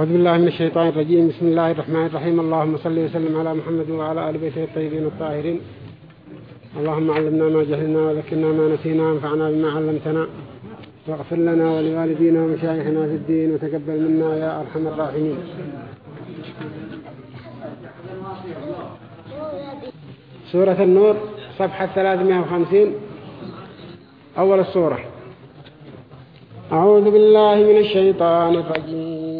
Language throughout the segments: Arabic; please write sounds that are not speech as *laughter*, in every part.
أعوذ بالله من الشيطان الرجيم. بسم الله الرحمن الرحيم. اللهم صل وسلم على محمد وعلى آل بيته الطيبين الطاهرين. اللهم علمنا ما جهلنا وذكرنا ما نسينا وانفعنا بما علمتنا. واغفر لنا ولوالدينا ومشايخنا في الدين وتقبل منا يا أرحم الراحمين. سورة النور صفحة 350 أول السورة. أعوذ بالله من الشيطان الرجيم.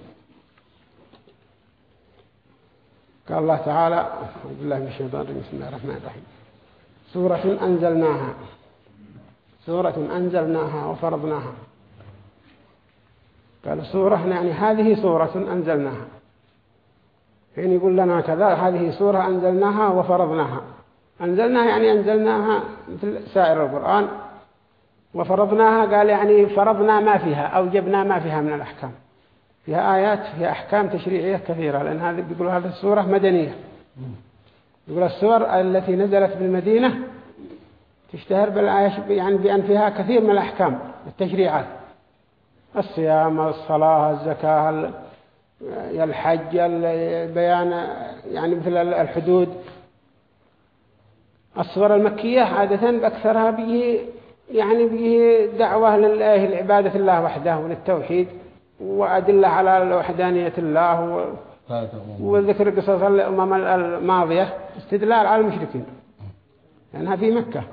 قال الله تعالى أعوذ بالله من الشيطان الرجيم بسم الله الرحمن الرحيم. سورة أنزلناها سورة أنزلناها وفرضناها. قال سورة يعني هذه سورة أنزلناها. حين يقول لنا كذا هذه سورة أنزلناها وفرضناها. أنزلناها يعني أنزلناها مثل سائر القرآن. وفرضناها قال يعني فرضنا ما فيها أو جبنا ما فيها من الأحكام. فيها آيات فيها أحكام تشريعية كثيرة لأن هذا بيقول هذه السورة مدنية. يقول السور التي نزلت بالمدينة تشتهر بالآيات يعني بأن فيها كثير من الأحكام التشريعات. الصيام الصلاة الزكاة الحج البيان يعني مثل الحدود. الصور المكية عادة بأكثرها به يعني به دعوة لله لعبادة الله وحده وللتوحيد وأدلة على وحدانية الله وذكر قصص الأمم الماضية. استدلال على المشركين. لأنها في مكة.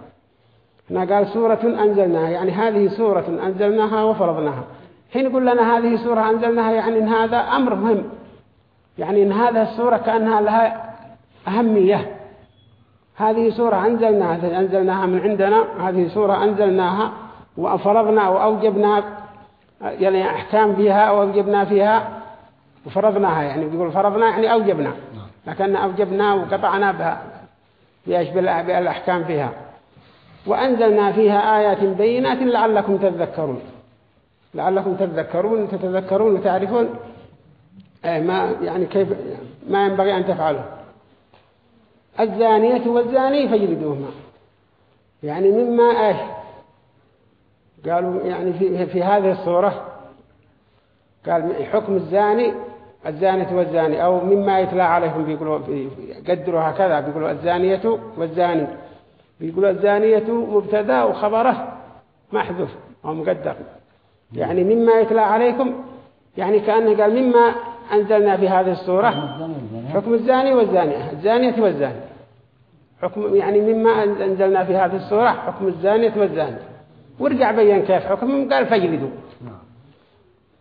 هنا قال سورة أنزلناها. يعني هذه سورة أنزلناها وفرضناها. حين يقول لنا هذه سورة أنزلناها يعني إن هذا أمر مهم. يعني إن هذه السورة كأنها لها أهمية. هذه سورة أنزلناها. أنزلناها من عندنا. هذه سورة أنزلناها وفرضنا وأوجبنا يعني أحكام فيها أو أوجبنا فيها وفرضناها يعني بيقول فرضنا يعني أوجبنا لكن أوجبنا وقطعنا بها بيش بالأحكام فيها. وأنزلنا فيها آيات بينات لعلكم تذكرون. لعلكم تذكرون تتذكرون وتعرفون ما يعني كيف ما ينبغي أن تفعلوا. الزانية والزاني فجلدوهما. يعني مما إيش قالوا يعني في, في هذه الصورة قال حكم الزاني الزانية والزاني أو مما يتلى عليهم بيقولوا قدروا هكذا بيقولوا الزانية والزاني. بيقولوا الزانية مبتدأ وخبره محذوف أو مقدر. يعني مما يتلى عليكم يعني كأنه قال مما أنزلنا في هذه الصورة. حكم الزاني والزانية. الزانية والزاني حكم يعني مما أنزلنا في هذه الصورة حكم الزانية والزاني ورجع بيان كيف حكمهم قال فجلدوا.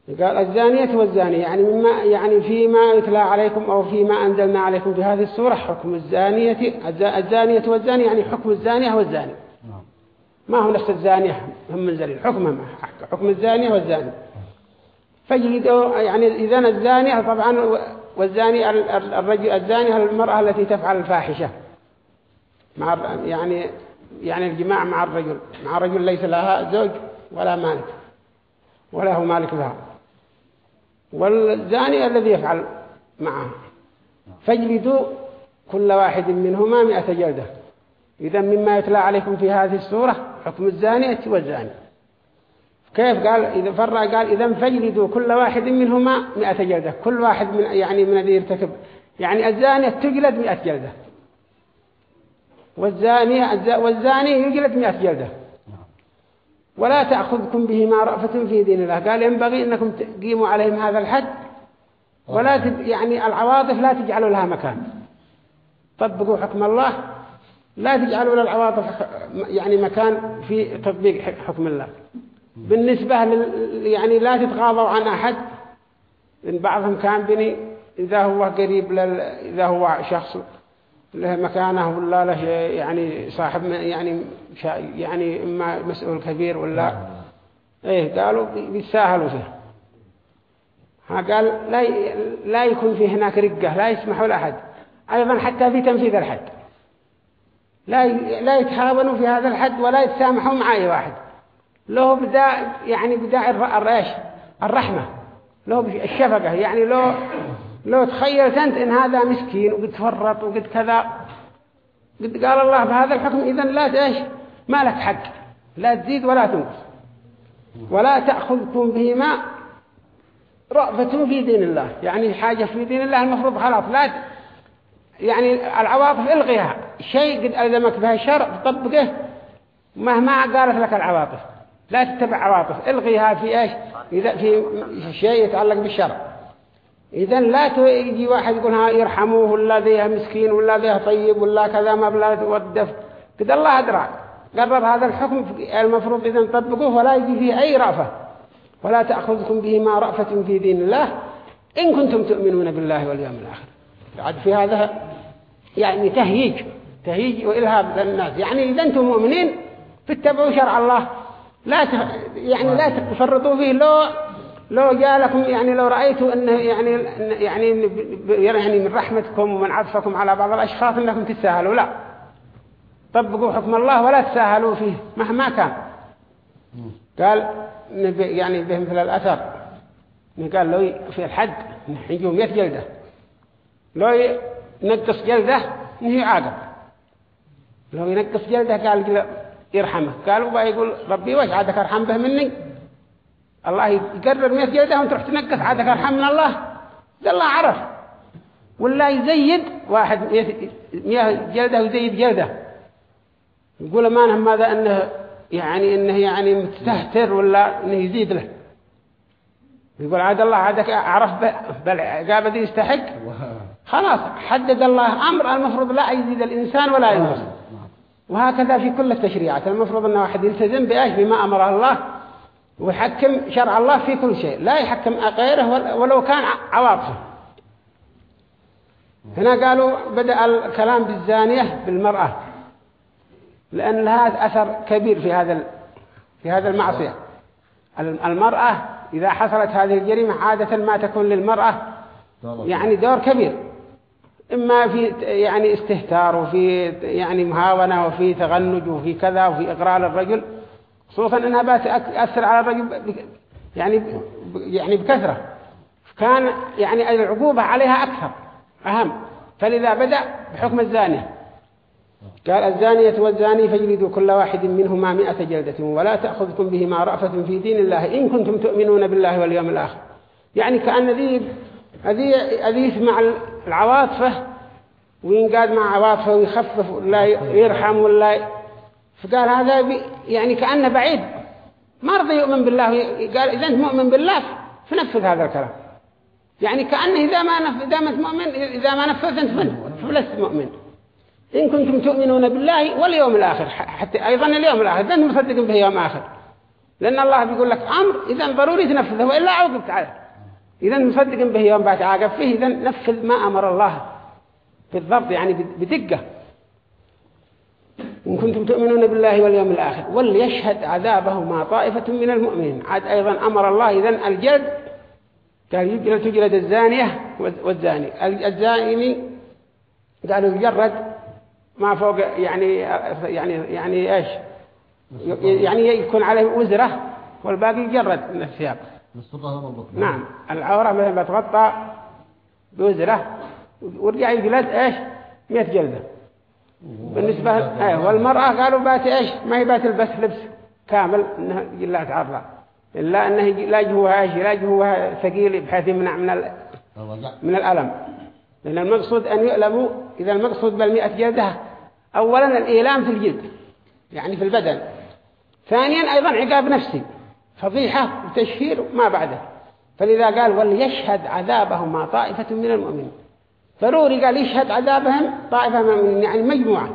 قال الزانية والزاني يعني مما يعني فيما يتلى عليكم أو فيما أنزلنا عليكم في هذه الصورة حكم الزانية الزانية والزاني يعني حكم الزانية والزاني. ما هو نفس الزانية هم منزلين حكمهم حكم الزانية والزاني. فجلدوا يعني إذا الزانية طبعا والزاني الرجل الزانية المرأة التي تفعل الفاحشة. مع يعني يعني الجماع مع الرجل مع الرجل ليس لها زوج ولا مالك ولا هو مالك لها. والزاني الذي يفعل معه فاجلدوا كل واحد منهما مئة جلدة. إذا مما يتلى عليكم في هذه السورة حكم الزانية والزاني. كيف قال؟ إذا فرع قال إذا فجلدوا كل واحد منهما مئة جلدة. كل واحد من يعني من الذي يرتكب. يعني الزانية تجلد مئة جلدة. والزاني والزاني يجلد مئة جلدة. ولا تأخذكم بهما رأفة في دين الله. قال ينبغي أنكم تقيموا عليهم هذا الحد. ولا يعني العواطف لا تجعلوا لها مكان. طبقوا حكم الله. لا تجعلوا للعواطف يعني مكان في تطبيق حكم الله. بالنسبة لل يعني لا تتغاضوا عن أحد. إن بعضهم كان بني إذا هو قريب لل إذا هو شخص له مكانه ولا له يعني صاحب يعني يعني إما مسؤول كبير ولا إيه قالوا بيتساهلوا فيه. ها قال لا لا يكون في هناك رقة لا يسمحوا لأحد أيضا حتى في تنفيذ الحد. لا لا يتهاونوا في هذا الحد ولا يتسامحوا مع أي واحد. له بداء يعني الرأش الرحمة لو الشفقة يعني لو لو تخيلت أنت إن هذا مسكين وقد تفرط وقد كذا قد قال الله بهذا الحكم إذا لا إيش ما لك حق لا تزيد ولا تنقص. ولا تأخذكم بهما رأفة في دين الله. يعني حاجة في دين الله المفروض خلاص لا يعني العواطف إلغيها. شيء قد ألزمك بها الشرع تطبقه مهما قالت لك العواطف. لا تتبع عواطف إلغيها في إيش؟ إذا في شيء يتعلق بالشرع. إذا لا يجي واحد يقول ها يرحموه ولا ذي مسكين ولا ذي طيب ولا كذا مبلغ ودف قد الله أدرى قرر هذا الحكم المفروض إذا نطبقوه ولا يجي فيه أي رأفة. ولا تأخذكم به ما رأفة في دين الله إن كنتم تؤمنون بالله واليوم الآخر. بعد في هذا يعني تهييج تهييج وإلهاب للناس. يعني إذا أنتم مؤمنين فاتبعوا شرع الله. لا يعني لا تفرطوا فيه لو لو جاء لكم يعني لو رأيتوا أنه يعني يعني يعني من رحمتكم ومن عطفكم على بعض الأشخاص أنكم تتساهلوا لا. طبقوا حكم الله ولا تساهلوا فيه مهما كان. قال يعني به مثل الأثر. قال لو في الحد يجوا 100 جلدة. لو ينقص جلدة نهي عاقب. لو ينقص جلدة قال يرحمه. قالوا بقى يقول ربي وش عادك أرحم به مني. الله يقرر 100 جلدة وانت تروح تنقص عادك ارحم من الله. ده الله عرف. ولا يزيد واحد 100 جلدة ويزيد جلدة. يقول ما نهم ماذا أنه يعني أنه يعني متستهتر ولا أنه يزيد له. يقول عاد الله عادك عرف بالعقابة دي يستحق. خلاص حدد الله أمر المفروض لا يزيد الإنسان ولا ينقص. وهكذا في كل التشريعات. المفروض أن واحد يلتزم بأيش بما أمره الله. ويحكم شرع الله في كل شيء. لا يحكم غيره ولو كان عواطفه هنا قالوا بدأ الكلام بالزانية بالمرأة. لأن لها أثر كبير في هذا في هذا المعصية. المرأة إذا حصلت هذه الجريمة عادة ما تكون للمرأة يعني دور كبير. إما في يعني استهتار وفي يعني مهاونة وفي تغنج وفي كذا وفي إغراء للرجل خصوصا أنها بتأثر على الرجل يعني يعني بكثرة. كان يعني العقوبة عليها أكثر أهم. فلذا بدأ بحكم الزانية. قال الزانية والزاني فاجلدوا كل واحد منهما مئة جلدة ولا تأخذكم بهما رأفة في دين الله إن كنتم تؤمنون بالله واليوم الآخر. يعني كأن ذي هذه يسمع العواطفة وينقاد مع عواطفة ويخفف ولا يرحم ولا فقال هذا يعني كأنه بعيد. ما رضي يؤمن بالله قال إذا أنت مؤمن بالله فنفذ هذا الكلام. يعني كأنه إذا ما نف... إذا ما أنت مؤمن إذا ما نفذت أنت فلست مؤمن. إن كنتم تؤمنون بالله واليوم الآخر حتى أيضا اليوم الآخر إذا أنتم مصدقين به يوم آخر. لأن الله بيقول لك أمر إذا ضروري تنفذه وإلا عوقبت عليه. إذا مصدق به يوم بعد عاقب فيه إذا نفذ ما أمر الله بالضبط يعني بدقة. إن كنتم تؤمنون بالله واليوم الآخر وليشهد عذابهما طائفة من المؤمنين. عاد أيضا أمر الله إذا الجلد قال يجلد تجلد الزانية والزاني. الزاني قالوا يجرد ما فوق يعني يعني يعني إيش؟ يعني يكون عليه وزره والباقي يجرد من الثياب. نعم. العورة مثلا بتغطى بوزرة ورجع يجلد إيش؟ 100 جلدة. بالنسبة إيه والمرأة قالوا بات إيش؟ ما هي بات البس لبس كامل إنها لا تعرض إلا انه لا جهوها إيش؟ لا جهوها ثقيل بحيث يمنع من ال... من الألم. لأن المقصود أن يؤلموا إذا المقصود بالمئة جلدة أولا الإيلام في الجلد يعني في البدن. ثانيا أيضا عقاب نفسي فضيحة وتشهير ما بعده. فلذا قال وليشهد عذابهما طائفة من المؤمنين. ضروري قال يشهد عذابهم؟ طائفة من يعني مجموعة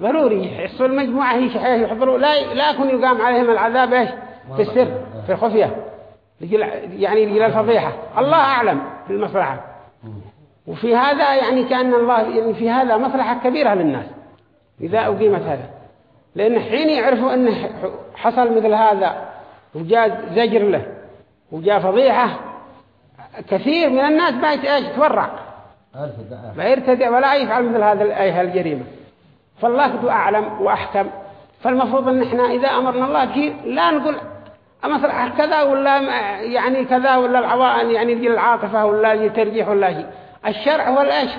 ضروري يحصل المجموعة هي يحضروا. لا لا يكون يقام عليهم العذاب إيش؟ في السر في الخفية. يعني يجي الفضيحة الله أعلم بالمصلحة وفي هذا يعني كأن الله يعني في هذا مصلحة كبيرة للناس. إذا أقيمت هذا. لأن حين يعرفوا أنه حصل مثل هذا وجاء زجر له وجاء فضيحة كثير من الناس بايت إيش؟ تورع لا يرتدع ولا يفعل مثل هذا الآية الجريمة. فالله هو أعلم وأحكم. فالمفروض إن إحنا إذا أمرنا الله كثير لا نقول المصلحة كذا ولا يعني كذا ولا العوائن يعني يجي العاطفة ولا يجي ترجيح ولا شيء. الشرع هو الإيش؟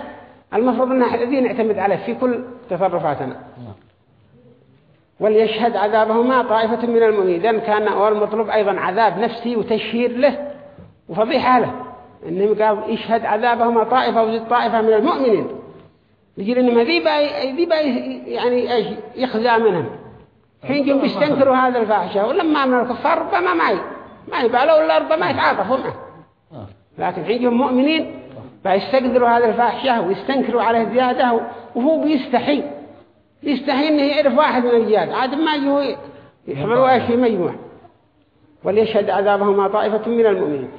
المفروض أن الذي نعتمد عليه في كل تصرفاتنا. وليشهد عذابهما طائفة من المؤمنين. إذن كان والمطلوب أيضا عذاب نفسي وتشهير له وفضيحة له. إنهم قال يشهد عذابهما طائفة وزد طائفة من المؤمنين. يجي إنهم ذي ذي يعني إيش يخزى منهم. حين جم بيستنكروا هذا الفاحشة ولما من الكفار ربما ما ما يبالوا ولا ربما يتعاطفوا معه. لكن حين جم مؤمنين فيستقدروا هذا الفاحشة ويستنكروا عليه زيادة وهو بيستحي. يستحي إنه يعرف واحد من الجهاد. عاد ما يجوا يحضروا إيش في مجموع. وليشهد عذابهما طائفة من المؤمنين.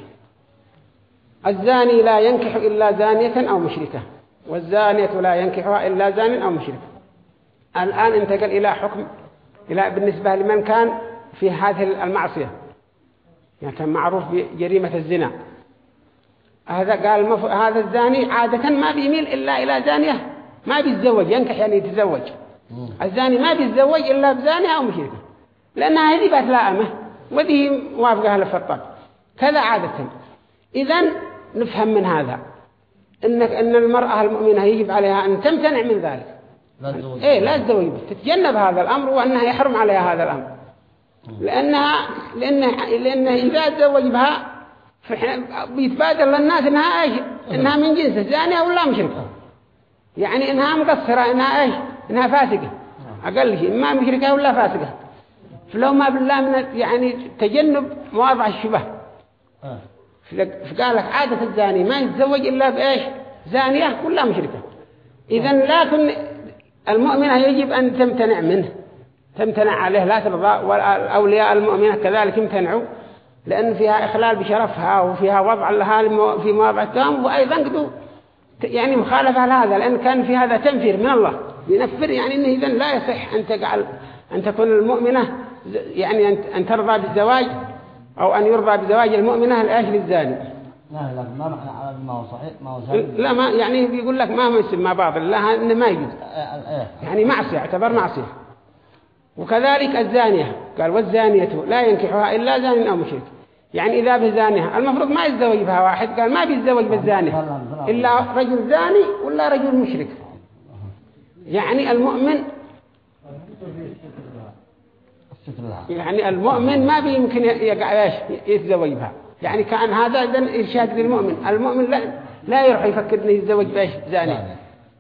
الزاني لا ينكح إلا زانية أو مشركة والزانية لا ينكحها إلا زان أو مشرك. الآن انتقل إلى حكم إلى بالنسبة لمن كان في هذه المعصية. يعني كان معروف بجريمة الزنا. هذا قال مف... هذا الزاني عادة ما بيميل إلا إلى زانية ما بيتزوج ينكح يعني يتزوج. الزاني ما بيتزوج إلا بزانية أو مشركة لأنها هذه بتلائمه وذي موافقة للفطر كذا عادة. إذن نفهم من هذا. إنك إن المرأة المؤمنة يجب عليها أن تمتنع من ذلك. لا تزوج. إيه لا تزوج. تتجنب هذا الأمر وأنها يحرم عليها هذا الأمر. لأنها لأنها لأنها إذا تزوج بها بيتبادر للناس إنها إيش؟ إنها من جنس زانية ولا مشركة. يعني إنها مقصرة إنها إيش؟ إنها فاسقة. أقل شيء ما مشركة ولا فاسقة. فلو ما بالله من يعني تجنب مواضع الشبه. فقال لك عادة الزاني ما يتزوج إلا بإيش؟ زانية ولا مشركة. إذا لكن المؤمنة يجب أن تمتنع منه؟ تمتنع عليه لا ترضى والأولياء المؤمنة كذلك يمتنعوا لأن فيها إخلال بشرفها وفيها وضع لها في مواضع التهم وأيضا قدوا يعني مخالفة لهذا لأن كان في هذا تنفير من الله. ينفر يعني أنه إذن لا يصح أن تجعل أن تكون المؤمنة يعني أن ترضى بالزواج. أو أن يرضى بزواج المؤمنة لأجل الزاني. لا لا ما ما هو صحيح ما هو صحيح لا ما يعني بيقول لك ما هو ما باطل لا إنه ما يجوز. يعني معصية يعتبر معصية. وكذلك الزانية قال والزانية لا ينكحها إلا زان أو مشرك. يعني إذا بزانها المفروض ما يتزوج بها واحد قال ما بيتزوج بالزانية. إلا رجل زاني ولا رجل مشرك. يعني المؤمن يعني المؤمن ما بيمكن يقع يتزوج بها. يعني كأن هذا إرشاد للمؤمن. المؤمن لا, لا يروح يفكر إنه يتزوج بإيش؟ زاني.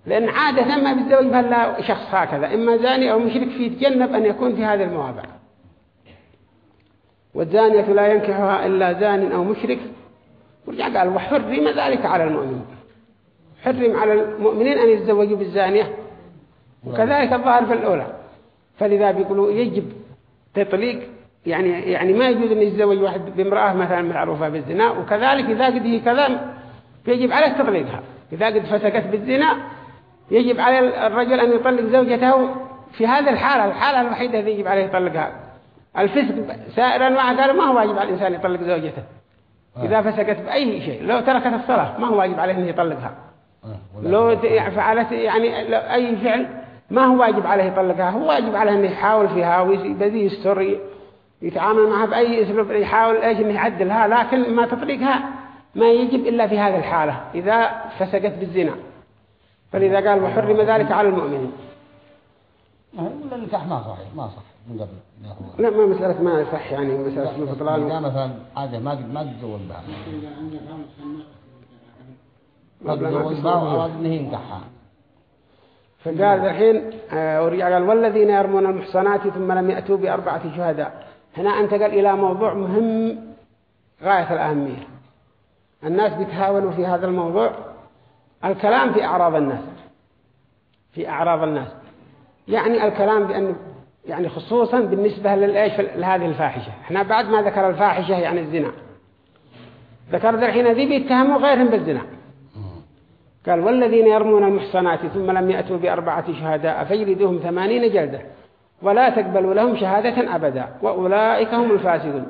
لأن عادة ما بيتزوج بها شخص هكذا. إما زاني أو مشرك فيتجنب أن يكون في هذه المواضع. والزانية لا ينكحها إلا زان أو مشرك. ورجع قال وحرم ذلك على المؤمنين حرم على المؤمنين أن يتزوجوا بالزانية. وكذلك الظاهر في الأولى. فلذا بيقولوا يجب تطليق يعني يعني ما يجوز أن يتزوج واحد بامرأة مثلا معروفة بالزنا وكذلك إذا قد هي كذا يجب عليه تطليقها إذا قد فسكت بالزنا يجب على الرجل أن يطلق زوجته في هذه الحالة الحالة الوحيدة التي يجب عليه يطلقها الفسق سائرا ما قال ما هو واجب على الإنسان يطلق زوجته آه. إذا فسكت بأي شيء لو تركت الصلاة ما هو واجب عليه أن يطلقها آه. لو فعلت يعني أي فعل ما هو واجب عليه يطلقها هو واجب عليه أن يحاول فيها ويبذي السر يتعامل معها بأي أسلوب يحاول إيش إنه يعدلها لكن ما تطلقها ما يجب إلا في هذه الحالة إذا فسقت بالزنا. فلذا قال وحرم ذلك على المؤمنين. النكاح ما صحيح ما صح من قبل. لا ما مسألة ما صح يعني مسألة الفضلان إذا مثلا عادة ما ما تتزوج بها ما بها وأراد إنه ينكحها. فقال الحين آه، ورجع قال والذين يرمون المحصنات ثم لم يأتوا بأربعة شهداء. هنا انتقل إلى موضوع مهم غاية الأهمية. الناس بيتهاونوا في هذا الموضوع. الكلام في أعراض الناس في أعراض الناس. يعني الكلام بأن يعني خصوصا بالنسبة للإيش؟ لهذه الفاحشة. إحنا بعد ما ذكر الفاحشة يعني الزنا. ذكر الحين ذي بيتهموا غيرهم بالزنا. قال والذين يرمون المحصنات ثم لم يأتوا بأربعة شهداء فيجلدوهم ثمانين جلدة ولا تقبلوا لهم شهادة أبدا وأولئك هم الفاسدون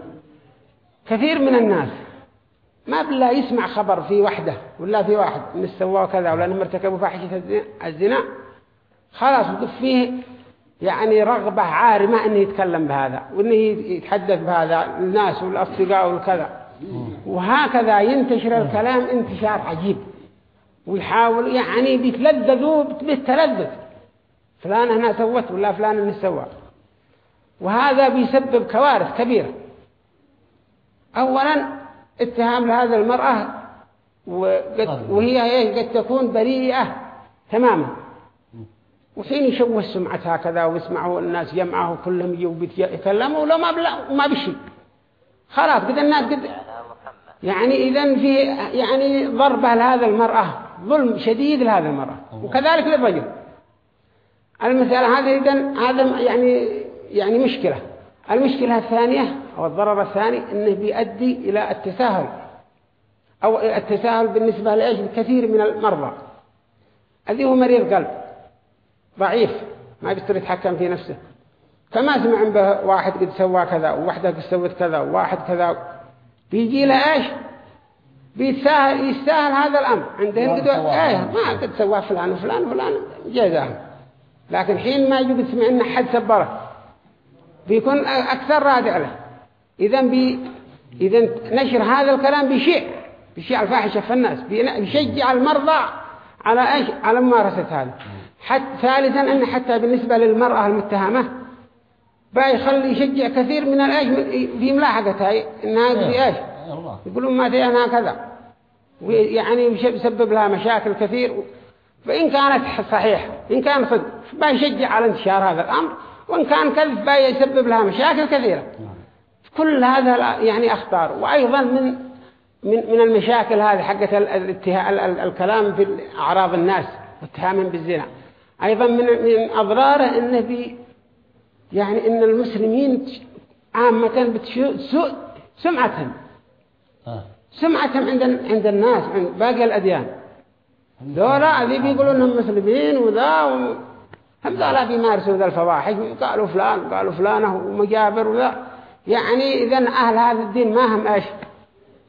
كثير من الناس ما بالله يسمع خبر في وحده ولا في واحد من سواه كذا ولا إنهم ارتكبوا فاحشة الزنا. خلاص وقف فيه يعني رغبة عارمة أنه يتكلم بهذا وأنه يتحدث بهذا الناس والأصدقاء والكذا. وهكذا ينتشر الكلام انتشار عجيب. ويحاول يعني بيتلذذوا بالتلذذ فلان هنا سوت ولا فلان هنا سوى. وهذا بيسبب كوارث كبيرة. أولا اتهام لهذا المرأة وهي قد تكون بريئة تماما. وحين يشوه السمعة هكذا ويسمعوا الناس جمعه كلهم يجوا يتكلموا ولا ما بلا ما بشي. خلاص قد الناس قد يعني إذا في يعني ضربة لهذا المرأة. ظلم شديد لهذا المرأة. وكذلك للرجل. المسألة هذا إذن هذا يعني يعني مشكلة. المشكلة الثانية أو الضرر الثاني أنه بيؤدي إلى التساهل. أو التساهل بالنسبة لإيش؟ الكثير من المرضى. الذي هو مريض قلب. ضعيف. ما يقدر يتحكم في نفسه. فما سمع به واحد قد سوى كذا وواحدة قد سوت كذا وواحد كذا. بيجي له إيش؟ بيتساهل يستاهل هذا الأمر. عندهم قد إيه ما قد سوى فلان وفلان وفلان جزاهم. لكن حين ما يجي تسمع ان حد سبره بيكون أكثر رادع له. اذا بي اذا نشر هذا الكلام بيشيع بيشيع الفاحشة في الناس بيشجع المرضى على إيش؟ على ممارسة هذا. حتى ثالثا ان حتى بالنسبة للمرأة المتهمة بيخلي يشجع كثير من الإيش؟ في ملاحقتها إنها في إيش؟ يقولون ما تينا كذا ويعني يسبب لها مشاكل كثير. فإن كانت صحيح إن كان صدق بيشجع على انتشار هذا الأمر. وإن كان كذب بيسبب لها مشاكل كثيرة. كل هذا يعني أخطار. وأيضا من من من المشاكل هذه حقة الكلام في أعراض الناس واتهامهم بالزنا. أيضا من من أضراره إنه بي يعني إن المسلمين عامة بتسوء سمعتهم. آه. سمعتهم عند عند الناس عند باقي الأديان. ذولا ذي بيقولوا انهم مسلمين وذا و... هم ذولا بيمارسوا ذا الفواحش. قالوا فلان قالوا فلانه ومجابر وذا. يعني إذا أهل هذا الدين ما هم إيش؟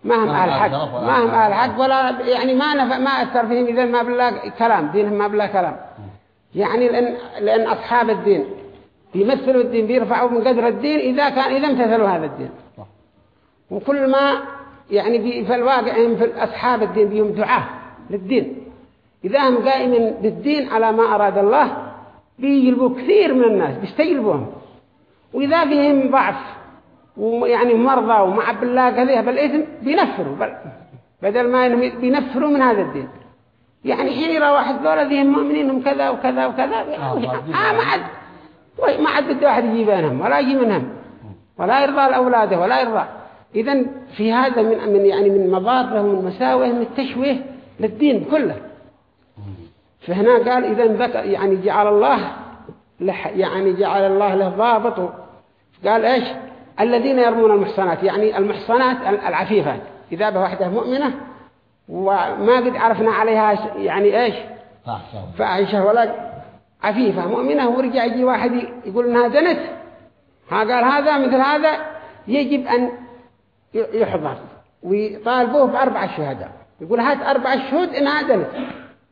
ما هم أهل حق. ما هم أهل حق ولا يعني ما نفع ما أثر فيهم إذا ما بالله كلام. دينهم ما بالله كلام. يعني لأن, لأن أصحاب الدين بيمثلوا الدين بيرفعوا من قدر الدين إذا كان إذا امتثلوا هذا الدين. وكل ما يعني في الواقع في أصحاب الدين بيهم دعاة للدين. إذا هم قائمين بالدين على ما أراد الله بيجلبوا كثير من الناس بيستجلبوهم. وإذا فيهم ضعف ويعني مرضى ومع بالله كذيه بالإثم بينفروا بل بدل ما بينفروا من هذا الدين. يعني حين يرى واحد ذولا ذيهم مؤمنينهم كذا وكذا وكذا آه ما عاد ما عاد بده واحد يجيبينهم ولا يجي منهم ولا يرضى لأولاده ولا يرضى. إذا في هذا من من يعني من مضارة ومن مساوئه من التشويه للدين كله. فهنا قال إذا ذكر يعني جعل الله يعني جعل الله له ضابط. قال إيش؟ الذين يرمون المحصنات. يعني المحصنات العفيفات. إذا بواحدة مؤمنة وما قد عرفنا عليها يعني إيش؟ فاحشة. ولا عفيفة مؤمنة ورجع يجي واحد يقول إنها زنت. ها قال هذا مثل هذا. يجب أن يحضر. ويطالبوه بأربع شهداء. يقول هات أربع شهود إنها زنت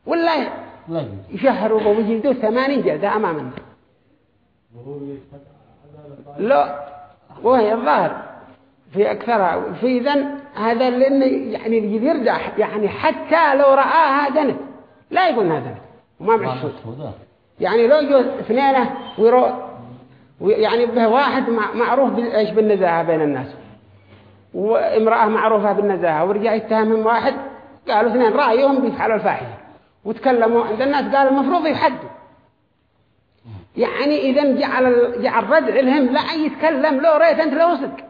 ولا يشهروا ويجلدوا ثمانين جلدة أمام الناس لا وهي الظاهر. في أكثرها في ذن هذا لأن يعني يرجع يعني حتى لو رآها دنت لا. يقول هذا وما معشود يعني لو جو اثنينه ويرو يعني به واحد معروف بالنزاهة بين الناس. وامرأة معروفة بالنزاهة ورجع يتهمهم واحد قالوا اثنين رأيهم بيفعلوا الفاحشة. وتكلموا عند الناس قال المفروض يحدوا يعني إذا جعل جعل ردع لهم لا يتكلم لو ريت أنت لو صدق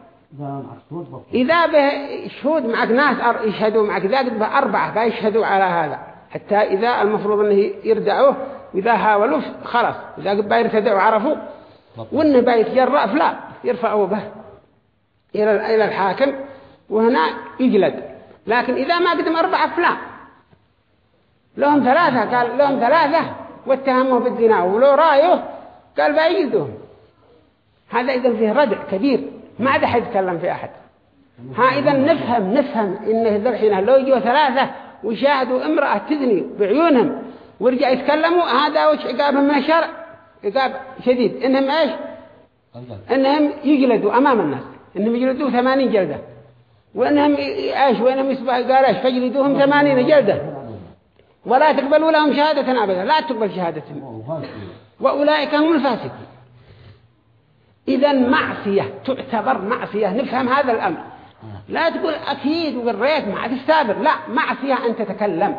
إذا به شهود معك ناس يشهدوا معك إذا قد به أربعة فيشهدوا على هذا. حتى إذا المفروض أنه يردعوه وإذا هاولوا خلاص. إذا قد بيرتدعوا عرفوا وأنه بيتجرأ فلا يرفعوا به. إلى إلى الحاكم وهنا يجلد. لكن إذا ما قدم أربعة فلا لهم ثلاثة قال لهم ثلاثة واتهموه بالزنا ولو رأيه قال بأيدهم هذا إذا فيه ردع كبير ما عاد حد يتكلم في أحد. ها إذا نفهم نفهم إنه ذا الحين لو يجوا ثلاثة وشاهدوا امرأة تذني بعيونهم ورجع يتكلموا هذا وش عقابهم من الشرع عقاب شديد. إنهم إيش؟ إنهم يجلدوا أمام الناس. إنهم يجلدوا ثمانين جلدة. وإنهم إيش وإنهم يصبح قال إيش فجلدوهم ثمانين جلدة. ولا تقبلوا لهم شهادة أبدا. لا تقبل شهادتهم. وأولئك هم الفاسقون. إذا معصية تعتبر معصية. نفهم هذا الأمر. لا تقول أكيد وقريت ما تستابر لا معصية أن تتكلم.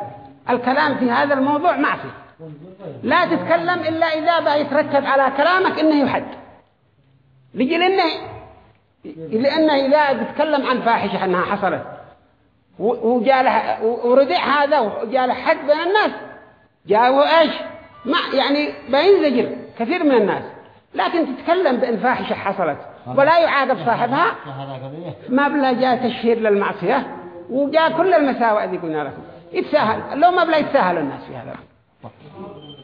الكلام في هذا الموضوع معصية. لا تتكلم إلا إذا بقى يترتب على كلامك إنه يحد. لجل إنه لأنه إذا بتكلم عن فاحشة أنها حصلت وجاله وردع هذا وجاله حد بين الناس. جاءوا إيش؟ ما يعني بينزجر كثير من الناس. لكن تتكلم بأن فاحشة حصلت ولا يعاقب صاحبها. ما بلا جاء تشهير للمعصية وجاء كل المساوئ ذي قلنا لكم. يتساهل. لو ما بلا يتساهل الناس في هذا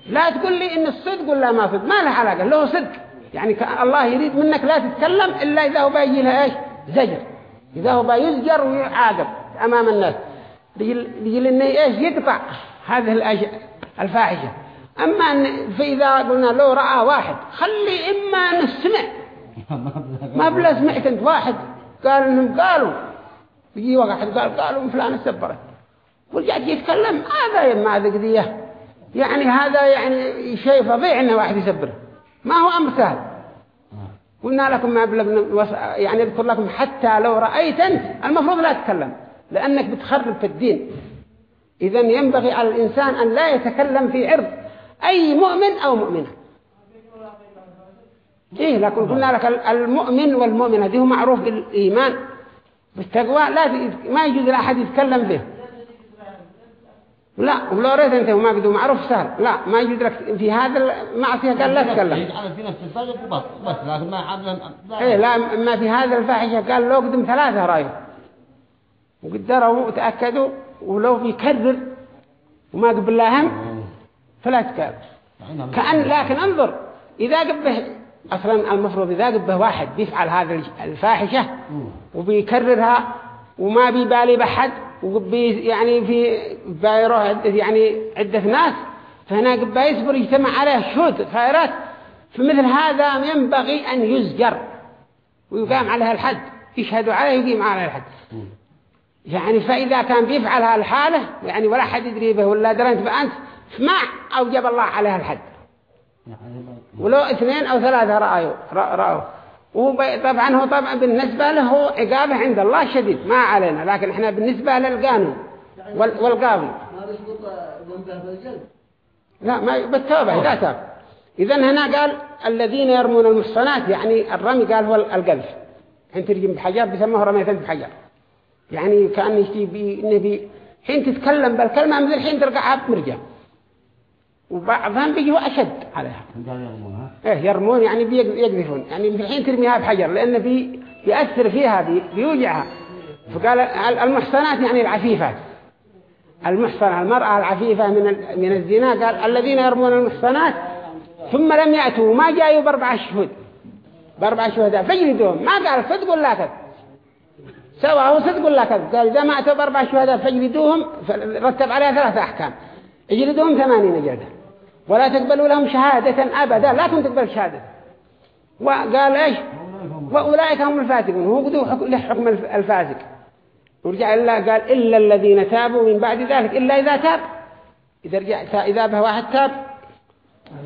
لا تقول لي إن الصدق ولا ما صدق. ما له علاقة. له صدق. يعني الله يريد منك لا تتكلم إلا إذا هو بيجي لها إيش؟ زجر. إذا هو بيزجر ويعاقب أمام الناس. يجي إنه إيش؟ يقطع هذه الفاحشة. أما أن فإذا قلنا لو رأى واحد خلي إما نسمع *laughs* ما بلا سمعت أنت واحد. قال إنهم قالوا. يجي واحد قال قالوا فلان السبرت ورجعت يتكلم هذا ما ذقذيه يعني هذا يعني شيء فظيع إنه واحد يسبره. ما هو أمر سهل قلنا لكم ما يعني أذكر لكم حتى لو رأيت أنت. المفروض لا تتكلم لأنك بتخرب في الدين. إذا ينبغي على الإنسان أن لا يتكلم في عرض أي مؤمن أو مؤمنة. إيه لكن قلنا لك المؤمن والمؤمنة دي هو معروف بالإيمان. بالتقوى لا ما يجوز لأحد يتكلم به. لا ولو ريت انت وما قدوا معروف سهل. لا ما لك في هذا المعصية قال لا تتكلم. بس لكن ما إيه لا ما في هذا الفاحشة. قال لو قدم ثلاثة رايو وقدروا وتأكدوا ولو بيكرر وما قبل لهم فلا تكال كأن لكن انظر إذا قبه أصلا المفروض إذا قبه واحد بيفعل هذا الفاحشة وبيكررها وما بيبالي بحد وبي يعني في بايروه يعني عدة ناس فهنا قبه يصبر يجتمع عليه شهود خيرات. فمثل هذا ينبغي أن يزجر ويقام عليها الحد يشهدوا عليه ويقيم عليه الحد. يعني فإذا كان بيفعل هالحالة يعني ولا حد يدري به ولا درنت بأنت ما أوجب الله عليها الحد. ولو اثنين أو ثلاثة رأوا رأوا طبعا هو طبعا بالنسبة له عقابه عند الله شديد ما علينا لكن إحنا بالنسبة للقانون. والقاضي. لا ما بالتوبة إذا تاب. إذا هنا قال الذين يرمون المحصنات يعني الرمي قال هو القذف. حين ترجم بحجر بيسموه رمية بحجر يعني كأن يشتي بي حين تتكلم بالكلمة مثل حين ترقعها بمرجع وبعضهم بيجوا أشد عليها. إيه يرمون يعني بيقذفون يعني في الحين ترميها بحجر لأن بي بيأثر فيها بي بيوجعها. فقال المحصنات يعني العفيفات المحصنة المرأة العفيفة من من الزنا قال الذين يرمون المحصنات ثم لم يأتوا ما جاءوا بأربع شهود. بأربع شهداء فجلدوهم. ما قال صدق ولا كذب؟ سواء هو صدق ولا كذب. قال إذا ما أتوا بأربع شهداء فجلدوهم رتب عليها ثلاثة أحكام. اجلدوهم ثمانين جلدة. ولا تقبلوا لهم شهادة أبدا لا تقبل شهادة. وقال إيش؟ وأولئك هم الفاسقون هو قدوا لحكم الفاسق. ورجع الله قال إلا الذين تابوا من بعد ذلك إلا إذا تاب. إذا رجع إذا به واحد تاب.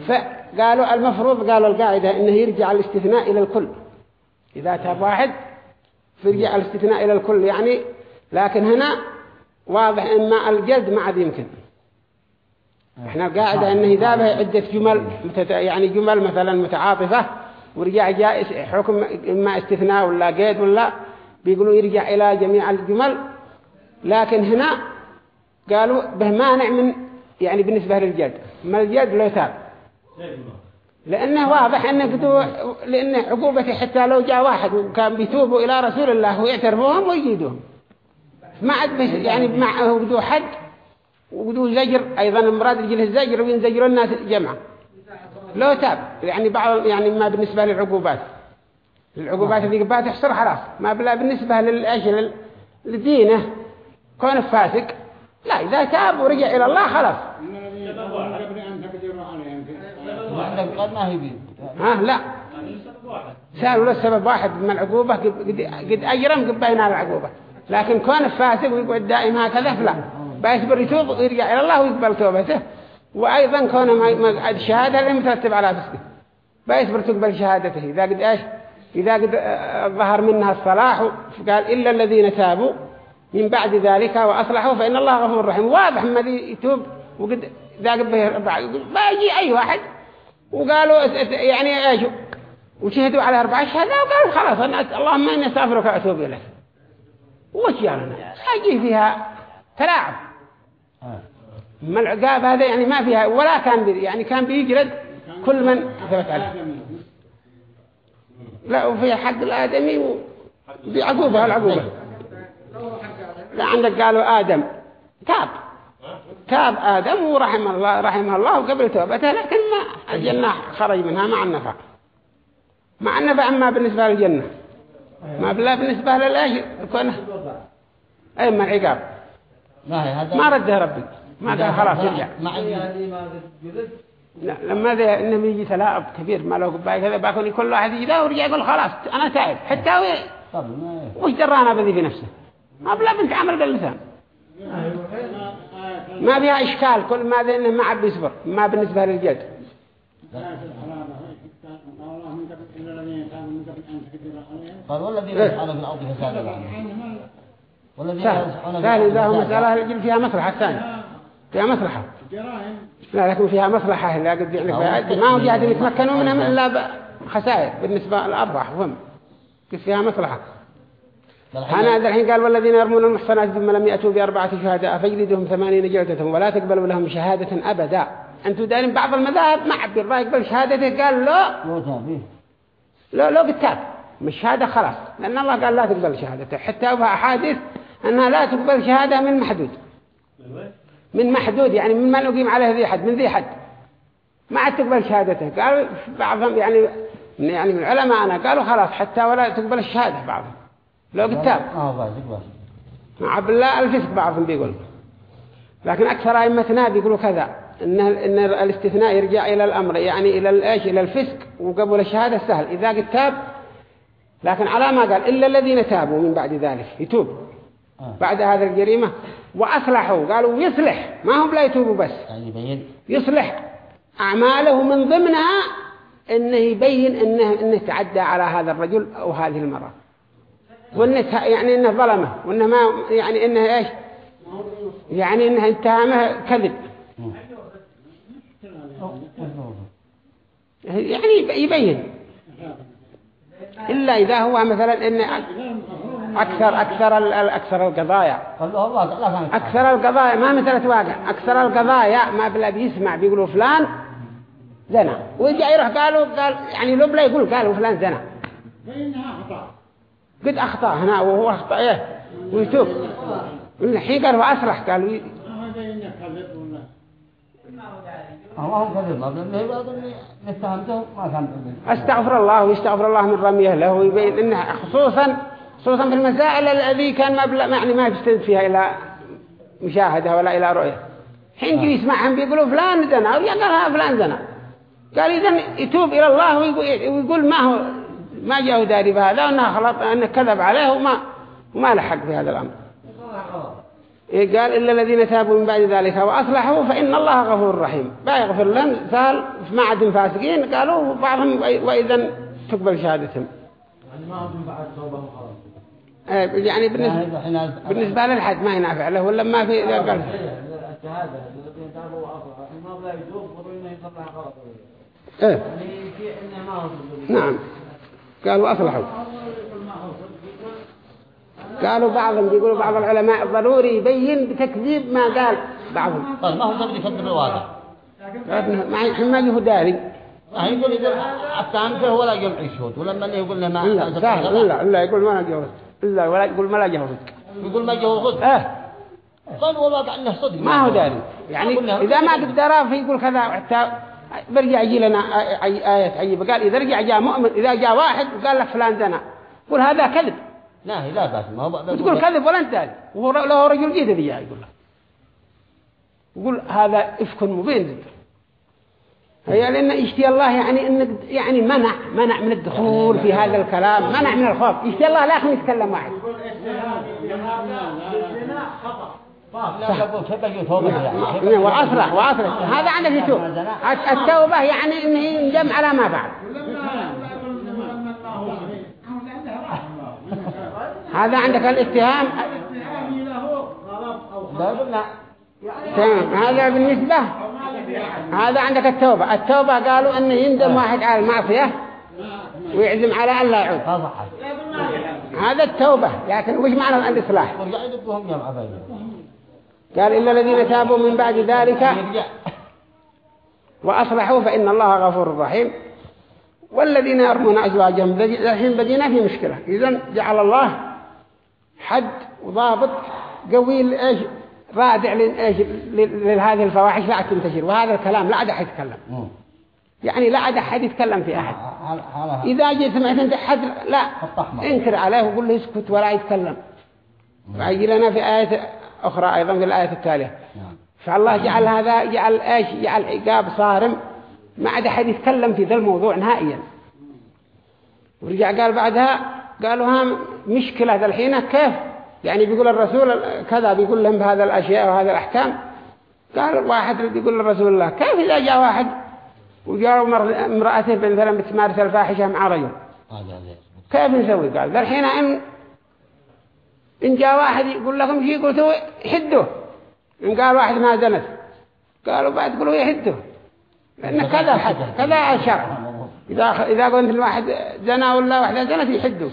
فقالوا المفروض قالوا القاعدة إنه يرجع الاستثناء إلى الكل. إذا تاب واحد فيرجع الاستثناء إلى الكل. يعني لكن هنا واضح إن ما الجلد ما عاد يمكن. إحنا قاعدة انه اذا به عدة جمل يعني جمل مثلا متعاطفة ورجع جاء حكم إما استثناء ولا قيد ولا بيقولوا يرجع إلى جميع الجمل. لكن هنا قالوا به مانع من يعني بالنسبة للجد. ما الجد لو تاب لأنه واضح أنه لأن عقوبته حتى لو جاء واحد وكان بيتوبوا إلى رسول الله ويعترفوهم ويجيدوهم. ما عد يعني معه قدو حد وبدو زجر أيضا المراد يجي له الزجر وينزجر الناس جمعا. لو تاب يعني بعض يعني ما بالنسبة للعقوبات. العقوبات اللي قبات تحصر خلاص. ما بلا بالنسبة للأجل لدينه. كون فاسق لا إذا تاب ورجع إلى الله خلاص. ها لا. سألوا له السبب واحد من العقوبة قد, قد أجرم قد بينا العقوبة. لكن كون الفاسق ويقعد دائما هكذا فلا بيصبر يتوب ويرجع إلى الله ويقبل توبته وأيضا كون ما الشهادة اللي مترتب على فسقه بيصبر تقبل شهادته. إذا قد إيش؟ إذا قد ظهر منها الصلاح قال إلا الذين تابوا من بعد ذلك وأصلحوا فإن الله غفور رحيم. واضح ما يتوب وقد ذا قد بيجي أي واحد. وقالوا يعني إيش؟ وشهدوا على أربع شهادة وقالوا خلاص أنا اللهم إني أستغفرك وأتوب إليك. وش يعني أجي فيها تلاعب. ما العقاب هذا يعني ما فيها ولا كان بي يعني كان بيجلد كل من ثبت عليه. لا وفي حق الآدمي وبعقوبة العقوبة لا عندك قالوا آدم. تاب. تاب آدم ورحم الله رحمه الله وقبل توبته لكن ما الجنة خرج منها مع النفع مع النفع أما بالنسبة للجنة. ما بلا بالنسبة للأجل كونه أي ما العقاب. ما رده ربي ما قال خلاص يرجع. لا لما ذا إنه يجي تلاعب كبير ما له قبائي كذا باكون كل واحد يجي ذا ورجع يقول خلاص أنا تائب حتى وي وش درانا بذي في نفسه؟ ما بلا بنت عمل باللسان ما فيها إشكال كل ما ذا إنه ما عب يصبر ما بالنسبة للجلد قال والذين يسعون في الأرض فسادا. سهل. إذا هو مسألة الجل فيها مصلحة ثانية فيها مصلحة لا لكن فيها مصلحة لا قد يعني ما هو جاهد يتمكنوا منها من إلا خسائر بالنسبة للأرباح فهم. كيف فيها مصلحة أنا الحين قال والذين يرمون المحصنات ثم لم يأتوا بأربعة شهداء فجلدهم ثمانين جلدة ولا تقبلوا لهم شهادة أبدا. أنتم دارين بعض المذاهب ما عبد الله يقبل شهادته قال لا. لا لا بالتاب. مش شهادة خلاص. لأن الله قال لا تقبل شهادته. حتى أبها أحاديث أنها لا تقبل شهادة من محدود. من محدود يعني من ما نقيم عليه ذي حد من ذي حد. ما عاد تقبل شهادته. قال بعضهم يعني يعني من العلماء أنا قالوا خلاص حتى ولا تقبل الشهادة بعضهم. لو كتاب. مع بالله الفسق بعضهم بيقول. لكن أكثر أئمتنا بيقولوا كذا إن إن الاستثناء يرجع إلى الأمر. يعني إلى الإيش؟ إلى الفسق وقبل الشهادة سهل إذا قد تاب لكن على ما قال إلا الذين تابوا من بعد ذلك يتوب. آه. بعد هذا الجريمة وأصلحوا قالوا يصلح ما هم لا يتوبوا بس. يعني يصلح. أعماله من ضمنها إنه يبين إنه, إنه تعدى على هذا الرجل أو هذه المرأة. وإنه يعني إنه ظلمه وإنه ما يعني إنه إيش؟ يعني إنه اتهامه كذب. يعني يبين. إلا إذا هو مثلا إن أكثر أكثر أكثر القضايا. أكثر القضايا ما مثل واقع. أكثر القضايا ما بلا بيسمع بيقولوا فلان زنا. ويجي يروح قالوا قال يعني لو بلا يقول قالوا فلان زنا. قد أخطأ هنا وهو أخطأ إيه؟ ويتوب. الحين قالوا أصلح قالوا أستغفر الله ويستغفر الله من رميه له ويبين انه خصوصا خصوصا في المسائل الذي كان ما يعني ما يستند فيها إلى مشاهدة ولا إلى رؤية. حين جي يسمعهم بيقولوا فلان زنا ويقال فلان زنا قال اذا يتوب إلى الله ويقول ما هو ما جاءه داري بهذا وانه خلط انه كذب عليه وما وما لحق في هذا الأمر. إيه قال إلا الذين تابوا من بعد ذلك وأصلحوا فإن الله غفور رحيم. بيغفر لهم سهل ما عاد فاسقين قالوا بعضهم وإذا تقبل شهادتهم. إيه، يعني بالنسبة, بالنسبة للحد ما ينافع له ولا ما في قال يطلع غلط إيه. نعم. قالوا أصلحوا. قالوا بعضهم بيقولوا بعض العلماء ضروري يبين بتكذيب ما قال بعضهم. طيب ما هو ضروري يكذب الواقع ما له داري. يقول يقول التامته ولا جمع شهود ولما اللي يقول له ما لا لا لا يقول ما جوز إلا ولا يقول ما لا جوز يقول ما جوز آه قال والله إنه صدق. ما هو داري يعني إذا ما قدر فيقول كذا حتى برجع يجي لنا آية عجيبة. قال إذا رجع جاء مؤمن إذا جاء واحد وقال لك فلان زنا. قول هذا كذب. لا لا بأس. ما هو تقول كذب ولا أنت وهو له رجل جيد ذي يقول له يقول هذا إفك مبين جدا. هي لأن يشتي الله يعني إن يعني منع منع من الدخول في هذا الكلام منع من الخوف. يشتي الله لا يخلي يتكلم واحد. وأصلح وأصلح. هذا عندك يتوب التوبة يعني إنه ينجم على ما بعد. هذا عندك الاتهام تمام. هذا بالنسبة هذا عندك التوبة. التوبة قالوا إنه يندم واحد على المعصية ويعزم على أن لا يعود. هذا التوبة. لكن وش معنى الإصلاح؟ قال إلا الذين تابوا من بعد ذلك وأصلحوا فإن الله غفور رحيم. والذين يرمون أزواجهم الحين بدينا في مشكلة. إذن جعل الله حد وضابط قوي لإيش؟ رادع لهذه الفواحش لا تنتشر. وهذا الكلام لا عاد أحد يتكلم يعني لا عاد أحد يتكلم في أحد. إذا جيت سمعت أنت أحد لا. انكر عليه وقول له اسكت ولا يتكلم. وعجي لنا في آية أخرى أيضا في الآية التالية. نعم. فالله جعل هذا جعل إيش؟ جعل عقاب صارم. ما عاد أحد يتكلم في ذا الموضوع نهائيا. ورجع قال بعدها قالوا ها مشكلة ذا الحين كيف يعني بيقول الرسول كذا بيقول لهم بهذا الأشياء وهذا الأحكام. قال واحد بيقول للرسول الله كيف إذا جاء واحد وجاء امرأته مثلا بتمارس الفاحشة مع رجل؟ كيف نسوي؟ قال ذا الحين إن إن جاء واحد يقول لكم شيء قلتوا حدوا إن قال واحد ما زنت قالوا بعد قلوا يحدوا لأن كذا حد كذا الشرع إذا إذا قلت الواحد زنا ولا واحدة زنت يحدوا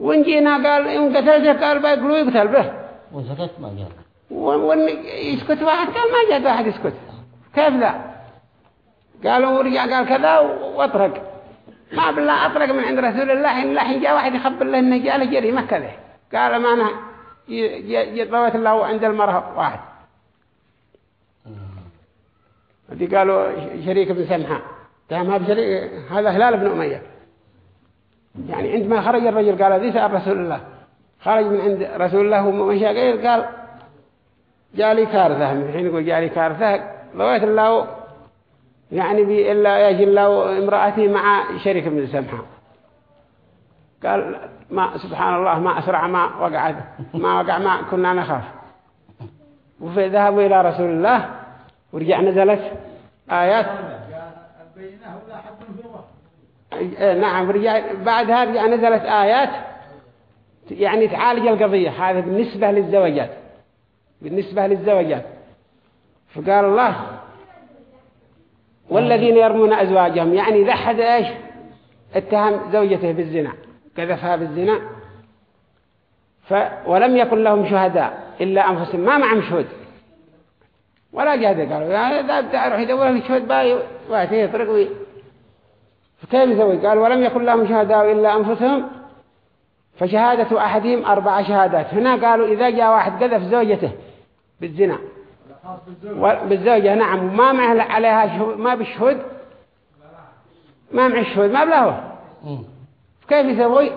وإن جينا قال إن قتلته قال بيقولوا يقتل به. وسكت ما جاء. وإن يسكت واحد قال ما جاء واحد يسكت. كيف ذا قالوا ورجع قال كذا وأطرق. ما بالله أطرق من عند رسول الله إن الله جاء واحد يخبر له إنه جاء له جريمة كذا قال ما أنا يطوت الله عند المرأة واحد. هذه قالوا شريك بن سمحة ما بشريك هذا هلال بن أمية. يعني عندما خرج الرجل قال ذي سأل رسول الله؟ خرج من عند رسول الله ومشى غير قال جالي كارثة. من حين يقول جالي كارثة لغاية الله يعني بي إلا يجي الله امرأتي مع شريك بن سمحة. قال ما سبحان الله ما أسرع ما وقعت ما وقع ما كنا نخاف. وفي ذهبوا إلى رسول الله ورجع نزلت آيات. نعم رجع بعدها نزلت آيات يعني تعالج القضية. هذا بالنسبة للزواجات. بالنسبة للزواجات. فقال الله والذين يرمون أزواجهم يعني ذا حد إيش؟ اتهم زوجته بالزنا كذفها بالزنا. ف ولم يكن لهم شهداء إلا أنفسهم. ما معهم شهود. ولا جهد قالوا يعني ذا بتاع يروح يدور في شهود باي واتيه يطرق فكيف يسوي قال ولم يكن لهم شهداء إلا أنفسهم فشهادة أحدهم أربع شهادات. هنا قالوا إذا جاء واحد قذف زوجته بالزنا. بالزوجة. نعم. وما معه عليها شهود ما بالشهود؟ ما مع الشهود ما بله. كيف يسوي؟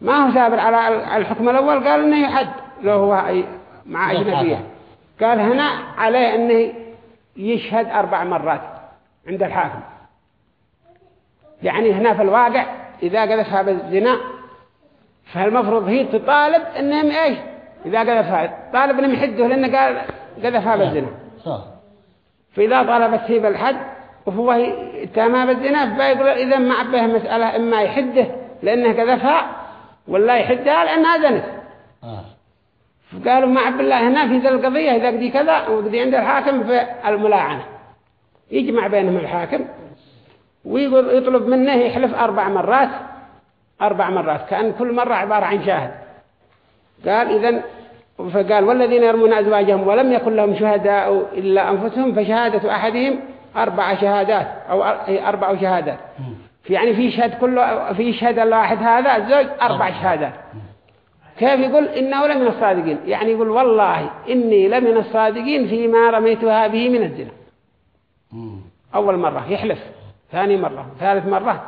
ما هو سابر على الحكم الأول؟ قال إنه يحد لو هو مع أجنبية. قال هنا عليه إنه يشهد أربع مرات عند الحاكم. يعني هنا في الواقع إذا قذفها بالزنا فالمفروض هي تطالب إنهم إيش؟ إذا قذفها طالب إنهم يحدوا لأنه قال قذفها بالزنا فإذا طالبت هي بالحد وهو تمام بالزنا فيقول إذا ما عبه مسألة إما يحده لأنه قذفها ولا يحدها لأنها زنت. آه. فقالوا مع بالله هنا في ذا القضية إذا قدي كذا وقدي عند الحاكم في الملاعنة. يجمع بينهم الحاكم. ويقول يطلب منه يحلف أربع مرات أربع مرات كأن كل مرة عبارة عن شاهد. قال إذن فقال والذين يرمون أزواجهم ولم يكن لهم شهداء إلا أنفسهم فشهادة أحدهم أربع شهادات أو أربع شهادات. يعني في شهد كله في شهد الواحد هذا الزوج أربع شهادات. كيف يقول؟ إنه لمن الصادقين. يعني يقول والله إني لمن الصادقين فيما رميتها به من الزنا. أول مرة يحلف. ثاني مرة ثالث مرة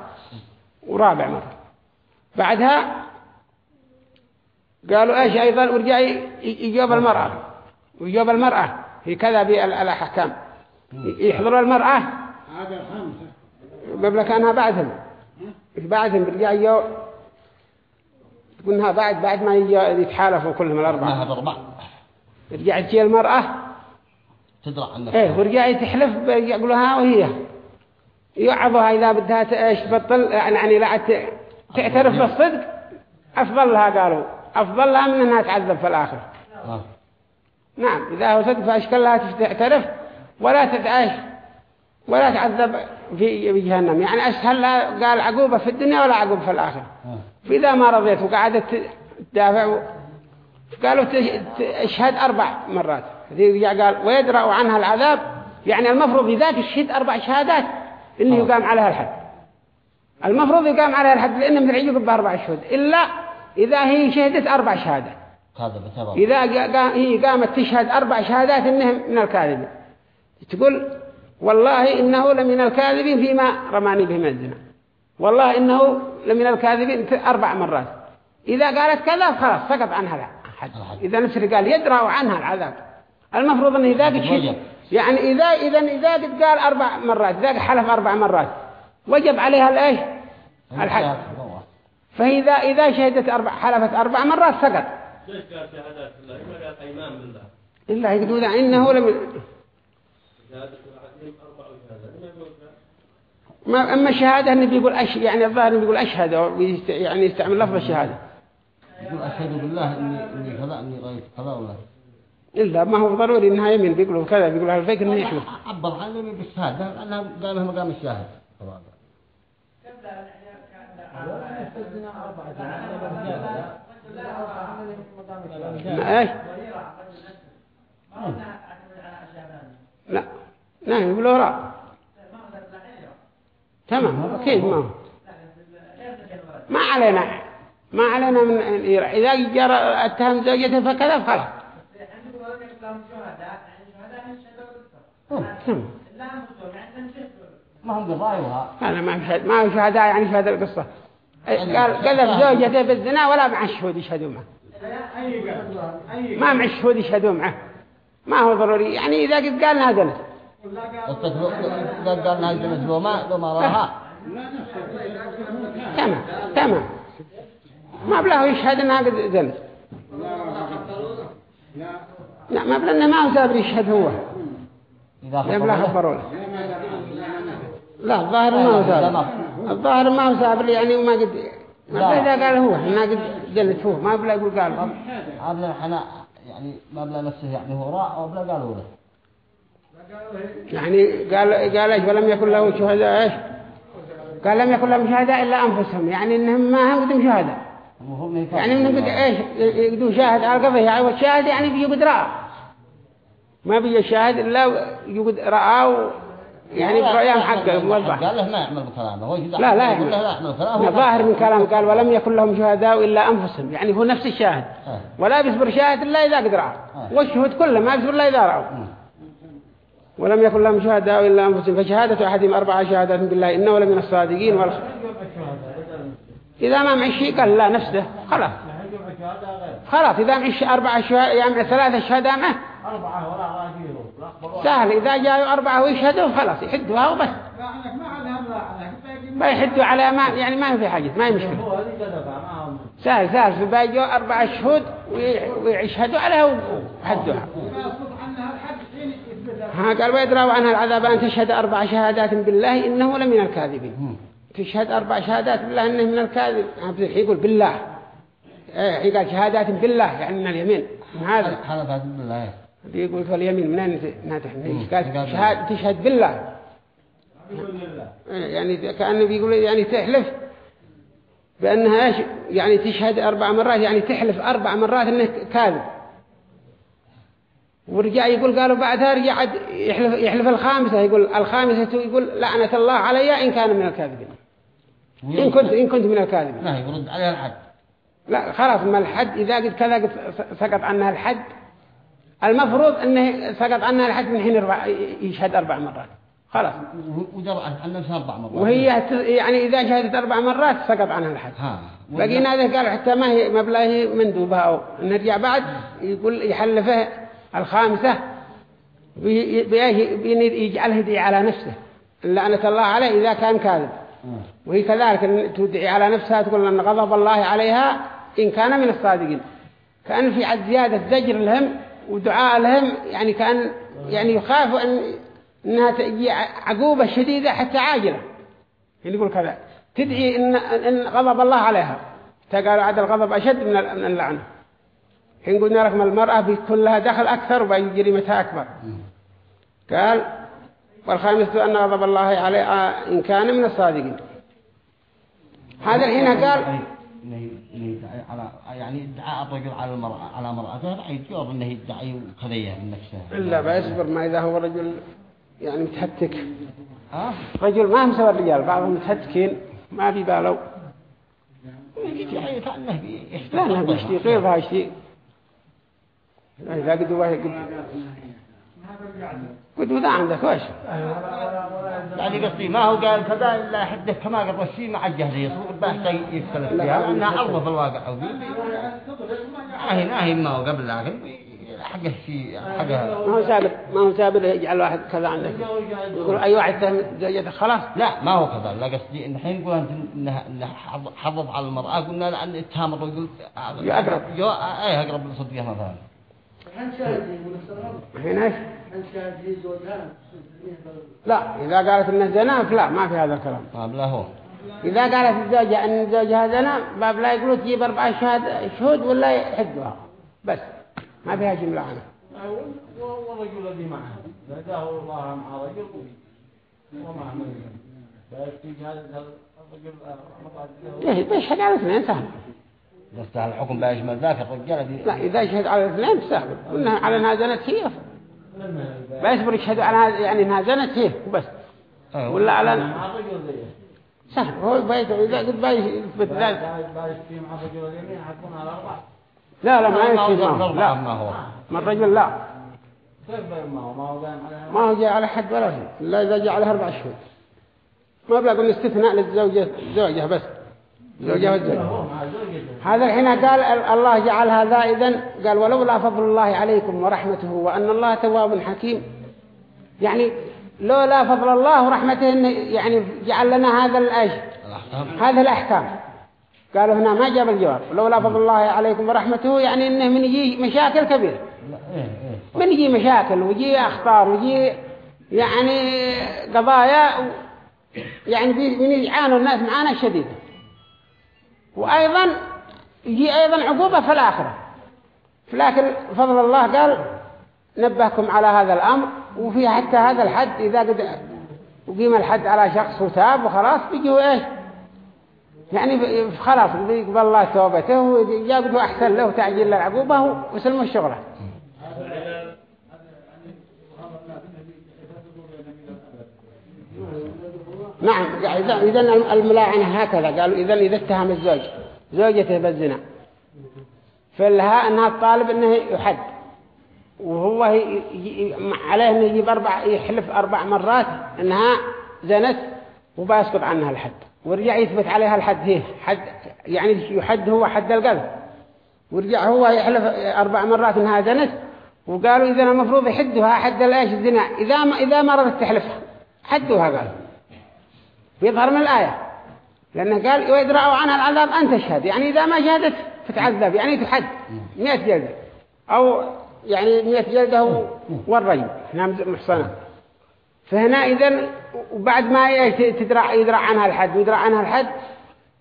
ورابع مرة. بعدها قالوا إيش أيضا؟ ورجع يجوب المرأة. ويجوب المرأة. في كذا بالأحكام. يحضر المرأة. قبل كانها بعدهم بعدهم برجع يو تقولها بعد بعد ما يتحالفوا كلهم الأربعة. هذا أربعة رجع تجي المرأة. تدرع عن إيه ورجع تحلف يقولها وهي. يعظها إذا بدها إيش تبطل يعني لا تعترف بالصدق أفضل لها قالوا. أفضل لها من أنها تعذب في الآخر آه. نعم إذا هو صدق فأشكال لها تعترف ولا تتعاش ولا تعذب في جهنم. يعني أسهل لها قال عقوبة في الدنيا ولا عقوبة في الآخر آه. فإذا ما رضيت وقعدت تدافع قالوا تشهد أربع مرات. قال ويدرأ عنها العذاب. يعني المفروض إذا تشهد أربع شهادات. إنه يقام عليها الحد. المفروض يقام عليها الحد لأنه من العجوب بأربع شهود. إلا إذا هي شهدت أربع شهادات. إذا هي قامت تشهد أربع شهادات إنهم من الكاذبين. تقول والله إنه لمن الكاذبين فيما رماني به من الزنا. والله إنه لمن الكاذبين أربع مرات. إذا قالت كذا خلاص سقط عنها الحد. إذا نفسه قال يدرأ عنها العذاب. المفروض أنه إذا قد يعني إذا إذا إذا قد قال أربع مرات إذا حلف أربع مرات وجب عليها الإيش؟ الحد فإذا إذا شهدت أربع حلفت أربع مرات سقط ليش قال شهادات الله ما قال أيمان بالله. إلا يقولون إنه لم ما أما الشهادة إنه بيقول أش يعني الظاهر إنه بيقول أشهد يعني يستعمل لفظ الشهادة. يقول أشهد بالله إني إني كذا إني رأيت كذا ولا إلا ما هو ضروري إنها يمين بيقولوا كذا بيقولوا على الفكر إنه يحلف عبر عنه بالشهادة أنها قالها مقام الشاهد. إيش لا لا يقولوا وراء تمام أكيد ما ما علينا ما علينا من إذا جرى اتهم زوجته فكذا فخلاص ما هم قضايوها هذا ما في ما في شهداء يعني في هذه القصة. قال قذف زوجته بالزنا ولا مع الشهود يشهدوا معه. ما مع الشهود يشهدوا معه. ما هو ضروري. يعني إذا قد قال نازلت. قد قال نازلت لو ما لو ما رأها. تمام. تمام. ما بله يشهد إنها قد زنت. لا ما بله إنه ما هو سابر يشهد هو. لا بله خبروا له. لا الظاهر ما هو سابر الظاهر ما هو سابر يعني وما قد ما إذا قال هو ما قد جلت هو ما بلا يقول قال. هذا حنا يعني ما بلا نفسه يعني هو راء أو بلا قال هو يعني قال قال إيش؟ ولم يكن له شهداء إيش؟ قال لم يكن لهم شهداء إلا أنفسهم يعني إنهم ما هم قدم شهداء. يعني من قد إيش؟ يقدوا شاهد على يعني والشاهد يعني بيجي قد راى ما بيجي الشاهد إلا يقد رأى يعني برأيان حقه موضح قال له ما يعمل بكلامه لا لا يعمل لا. يعمل كلامه ظاهر من كلامه قال ولم يكن لهم شهداء إلا أنفسهم يعني هو نفس الشاهد. آه. ولا بيصبر شاهد إلا إذا قد رأى آه. والشهود كله ما بيصبر إلا إذا رأوا. آه. ولم يكن لهم شهداء إلا أنفسهم فشهادة أحدهم أربع شهادات بالله إنه لمن الصادقين. والخ... إذا ما معي شيء قال لا نفسه خلاص. خلاص إذا معي أربع شهادة يعني ثلاثة شهادة معه أربعة ولا سهل إذا جاءوا أربعة ويشهدوا خلاص يحدوها وبس. ما يحدوا على ما يعني ما في حاجة ما هي مشكلة. سهل سهل فباجوا أربعة شهود ويشهدوا عليها وحدوها ها قال ويدروا عنها العذاب أن تشهد أربع شهادات بالله إنه لمن الكاذبين. تشهد أربع شهادات بالله إنه من الكاذب. يقول بالله. إيه قال شهادات بالله يعني من اليمين. هذا. هذا بالله. يقول فاليمين منين ناتح قال شهاد تشهد بالله. يعني كأنه بيقول يعني تحلف. بأنها إيش؟ يعني تشهد أربع مرات يعني تحلف أربع مرات أنه كاذب. ورجع يقول قالوا بعدها رجع يحلف, يحلف الخامسة. يقول الخامسة يقول لعنة الله علي إن كان من الكاذبين. إن كنت إن كنت من الكاذبين. لا يرد عليها الحد. لا خلاص ما الحد إذا قد كذا سقط عنها الحد. المفروض أنه سقط عنها الحد من حين يشهد أربع مرات. خلاص. ودرع عنها أربع مرات. وهي يعني إذا شهدت أربع مرات سقط عنها الحد بقينا هذا قال حتى ما هي مبلغ هي مندوبة أو نرجع بعد يقول يحلفه الخامسة يجعله يدعي على نفسه. لعنة الله عليه إذا كان كاذب. وهي كذلك تدعي على نفسها تقول أن غضب الله عليها إن كان من الصادقين. كأن في عد زيادة زجر لهم ودعاء لهم يعني كأن يعني يخاف أن أنها تجي عقوبة شديدة حتى عاجلة. يعني يقول كذا. تدعي إن, إن غضب الله عليها. تقال عاد الغضب أشد من اللعنة. حين قلنا لكم المرأة بيكون لها دخل أكثر وبين جريمتها أكبر. قال والخامس أن غضب الله عليه إن كان من الصادقين. هذا الحين قال على يعني ادعاء الرجل على المرأة على مرأته يجوز إنه يدعي خذيه من نفسه. إلا بيصبر ما إذا هو رجل يعني متهتك. ها؟ رجل ما هم سوى الرجال بعضهم متهتكين ما في بالو لا لا بيشتي غيرها يشتي إذا قد قد وذا عندك وش يعني قصدي ما هو قال كذا إلا حده كما قبل الشيء مع الجهل يصير بحث يختلف فيها أنها أرض في الواقع ناهي ناهي ما هو قبل لكن حق الشيء حقها ما هو سابر ما هو سابر يجعل واحد كذا عندك. يقول أي واحد فهم زوجته؟ خلاص. لا ما هو كذا لا قصدي إن الحين إنها إنها حضت على المرأة قلنا لأن اتهام الرجل يقرب يو أي أقرب لصدقها مثلا. الحين إيش؟ لا إذا قالت إنه زنا فلا ما في هذا الكلام. ما بلا هو. إذا قالت الزوجة أن زوجها زنا باب لا يقولوا تجيب أربع شهاد شهود ولا يحدوها. بس ما فيها جملة عنها والرجل الذي معها. فداه الله مع رجل ومع من فيكفي هذا الرجل إيه بيشهد على اثنين سهل. بس على الحكم بيشمل ذاك الرجال دي لا إذا يشهد على اثنين سهل. قلنا على أنها زنت هي بيصبر يشهدوا على يعني أنها زنت هي وبس. ولا على مع الرجل زيه. سهل. هو بيت إذا قد بيثبت ذلك لا لا ما يكفي ما معه لا. ما هو. من الرجل لا. كيف ما هو؟ ما هو قايم على ما هو جاء على حد ولا شيء. إلا إذا جاء على أربع شهور ما بلاقوا استثناء للزوجة زوجة بس. زوجة والزوجة. هذا الحين قال ال- الله جعل هذا إذن. قال ولولا فضل الله عليكم ورحمته وأن الله تواب حكيم. يعني لولا فضل الله ورحمته يعني جعل لنا هذا الأحكام. هذه الأحكام. قالوا هنا ما جاب الجواب. لولا فضل الله عليكم ورحمته يعني إنه من يجي مشاكل كبيرة. إيه إيه. من يجي مشاكل ويجي أخطار ويجي يعني قضايا يعني من يعانوا الناس معانا شديدة وأيضا يجي أيضا عقوبة في الآخرة. لكن فضل الله قال نبهكم على هذا الأمر وفي حتى هذا الحد إذا قد وقيم الحد على شخص وتاب وخلاص بيجوا إيش؟ يعني خلاص بيقبل الله توبته ويجابده أحسن له تعجيل للعقوبة وسلم الشغلة. نعم إذا الملاعنة هكذا قالوا إذا إذا اتهم الزوج زوجته بالزنا. فلها أنها الطالب أنه يحد وهو عليه أنه يجيب أربع يحلف أربع مرات أنها زنت وبيسقط عنها الحد. ورجع يثبت عليها الحد هي حد يعني يحد هو حد القذف ورجع هو يحلف أربع مرات أنها زنت وقالوا إذا المفروض يحدها حد الإيش؟ الزنا. إذا ما إذا ما رضت تحلفها حدوها قالوا يظهر من الآية. لأنه قال ويدرأوا عنها العذاب أن تشهد. يعني إذا ما شهدت فتعذب. يعني تحد. مئة جلدة. أو يعني مئة جلدة والرجم هنا محصنة فهنا إذن وبعد ما إيش تدرع يدرع عنها الحد. ويدرع عنها الحد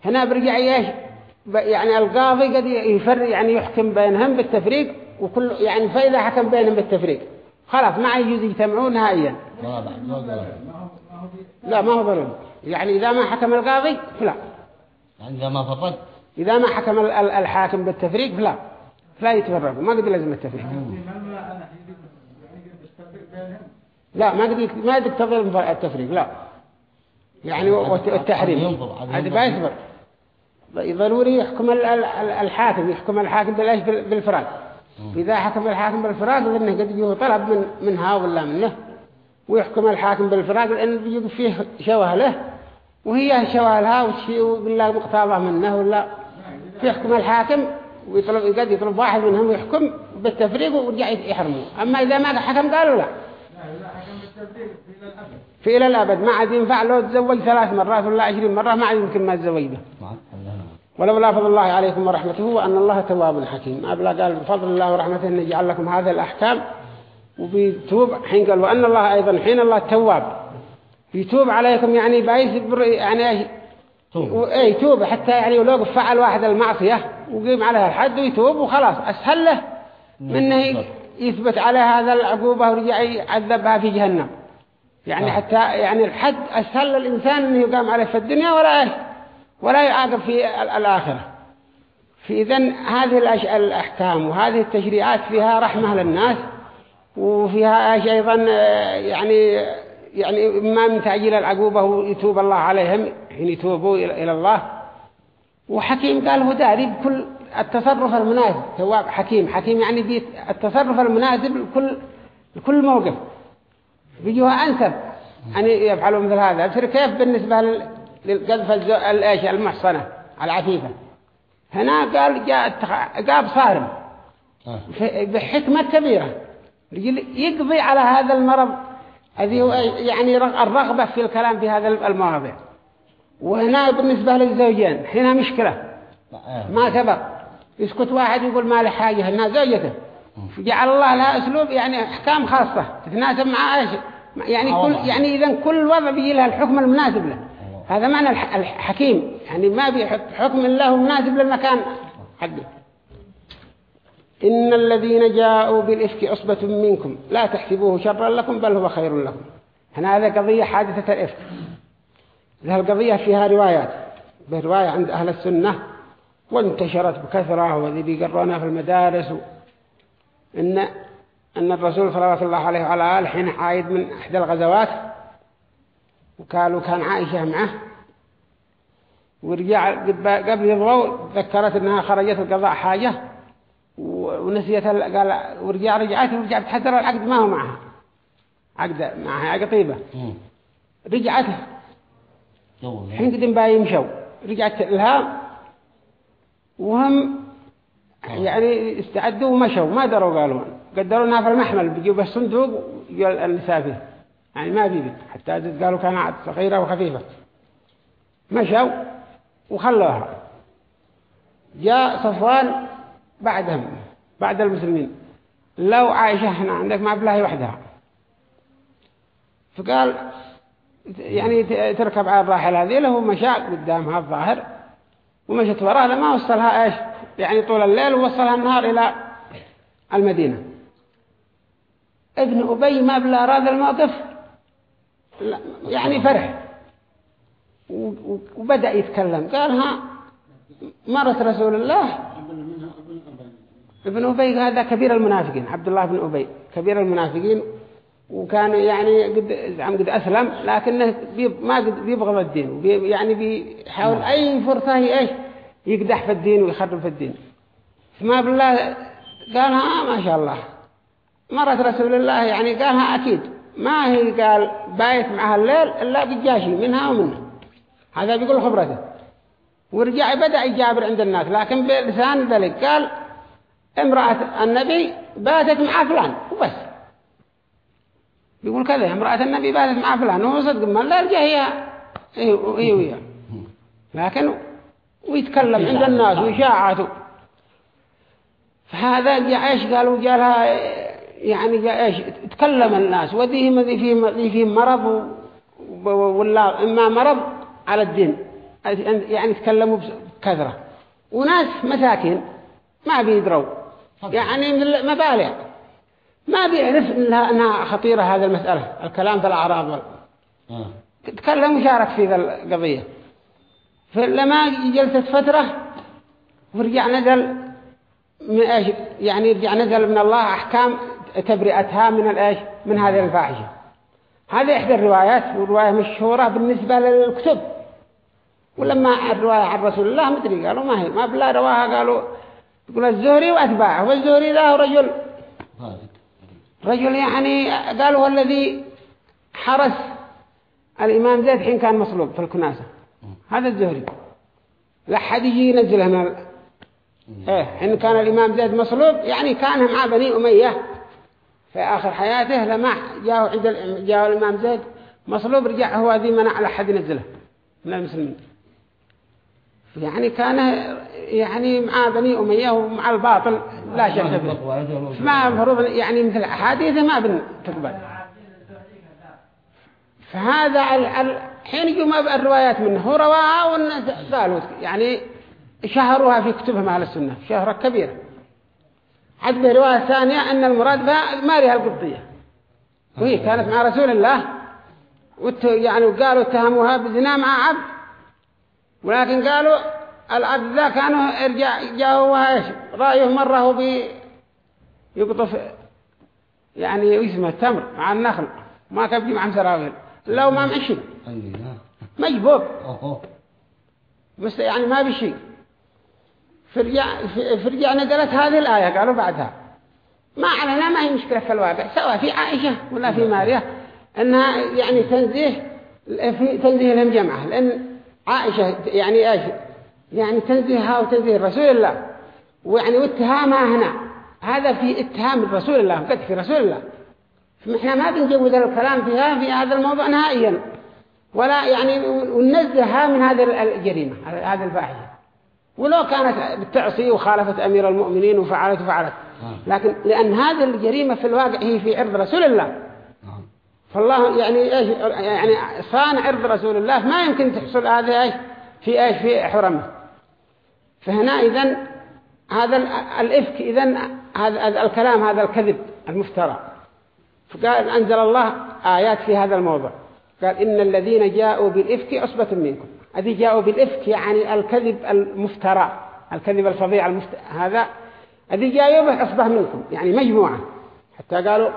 هنا برجع إيش؟ يعني القاضي قد يفر يعني يحكم بينهم بالتفريق وكل يعني فإذا حكم بينهم بالتفريق. خلاص ما يجوز يجتمعون نهائيا. لا ما هو ضروري. يعني إذا ما حكم القاضي فلا. يعني إذا ما فضل إذا ما حكم ال- ال- الحاكم بالتفريق فلا. لا يتفرقوا. ما قد لازم التفريق. لا ما قد ما يقتضي الف- التفريق لا. يعني والت- والتحريم هذا. ما يصبر ضروري يحكم ال- ال- ال- الحاكم يحكم الحاكم بالإيش؟ بال- بالفراق إذا حكم الحاكم بالفراق لأنه قد يجيه طلب من منها ولا منه. ويحكم الحاكم بالفراق لأن بيجي فيه شوه له. وهي شوه لها وشيء ولا مقتضى منه ولا فيحكم الحاكم ويطلب قد يطلب واحد منهم يحكم بالتفريق ويرجع يحرمه. أما إذا ما حكم قالوا لا. في إلى الأبد. ما عاد ينفع لو تزوج ثلاث مرات ولا عشرين مرة ما عاد يمكن ما تزوج به. ولولا فضل الله عليكم ورحمته وأن الله تواب حكيم. ما بلا قال بفضل الله ورحمته أن يجعل لكم هذه الأحكام. وبيتوب حين قال وأن الله أيضا حين الله التواب يتوب عليكم يعني بايس يعني إيش أي توب حتى يعني لو فعل واحد المعصية وقيم عليها الحد ويتوب وخلاص. أسهل له منه يثبت على هذا العقوبة ورجع يعذبها في جهنم. يعني حتى يعني الحد أسهل الإنسان أنه يقام عليه في الدنيا ولا إيش ولا يعاقب في الآخرة. في إذن هذه الأحكام وهذه التشريعات فيها رحمة للناس وفيها أيضا يعني يعني ما من تعجيل العقوبة ويتوب الله عليهم حين يتوبوا إلى الله. وحكيم قال هو داري بكل التصرف المناسب. تواب حكيم. حكيم يعني بيت التصرف المناسب لكل لكل موقف. بيجوها أنسب. أن يفعلوا مثل هذا. بصير كيف بالنسبة للقذف الإيش المحصنة العفيفة. هنا قال جاء قاب صارم. بحكمة كبيرة. يقضي على هذا المرض هو يعني الرغبة في الكلام في هذا المواضيع. وهنا بالنسبة للزوجين هنا مشكلة. ما كبر يسكت واحد يقول ما له حاجة هنا زوجته. جعل الله لها أسلوب يعني أحكام خاصة تتناسب مع إيش؟ يعني كل يعني إذا كل وضع بيجي لها الحكم المناسب له. هذا معنى الحكيم. يعني ما بيحط حكم الله مناسب للمكان حقه. إن الذين جاءوا بالإفك عصبة منكم لا تحسبوه شرا لكم بل هو خير لكم. هنا هذا قضية حادثة الإفك. هذه القضية فيها روايات. برواية عند أهل السنة وانتشرت بكثرة وذي بيقرونها في المدارس. إن أن الرسول صلى الله عليه وعلى آله حين عايد من إحدى الغزوات وقالوا كان عائشة معه. ورجع قبل يضوء ذكرت أنها خرجت القضاء حاجة. ونسيت قال ورجع رجعت ورجع تحذر العقد ما هو معها. عقد معها عقد طيبة. رجعت. حين قدم باي يمشوا. رجعت لها. وهم يعني استعدوا ومشوا. ما دروا قالوا. قدروا في المحمل. بيجوا بالصندوق يجوا النساء فيه يعني ما بيبي. حتى قالوا كانت صغيرة وخفيفة. مشوا وخلوها. جاء صفوان بعدهم. بعد المسلمين. لو عايشة هنا عندك ما بلاهي وحدها. فقال يعني تركب على الراحل هذه له مشاء قدامها الظاهر ومشت وراها لما وصلها إيش؟ يعني طول الليل ووصلها النهار إلى المدينة. ابن أبي ما بلا أراد الموقف يعني فرح. وبدأ يتكلم. قال ها مرت رسول الله ابن أبي هذا كبير المنافقين عبد الله بن أبي كبير المنافقين وكان يعني قد عم قد أسلم لكنه ما قد بيبغض الدين يعني بيحاول أي فرصة إيش؟ يقدح في الدين ويخرب في الدين. فما بالله قالها ما شاء الله. مرت رسول الله يعني قالها أكيد. ما هي قال بايت معها الليل إلا بجاشي منها ومنها. هذا بيقول خبرته. ورجع بدأ يجابر عند الناس لكن بلسان ذلك قال امرأة النبي باتت مع فلان وبس. يقول كذا امرأة النبي باتت مع فلان وهو صدق ما لا رجع هي هي وياه. لكن ويتكلم عند الناس ويشاعته فهذا جاء إيش قالوا جالها يعني جاء إيش؟ تكلم الناس. وذيهم ذي فيهم ذي فيهم مرض ولا اما مرض على الدين. يعني تكلموا بكثرة. وناس مساكين ما بيدروا. يعني من المبالغ ما بيعرف انها خطيرة هذه المسألة الكلام في الأعراض تكلم وشارك في ذا القضية فلما جلست فترة ورجع نزل من إيش؟ يعني رجع نزل من الله أحكام تبرئتها من الايش من هذه الفاحشة. هذه إحدى الروايات والرواية مشهورة بالنسبة للكتب. ولما الرواية عن رسول الله مدري قالوا ما هي ما بلا رواها قالوا يقول الزهري وأتباعه. والزهري له رجل رجل يعني قالوا هو الذي حرس الإمام زيد حين كان مصلوب في الكناسة هذا الزهري. لا حد يجي ينزله من ال... إيه حين كان الإمام زيد مصلوب يعني كان مع بني أمية في آخر حياته لما جاءوا عند جاءوا الإمام زيد مصلوب رجع هو ذي منع على حد نزله من المسلمين. يعني كان يعني مع بني أمية ومع الباطل لا شك فيه. ما مفروض يعني مثل حديثه ما بنتقبل فهذا الحين يجوا الروايات منه هو رواها والناس قالوا يعني شهروها في كتبهم أهل السنة شهرة كبيرة. حد رواية ثانية أن المراد بها ماريها القبطية. وهي كانت مع رسول الله. يعني قالوا اتهموها بزنا مع عبد. ولكن قالوا العبد ذا كانوا ارجع جاءوا رأيه مرة هو بي يقطف يعني اسمه التمر مع النخل. ما كان مع مسراويل لو ما مشي. مجبوب بس يعني ما بشي. فرجع فرجع نقلت هذه الآية قالوا بعدها. ما علينا ما هي مشكلة في الواقع سواء في عائشة ولا في ماريا أنها يعني تنزيه في تنزيه لهم جمعة. لأن عائشة يعني إيش؟ يعني تنزيهها وتنزيه رسول الله. ويعني واتهامها هنا. هذا في اتهام رسول الله قد في رسول الله. فإحنا ما بنجوز الكلام فيها في هذا الموضوع نهائيا. ولا يعني وننزهها من هذه الجريمة هذا الفاحشة. ولو كانت بتعصي وخالفت أمير المؤمنين وفعلت وفعلت. لكن لأن هذه الجريمة في الواقع هي في عرض رسول الله. فالله يعني إيش يعني صان عرض رسول الله ما يمكن تحصل هذا إيش في إيش في حرمة. فهنا اذا هذا الإفك اذا هذا الكلام هذا الكذب المفترى. فقال أنزل الله آيات في هذا الموضوع قال إن الذين جاءوا بالإفك عصبة منكم. الذي جاءوا بالإفك يعني الكذب المفترى الكذب الفظيع المفترى هذا الذي جاءوا به عصبة منكم يعني مجموعة. حتى قالوا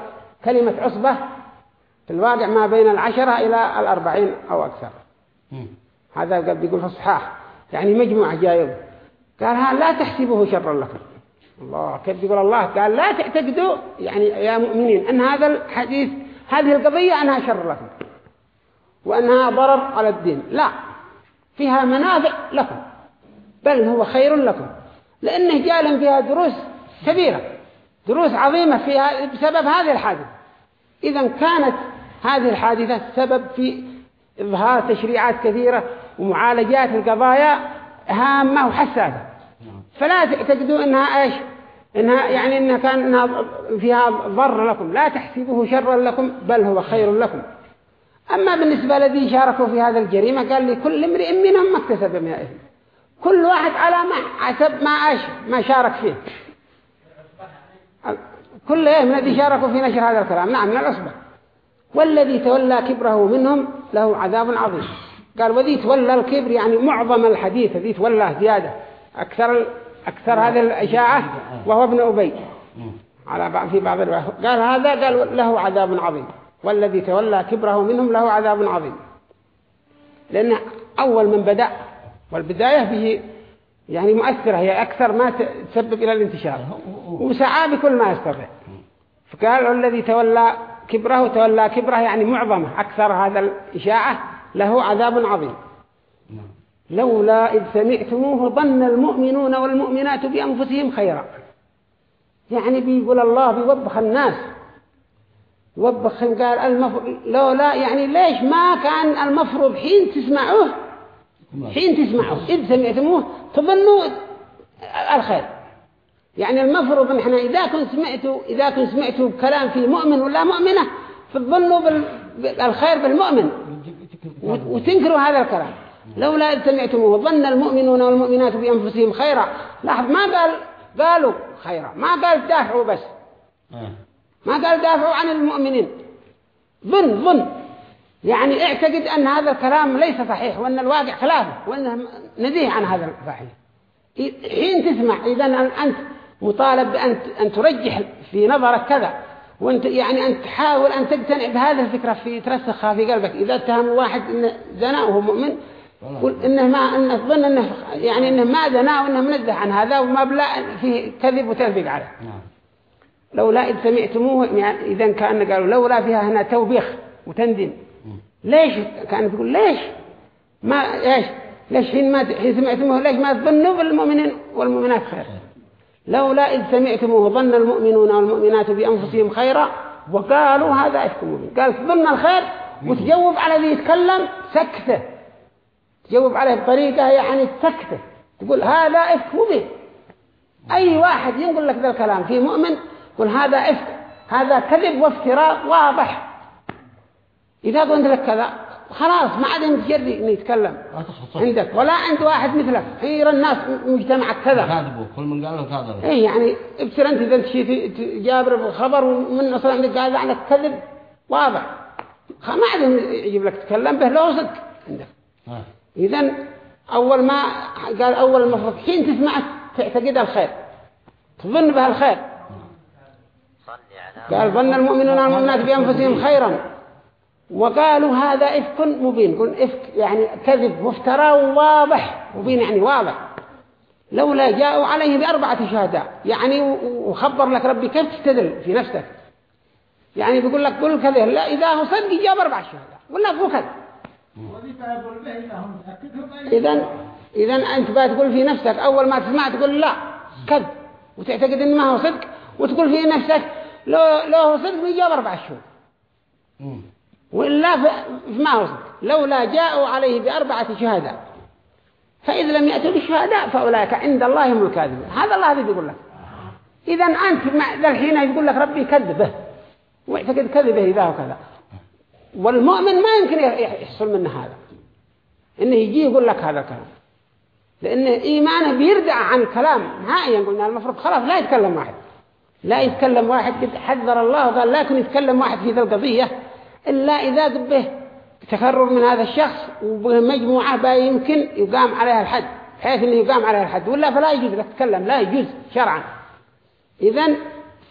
كلمة عصبة في الواقع ما بين العشرة إلى الأربعين أو أكثر. هذا قد يقول في الصحاح. يعني مجموعة جايب قال ها لا تحسبوه شرا لكم. الله كيف يقول الله؟ قال لا تعتقدوا يعني يا مؤمنين أن هذا الحديث هذه القضية أنها شر لكم. وأنها ضرر على الدين. لا فيها منافع لكم. بل هو خير لكم. لأنه جالهم فيها دروس كبيرة. دروس عظيمة فيها بسبب هذه الحادثة. إذا كانت هذه الحادثة سبب في إظهار تشريعات كثيرة ومعالجات القضايا هامة وحساسة. فلا تعتقدوا إنها إيش؟ إنها يعني إنها كان إنها فيها ضر لكم. لا تحسبوه شرا لكم بل هو خير لكم. أما بالنسبة لذي شاركوا في هذا الجريمة قال لي كل امرئ منهم ما اكتسب من إثم. كل واحد على ما حسب ما إيش؟ ما شارك فيه. كل إيه من الذي شاركوا في نشر هذا الكلام. نعم من الأصبع والذي تولى كبره منهم له عذاب عظيم. قال وذي تولى الكبر يعني معظم الحديث ذي تولى زيادة. أكثر أكثر هذه الإشاعة وهو ابن أبي. على في بعض الروايات قال هذا قال له عذاب عظيم. والذي تولى كبره منهم له عذاب عظيم. لأن أول من بدأ والبداية به يعني مؤثرة هي أكثر ما تسبب إلى الانتشار. وسعى بكل ما يستطيع. فقال الذي تولى كبره تولى كبره يعني معظمه. أكثر هذا الإشاعة له عذاب عظيم. لولا إذ سمعتموه ظن المؤمنون والمؤمنات بأنفسهم خيرا. يعني بيقول الله بيوبخ الناس. يوبخ قال المفروض لولا يعني ليش ما كان المفروض حين تسمعوه؟ حين تسمعوه. إذ سمعتموه تظنوا الخير. يعني المفروض إن إحنا إذا كنت سمعتوا إذا كنت سمعتوا كلام في مؤمن ولا مؤمنة فتظنوا بالخير بالمؤمن. وتنكروا هذا الكلام. لولا إذ سمعتموه ظن المؤمنون والمؤمنات بأنفسهم خيرا. لاحظ ما قال قالوا خيرا. ما قال دافعوا بس. ما قال دافعوا عن المؤمنين. ظن ظن. يعني اعتقد أن هذا الكلام ليس صحيح وأن الواقع خلافه وأنه نزيه عن هذا الفاحش حين تسمع إذا أنت مطالب بأن أن ترجح في نظرك كذا. وأنت يعني أن تحاول أن تقتنع بهذه الفكرة في ترسخها في قلبك. إذا اتهم واحد إنه زنا وهو مؤمن قل إنه ما إنه تظن إنه يعني إنه ما زنا وإنه منزه عن هذا وما بلا فيه كذب وتلفق عليه. نعم. لولا إذ سمعتموه يعني إذا كأن قالوا لولا فيها هنا توبيخ وتندم. ليش؟ كان تقول ليش؟ ما إيش؟ ليش حين ما حين سمعتموه ليش ما تظنوا بالمؤمنين والمؤمنات خير؟ لولا إذ سمعتموه ظن المؤمنون والمؤمنات بأنفسهم خيرا وقالوا هذا إفك مبين. قال ظن الخير وتجاوب على اللي يتكلم سكتة. تجاوب عليه بطريقة يعني سكتة. تقول هذا إفك مبين. أي واحد يقول لك ذا الكلام في مؤمن يقول هذا إفك هذا كذب وافتراء واضح. إذا قلت لك كذا خلاص ما عاد متجري إنه يتكلم عندك. ولا عند واحد مثلك حير الناس مجتمعك كذا. كاذبوا. كل من قال له كاذب. اي يعني ابصر أنت إذا أنت جابر بخبر ومن أصلا عندك قاعد عنك كذب واضح. خ- ما عاد يجيب لك تتكلم به لو صدق. عندك. ها. اذا أول ما قال أول المفروض حين تسمع تعتقد الخير. تظن به الخير. قال ظن المؤمنون والمؤمنات بأنفسهم خيرا. وقالوا هذا إفك مبين يقول إفك يعني كذب مفترى واضح مبين يعني واضح. لولا جاءوا عليه بأربعة شهداء يعني وخبر لك ربي كيف تستدل في نفسك؟ يعني بيقول لك قل كذا لا إذا هو صدق جاب أربعة شهداء ولا هو كذا إذا إذا أنت بتقول في نفسك أول ما تسمع تقول لا كذب. وتعتقد إن ما هو صدق وتقول في نفسك لو لو هو صدق بيجاب أربعة شهور. وإلا ف- ما هو صدق لولا جاءوا عليه بأربعة شهداء. فإذا لم يأتوا بالشهداء فأولئك عند الله هم الكاذبون. هذا الله الذي بيقول لك. إذا أنت مع الحين يقول لك ربي كذبه. واعتقد كذبه إذا هو كذا. والمؤمن ما يمكن يح- يحصل منه هذا. إنه يجي يقول لك هذا الكلام. لأن إيمانه بيردع عن الكلام نهائيا قلنا المفروض خلاص لا يتكلم واحد. لا يتكلم واحد. قد حذر الله وقال لا يكون يتكلم واحد في ذا القضية. إلا إذا به تكرر من هذا الشخص وبمجموعة با يمكن يقام عليها الحد بحيث أنه يقام عليها الحد. ولا فلا يجوز لك تتكلم لا يجوز شرعا. إذن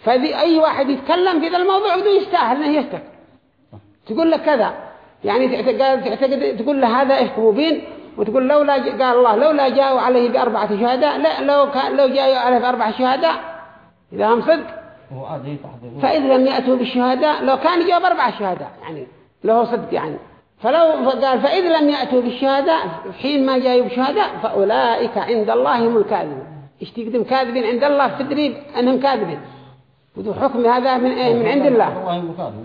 فذي أي واحد يتكلم في ذا الموضوع بده يستاهل أنه يفتك تقول لك كذا. يعني تعت- قال- تعتقد تقول له هذا إفك مبين وتقول لولا قال الله لولا جاءوا عليه بأربعة شهداء لا لو لو جاءوا عليه بأربعة شهداء إذا هم صدق. فإذا لم يأتوا بالشهداء لو كان جاء بأربعة شهداء يعني له صدق يعني. فلو قال فإذا لم يأتوا بالشهداء حين ما جاءوا بالشهداء فأولئك عند الله هم الكاذبون. إيش تقدم؟ كاذبين عند الله في تدريب أنهم كاذبين. وذو حكم هذا من إيه؟ من عند الله.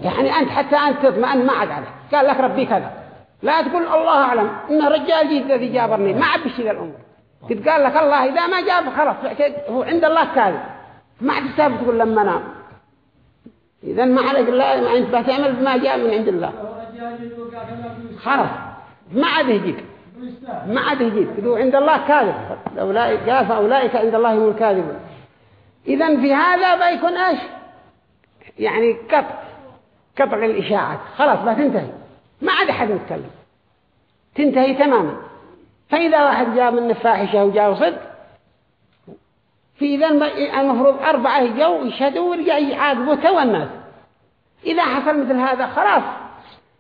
يعني أنت حتى أنت تطمئن ما عاد عليه قال لك ربي كذا. لا تقول الله أعلم. إنه رجال جيد الذي جابرني. ما عاد بشي ذا الأمور قد قال لك الله إذا ما جاب خلاص هو عند الله كاذب. ما عاد تستاهل تقول لما نام. إذا ما عليك الله أنت بتعمل بما جاء من عند الله. خلاص. ما عاد يجيك. ما عاد يجيك. تقول عند الله كاذب. أولئك قال فأولئك عند الله هم الكاذبون. إذا في هذا بيكون إيش؟ يعني قطع قطع الإشاعات. خلاص بتنتهي ما عاد أحد يتكلم. تنتهي تماما. فإذا واحد جاء من الفاحشة وجاء صدق في إذا المفروض أربعة يجوا يشهدوا ويرجع يعاقبوا الناس إذا حصل مثل هذا خلاص.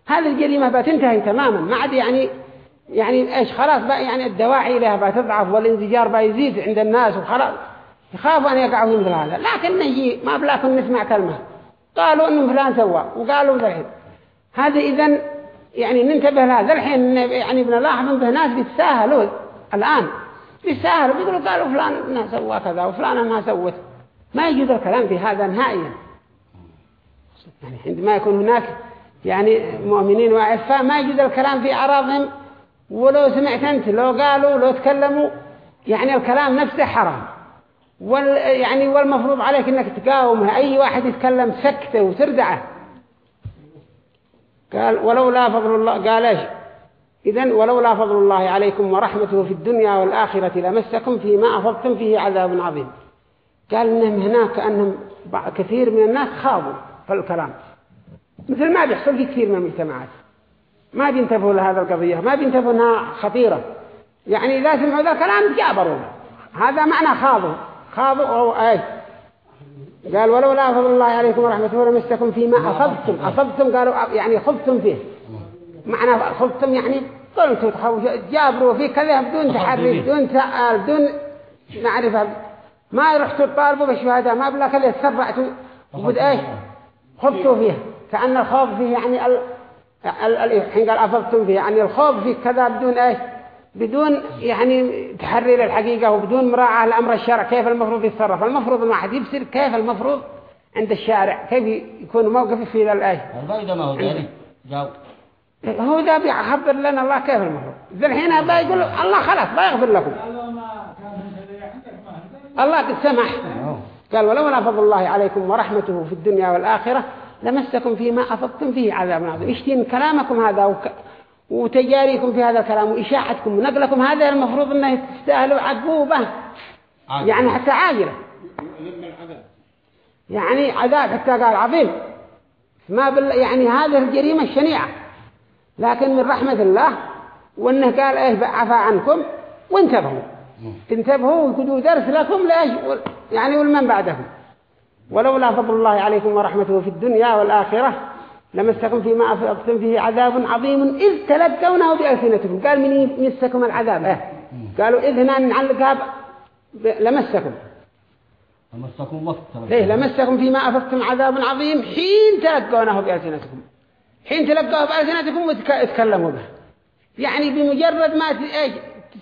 هذه الجريمة بتنتهي تماما. ما عاد يعني يعني إيش خلاص بقى يعني الدواعي لها بتضعف والانزجار بيزيد عند الناس وخلاص. يخافوا أن يقعوا مثل هذا. لكن نجي ما بلاكم نسمع كلمة. قالوا إنه فلان سوى وقالوا الحين هذا إذن يعني ننتبه لهذا. الحين يعني بنلاحظ به ناس بيتساهلوا الآن. بيتساهلوا بيقولوا قالوا فلان إنه سوى كذا وفلان ما سوت. ما يجوز الكلام في هذا نهائيا. يعني عندما يكون هناك يعني مؤمنين وعفاء ما يجوز الكلام في أعراضهم. ولو سمعت أنت لو قالوا لو تكلموا يعني الكلام نفسه حرام. وال يعني والمفروض عليك إنك تقاومه أي واحد يتكلم سكتة وتردعه. قال ولولا فضل الله قال إيش؟ اذا ولولا فضل الله عليكم ورحمته في الدنيا والآخرة لمسكم فيما أفضتم فيه عذاب عظيم. قال إنهم هناك انهم كثير من الناس خاضوا في الكلام. مثل ما بيحصل في كثير من المجتمعات. ما بينتبهوا لهذا القضية ما بينتبهوا إنها خطيرة. يعني إذا سمعوا ذا الكلام جابروا. هذا معنى خاضوا خاضوا أو أي قال ولولا فضل الله عليكم ورحمته لمسكم فيما أصبتم أصبتم قالوا يعني خضتم فيه. معنى خضتم يعني؟ قلتوا جابروا فيه كذا بدون تحري بدون تسأل بدون معرفة. ما رحتوا تطالبوا بالشهادة ما بلا كذا تسرعتوا. وبد إيش؟ خضتوا فيه كأن الخوف فيه يعني ال... ال... حين قال أصبتم فيه يعني الخوف فيه كذا بدون إيش؟ بدون يعني تحري للحقيقة وبدون مراعاة لأمر الشرع كيف المفروض يتصرف؟ المفروض الواحد يبصر كيف المفروض عند الشارع كيف يكون موقفه في ذا الآية الفائدة ما هو ذلك جاو هو ذا بيخبر لنا الله كيف المفروض ذا الحين هذا يقول الله خلاص بيغفر لكم. الله قد سمح. قال ولولا فضل الله عليكم ورحمته في الدنيا والآخرة لمسكم فيما أفضتم فيه عذاب عظيم يشتين كلامكم هذا وك... وتجاريكم في هذا الكلام وإشاعتكم ونقلكم هذا المفروض أنه تستاهلوا عقوبة يعني حتى عاجلة. يعني عذاب حتى قال عظيم. ما بال يعني هذه الجريمة الشنيعة لكن من رحمة الله وأنه قال إيه عفا عنكم وانتبهوا. انتبهوا وخذوا درس لكم ليش يعني ولمن بعدهم. ولولا فضل الله عليكم ورحمته في الدنيا والآخرة لمسكم فيما أفضتم فيه عذاب عظيم إذ تلقونه بألسنتكم. قال من يمسكم العذاب؟ آه قالوا إذ هنا نعلقها لمسكم. لمسكم وقت. ليه لمسكم فيما أفضتم عذاب عظيم حين تلقونه بألسنتكم. حين تلقوه بألسنتكم وتتكلموا به. يعني بمجرد ما إيش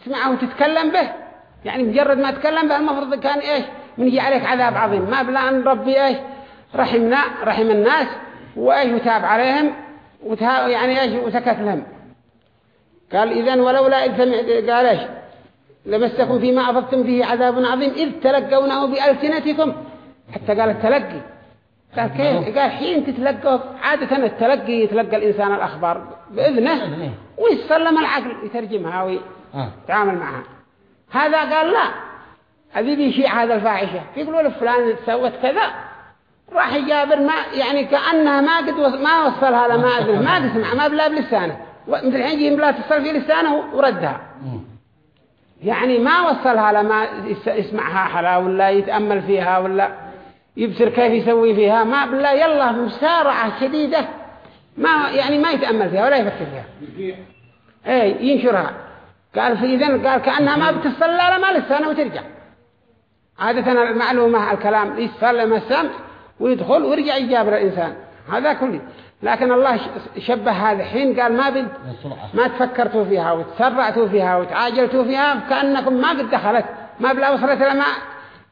تسمعه وتتكلم به يعني مجرد ما تتكلم به المفروض كان إيش من يجي عليك عذاب عظيم. ما بلا أن ربي إيش رحمنا رحم الناس وإيش وتاب عليهم يعني إيش وسكت لهم. قال إذن ولولا إذ سمع قال إيش لمسكم فيما أفضتم فيه عذاب عظيم إذ تلقونه بألسنتكم. حتى قال التلقي. قال كيف قال حين تتلقى عادة التلقي يتلقى الإنسان الأخبار بإذنه ويسلم العقل؟ يترجمها ويتعامل معها. هذا قال لا. هذه بيشيع هذا الفاحشة. يقولوا لفلان سوت كذا. راح يجابر ما يعني كأنها ما قد ما وصلها لما أذنه ما تسمع ما بلا بلسانه. مثل الحين يجي بلا تصل في لسانه وردها. يعني ما وصلها لما يسمعها حلا ولا يتأمل فيها ولا يبصر كيف يسوي فيها ما بالله يلا مسارعة شديدة. ما يعني ما يتأمل فيها ولا يفكر فيها. إيه ينشرها. قال في إذن قال كأنها ما بتصل لا ما لسانه وترجع. عادة المعلومة الكلام يسلم السمع ويدخل ويرجع يجابر الإنسان. هذا كله. لكن الله شبه هذا حين قال ما بد ما تفكرتوا فيها وتسرعتوا فيها وتعاجلتوا فيها كأنكم ما قد دخلت. ما بلا وصلت لما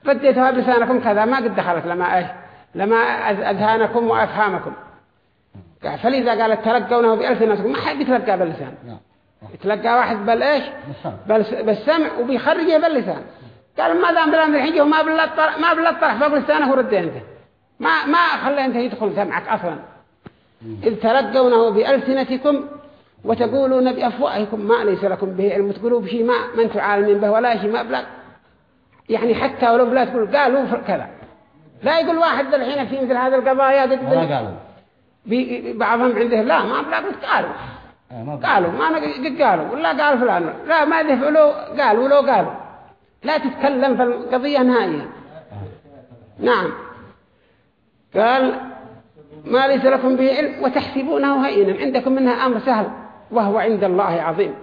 رديتها بلسانكم كذا ما قد دخلت لما إيش؟ لما أذهانكم وأفهامكم. فلذا قال تلقونه بألسنتكم. ما حد يتلقى باللسان. يتلقى واحد بل إيش؟ بالسمع. وبيخرجه باللسان. قال ما دام بلان الحجه وما بلا ما بلا طرح فوق لسانه ورده أنت. ما ما خلى أنت يدخل سمعك أصلا. إذ تلقونه بألسنتكم وتقولون بأفواهكم ما ليس لكم به علم. تقولوا بشيء ما ما أنتم عالمين به ولا شيء ما بلغ يعني حتى ولو بلا تقول قالوا كذا. لا يقول واحد الحين في مثل هذه القضايا قد قالوا. بعضهم عنده لا ما بلا قلت قالوا. قالوا. ما أنا قد قالوا. ولا قال فلان. لا ما ذفعلوا قالوا ولو قالوا لا تتكلم في القضية نهائيا. نعم. قال ما ليس لكم به علم وتحسبونه هينا. عندكم منها أمر سهل وهو عند الله عظيم.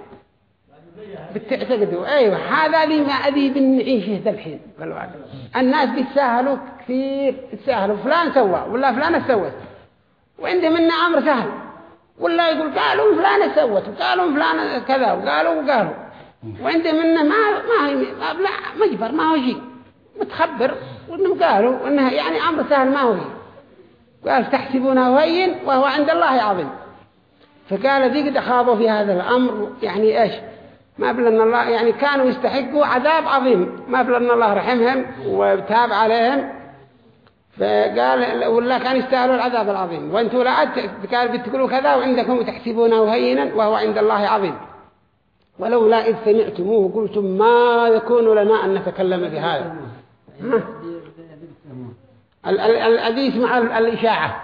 بتعتقدوا أيوة هذا لي ما أذي بنعيشه ذا الحين. بالواقع الناس بيتساهلوا كثير يتساهلوا فلان سوى ولا فلان سوت وعنده منه أمر سهل. ولا يقول قالوا فلان سوت وقالوا فلان كذا وقالوا وقالوا. وعنده منه ما ما هي لا مجبر ما هو شيء. متخبر وإنهم قالوا وانها يعني أمر سهل ما هو قال تحسبونه هين وهو عند الله عظيم. فقال ذي قد خاضوا في هذا الأمر يعني إيش؟ ما بلن الله يعني كانوا يستحقوا عذاب عظيم. ما بلن الله رحمهم وتاب عليهم. فقال ولا كان يستاهلوا العذاب العظيم. وأنتم لا قال بتقولوا كذا وعندكم تحسبونه هينا وهو عند الله عظيم. ولولا إذ سمعتموه قلتم ما يكون لنا أن نتكلم بهذا. الذي يسمع الإشاعة.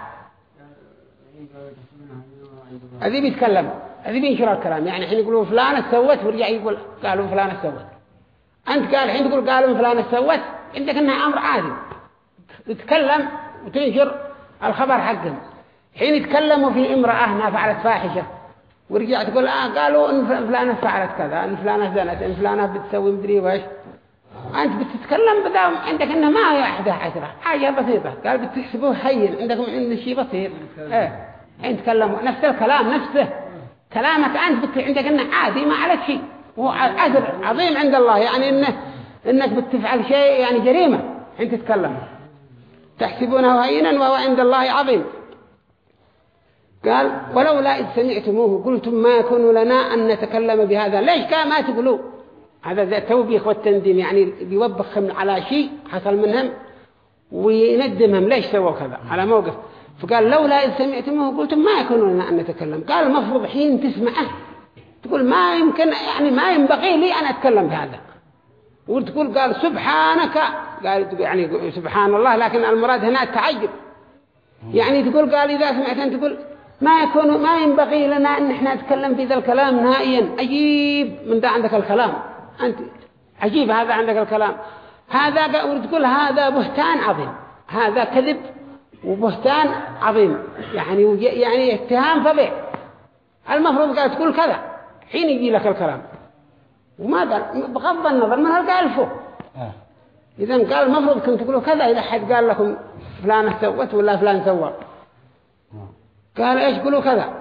الذي بيتكلم. الذي بينشر الكلام. يعني حين يقولوا فلان سوت ورجع يقول قالوا فلان سوت. أنت قال حين تقول قالوا فلان سوت عندك أنها أمر عادي تتكلم وتنشر الخبر حقهم. حين يتكلموا في امرأة ما فعلت فاحشة ورجعت تقول آه قالوا إن فلانة فعلت كذا إن فلانة زنت إن فلانة بتسوي مدري وإيش. أنت بتتكلم بدام عندك إنه ما أحد عشرة. حاجة بسيطة. قال بتحسبوه هين عندكم عند شيء بسيط. إيه. حين تكلموا نفس الكلام نفسه. كلامك أنت بت عندك إنه عادي ما عليك شيء. هو أجر عظيم عند الله يعني إنه إنك بتفعل شيء يعني جريمة. حين تتكلم. تحسبونه هينا وهو عند الله عظيم. قال ولولا إذ سمعتموه قلتم ما يكون لنا أن نتكلم بهذا. ليش؟ كان ما تقولوا. هذا ذا التوبيخ والتنديم يعني بيوبخهم على شيء حصل منهم ويندمهم. ليش سووا كذا؟ على موقف. فقال لولا إذ سمعتموه قلتم ما يكون لنا أن نتكلم. قال المفروض حين تسمعه تقول ما يمكن يعني ما ينبغي لي أن أتكلم بهذا وتقول قال سبحانك قال يعني سبحان الله لكن المراد هنا التعجب. يعني تقول قال إذا سمعت أن تقول ما يكون ما ينبغي لنا أن إحنا نتكلم في ذا الكلام نهائيا. عجيب من ذا عندك الكلام. أنت عجيب هذا عندك الكلام. هذا وتقول هذا بهتان عظيم. هذا كذب. وبهتان عظيم. يعني يعني اتهام فظيع المفروض قال تقول كذا. حين يجي لك الكلام. وما قال بغض النظر من هل قال فوق إذا قال المفروض كنت تقولوا كذا إذا حد قال لكم فلانة سوت ولا فلان سوى. قال إيش قولوا كذا؟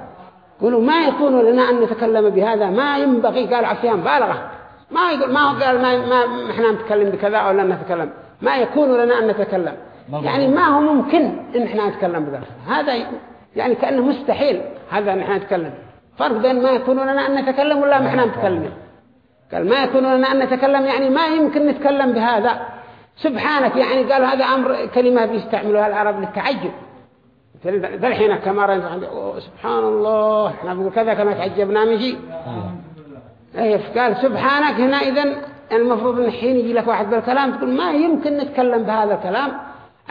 قولوا ما يكون لنا أن نتكلم بهذا. ما ينبغي. قال عصيان بالغة. ما يقول ما هو قال ما, ما إحنا نتكلم بكذا أو لا نتكلم. ما يكون لنا أن نتكلم. يعني ما هو ممكن إن إحنا نتكلم بذلك. هذا يعني كأنه مستحيل هذا إن إحنا نتكلم. فرق بين ما يكون لنا أن نتكلم ولا ما إحنا نتكلم. قال ما يكون لنا أن نتكلم يعني ما يمكن نتكلم بهذا. سبحانك يعني قالوا هذا أمر كلمة بيستعملوها العرب للتعجب. ذا الحين كما رأينا سبحان الله إحنا بنقول كذا كما تعجبنا من شيء. إيه قال سبحانك هنا إذن المفروض إن حين يجي لك واحد بالكلام تقول ما يمكن نتكلم بهذا الكلام.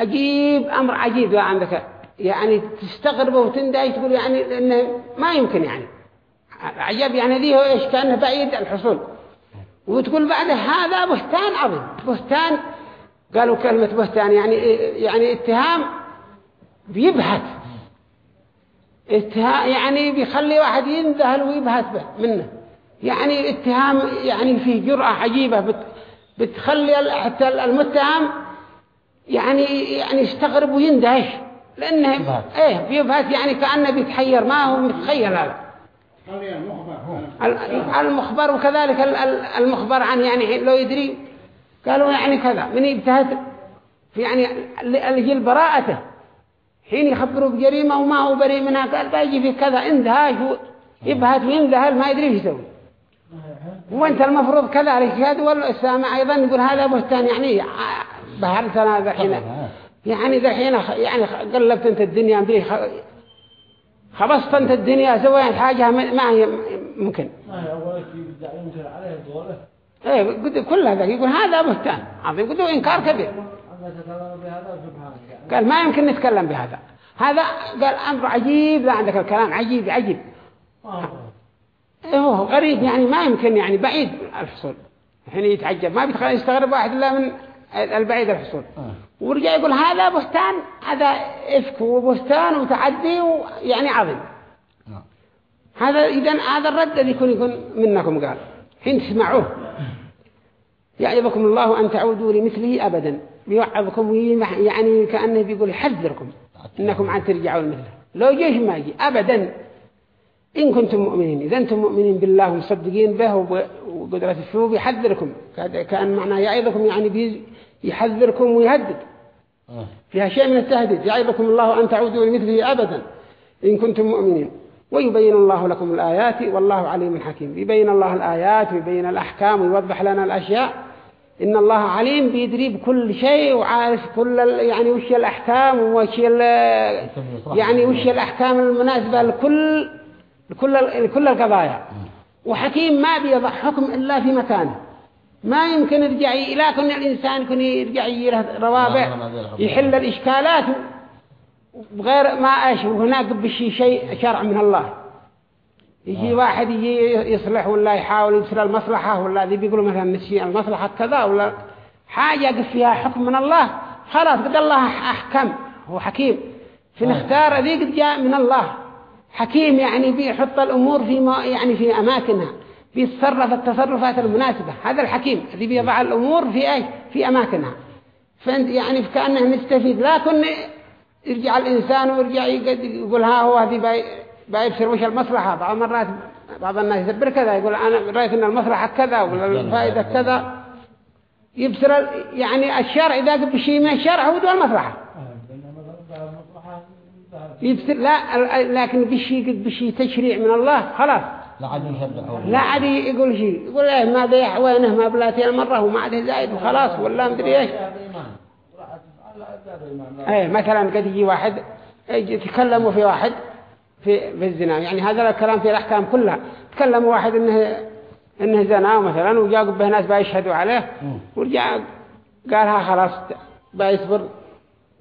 عجيب أمر عجيب لا عندك يعني تستغرب وتندهش تقول يعني إنه ما يمكن يعني. عجب يعني ذي هو إيش كأنه بعيد الحصول. وتقول بعد هذا بهتان عظيم بهتان. قالوا كلمة بهتان يعني يعني اتهام بيبهت. اتهام يعني بيخلي واحد ينذهل ويبهت به منه. يعني اتهام يعني فيه جرأة عجيبة. بت بتخلي حتى المتهم يعني يعني يستغرب ويندهش. لأنه إيه بيبهت يعني كأنه بيتحير. ما هو متخيل هذا. المخبر. وكذلك المخبر عن يعني لو يدري. قالوا يعني كذا. من يبتهت في يعني الجل براءته. حين يخبروا بجريمة وما هو بريء منها. قال باجي في كذا. اندهاش يبهت ويندهل. ما يدري إيش يسوي. وأنت المفروض كذلك هذا؟ والسامع أيضا يقول هذا بهتان. يعني بهرتنا ذا حين يعني ذا حين يعني قلبت انت الدنيا بدي خبصت انت الدنيا سويت حاجة ما هي ممكن. إيه كل هذا يقول هذا بهتان. عظيم قلت إنكار كبير. قال ما يمكن نتكلم بهذا. هذا قال أمر عجيب لا عندك الكلام عجيب عجيب. هو. غريب يعني ما يمكن يعني بعيد الحصول الحين يتعجب ما بيتخيل يستغرب واحد إلا من البعيد الحصول. ورجع يقول هذا بهتان هذا إفك وبهتان وتعدي ويعني عظيم. هذا إذا هذا الرد الذي يكون يكون منكم قال. حين تسمعوه. يعظكم الله أن تعودوا لمثله أبدا. بيوعظكم يعني كأنه بيقول يحذركم إنكم عن ترجعوا لمثله. لو جيش ما يجي أبدا. إن كنتم مؤمنين. إذا أنتم مؤمنين بالله ومصدقين به وقدرة الشعوب يحذركم. كأن معناه يعظكم يعني يحذركم ويهدد. فيها شيء من التهديد. يعظكم الله أن تعودوا لمثله أبدا. إن كنتم مؤمنين. ويبين الله لكم الآيات والله عليم حكيم. يبين الله الآيات ويبين الأحكام ويوضح لنا الأشياء. إن الله عليم بيدري بكل شيء وعارف كل يعني وش الأحكام وش يعني وش الأحكام المناسبة لكل لكل لكل القضايا. وحكيم ما بيضع حكم إلا في مكانه ما يمكن يرجع إلى كن الإنسان يكون يرجع له روابع يحل الإشكالات بغير ما أيش وهناك بشي شيء شرع من الله. يجي واحد يجي يصلح ولا يحاول يبصر المصلحة ولا ذي بيقولوا مثلا نسي المصلحة كذا ولا حاجة يقف فيها حكم من الله. خلاص قد الله أحكم هو حكيم. فنختار ذي قد جاء من الله. حكيم يعني بيحط الأمور في ما يعني في أماكنها. بيتصرف التصرفات المناسبة. هذا الحكيم الذي بيضع الأمور في أي في أماكنها. فأنت يعني كأنه نستفيد لكن يرجع الإنسان ويرجع يقول ها هو هذه بيبصر وش المصلحة؟ بعض مرات بعض الناس يسبر كذا يقول أنا رأيت أن المصلحة كذا ولا الفائدة كذا. يبصر يعني الشرع إذا قب شيء من الشرع هو دو المصلحة يبصر لا لكن بشي قد بشي تشريع من الله خلاص. لا عاد يشبعون لا عاد يقول شيء. يقول إيه ما ضيع وينه ما بلاتي المرة وما عاد زايد وخلاص ولا مدري إيش. إيه مثلا قد يجي واحد يجي يتكلموا في واحد في في الزنا. يعني هذا الكلام في الأحكام كلها. تكلموا واحد إنه إنه زنا مثلا وجاء به ناس بيشهدوا عليه ورجع قالها خلاص بيصبر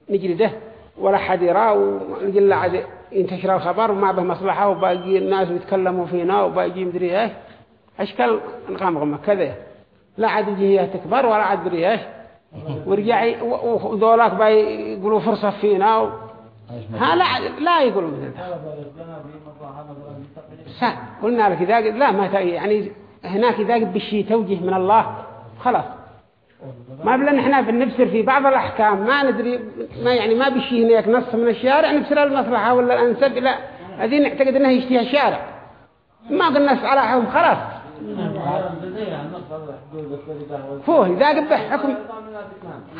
نجلده ولا حد يراه ونجل عاد ينتشر الخبر وما به مصلحة وباقي الناس يتكلموا فينا وباقي مدري إيش. أشكال نغمغمة كذا لا عاد يجي هي تكبر ولا عاد مدري إيش. ورجع وذولاك بيقولوا فرصة فينا و... ها لا لا يقولوا مثل قلنا لك إذا لا ما يعني هناك إذا بشي توجه من الله خلاص. ما بلا نحن بنبصر في بعض الأحكام ما ندري ما يعني ما بشي هناك نص من الشارع نبصر المصلحة ولا الأنسب لا. هذه نعتقد أنها يشتيها الشارع. ما قلنا نص على حكم خلاص. فوه إذا قد حكم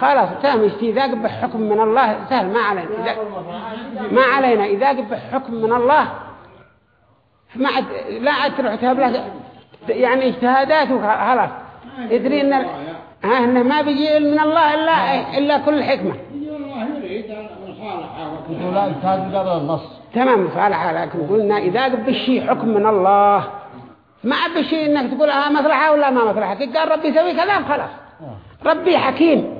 خلاص سهم يشتي إذا قد حكم من الله سهل ما علينا. إذا ما علينا. إذا قد حكم من الله ما عاد لا عاد تروح تهب يعني اجتهادات وخلاص يدري إن ال- ها انه ما بيجي من الله الا إلا كل النص تمام صالح لكن قلنا إذا بشي حكم من الله ما بشي إنك تقول ها مصلحه ولا ما مصلحه قال ربي يسوي كذا خلاص. ربي حكيم.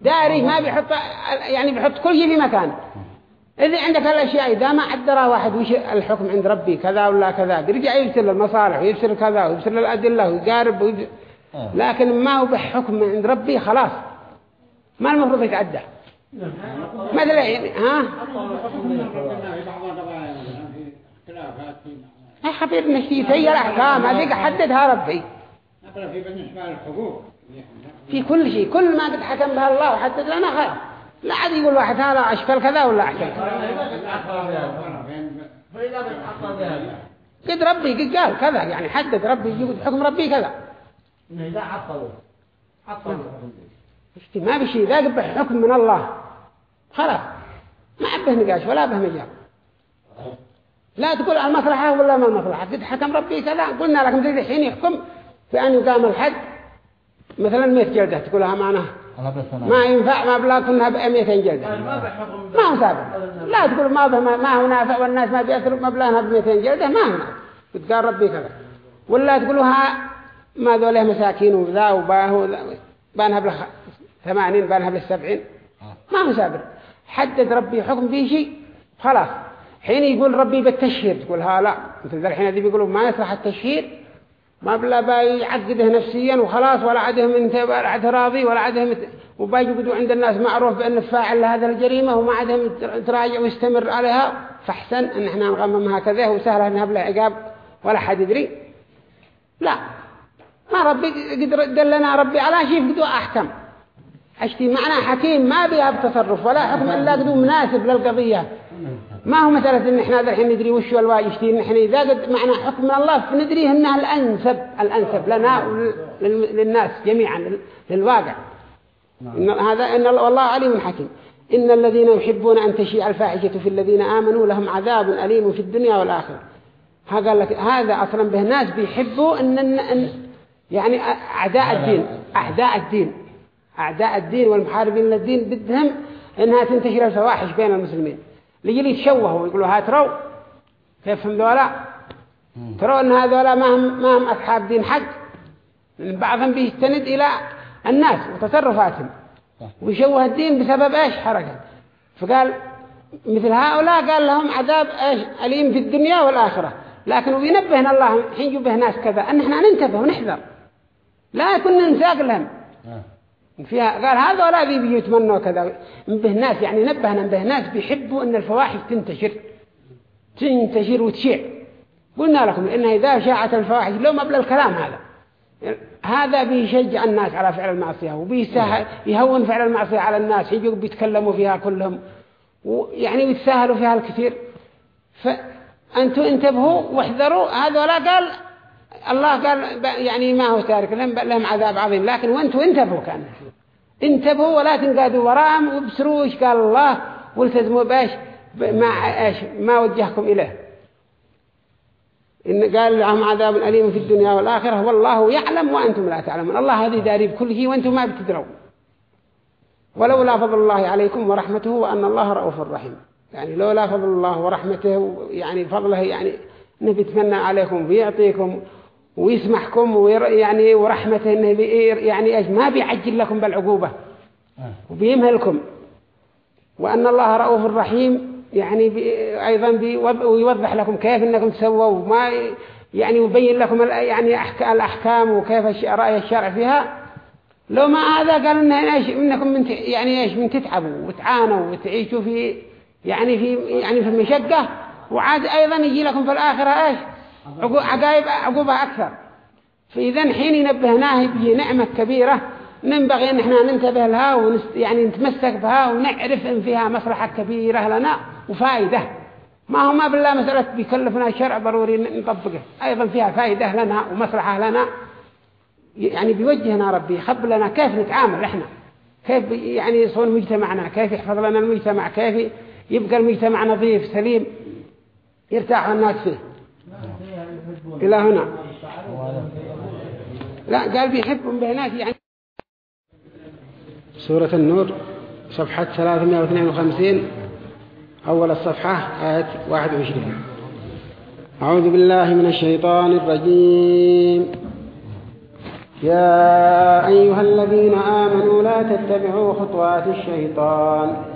داري ما بيحط يعني بيحط كل شيء في مكانه إذا عندك الأشياء إذا ما عدرها واحد وش الحكم عند ربي كذا ولا كذا يرجع يبصر المصالح ويبصر كذا ويبصر الأدلة ويقارب لكن ما هو بحكم عند ربي خلاص. ما المفروض يتعدى. مثلا يعني ها؟ حبيبي نشتي سير أحكام هذيك حددها ربي. في كل شيء كل ما قد حكم بها الله وحدد لنا خلاص لا عاد يقول واحد هذا أشكال كذا ولا كذا قد ربي قد قال كذا يعني حدد ربي يقول حكم ربي كذا. إذا عطلوا. عطلوا. ما بشي إذا قبح حكم من الله. خلاص. ما عبه نقاش ولا به مجال لا تقول المصلحة ولا ما المصلحة قد حكم ربي كذا. قلنا لكم زي الحين يحكم في أن يقام الحد مثلا 100 جلدة تقولها أنا ما ينفع ما بلا كنا ب 200 جلدة. ما بحكم ما هو سابق. لا تقول ما به ما, ما هو نافع والناس ما بيأثروا مبلغها ب 200 جلدة. ما هو نافع. بتقال ربي كذا. ولا تقولوها ما ذوله مساكين وذا وباه بانها بل 80 بانها بل 70 ما هو سابق. حدد ربي حكم في شيء خلاص. حين يقول ربي بالتشهير تقول ها لا. مثل ذا الحين هذي بيقولوا ما يصلح التشهير. ما بلا باي يعقده نفسيا وخلاص ولا عدهم انت ولا عده راضي ولا عدهم وباي يقولوا عند الناس معروف بأن فاعل لهذا الجريمة وما عدهم تراجع ويستمر عليها. فاحسن أن إحنا نغممها كذا وسهل انها بلا عقاب ولا حد يدري. لا. ما ربي قد دلنا ربي على شيء قدوا أحكم. أشتي معنى حكيم ما بيها بتصرف ولا حكم إلا قدوا مناسب للقضية. ما هو مثلا إن إحنا الحين ندري وش الواجب يشتي إن إحنا إذا قد معنى حكم من الله فندري انها الأنسب الأنسب لنا وللناس جميعا لل- للواقع. إن هذا إن الله- والله عليم حكيم. إن الذين يحبون أن تشيع الفاحشة في الذين آمنوا لهم عذاب أليم في الدنيا والآخرة. هذا لك هذا أصلا به ناس بيحبوا إن, إن, إن يعني أعداء الدين أعداء الدين. أعداء الدين والمحاربين للدين بدهم إنها تنتشر الفواحش بين المسلمين. ليجي يتشوهوا ويقولوا ها تروا؟ كيف هم ذولا؟ تروا إن هذولا ما هم, ما هم أصحاب دين حق؟ بعضهم بيستند إلى الناس وتصرفاتهم. ويشوه الدين بسبب إيش حركة؟ فقال مثل هؤلاء قال لهم عذاب إيش؟ أليم في الدنيا والآخرة. لكن وينبهنا الله حين ينبه ناس كذا أن إحنا ننتبه ونحذر. لا يكون ننساق لهم فيها قال هذا ذي بيجوا يتمنوا كذا. نبه ناس يعني نبهنا نبه ناس بيحبوا أن الفواحش تنتشر. تنتشر وتشيع. قلنا لكم إنها إذا شاعت الفواحش لو مبلغ الكلام هذا. هذا بيشجع الناس على فعل المعصية وبيهون فعل المعصية على الناس يجوا بيتكلموا فيها كلهم. ويعني بيتساهلوا فيها الكثير. فأنتوا انتبهوا واحذروا. هذا لا قال الله قال يعني ما هو تارك لهم لهم عذاب عظيم. لكن وانتوا انتبهوا كان. انتبهوا ولا تنقادوا وراهم وابصروا إيش قال الله والتزموا باش ما إيش؟ ما وجهكم إليه. إن قال لهم عذاب أليم في الدنيا والآخرة والله يعلم وأنتم لا تعلمون. الله هذه داري بكل شيء وأنتم ما بتدرون. ولولا فضل الله عليكم ورحمته وأن الله رؤوف رحيم. يعني لولا فضل الله ورحمته يعني فضله يعني انه بيتمنى عليكم ويعطيكم ويسمحكم وير يعني ورحمته انه يعني إيش ما بيعجل لكم بالعقوبة. وبيمهلكم. وأن الله رؤوف رحيم يعني أيضا بيوضح لكم كيف أنكم تسووا وما يعني يبين لكم يعني الأحكام وكيف رأي الشرع فيها. لو ما هذا قال إن إيش إنكم من يعني إيش من تتعبوا وتعانوا وتعيشوا في يعني في يعني في المشقة وعاد أيضا يجي لكم في الآخرة إيش عقائب عقوبة أكثر. فإذا حين ينبهناه بيجي نعمة كبيرة ننبغي إن إحنا ننتبه لها ونست يعني نتمسك بها ونعرف إن فيها مصلحة كبيرة لنا وفائدة. ما هو ما بالله مسألة بيكلفنا الشرع ضروري نطبقه. أيضا فيها فائدة لنا ومصلحة لنا. يعني بيوجهنا ربي يخب لنا كيف نتعامل إحنا. كيف يعني يصون مجتمعنا كيف يحفظ لنا المجتمع كيف يبقى المجتمع نظيف سليم يرتاح الناس فيه. إلى هنا. لا قال بيحبهم بهناك يعني. سورة النور صفحة 352 أول الصفحة آية 21 أعوذ بالله من الشيطان الرجيم. يا أيها الذين آمنوا لا تتبعوا خطوات الشيطان.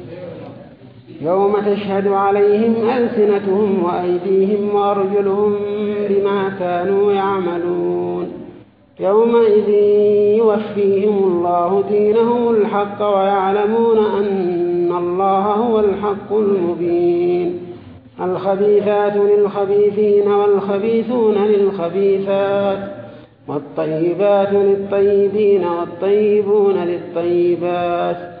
يوم تشهد عليهم ألسنتهم وأيديهم وأرجلهم بما كانوا يعملون. يومئذ يوفيهم الله دينهم الحق ويعلمون أن الله هو الحق المبين. الخبيثات للخبيثين والخبيثون للخبيثات والطيبات للطيبين والطيبون للطيبات.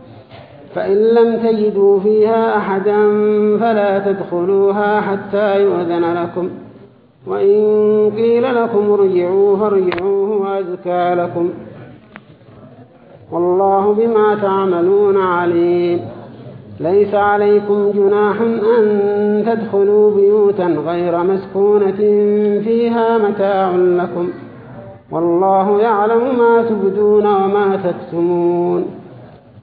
فإن لم تجدوا فيها أحدا فلا تدخلوها حتى يؤذن لكم. وإن قيل لكم ارجعوا فارجعوه وأزكى لكم. والله بما تعملون عليم. ليس عليكم جناح أن تدخلوا بيوتا غير مسكونة فيها متاع لكم. والله يعلم ما تبدون وما تكتمون.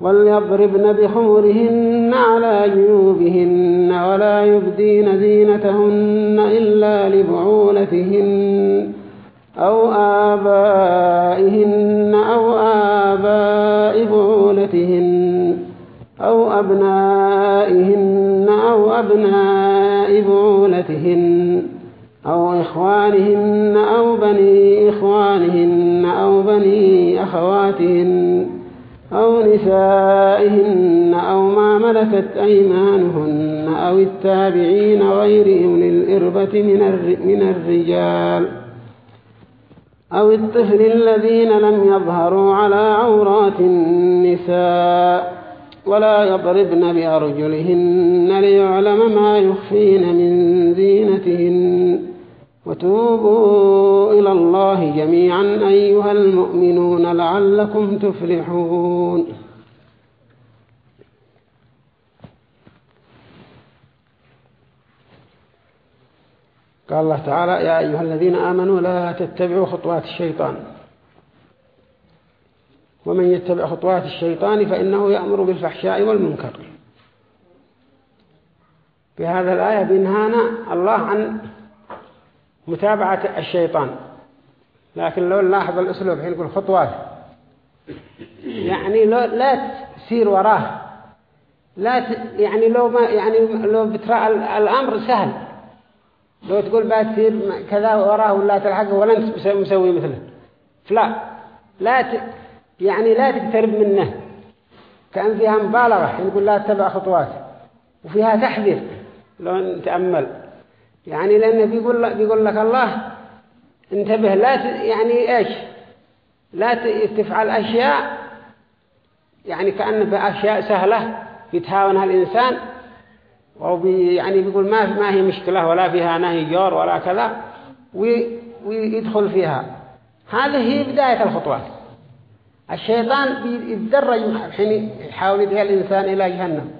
وليضربن بخمرهن على جيوبهن ولا يبدين زينتهن إلا لبعولتهن أو آبائهن أو آباء بعولتهن أو أبنائهن أو أبناء بعولتهن أو إخوانهن أو بني إخوانهن أو بني أخواتهن أو نسائهن أو ما ملكت أيمانهن أو التابعين غيرهم للإربة من الرجال أو الطفل الذين لم يظهروا على عورات النساء ولا يضربن بأرجلهن ليعلم ما يخفين من زينتهن وتوبوا إلى الله جميعا أيها المؤمنون لعلكم تفلحون. قال الله تعالى يا أيها الذين آمنوا لا تتبعوا خطوات الشيطان. ومن يتبع خطوات الشيطان فإنه يأمر بالفحشاء والمنكر. في هذا الآية بينهانا الله عن متابعة الشيطان. لكن لو نلاحظ الأسلوب حين يقول خطوات يعني لو لا تسير وراه لا ت... يعني لو ما يعني لو بترى الأمر سهل. لو تقول بتصير كذا وراه ولا تلحقه ولا انت مسوي مثله. فلا لا ت... يعني لا تقترب منه. كأن فيها مبالغة يقول لا تتبع خطوات. وفيها تحذير لو نتأمل يعني لأنه بيقول لك, بيقول لك الله انتبه لا. يعني إيش؟ لا تفعل أشياء يعني كأن بأشياء سهلة يتهاونها الإنسان أو يعني بيقول ما ما هي مشكلة ولا فيها نهي جور ولا كذا ويدخل فيها. هذه هي بداية الخطوات. الشيطان بيتدرج حين يحاول يدخل الإنسان إلى جهنم.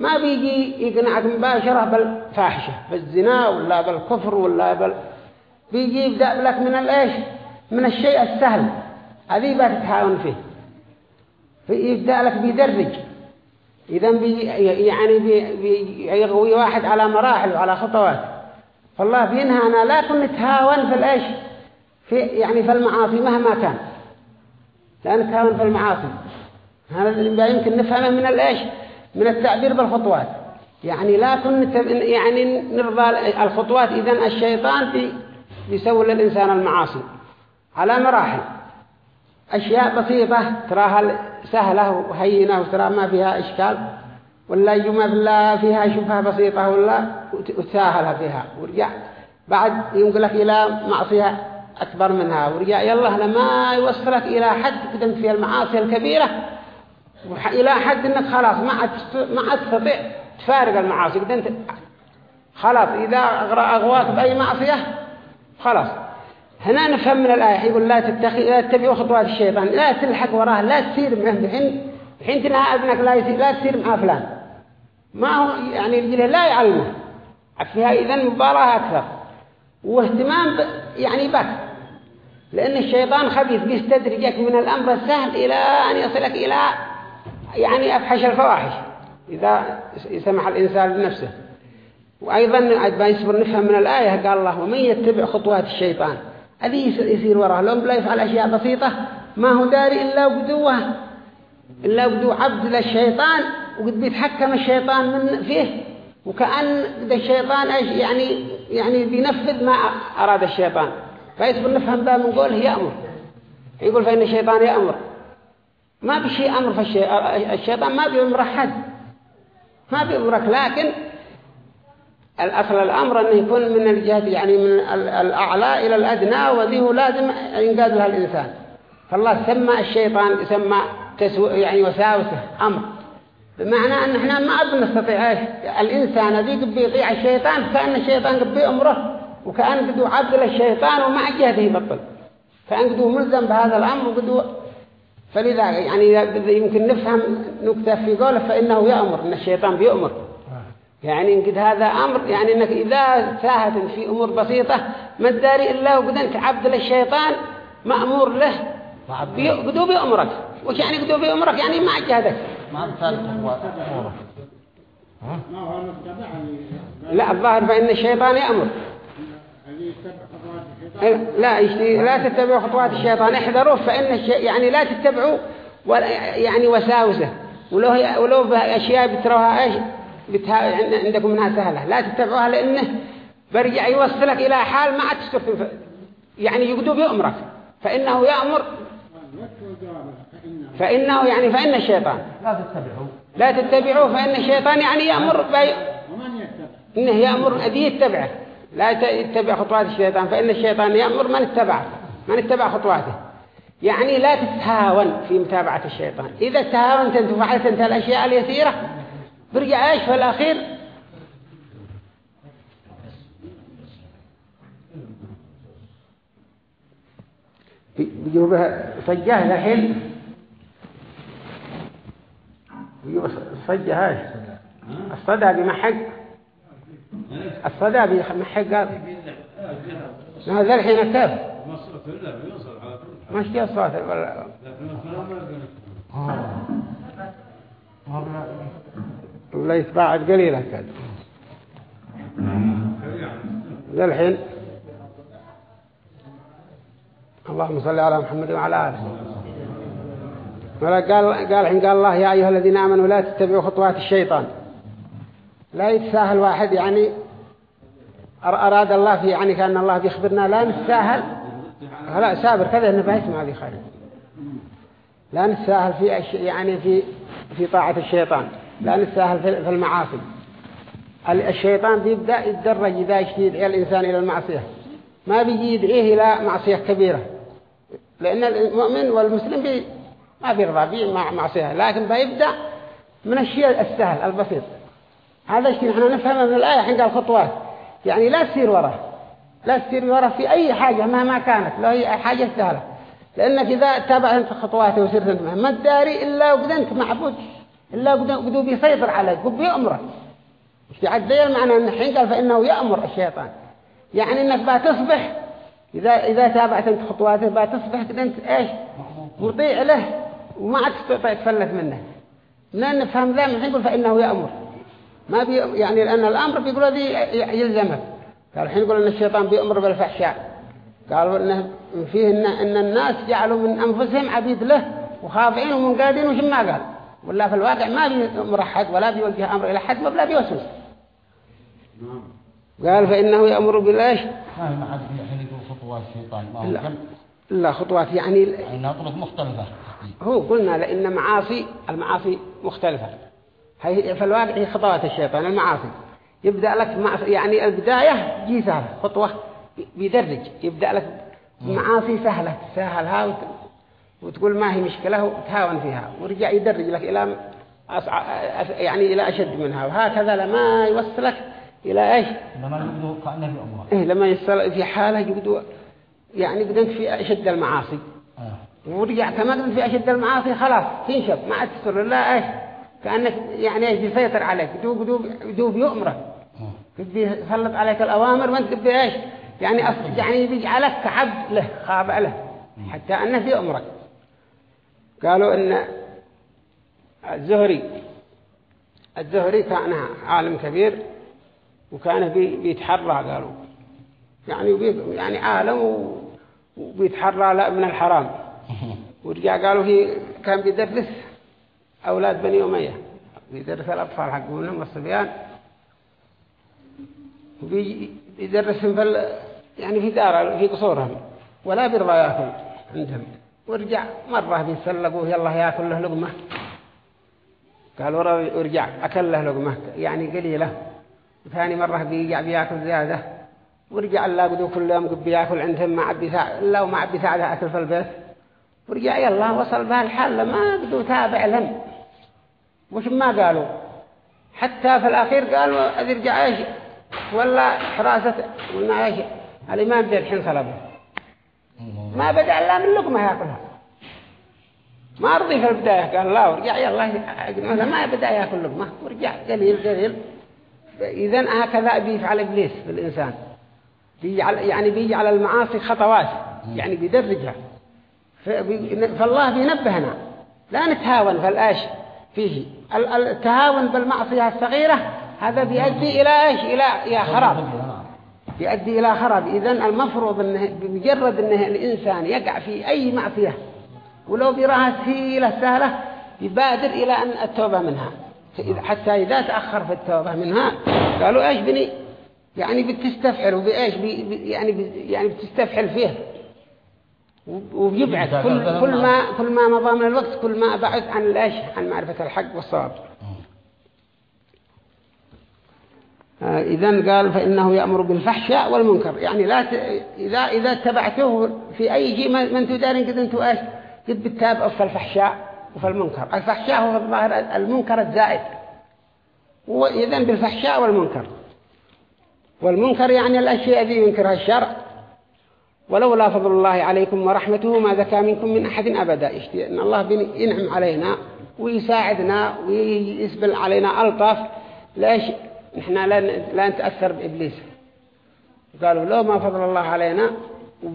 ما بيجي يقنعك مباشرة بالفاحشة بالزنا ولا بالكفر ولا بال بيجي يبدأ لك من الإيش؟ من الشيء السهل. هذه بتتحاول فيه. يبدأ لك بيدرج. إذا بي يعني بيغوي واحد على مراحل وعلى خطوات. فالله بينهانا لا كن نتهاون في الإيش؟ في يعني في المعاصي مهما كان. لا نتهاون في المعاصي. هذا اللي يمكن نفهمه من الإيش؟ من التعبير بالخطوات. يعني لا كن يعني نرضى الخطوات. إذا الشيطان بيسوي للإنسان المعاصي على مراحل. أشياء بسيطة تراها سهلة وهينة وترى ما فيها إشكال ولا يجمع بالله فيها شبهة بسيطة ولا وتساهلها فيها. ورجع بعد ينقلك إلى معصية أكبر منها. ورجع يلا لما يوصلك إلى حد قدمت في المعاصي الكبيرة. إلى حد أنك خلاص ما عاد ما عاد تستطيع تفارق المعاصي. قدمت خلاص إذا أغواك بأي معصية خلاص. هنا نفهم من الآية يقول لا تتخذ لا تتبعوا خطوات الشيطان لا تلحق وراه لا تسير معه بحين بحين تنهى أبنك لا يسير لا تسير مع فلان. ما هو يعني الجله لا يعلمه. فيها إذا مباراة أكثر. واهتمام ب... يعني بك لأن الشيطان خبيث بيستدرجك من الأمر السهل إلى أن يصلك إلى يعني أفحش الفواحش إذا سمح الإنسان بنفسه وأيضا يصبر نفهم من الآية قال الله ومن يتبع خطوات الشيطان؟ هذه يصير وراه. لو لا يفعل أشياء بسيطة ما هو داري إلا وقدوه إلا وقدو عبد للشيطان وقد بيتحكم الشيطان من فيه. وكأن الشيطان يعني يعني بينفذ ما أراد الشيطان. فيصبر نفهم ذا من قوله يأمر. يقول فإن الشيطان يأمر. ما بشيء أمر في الشيطان ما بيأمر أحد. ما بيأمرك لكن الأصل الأمر أنه يكون من الجهة يعني من الأعلى إلى الأدنى وذيه لازم ينقاد لها الإنسان. فالله سمى الشيطان سمى يعني وساوسه أمر. بمعنى أن إحنا ما بنستطيع الإنسان ذي قد بيطيع الشيطان كأن الشيطان قد بيأمره وكأن قد عبد للشيطان ومع جهته يبطل كأن قد ملزم بهذا الأمر وقد فلذا يعني يمكن نفهم نكتة في قوله فإنه يأمر أن الشيطان بيأمر. يعني قد هذا أمر يعني أنك إذا ساهت في أمور بسيطة ما تداري إلا وقد أنت عبد للشيطان مأمور له قدو بأمرك وش يعني قدو بأمرك يعني ما جهدك ما أمثال أمورك لا الظاهر فإن الشيطان يأمر. لا لا تتبعوا خطوات الشيطان احذروه فإن. يعني لا تتبعوا يعني وساوسة. ولو. ولو أشياء بتروها إيش؟ بتها... عندكم منها سهلة. لا تتبعوها لأنه برجع يوصلك إلى حال ما عاد يعني يقدو بأمرك فإنه يأمر. فإنه يعني فإن الشيطان. لا تتبعوا. لا تتبعوه فإن الشيطان يعني يأمر بي... ومن يتبع؟ إنه يأمر أدي يتبعه. لا يت- يتبع خطوات الشيطان فإن الشيطان يأمر من اتبعه من اتبع خطواته. يعني لا تتهاون في متابعة الشيطان. إذا تهاونت أنت وفعلت أنت الأشياء اليسيرة برجع إيش في الأخير. بيجوبها صجاه الحين بيجوب الصجة هاي الصدى بمحق. الصدى قال. هذا الحين كيف مش جاء الصوت ولا ولا يتباعد قليلا كذا ذا الحين. اللهم صل على محمد وعلى آله. قال قال الحين قال الله يا أيها الذين آمنوا لا تتبعوا خطوات الشيطان. لا يتساهل واحد يعني أر- أراد الله في يعني كأن الله بيخبرنا لا نتساهل. لا سابر كذا إنه بيسمع هذه خير. لا نتساهل في يعني في في طاعة الشيطان. لا نتساهل في في المعاصي. ال- الشيطان بيبدأ يتدرج إذا يدعي الإنسان إلى المعصية. ما بيجي يدعيه إلى معصية كبيرة. لأن المؤمن والمسلم بي ما بيرضى بيه مع معصية. لكن بيبدأ من الشيء السهل البسيط. هذا الشيء نحن نفهمه من الآية حين قال خطوات يعني لا تسير وراه. لا تسير وراه في أي حاجة مهما كانت لو هي حاجة سهلة. لأنك إذا تابعت خطواته وسرت أنت معه، ما تداري إلا وقدنت معبود. إلا قدو بيسيطر عليك قد بيأمرك في عديل معنى أن الحين قال فإنه يأمر الشيطان. يعني أنك بتصبح إذا إذا تابعت أنت خطواته بتصبح كده أنت إيش؟ مطيع له وما عاد تستطيع تفلت منه. لأن نفهم ذا الحين يقول فإنه يأمر. ما بي يعني لأن الأمر بيقول ذي يلزمك قال الحين يقول أن الشيطان بيأمر بالفحشاء. قالوا إنه فيه إن, إن الناس جعلوا من أنفسهم عبيد له وخاضعين ومنقادين وش ما قال. ولا في الواقع ما بيأمر أحد ولا بيوجه أمر إلى حد ولا بيوسوس قال فإنه يأمر بالإيش؟ ما الحين يقول خطوات الشيطان. ما هو لا. لا خطوات يعني يعني طرق مختلفة. هو قلنا لأن معاصي المعاصي مختلفة. هي في الواقع هي خطوات الشيطان المعاصي يبدأ لك يعني البداية جي سهلة خطوة بيدرج. يبدأ لك معاصي سهلة تسهلها وت... وتقول ما هي مشكلة وتهاون فيها. ورجع يدرج لك إلى يعني إلى أشد منها. وهكذا لما يوصلك إلى إيش؟ لما يقولوا كأنه بأمره إيه لما يصل في حالة يقدوا يعني قدنت في أشد المعاصي. آه. ورجع كما قلت في أشد المعاصي خلاص تنشف ما عاد تسر لا إيش؟ كأنك يعني إيش بيسيطر عليك دوب دوب دوب يؤمرك. آه. قد يسلط عليك الأوامر وأنت قد إيش يعني أص... يعني بيجعلك كعبد له خاضع له حتى أنه يؤمرك. قالوا إن الزهري الزهري كان عالم كبير وكان بي... بيتحرى قالوا. يعني بي... يعني عالم. وبيتحرى لا من الحرام. *laughs* ورجع قالوا في كان بيدرس أولاد بني أمية. بيدرس الأطفال حقهم والصبيان وبيدرسهم في. يعني في دار في قصورهم. ولا بيرضى يأكل عندهم. ورجع مرة بيسلقوه يلا يأكل له لقمة. ورا- ورجع أكل له لقمة. يعني قليلة. ثاني مرة بيرجع بيأكل زيادة. ورجع قدو كل يوم قد بيأكل عندهم ما عبي ساعة إلا وما عبي ساعة أكل في البيت. ورجع يلا وصل بها الحال ما قدو تابع لهم. وش ما قالوا؟ حتى في الأخير قالوا أذ يرجع إيش؟ ولا حراسة. قلنا إيش؟ الإمام ذي الحين صلبه ما بدأ إلا من لقمة يأكلها ما رضي في البداية. قال لا ورجع يلا ما بدأ يأكل لقمة. ورجع قليل قليل إذن هكذا بيفعل إبليس في الإنسان بيجعل يعني بيجعل المعاصي خطوات. يعني بيدرجها. فالله بينبهنا. لا نتهاون. في الآش فيه. ال- ال- التهاون بالمعصية الصغيرة هذا بيؤدي إلى إيش؟ إلى يا خراب. يؤدي إلى خراب. إذن المفروض أنه بمجرد أنه الإنسان يقع في أي معصية ولو براها سهيلة سهلة يبادر إلى أن التوبة منها. حتى إذا تأخر في التوبة منها قالوا إيش بني؟ يعني بتستفعل وبإيش؟ بي يعني بي يعني بتستفعل فيه وبيبعد كل, كل ما كل ما مضى من الوقت كل ما بعد عن الإيش؟ عن معرفة الحق والصواب. آه، إذا قال فإنه يأمر بالفحشاء والمنكر. يعني لا ت... إذا إذا اتبعتوه في أي شيء ما أنتم دارين قد أنتم إيش؟ قد بتتابعوا في الفحشاء وفي المنكر الفحشاء هو الظاهر المنكر الزائد. وإذا بالفحشاء والمنكر. والمنكر يعني الأشياء التي ينكرها الشرع. ولولا فضل الله عليكم ورحمته ما ذكى منكم من أحد أبدا. إن الله ينعم علينا ويساعدنا ويسبل علينا ألطف ليش؟ نحن لا لا نتأثر بإبليس. قالوا لو ما فضل الله علينا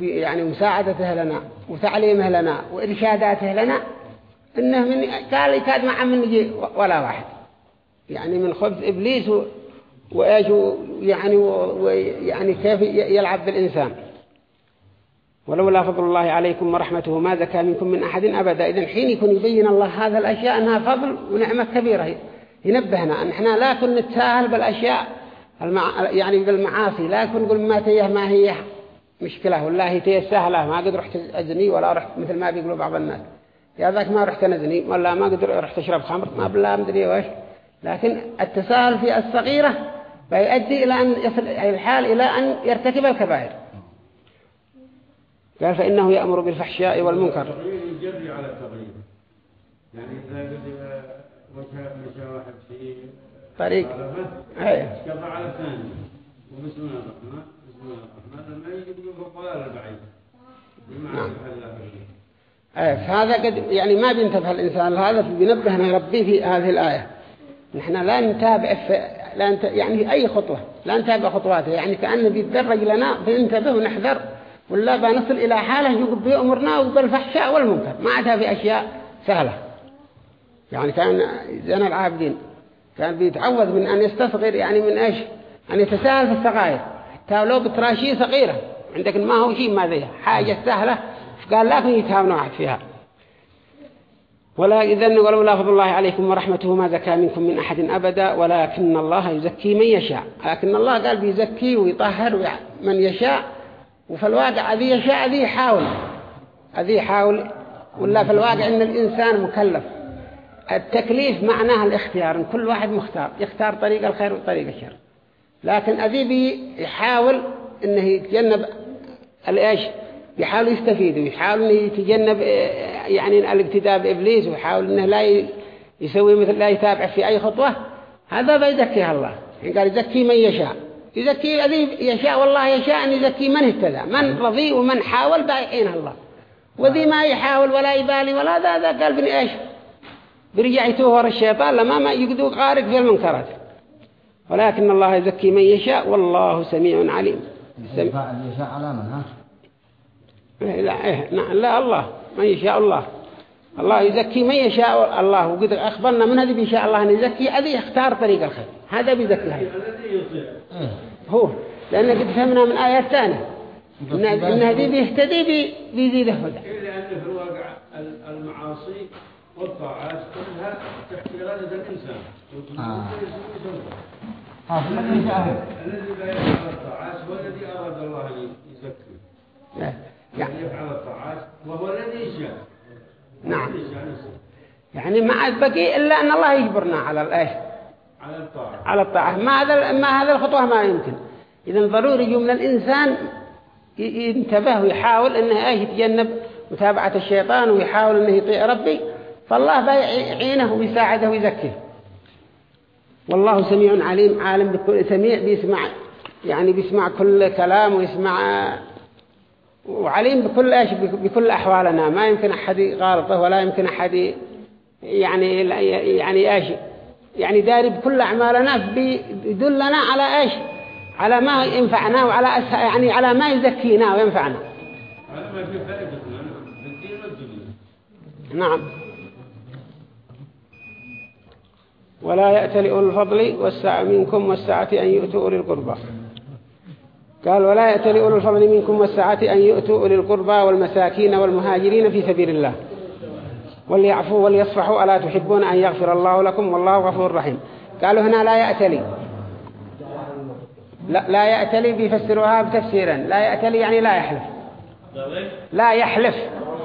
يعني مساعدته لنا وتعليمه لنا وإرشاداته لنا إنه من قال يكاد ما من يجي ولا واحد. يعني من خبز إبليس وإيش يعني ويعني كيف يلعب بالإنسان. ولولا فضل الله عليكم ورحمته ما زكى منكم من أحد أبدا. إذن حين يكون يبين الله هذا الأشياء أنها فضل ونعمة كبيرة. ينبهنا. أن إحنا لا كن نتساهل بالأشياء المع... يعني بالمعاصي. لا كن نقول ما تيه ما هي. مشكلة. والله هي تيه سهلة. ما قد رحت أزني ولا رحت مثل ما بيقولوا بعض الناس. يا ذاك ما رحت نزني ولا ما قد رحت أشرب خمر ما بلا مدري وش. لكن التساهل في الصغيرة فيؤدي إلى أن يصل الحال إلى أن يرتكب الكبائر. قال فإنه يأمر بالفحشاء والمنكر. يجري على التغيير يعني إذا مشى واحد في طريق. إيه. قطع على الثاني. وبسم الله الرحمن بسم الله الرحمن لما يجي يقول الضلال البعيد. نعم. إيه فهذا قد يعني ما بينتبه الإنسان. هذا بينبهنا ربي في هذه الآية. نحن لا نتابع في لا نت... يعني أي خطوة. لا نتابع خطواته. يعني كأنه بيتدرج لنا بننتبه ونحذر. ولا بنصل إلى حالة يقول بأمرنا وبالفحشاء والمنكر. ما عادها في أشياء سهلة. يعني كان زين العابدين كان بيتعوذ من أن يستصغر يعني من إيش؟ أن يتساهل في الصغائر حتى لو بتراشيه صغيرة عندك ما هو شيء ما ذي. حاجة سهلة. فقال لا يتهاون واحد فيها. ولا إذن ولولا فضل الله عليكم ورحمته ما زكى منكم من أحد أبدا ولكن الله يزكي من يشاء. لكن الله قال بيزكي ويطهر من يشاء. وفي الواقع ذي يشاء ذي يحاول ذي يحاول ولا في الواقع إن الإنسان مكلف. التكليف معناه الاختيار. إن كل واحد مختار. يختار طريق الخير وطريق الشر. لكن أذيبي يحاول إنه يتجنب الإيش يحاول يستفيد ويحاول إنه يتجنب يعني الاقتداء بإبليس ويحاول إنه لا يسوي مثل لا يتابع في أي خطوة. هذا بيزكيها الله. يعني قال يزكي من يشاء. يزكي الذي يشاء والله يشاء أن يزكي من اهتدى من رضي ومن حاول بايعينها الله. وذي ما يحاول ولا يبالي ولا ذا ذا قال بني إيش؟ برجع يتوهر الشيطان لما ما يقدو غارق في المنكرات. ولكن الله يزكي من يشاء والله سميع عليم. يشاء على من ها؟ لا, إيه لا الله. من يشاء الله. الله يزكي من يشاء الله. وقد أخبرنا من هذه بيشاء الله أن يزكي؟ هذه يختار طريق الخير. هذا بيزكي هذا هو. لأن قد فهمنا من آيات ثانية. إن هذه بيهتدي بيزيده هدى إلا أن في الواقع المعاصي والطاعات كلها تحت إرادة الإنسان آه. الذي لا يفعل الطاعات هو الذي أراد الله أن يزكي. يعني يفعل الطاعات وهو الذي يشاء. نعم. يعني ما عاد بقي إلا أن الله يجبرنا على الإيش؟ على الطاعة. على الطاعة. ما هذا ما هذا الخطوة ما يمكن. إذا ضروري من الإنسان ينتبه ويحاول إنه إيش؟ يتجنب متابعة الشيطان ويحاول إنه يطيع ربي. فالله بيعينه ويساعده ويزكيه. والله سميع عليم عالم بكل سميع بيسمع يعني بيسمع كل كلام ويسمع وعليم بكل إيش بكل أحوالنا. ما يمكن أحد يغالطه ولا يمكن أحد يعني يعني إيش يعني داري بكل أعمالنا بيدلنا على إيش على ما ينفعنا وعلى يعني على ما يزكينا وينفعنا. نعم. ولا يأتل أولو الفضل والسعة منكم والسعة أن يؤتوا أولي القربى. قال ولا يأتل أولو الفضل منكم والسعة أن يؤتوا أولي القربى والمساكين والمهاجرين في سبيل الله. وليعفوا وليصفحوا ألا تحبون أن يغفر الله لكم؟ والله غفور رحيم. قالوا هنا لا يأتلي لا, لا يأتلي بيفسروها بتفسيرا لا يأتلي يعني لا يحلف. لا يحلف.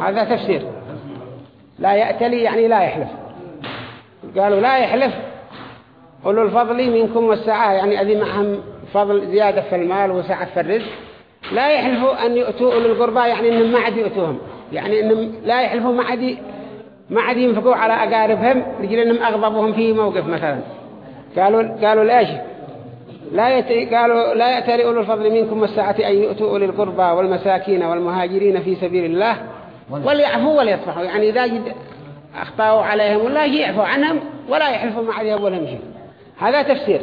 هذا تفسير. لا يأتلي يعني لا يحلف. قالوا لا يحلف. أولو الفضل منكم والسعة يعني أذي معهم فضل زيادة في المال وسعة في الرزق لا يحلفوا أن يؤتوا أولو القربى يعني إنهم ما عاد يؤتوهم. يعني إنهم لا يحلفوا ما عاد ما عاد ينفقوا على أقاربهم لجل إنهم أغضبهم في موقف مثلا. قالوا قالوا ليش؟ لا يت... قالوا لا يأتي أولو الفضل منكم والسعة أن يؤتوا أولي القربى والمساكين والمهاجرين في سبيل الله. وليعفوا وليصفحوا. يعني إذا جد أخطأوا عليهم ولا يعفوا عنهم ولا يحلفوا مع ذي أولهم شيء. هذا تفسير.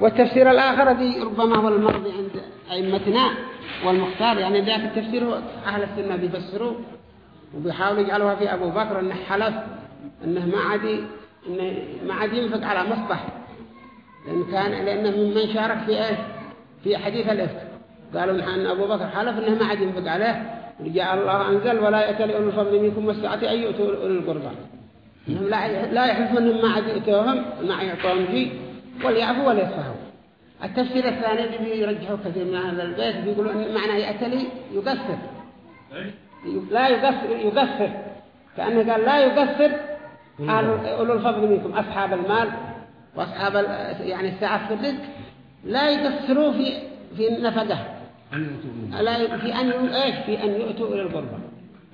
والتفسير الآخر الذي ربما هو المرضي عند أئمتنا والمختار يعني ذاك التفسير أهل السنة بيفسروه وبيحاولوا يجعلوها في أبو بكر أنه حلف أنه ما عاد إنه ما عاد ينفق على مصبح لأن كان لأنه ممن شارك في إيش؟ في حديث الإفك. قالوا أن أبو بكر حلف أنه ما عاد ينفق عليه. ورجع الله أنزل ولا يأتي أولو الفضل منكم والسعة أن يؤتوا القربى. لا لا يحلف أنهم ما عاد يؤتوهم ما يعطوهم شيء. وليعفوا وليصفحوا التفسير الثاني اللي يرجحوا كثير من أهل البيت بيقولوا أن معنى يأتلي يقصر. لا يقصر يقصر. كأنه قال لا يقصر أولو الفضل منكم أصحاب المال وأصحاب يعني السعة في الرزق لا يقصروا في في النفقة. لا في أن إيش؟ في أن يؤتوا إلى القربى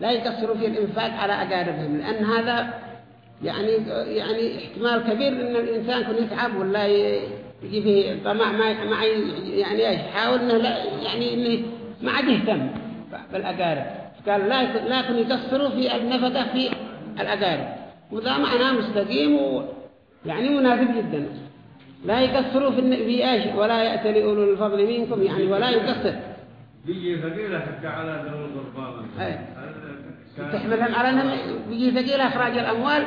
لا يقصروا في الإنفاق على أقاربهم لأن هذا يعني يعني احتمال كبير إن الإنسان يكون يتعب ولا يجي فيه طمع ما ما يعني إيش يحاول إنه لا يعني إنه ما عاد يهتم بالأقارب. قال لا لا يكون يقصروا في النفقة في الأقارب. وذا معناه مستقيم ويعني مناسب جدا. لا يقصروا في في إيش؟ ولا يأتي لأولو الفضل منكم يعني ولا يقصر. بيجي ثقيلة حتى على ذو القربان تحملهم على إنهم بيجي ثقيلة أخراج الأموال.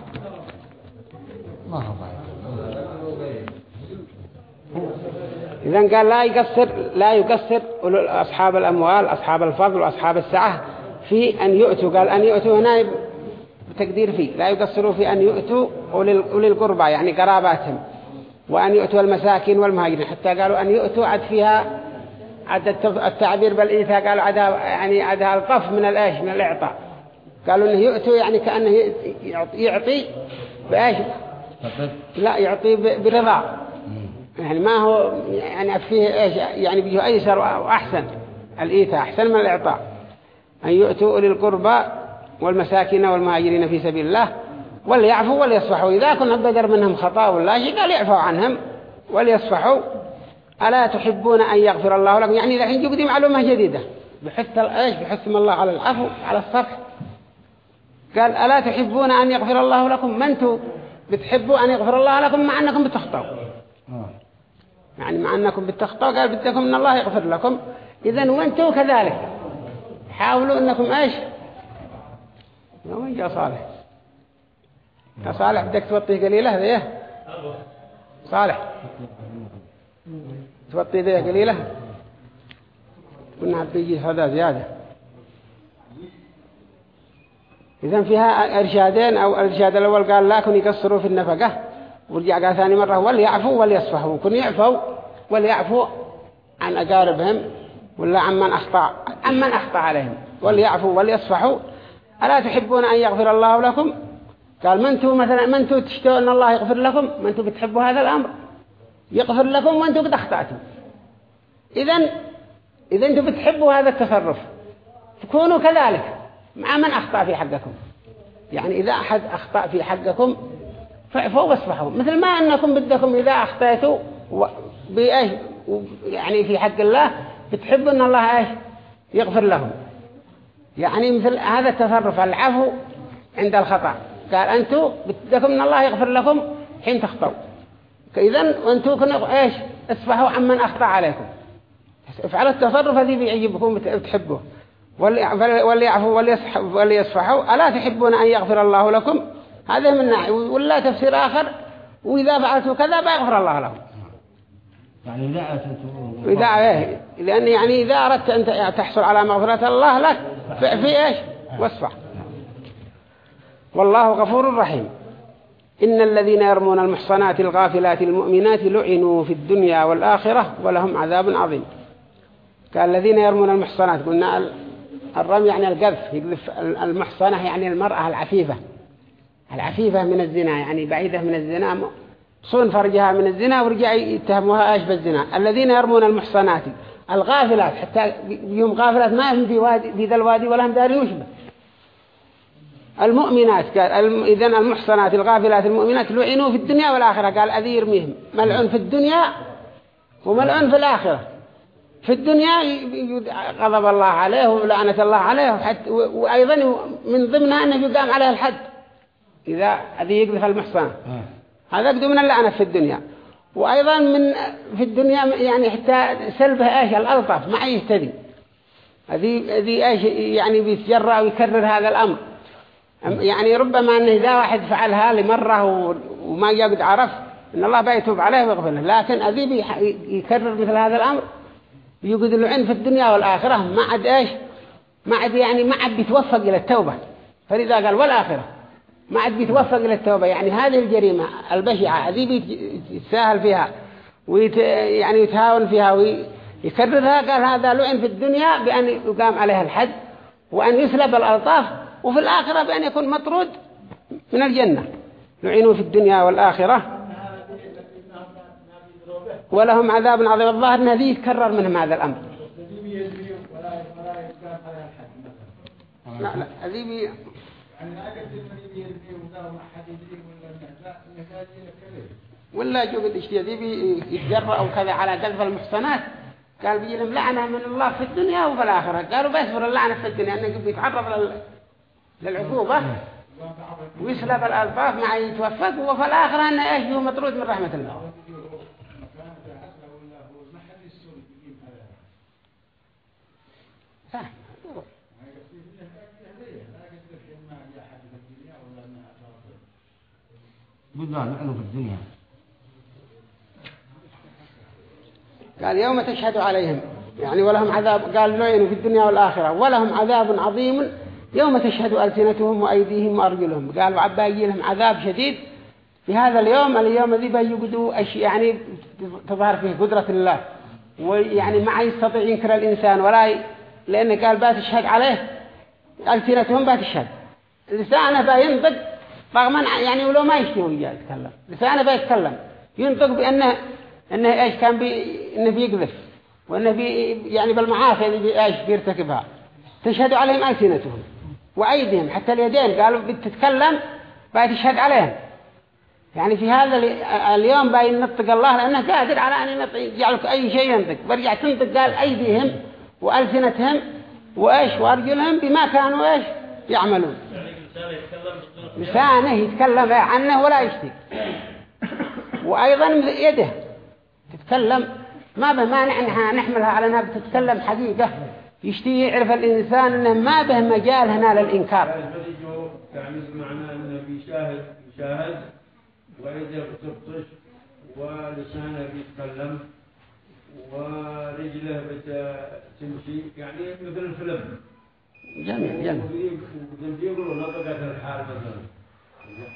باي حمد إذن قال لا يقصر لا يقصر أصحاب الأموال أصحاب الفضل وأصحاب السعة في أن يؤتوا. قال أن يؤتوا هنا تقدير فيه. لا يقصروا في أن يؤتوا أولي القربى يعني قراباتهم وأن يؤتوا المساكين والمهاجرين. حتى قالوا أن يؤتوا عد فيها عد التعبير بالإيثاء قالوا عدها يعني عدها الطف من الإيش من الإعطاء. قالوا إنه يؤتوا يعني كأنه يعطي بإيش؟ لا يعطي برضا. يعني ما هو يعني فيه إيش يعني بيجوا أيسر وأحسن. الإيثاء أحسن من الإعطاء. أن يؤتوا للقربى والمساكين والمهاجرين في سبيل الله وليعفوا وليصفحوا. إذا كنا بدر منهم خطأ ولا شيء قال يعفوا عنهم وليصفحوا. ألا تحبون أن يغفر الله لكم؟ يعني الحين جبدي معلومة جديدة. بحث الإيش بحث الله على العفو على الصفح قال ألا تحبون أن يغفر الله لكم؟ ما أنتم بتحبوا أن يغفر الله لكم مع أنكم بتخطئوا يعني مع أنكم بتخطئوا قال بدكم أن الله يغفر لكم. إذا وأنتم كذلك؟ حاولوا أنكم إيش؟ وين جاء صالح. يا صالح بدك توطيه قليلة ذيه صالح. توطيه ذيه قليلة؟ كنا بيجي هذا زيادة. إذن فيها إرشادين أو الإرشاد الأول قال لا كن يقصروا في النفقة. ورجع قال ثاني مرة وليعفوا وليصفحوا. كن يعفوا وليعفوا عن أقاربهم ولا عمن أخطأ عمن أخطأ عليهم. وليعفوا وليصفحوا. ألا تحبون أن يغفر الله لكم؟ قال ما أنتوا مثلا ما أنتوا تشتوا أن الله يغفر لكم؟ ما أنتوا بتحبوا هذا الأمر؟ يغفر لكم وانتوا قد أخطأتم. اذا إذا أنتوا بتحبوا هذا التصرف. تكونوا كذلك. مع من أخطأ في حقكم. يعني إذا أحد أخطأ في حقكم فاعفوا واصفحوا. مثل ما أنكم بدكم إذا أخطأتوا بايش يعني في حق الله بتحبوا أن الله إيش؟ يغفر لهم. يعني مثل هذا التصرف العفو عند الخطأ. قال أنتوا بدكم من الله يغفر لكم حين تخطوا إذن وأنتوا كنوا إيش؟ اصفحوا عمن أخطأ عليكم. افعلوا التصرف الذي بيعجبكم بتحبوه وليعفوا وليصفحوا. ألا تحبون أن يغفر الله لكم؟ هذا من ناحية. ولا تفسير آخر؟ وإذا فعلتوا كذا بيغفر الله لهم يعني إذا أتيتم إذا إيه. لأن يعني إذا أردت أن تحصل على مغفرة الله لك في, إيش؟ واصفح. والله غفور رحيم. إن الذين يرمون المحصنات الغافلات المؤمنات لعنوا في الدنيا والآخرة ولهم عذاب عظيم. قال الذين يرمون المحصنات قلنا الرمي يعني القذف يقذف ال- المحصنة يعني المرأة العفيفة. العفيفة من الزنا يعني بعيدة من الزنا صون فرجها من الزنا ورجع يتهموها إيش بالزنا؟ الذين يرمون المحصنات. الغافلات حتى يوم غافلات ما هم في وادي في ذا الوادي ولا هم دارين وشبه المؤمنات قال الم... إذا المحصنات الغافلات المؤمنات لعنوا في الدنيا والآخرة. قال أذي يرميهم. ملعون في الدنيا وملعون في الآخرة. في الدنيا غضب الله عليه ولعنة الله عليه وحتى و- وأيضا من ضمنها أنه يقام عليه الحد. إذا أذي يقذف المحصنة هذا قدو من اللعنة في الدنيا. وأيضا من في الدنيا يعني حتى سلبه إيش؟ الألطف. ما يهتدي. هذه هذه إيش؟ يعني بيتجرأ ويكرر هذا الأمر. أم- يعني ربما أنه إذا واحد فعلها لمرة وما يقد عرف إن الله بيتوب عليه ويغفر له. لكن هذه يكرر مثل هذا الأمر. يقد العين في الدنيا والآخرة ما عاد إيش؟ ما عاد يعني ما عاد بيتوفق إلى التوبة. فلذا قال والآخرة. ما عاد بيتوفق إلى التوبة. يعني هذه الجريمة البشعة هذه بيتساهل فيها ويت يعني يتهاون فيها ويكررها. قال هذا لعن في الدنيا بأن يقام عليها الحد وأن يسلب الألطاف وفي الآخرة بأن يكون مطرود من الجنة. لعنوا في الدنيا والآخرة. ولهم عذاب عظيم. الظاهر أن هذه يتكرر منهم هذا الأمر. لا لا هذه. ولا جوجد اشتي ذي بيتجرأ أو كذا على قذف المحصنات. قال بيجي لهم لعنة من الله في الدنيا وفي الآخرة. قالوا بيصبر اللعنة في الدنيا. أنه بيتعرض لل... للعقوبة. ويسلب الألفاظ مع يتوفق. وفي الآخرة أنه هو مطرود من رحمة الله صح. قلنا نحن في الدنيا. قال يوم تشهد عليهم. يعني ولهم عذاب. قال لعنوا في الدنيا والآخرة. ولهم عذاب عظيم يوم تشهد ألسنتهم وأيديهم وأرجلهم. قال وعبا لهم عذاب شديد. في هذا اليوم اليوم ذي بيجدوا أشياء يعني تظهر فيه قدرة الله. ويعني ما يستطيع ينكر الإنسان. ولا. لأنه قال باتشهد عليه. ألسنتهم باتشهد. لسانه بينطق رغم يعني ولو ما يشتهوا يتكلم. لسانه بيتكلم ينطق بأنه أنه إيش كان بي إنه بيقذف. وإنه بي يعني بالمعاصي اللي بي إيش بيرتكبها. تشهد عليهم ألسنتهم. وأيديهم. حتى اليدين. قالوا بتتكلم بتشهد عليهم. يعني في هذا ال- اليوم بينطق الله لأنه قادر على أن ينطق يجعلك أي شيء ينطق. برجع تنطق. قال أيديهم وألسنتهم وإيش وأرجلهم بما كانوا إيش يعملون. لسانه يتكلم عنه ولا يشتي وأيضا يده. تتكلم ما به مانع إنها نحملها على إنها بتتكلم حقيقة. يشتي يعرف الإنسان إنه ما به مجال هنا للإنكار. بمعنى انه بيشاهد يشاهد ويده بتبطش ولسانه بيتكلم ورجله بتمشي يعني مثل الفيلم. الحال مثلا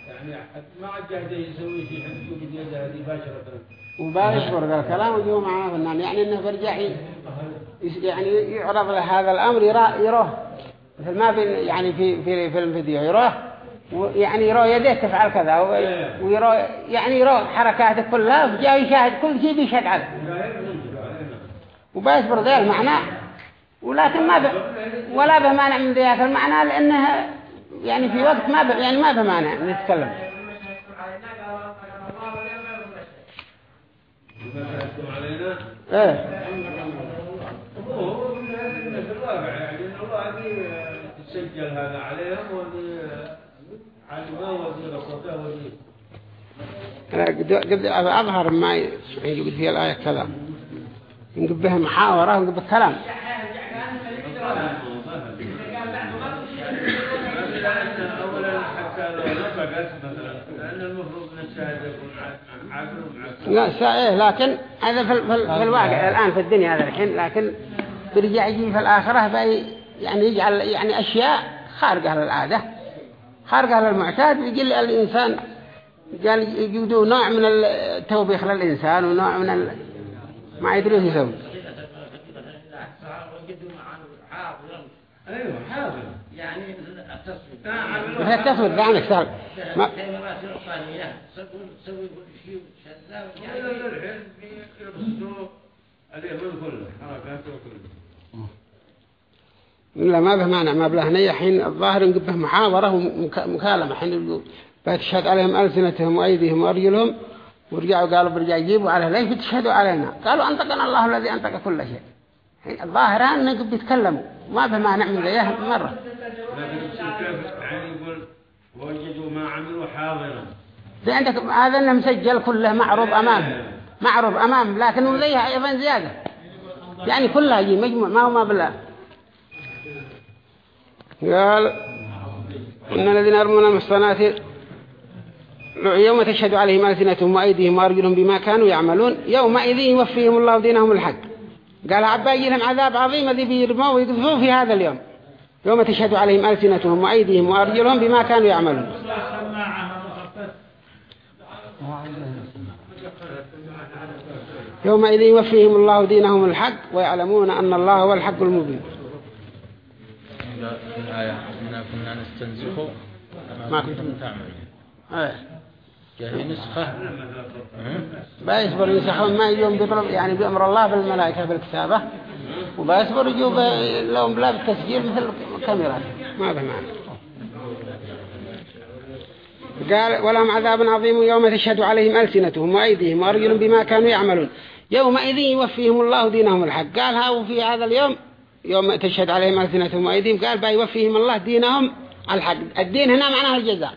يعني ما عاد يسوي شيء حتى يوجد يده هذه مباشرة وبايصبر الكلام ويجوا معاه يعني إنه برجع يعني يعرض هذا الأمر يروه مثل ما في يعني في في في الفيديو يروه ويعني يروه يده تفعل كذا و- ويروه يعني يروه حركاته كلها وجاء يشاهد كل شيء بيشهد عليه. وبيصبر ذا المعنى. ولكن ما ب... ولا به مانع من ذاك المعنى لأنه يعني في وقت ما ب... يعني ما به مانع نتكلم. إيه. يعني تسجل هذا عليهم ودي علمه ودي رصده ودي أنا قد أظهر ما يقول في الآية كذا نقبه محاورة ونقبه كلام. لا لكن هذا في, في الواقع الآن في الدنيا هذا الحين لكن برجع يجي في الآخرة يعني يجعل يعني أشياء خارقة للعادة خارقة للمعتاد يجي الإنسان قال يجدوا نوع من التوبيخ للإنسان ونوع من ما يدري يسوي. أيوه حاضر. يعني التصوير مثل التصوير سهل ما كلمات القانية سوي كل شيء وتشذا إلى الحين يرصدوا اليمن كله. حركاته كله. لا ما به مانع. ما بله هنية حين الظاهر نقبه محاورة ومكالمة. حين بتشهد عليهم ألسنتهم وأيديهم وأرجلهم ورجعوا قالوا برجع يجيبوا عليه ليش بتشهدوا علينا؟ قالوا أنطقنا الله الذي أنطق كل شيء. حين الظاهر أنهم بيتكلموا ما به مانع من ذيه مرة. لكن كيف يقول وجدوا ما عملوا حاضرا. زي عندك هذا إنه مسجل كله معروض أمام. معروض أمام لكن ذيه أيضا زيادة. يعني كلها يجي مجموع ما هو ما بلا قال إن الذين يرمون المحصنات يوم تشهد عليهم ألسنتهم وأيديهم وأرجلهم بما كانوا يعملون يومئذ يوفيهم الله دينهم الحق. قال عبا لهم عذاب عظيم الذي بيرموا ويقذفوا في هذا اليوم. يوم تشهد عليهم ألسنتهم وأيديهم وأرجلهم بما كانوا يعملون. يومئذ يوفيهم الله دينهم الحق ويعلمون أن الله هو الحق المبين. إنا كنا نستنزخ ما كنتم تعملون إيه. جاء نسخة. بيصبر ينسخون ما يجون بيطلب يعني بأمر الله بالملائكة بالكتابة وبيصبر يجوا ب- لهم بلا بالتسجيل مثل الكاميرات. ما به معنى. قال ولهم عذاب عظيم يوم تشهد عليهم ألسنتهم وأيديهم وأرجلهم بما كانوا يعملون. يومئذ يوفيهم الله دينهم الحق. قال ها في هذا اليوم يوم تشهد عليهم ألسنتهم وأيديهم. قال بيوفيهم الله دينهم الحق. الدين هنا معناها الجزاء.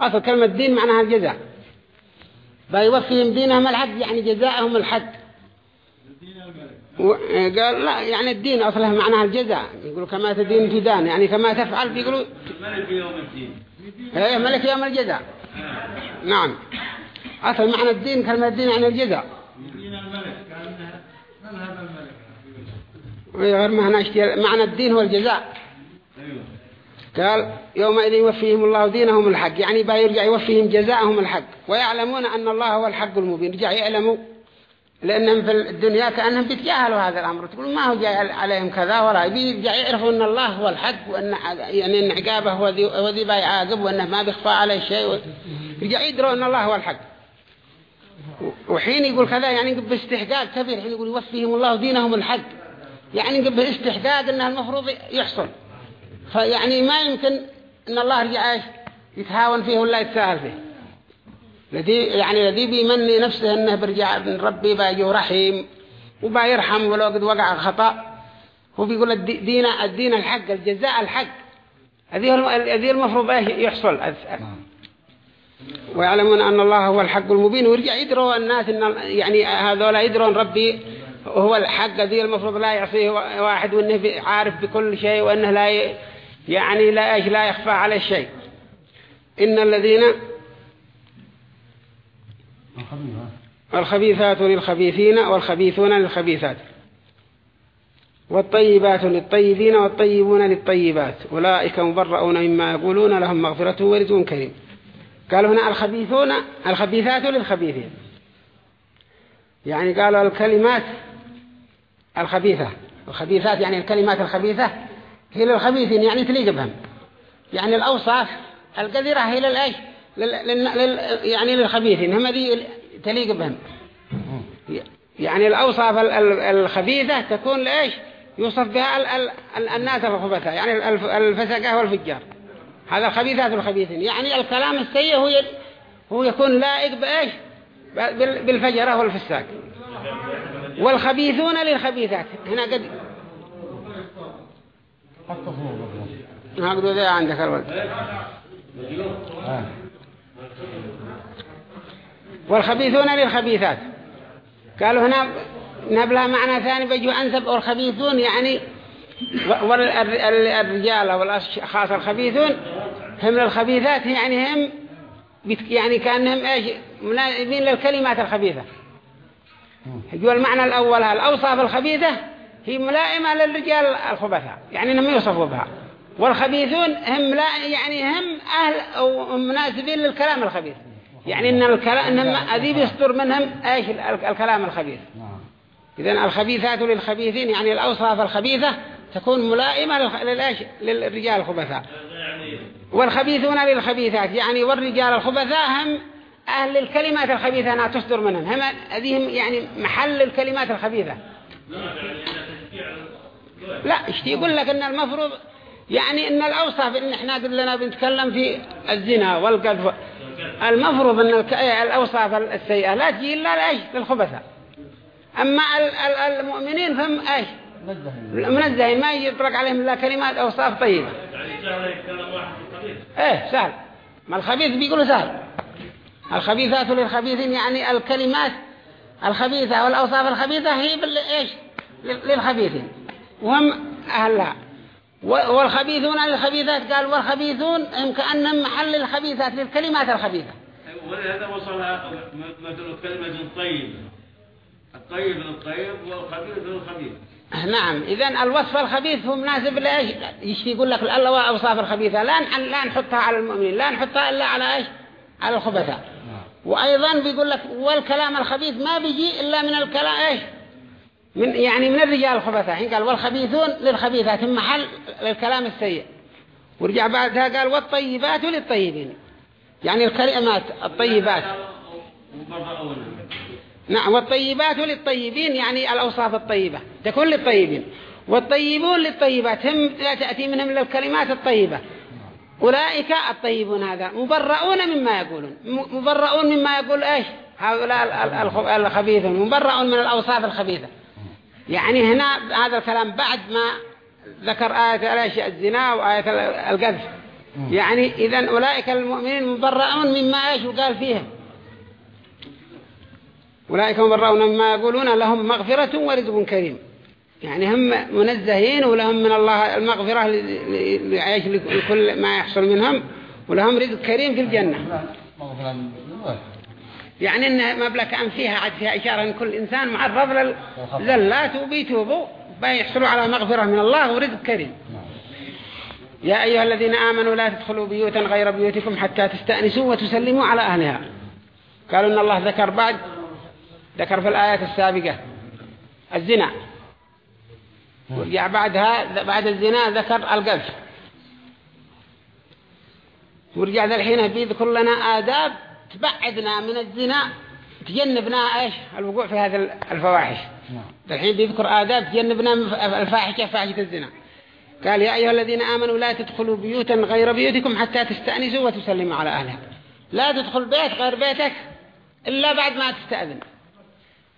أصل كلمة دين معناها الجزاء بيوفيهم دينهم الحق يعني جزاءهم الحق قال لا يعني الدين أصله معناها الجزاء. يقولوا كما تدين تدان يعني كما تفعل بيقولوا ملك يوم الدين. هي ملك يوم الجزاء. نعم. أصل معنى الدين كلمة الدين يعني الجزاء. الملك غير معنى اشتيال- معنى الدين هو الجزاء. أيوه. قال يومئذ يوفيهم الله دينهم الحق. يعني بيرجع يوفيهم جزاءهم الحق. ويعلمون أن الله هو الحق المبين. رجع يعلموا. لأنهم في الدنيا كأنهم بيتجاهلوا هذا الأمر. تقول ما هو جاي عليهم كذا ولا بيرجع يعرفوا أن الله هو الحق وأن يعني أن عقابه هو ذي, هو ذي بيعاقب وأنه ما بيخفى عليه شيء. يرجع يدروا أن الله هو الحق. وحين يقول كذا يعني باستحقاق كبير. حين يقول يوفيهم الله دينهم الحق. يعني باستحقاق أنه المفروض يحصل. فيعني ما يمكن إن الله يرجع إيش؟ يتهاون فيه ولا يتساهل فيه. الذي يعني الذي بيمني نفسه إنه برجع من ربي باجي رحيم وبيرحم ولو قد وقع خطأ. هو بيقول الدي- دين الدين الحق الجزاء الحق. هذه هذه المفروض إيش يحصل؟ ويعلمون أن الله هو الحق المبين ويرجع يدروا الناس إن يعني هذول يدرون ربي هو الحق. ذي المفروض لا يعصيه واحد وإنه بي- عارف بكل شيء وإنه لا ي... يعني لا إيش لا يخفى على شيء. إن الذين الخبيثات للخبيثين والخبيثون للخبيثات والطيبات للطيبين والطيبون للطيبات أولئك مبرؤون مما يقولون لهم مغفرة ورزق كريم. قالوا هنا الخبيثون الخبيثات للخبيثين. يعني قالوا الكلمات الخبيثة. الخبيثات يعني الكلمات الخبيثة هي للخبيثين يعني تليق بهم يعني الأوصاف القذرة هي للإيش؟ لل... لل... لل... يعني للخبيثين هم ذي تليق بهم يعني الأوصاف ال- ال- الخبيثة تكون لإيش؟ يوصف بها ال... ال... ال- الناس الخبثاء يعني الف... الفسقة والفجار. هذا الخبيثات والخبيثين يعني الكلام السيء هو. هو يكون لائق بإيش؟ بال... بالفجرة والفساق. والخبيثون للخبيثات. هنا قد هكذا ذا عندك الولد. والخبيثون للخبيثات. قالوا هنا نبلها معنى ثاني بيجوا أنسب والخبيثون يعني والرجال والأشخاص الخبيثون هم للخبيثات يعني هم يعني كأنهم إيش؟ مناسبين للكلمات الخبيثة. يقول المعنى الأول الأوصاف الخبيثة هي ملائمة للرجال الخبثاء يعني إنهم يوصفوا بها. والخبيثون هم لا يعني هم أهل أو مناسبين للكلام الخبيث. يعني إن الكلام انهم أذيب يصدر منهم ال- الكلام الخبيث. إذن الخبيثات للخبيثين يعني الأوصاف الخبيثة تكون ملائمة للإيش؟ للرجال الخبثاء. والخبيثون للخبيثات يعني والرجال الخبثاء هم أهل الكلمات الخبيثة أنها تصدر منهم. هم هذه يعني محل الكلمات الخبيثة. لا إيش يقول لك؟ إن المفروض يعني إن الأوصاف ان إحنا قلنا بنتكلم في الزنا والقذف المفروض إن الك- الأوصاف السيئة لا تجي إلا لإيش؟ للخبثاء. أما ال- ال- المؤمنين فهم إيش؟ منزهين ما يطلق عليهم إلا كلمات أوصاف طيبة. إيه سهل. ما الخبيث بيقولوا سهل. الخبيثات للخبيثين يعني الكلمات الخبيثة والأوصاف الخبيثة هي بال إيش؟ لل- للخبيثين. وهم أهلها والخبيثون للخبيثات قال والخبيثون هم كأنهم محل الخبيثات للكلمات الخبيثة. ولهذا وصلها مثل كلمة طيب الطيب للطيب والخبيث للخبيث. نعم إذا الوصف الخبيث هو مناسب لإيش؟ يشتي يقول لك الله أوصاف الخبيثة؟ لا لا نحطها على المؤمنين لا نحطها إلا على إيش؟ على الخبثاء. وأيضا بيقول لك والكلام الخبيث ما بيجي إلا من الكلام إيش؟ من يعني من الرجال الخبثاء. حين قال والخبيثون للخبيثات محل للكلام السيء. ورجع بعدها قال والطيبات للطيبين. يعني الكلمات الطيبات. نعم والطيبات للطيبين يعني الأوصاف الطيبة. تكون للطيبين. والطيبون للطيبات هم لا تأتي منهم للكلمات الطيبة. أولئك الطيبون هذا مبرؤون مما يقولون. مبرؤون مما يقول إيش؟ هؤلاء ال- ال- الخ- الخبيثون. مبرؤون من الأوصاف الخبيثة. يعني هنا هذا الكلام بعد ما ذكر آية الأشياء الزنا وآية ال- القذف يعني إذا أولئك المؤمنين مبرؤون مما إيش وقال فيهم أولئك مبرؤون مما يقولون لهم مغفرة ورزق كريم. يعني هم منزهين ولهم من الله المغفرة لعيش لكل ما يحصل منهم ولهم رزق كريم في الجنة. يعني إن مبلغ كأن فيها عد فيها إشارة أن كل إنسان معرض للزلات وبيتوبوا بيحصلوا على مغفرة من الله ورزق كريم. يا أيها الذين آمنوا لا تدخلوا بيوتا غير بيوتكم حتى تستأنسوا وتسلموا على أهلها. قالوا إن الله ذكر بعد ذكر في الآيات السابقة الزنا. ورجع بعدها بعد الزنا ذكر القذف. ورجع ذا الحين بيذكر لنا آداب تبعدنا من الزنا تجنبنا إيش؟ الوقوع في هذا الفواحش. ذا الحين بيذكر آداب تجنبنا الفاحشة فاحشة الزنا. قال يا أيها الذين آمنوا لا تدخلوا بيوتا غير بيوتكم حتى تستأنسوا وتسلموا على أهلها. لا تدخل بيت غير بيتك إلا بعد ما تستأذن.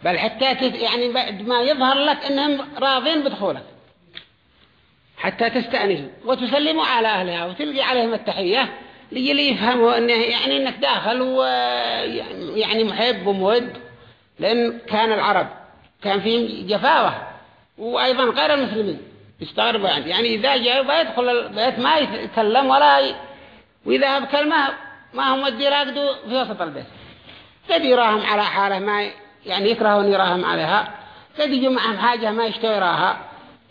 بل حتى تت... يعني بعد ما يظهر لك إنهم راضين بدخولك. حتى تستأنسوا وتسلموا على أهلها وتلقي عليهم التحية. ليجي يفهموا إنه يعني إنك داخل ويعني محب ومود لأن كان العرب كان فيهم جفاوة وأيضا غير المسلمين. يستغربوا يعني يعني إذا جاء بيدخل البيت ما يتكلم ولا ي... وإذا بكلمة ما هم ودي راقدوا في وسط البيت. قد يراهم على حالة ما يعني يكرهون يراهم عليها. قد يجوا معهم حاجة ما يشتوا يراها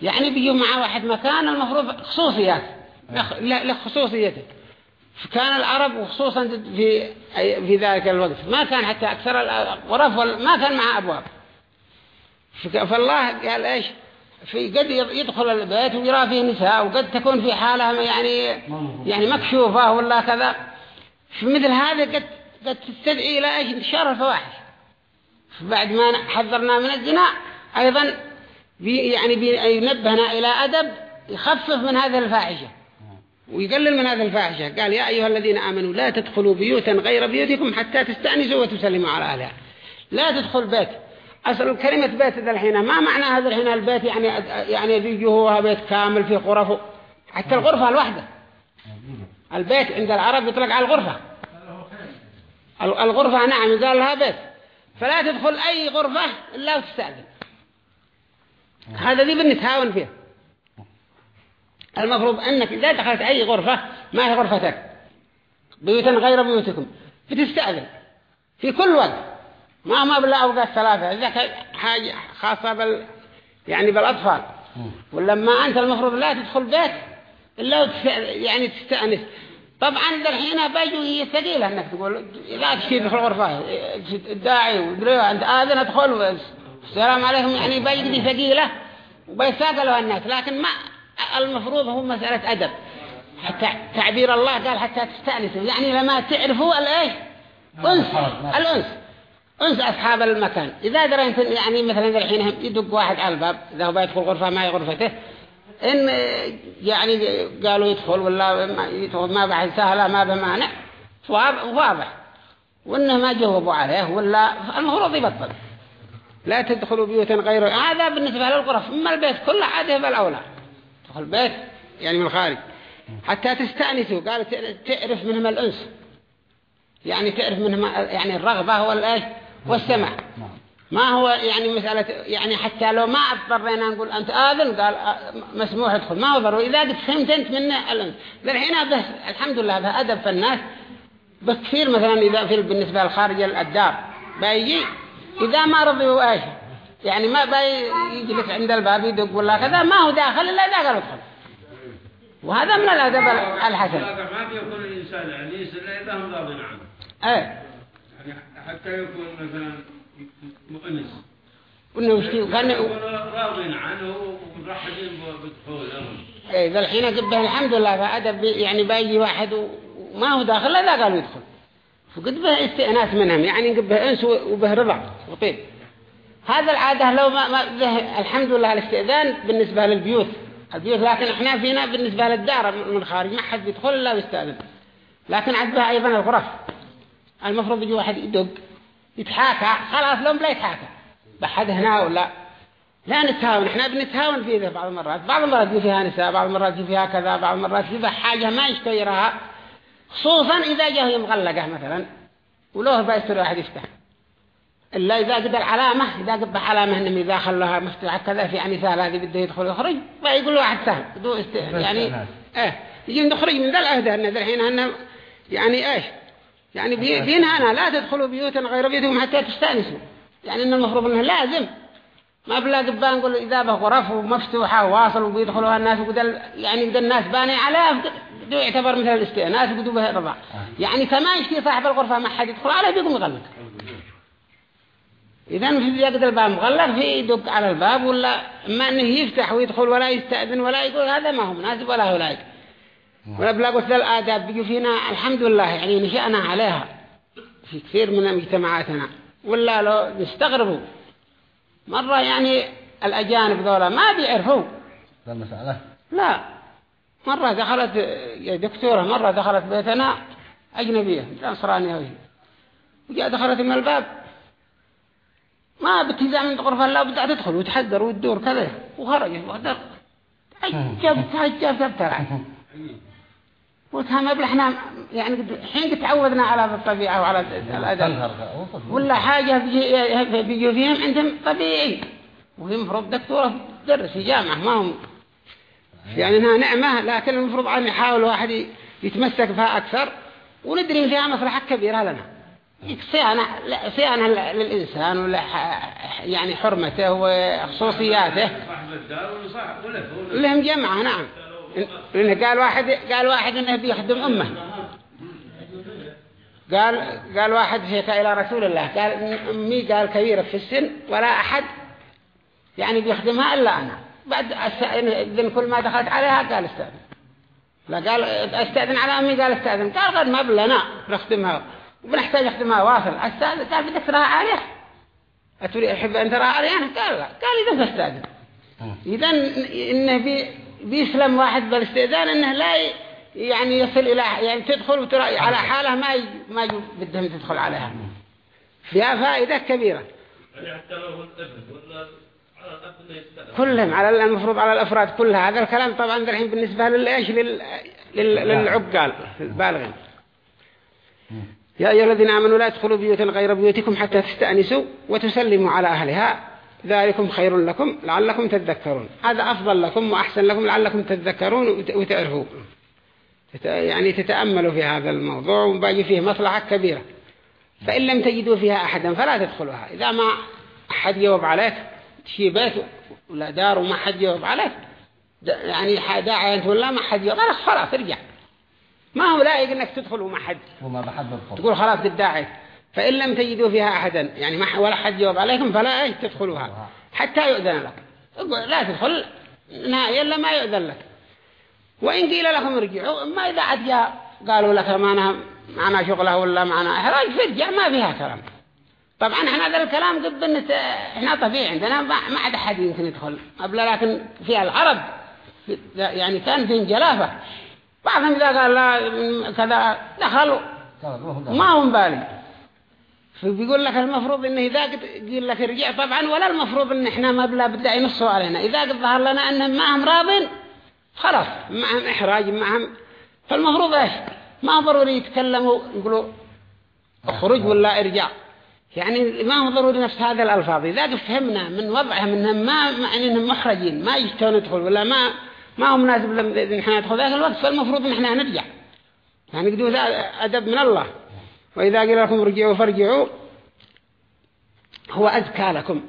يعني بيجوا مع واحد مكان المفروض خصوصيات لخصوصيته كان العرب وخصوصا في في ذلك الوقت. ما كان حتى أكثر الغرف ما كان مع أبواب. فالله قال إيش؟ في قد يدخل البيت ويرى فيه نساء وقد تكون في حالة يعني يعني مكشوفة ولا كذا. مثل هذا قد قد تستدعي إلى إيش؟ انتشار الفواحش. بعد ما حذرنا من الزنا أيضا بي يعني بينبهنا إلى أدب يخفف من هذه الفاحشة. ويقلل من هذه الفاحشة. قال يا أيها الذين آمنوا لا تدخلوا بيوتا غير بيوتكم حتى تستأنسوا وتسلموا على أهلها. لا تدخل بيت. أصل كلمة بيت ذا الحين ما معنى هذا الحين البيت يعني يعني بيجوه بيت كامل في غرفه حتى الغرفة الواحدة. البيت عند العرب يطلق على الغرفة. الغرفة نعم قال لها بيت. فلا تدخل أي غرفة إلا وتستأذن. هذا ذي بنتهاون فيه. المفروض أنك إذا دخلت أي غرفة ما هي غرفتك؟ بيوتا غير بيوتكم. بتستأذن. في كل وقت. ما ما بلا أوقات ثلاثة. إذا حاجة خاصة بال يعني بالأطفال. ولما أنت المفروض لا تدخل بيت إلا. يعني تستأنس. طبعا الحين بيجوا هي ثقيلة إنك تقول لا تشيل في الغرفة الداعي ودريوا أنت آذن أدخل. السلام عليكم. يعني بيجي ثقيلة. وبيساقلوا الناس. لكن ما المفروض هو مسألة أدب. حتى تعبير الله قال حتى تستأنسوا يعني لما تعرفوا الإيش؟ أنس. الأنس. أنس أصحاب المكان. إذا دريت يعني مثلا الحين يدق واحد على الباب إذا هو بيدخل غرفة ما هي غرفته إن يعني قالوا يدخل ولا ما بعد سهلة ما بمانع واضح. وإنه ما جاوبوا عليه ولا المفروض يبطل. لا تدخلوا بيوتا غير هذا بالنسبة للغرف أما البيت كله عاده بالأولى تدخل بيت يعني من الخارج. حتى تستأنسوا قالوا تعرف منهم الأنس. يعني تعرف منهم يعني الرغبة والإيش والسمع ما هو يعني مسألة يعني حتى لو ما اضطرينا نقول أنت آذن قال مسموح ادخل ما هو ضروري. إذا قد فهمت أنت منه الأنس. للحين هذا الحمد لله هذا أدب في الناس. بكثير مثلا إذا في بالنسبة لخارج الدار بيجي. إذا ما رضيوا إيش يعني ما بيجلس عند الباب يدق ولا كذا ما هو داخل إلا إذا قال ادخل. وهذا من الأدب الحسن. ما بيكون الإنسان عنيس إلا إذا هم راضين عنه. إيه. يعني حتى يكون مثلا مؤنس. وانه وش كان راضين عنه ومرحبين بدخول إيه ذا الحين قبه الحمد لله فأدب يعني باجي واحد وما هو داخل لا قالوا يدخل فقد به استئناس منهم يعني قبه إنس وبه رضا وطيب. هذا العادة لو ما, ما الحمد لله الاستئذان بالنسبة للبيوت. البيوت لكن إحنا فينا بالنسبة للدار من الخارج ما حد يدخل إلا ويستأذن. لكن عندها أيضا الغرف. المفروض يجي واحد يدق يتحاكى. خلاص لهم لا يتحاكى. بحد هنا ولا لا؟ نتهاون. إحنا بنتهاون في ذا بعض المرات. بعض المرات يجي فيها نساء بعض المرات يجي فيها كذا بعض المرات يجي حاجة ما يشتيرها خصوصا إذا جاء مغلقة مثلا ولوه بيستر واحد يفتح. إلا إذا قد العلامة إذا قد علامة إنهم إذا خلوها مفتوحة كذا في يعني سهل هذه بده يدخل يخرج فيقول واحد سهل بدو است... يعني إيه يجي نخرج من ذا العهدة إن ذا الحين هن يعني إيش؟ يعني بينهانا لا تدخلوا بيوتا غير بيوتكم حتى تستأنسوا. يعني إن المفروض إنه لازم. ما بلا قبان نقول إذا بغرف ومفتوحة وواصل وبيدخلوها الناس وقدل يعني قد الناس باني عليها بدو يعتبر مثل الاستئناس وقدو به رضا يعني كما يشتي صاحب الغرفة ما حد يدخل عليه بيقوم يغلق. إذا في يقدر الباب مغلق في يدق على الباب ولا ما إنه يفتح ويدخل ولا يستأذن ولا يقول هذا ما هو مناسب ولا هو ولا بلا قلت الآداب بيجوا فينا الحمد لله يعني نشأنا عليها. في كثير من مجتمعاتنا. ولا لو نستغربوا. مرة يعني الأجانب ذولا ما بيعرفوا. لا مسألة. لا. مرة دخلت يا دكتورة مرة دخلت بيتنا أجنبية نصرانية وجاء دخلت من الباب. ما بتزع من غرفة لا بدأت تدخل وتحذر وتدور كذا. وخرجت وخرجت تعجب تعجب. تبتلع وتهم إحنا يعني حين تعودنا على الطبيعة وعلى الأدب. ولا حاجة بيجوا فيهم عندهم طبيعي. وهي مفروض دكتورة تدرس في جامعة ما هم. يعني انها نعمة لكن المفروض أن يحاول واحد يتمسك بها أكثر. وندري فيها مصلحة كبيرة لنا. صيانة صيانة للإنسان ولا يعني حرمته وخصوصياته. لهم جمعة نعم. إنه قال واحد قال واحد إنه بيخدم أمه. قال قال واحد هيك إلى رسول الله. قال أمي قال كبيرة في السن ولا أحد يعني بيخدمها إلا أنا. بعد أستأذن كل ما دخلت عليها قال استأذن. لا قال استأذن على أمي قال استأذن. قال قد ما بلنا نخدمها وبنحتاج نخدمها واصل. استأذن قال بدك تراها عليه. أتريد أحب أن تراها عليه؟ قال لا. قال إذا تستأذن إذا إنه بي بيسلم واحد بالاستئذان إنه لا يعني يصل إلى يعني تدخل وترى على حالة ما ي... ما ي... بدهم تدخل عليها. فيها فائدة كبيرة. كلهم على المفروض على الأفراد كلها. هذا الكلام طبعا الحين بالنسبة للايش لل... لل... للعقال. البالغين. يا أيها الذين آمنوا لا تدخلوا بيوتا غير بيوتكم حتى تستأنسوا وتسلموا على أهلها. ذلكم خير لكم لعلكم تذكرون. هذا أفضل لكم وأحسن لكم لعلكم تذكرون وتعرفوا يعني تتأملوا في هذا الموضوع وباقي فيه مصلحة كبيرة. فإن لم تجدوا فيها أحدا فلا تدخلوها. إذا ما أحد جواب عليك تشي بيت ولا دار وما حد جواب عليك يعني داعي أنت ولا ما حد جواب خلاص خلاص ارجع. ما هو لايق إنك تدخل وما حد؟ وما بحد تقول خلاص قد داعي فإن لم تجدوا فيها أحدا يعني ما ولا حد جواب عليكم فلا إيش تدخلوها. حتى يؤذن لك. لا تدخل نهائيا إلا ما يؤذن لك. وإن قيل لكم ارجعوا ما إذا عاد جاء قالوا لك معنا معنا شغلة ولا معنا إحراج فارجع ما فيها كلام. طبعا إحنا هذا الكلام قد بنت إحنا طبيعي عندنا ما ما عاد أحد يمكن يدخل. قبل لكن في العرب يعني كان في جلافة بعضهم إذا قال لا كذا دخلوا. ما هم بالي. فبيقول لك المفروض انه إذا قد لك ارجع طبعا ولا المفروض إن إحنا ما بلا بدأ ينصوا علينا إذا قد ظهر لنا أنهم ما هم راضين خلاص معهم إحراج معهم فالمفروض إيش؟ ما ضروري يتكلموا يقولوا اخرج ولا ارجع. يعني ما هو ضروري نفس هذا الألفاظ. إذا قد فهمنا من وضعهم إنهم ما يعني إنهم محرجين ما يشتون يدخل ولا ما ما هو مناسب ان إحنا ندخل ذاك الوقت فالمفروض ان إحنا نرجع. يعني قدوا ذا أدب من الله. وإذا قيل لكم ارجعوا فارجعوا هو أزكى لكم.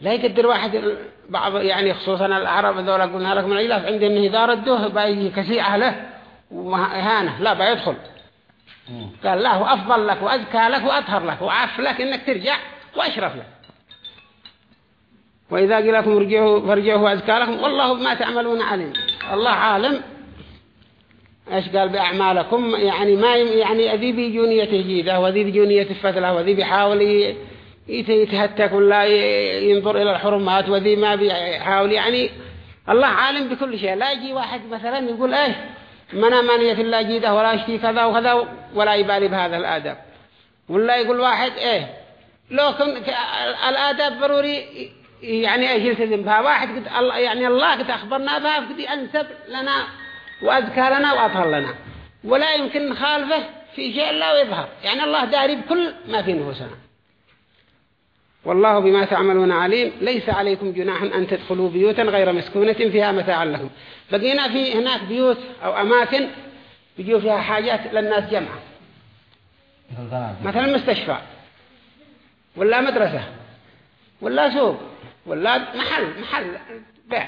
لا يقدر واحد بعض يعني خصوصا العرب ذولا قلنا لكم العلاف عندي انه إذا ردوه بيجي كسيعة له وإهانة لا بيدخل قال هو أفضل لك وأزكى لك وأطهر لك وعاف لك إنك ترجع وأشرف لك. وإذا قيل لكم ارجعوا فارجعوا وأزكى لكم والله بما تعملون عليم. الله عالم. إيش قال بأعمالكم؟ يعني ما يعني ذي بيجونيته جيدة وذي بيجونيته فتلة وذي بيحاول يتهتك ولا ينظر إلى الحرمات وذي ما بيحاول. يعني الله عالم بكل شيء. لا يجي واحد مثلا يقول إيش منا مانية الله جيدة ولا اشتي كذا وكذا ولا يبالي بهذا الآداب. ولا يقول واحد إيه لو كن ك- الآداب ضروري يعني إيش يلتزم بها؟ واحد قد الله يعني الله قد أخبرنا بها قد أنسب لنا وأذكى لنا وأطهر لنا. ولا يمكن نخالفه في شيء لا ويظهر. يعني الله داري بكل ما في نفوسنا والله بما تعملون عليم. ليس عليكم جناح أن تدخلوا بيوتا غير مسكونة فيها متاع لكم. بقينا في هناك بيوت أو أماكن بيجوا فيها حاجات للناس جمعة. مثلا مستشفى ولا مدرسة ولا سوق. ولا محل محل بيع.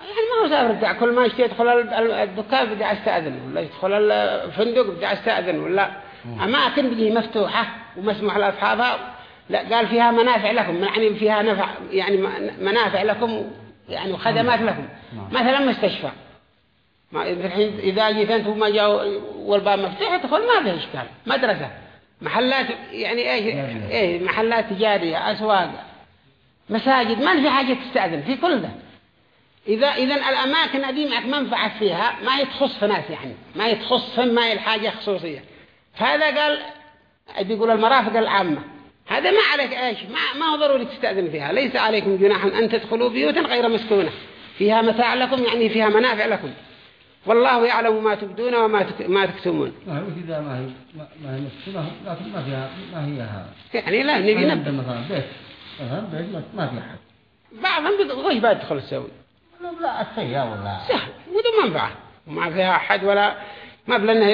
يعني ما هو سافر بتاع كل ما يشتي يدخل ال- ال- الدكان بدي استأذن ولا يدخل الفندق بدي استأذن ولا. أماكن بيجي مفتوحة ومسموح لأصحابها لا قال فيها منافع لكم يعني فيها نفع يعني منافع لكم يعني وخدمات لكم. مثلا مستشفى. ما الحين إذا جيت أنت وما جاء والباب مفتوح تدخل ما فيه إشكال. مدرسة. محلات يعني إيش إيه محلات تجارية أسواق. مساجد ما في حاجة تستأذن في كل ده. إذا إذا الأماكن هذه معك منفعة فيها ما يتخص في ناس يعني ما يتخص في ما هي الحاجة خصوصية. فهذا قال بيقول المرافق العامة هذا ما عليك إيش؟ ما ما هو ضروري تستأذن فيها. ليس عليكم جناح أن تدخلوا بيوتا غير مسكونة. فيها متاع لكم يعني فيها منافع لكم. والله يعلم ما تبدون وما تك- ما تكتمون. ما هي كذا ما هي ما هي مسكونة لكن ما فيها ما هي هذا. يعني لا نبي نبدأ بيت بيت ما- في أحد. بعضهم وش بيدخل تسوي لا السيارة ولا سهل. بدون منفعة وما فيها أحد ولا ما بلنه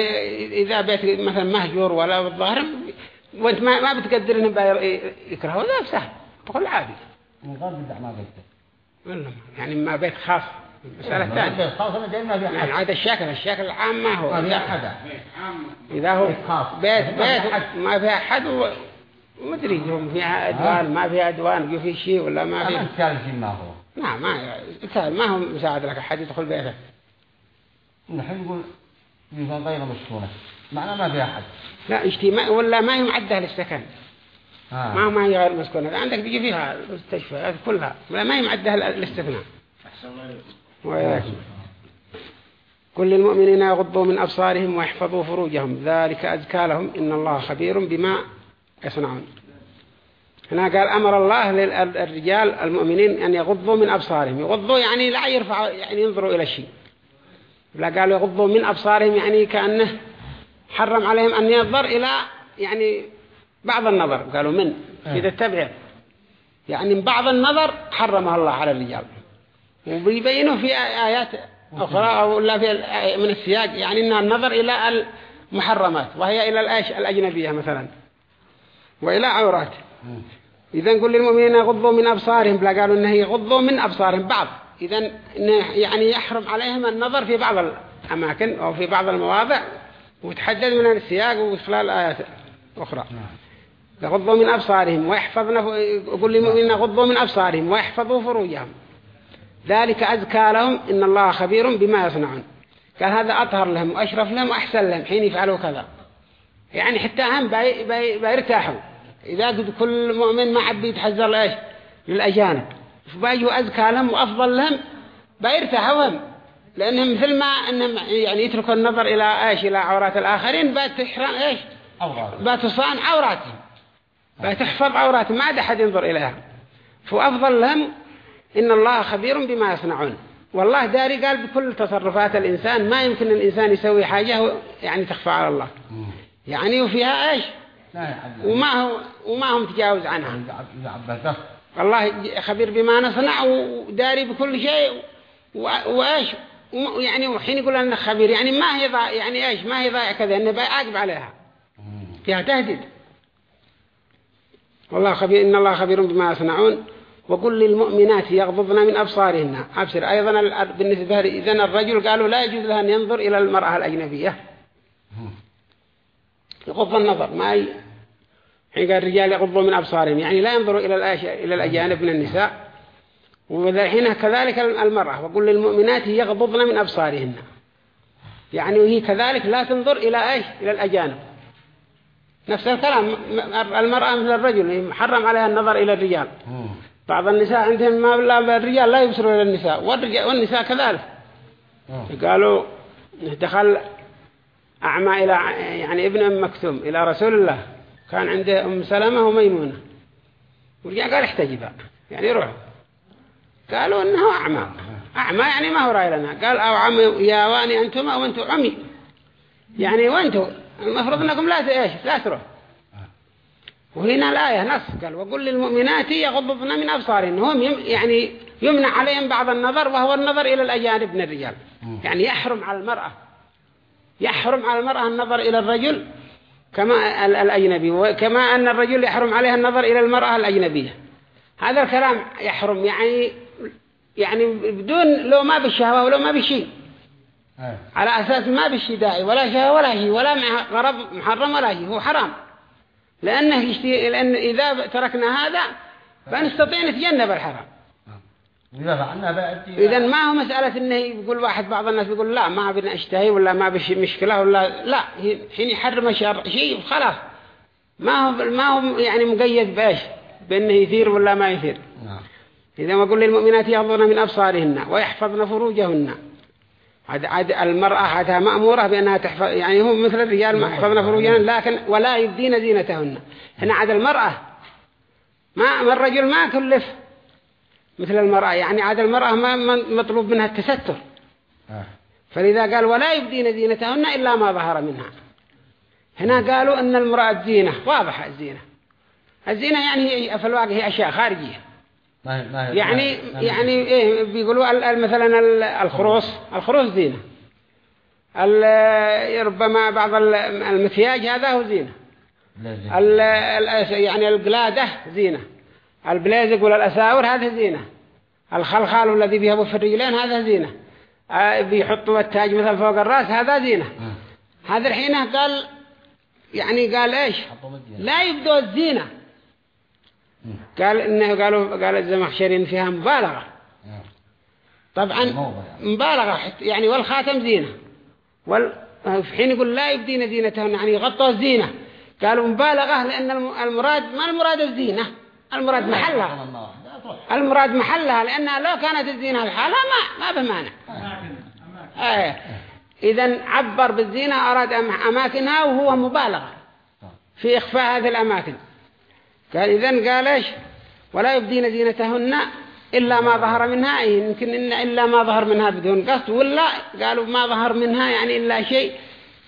إذا بيت مثلا مهجور ولا بالظاهر وأنت ما ما بتقدر إنه بي- يكرهه. ذا سهل. تقول عادي. من غير بدع ما قلت ولا يعني ما بيت خاص. مسألة ثانية. يعني عاد الشكل الشكل العام ما هو. ما إذا هو بيت. بيت بيت. ما فيها أحد ومدري هم فيها أدوان ما فيها أدوان في شيء ولا ما في. في ما هو. نعم ما ما هو مساعد لك أحد يدخل بيته. نحن نقول يكون غير مسكونة معناه ما في أحد. لا اجتماع ولا ما هي معدة للسكن. آه. ما ما هي غير مسكونة. عندك بيجي فيها المستشفيات كلها. ولا ما هي معدة للاستثناء كل للمؤمنين يغضوا من أبصارهم ويحفظوا فروجهم. ذلك أزكى لهم إن الله خبير بما يصنعون. هنا قال أمر الله للرجال المؤمنين أن يغضوا من أبصارهم. يغضوا يعني لا يرفعوا يعني ينظروا إلى الشيء لا قالوا يغضوا من أبصارهم يعني كأنه حرم عليهم أن ينظر إلى يعني بعض النظر. قالوا من؟ في ذا التبعير يعني بعض النظر حرمها الله على الرجال. وبيبينه في آيات أخرى أو لا في من السياق. يعني أنها النظر إلى المحرمات. وهي إلى الأجنبية مثلا. وإلى عورات. إذا نقول للمؤمنين يغضوا من أبصارهم بلا قالوا إنه يغضوا من أبصارهم. بعض. إذا يعني يحرم عليهم النظر في بعض الأماكن أو في بعض المواضع وتحدد من السياق وخلال آيات أخرى. يغضوا من أبصارهم ويحفظن يقول للمؤمنين يغضوا من أبصارهم ويحفظوا فروجهم. ذلك أزكى لهم إن الله خبير بما يصنعون. قال هذا أطهر لهم وأشرف لهم وأحسن لهم حين يفعلوا كذا. يعني حتى هم بيرتاحوا. إذا قد كل مؤمن ما حب يتحذر لإيش؟ للأجانب فبيجوا أزكى لهم وأفضل لهم بيرتاحوا هم لأنهم مثل ما أنهم يعني يتركوا النظر إلى إيش؟ إلى عورات الآخرين بتحرم إيش؟ بتصان عوراتهم. بتحفظ عوراتهم. ما عاد أحد ينظر إليها. فأفضل لهم إن الله خبير بما يصنعون. والله داري قال بكل تصرفات الإنسان ما يمكن الإنسان يسوي حاجة يعني تخفى على الله. يعني وفيها إيش؟ وما هو وما هم تجاوز عنها. الله خبير بما نصنع وداري بكل شيء. وإيش؟ يعني وحين يقول أنه خبير يعني ما هي ضاع يعني إيش؟ ما هي ضايع كذا إنه بيعاقب عليها. فيها تهديد. والله خبير إن الله خبير بما يصنعون. وقل للمؤمنات يغضضن من أبصارهن. أبصر أيضا بالنسبة إذن الرجل قالوا لا يجوز له أن ينظر إلى المرأة الأجنبية. يغض النظر. ما ي... حين قال الرجال يغضوا من أبصارهم. يعني لا ينظروا إلى. إلى الأجانب من النساء. وحين كذلك المرأة. وقل للمؤمنات يغضضن من أبصارهن. يعني وهي كذلك لا تنظر إلى إيش؟ إلى الأجانب. نفس الكلام. المرأة مثل الرجل محرم عليها النظر إلى الرجال. بعض النساء عندهم ما بالله الرجال لا يبصروا إلى النساء. والنساء كذلك. قالوا دخل أعمى إلى يعني ابن أم مكتوم إلى رسول الله. كان عنده أم سلمة وميمونة. ورجع قال احتجبا يعني روح. قالوا إنه أعمى. أعمى يعني ما هو رأي لنا. قال أو عمي يا واني أنتم أو أنتم عمي. يعني وأنتم. المفروض أنكم لا إيش؟ لا تروح. وهنا الآية نص. قال وقل للمؤمنات يغضضن من أبصارهن. هم يعني يمنع عليهم بعض النظر وهو النظر إلى الأجانب من الرجال. يعني يحرم على المرأة. يحرم على المرأة النظر إلى الرجل. كما الأجنبي. وكما أن الرجل يحرم عليها النظر إلى المرأة الأجنبية. هذا الكلام يحرم يعني يعني بدون لو ما بالشهوة ولو ما بشيء على أساس ما بالشيء داعي ولا شهوة ولا شيء ولا غرض محرم ولا شيء هو حرام. لأنه لأن إذا تركنا هذا فنستطيع نتجنب الحرام. إذا ما هو مسألة إنه يقول واحد بعض الناس يقول لا ما بنا أشتهي ولا ما بش مشكلة ولا لا. حين يحرم الشرع شيء خلاص ما هو ما هو يعني مقيد باش بأنه يثير ولا ما يثير. نعم. إذا ما قل للمؤمنات يغضن من أبصارهن ويحفظن فروجهن. عاد عاد المرأة عادها مأمورة بأنها تحفظ يعني هو مثل الرجال ما يحفظن فروجهن لكن ولا يبدين زينتهن. هنا عاد المرأة ما ما الرجل ما كلف مثل المرأة. يعني عاد المرأة ما مطلوب منها التستر. آه. فلذا قال ولا يبدين زينتهن إلا ما ظهر منها. هنا قالوا أن المرأة زينة واضحة الزينة. الزينة يعني هي في الواقع هي أشياء خارجية. ما هي ما هي يعني ما هي- يعني إيه بيقولوا مثلا ال- الخروص. الخروص زينة. ربما بعض ال- المكياج هذا هو زينة. يعني القلادة زينة. البليزق ولا الأساور هذا زينة. الخلخال والذي بيهبوا في الرجلين هذا زينة. آه، بيحطوا التاج مثلا فوق الرأس هذا زينة. آه. هذا الحين قال يعني قال إيش؟ مدينة. لا يبدو الزينة. قال إنه قالوا قال الزمخشري إن فيها مبالغة. آه. طبعا يعني. مبالغة حت- يعني والخاتم زينة. وال في حين يقول لا يبدين زينتهن يعني غطوا الزينة. قالوا مبالغة لأن الم- المراد ما المراد الزينة؟ المراد محلها. المراد محلها لأنها لو كانت الزينة الحالة ما ما بمانع آه. إذا عبر بالزينة أراد أم- أماكنها وهو مبالغة في إخفاء هذه الأماكن. قال إذن قال إيش؟ ولا يبدين زينتهن إلا ما ظهر منها. إيه، يمكن إن إلا ما ظهر منها بدون قصد ولا قالوا ما ظهر منها يعني إلا شيء.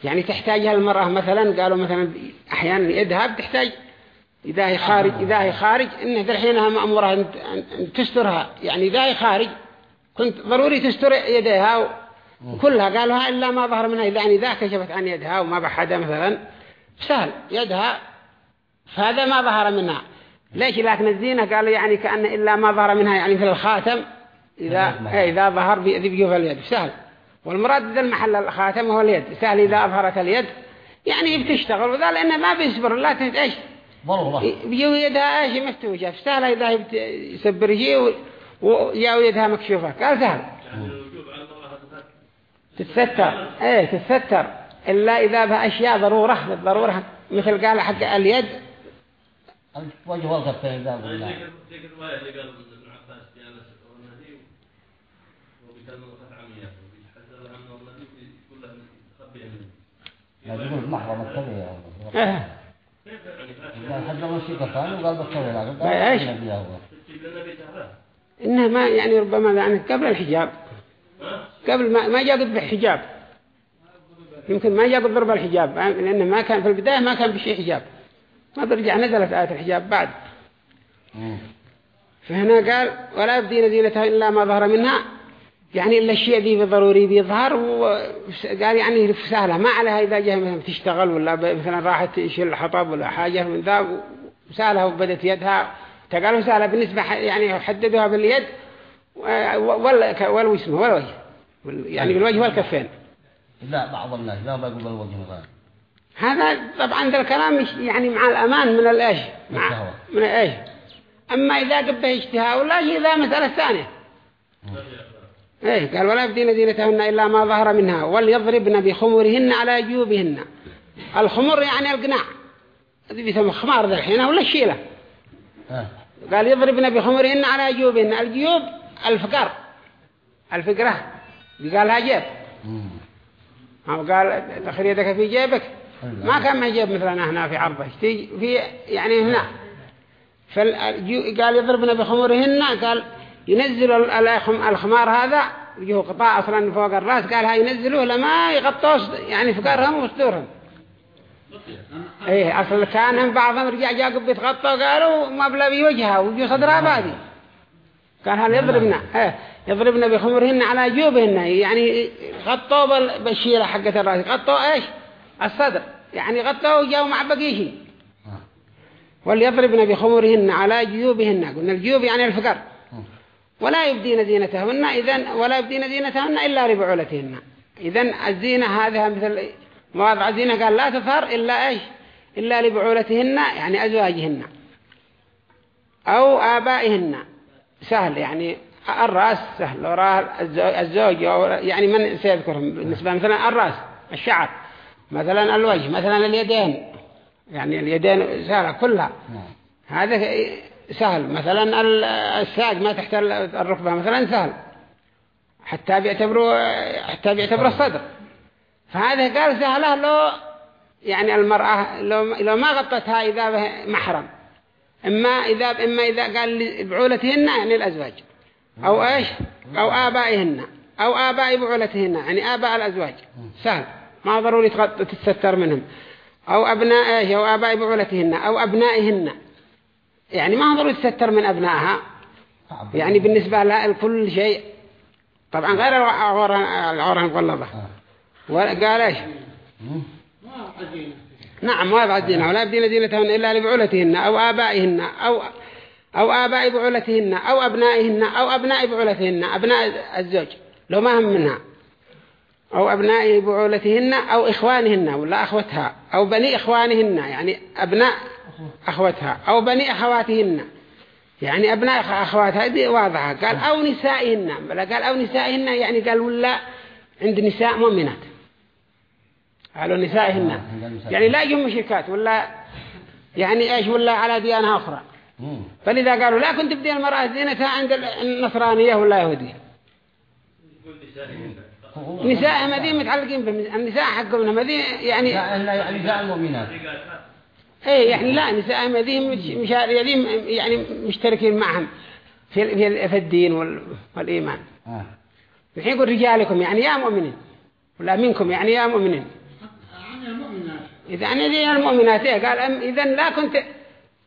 يعني تحتاجها المرأة مثلا قالوا مثلا أحيانا يدها بتحتاج إذا هي خارج إذا هي خارج إنه الحينها مأمورة أن أن تسترها. يعني إذا هي خارج كنت ضروري تستر يديها وكلها. قالوا إلا ما ظهر منها. إذا يعني إذا كشفت عن يدها وما بحدها مثلا سهل. يدها فهذا ما ظهر منها. ليش؟ لكن الزينة قالوا يعني كأن إلا ما ظهر منها. يعني في الخاتم إذا إذا ظهر بيجوف اليد. سهل. والمراد ذا المحل الخاتم هو اليد. سهل إذا أظهرت اليد. يعني بتشتغل. وذا لأنه ما بيصبر. لا تهتش والله بيجو يدها إيش مفتوشة سهل إذا يبت- يسبر شيء وياو يدها مكشوفة. قال سهل. تتستر. إيه تتستر. إلا إذا بها أشياء ضرورة. بالضرورة مثل قال حق اليد. وجه والكفين ذا بالله. لا تقول محرم التبع حد ما وقال يعني ربما يعني قبل الحجاب. قبل ما ما جاء قد بالحجاب يمكن ما جاء قد ضرب الحجاب لأنه ما كان في البداية ما كان بشيء حجاب. ما برجع نزلت آية الحجاب بعد. فهنا قال ولا يبدين زينتها إلا ما ظهر منها يعني إلا الشيء ذي ضروري بيظهر وقال يعني سهلة. ما عليها إذا جاء مثلا تشتغل ولا مثلا راحت تشيل حطب ولا حاجة من ذا سهلة وبدت يدها. تقالوا سهلة بالنسبة يعني حددوها باليد و- ولا والوسم ولا وجه يعني بالوجه والكفين. لا بعض الناس لا بقوا بالوجه مثلا. هذا طبعا ذا الكلام يعني مع الأمان من الإيش؟ مع. من الإيش؟ أما إذا قبه اشتهاء ولا شيء ذا مسألة ثانية. إيه قال ولا يبدين زينتهن إلا ما ظهر منها وليضربن بخمرهن على جيوبهن. الخمر يعني القناع. هذه بيسمى خمار ذا الحين ولا الشيلة ها قال يضربن بخمرهن على جيوبهن. الجيوب الفقر. الفقرة. قالها جيب. قال دخل يدك في جيبك. ما كان ما جيب مثلنا هنا في عرضه. في يعني هنا. فالجو قال يضربن بخمرهن قال ينزل ال- الخم- الخمار هذا وجهه قطاع أصلا فوق الرأس قال هاي ينزلوه لما يغطوا يعني فقرهم وصدورهم إيه اصل كانهم بعضهم رجع جاء بيتغطوا قالوا ما بلا بوجهها وجه صدرها بادي قال هل يضربنا؟ إيه يضربنا بخمرهن على جيوبهن يعني غطوا بال- بالشيلة حقة الرأس. غطوا إيش؟ الصدر. يعني غطوا وجاوا مع بقي شيء ها. وليضربن بخمرهن على جيوبهن. قلنا الجيوب يعني الفقر. ولا يبدين زينتهن إذن ولا يبدين زينتهن إلا لبعولتهن إذن الزينة هذه مثل مواضع الزينة قال لا تظهر إلا إيش؟ إلا لبعولتهن يعني أزواجهن. أو آبائهن. سهل يعني الرأس سهل وراه الزو- الزوج يعني من سيذكرهم بالنسبة مثلا الرأس الشعر. مثلا الوجه مثلا اليدين. يعني اليدين سهلة كلها. نعم. هذا سهل. مثلا ال- الساق ما تحت ال- الركبة مثلا سهل. حتى بيعتبروا حتى بيعتبروا الصدر. فهذا قال سهلة لو يعني المرأة لو لو ما غطتها إذا محرم. إما إذا إما إذا قال بعولتهن يعني الأزواج. أو إيش؟ أو آبائهن. أو آباء بعولتهن يعني آباء الأزواج. سهل. ما ضروري تغط- تتستر منهم. أو أبناء إيش؟ أو آباء بعولتهن. أو أبنائهن. يعني ما هو ضروري تستر من أبنائها. يعني بالنسبة لها كل شيء طبعا غير العورة العورة المغلظة ها. وقال إيش مم. نعم واضع الزينة ولا يبدين زينتهن إلا لبعولتهن أو آبائهن أو أو آباء بعولتهن أو أبنائهن أو أبناء بعولتهن أبناء الزوج لو ما هم منها أو أبناء بعولتهن أو إخوانهن ولا أخوتها أو بني إخوانهن يعني أبناء أخوتها أو بني أخواتهن. يعني أبناء أخ- أخواتها دي واضحة. قال أو نسائهن. بلا قال أو نسائهن يعني قال ولا عند نساء مؤمنات. قالوا نسائهن. آه،. يعني لا يجوا مشركات ولا يعني إيش ولا على ديانة أخرى. فلذا قالوا لا كنت تبدي المرأة زينتها عند النصرانية ولا يهودية. نسائهم هذه متعلقين بهم. النساء حقهم هذه يعني يعني نساء المؤمنات. إيه يعني لا نسائهم هذه مش هذه يعني مشتركين معهم في في الدين وال- والإيمان. ها الحين يقول رجالكم يعني يا مؤمنين ولا منكم يعني يا مؤمنين. عن المؤمنات إذا أنا زين المؤمنات إيه قال أم إذا لا كنت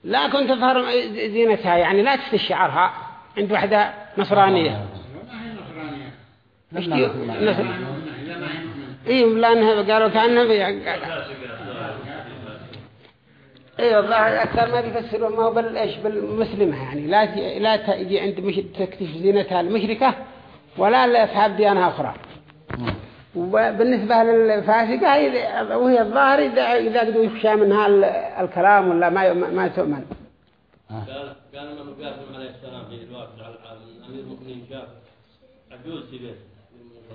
لا كنت تظهر زينتها يعني لا تفتش شعرها عند واحدة نصرانية. نصرانية إيه لأنها قالوا كأنها إيه والله أكثر ما بيفسروا ما هو بالإيش بالمسلمة يعني. لا ت... لا تجي عند مش تكتشف زينتها المشركة ولا لأصحاب ديانة أخرى. وبالنسبة للفاسقة هي- وهي الظاهر إذا إذا قدوا يخشى منها ال- الكلام ولا ما ما تؤمن. قال قال لما قاسم عليه السلام في الوقت على أمير المؤمنين شاف عجوز في بيته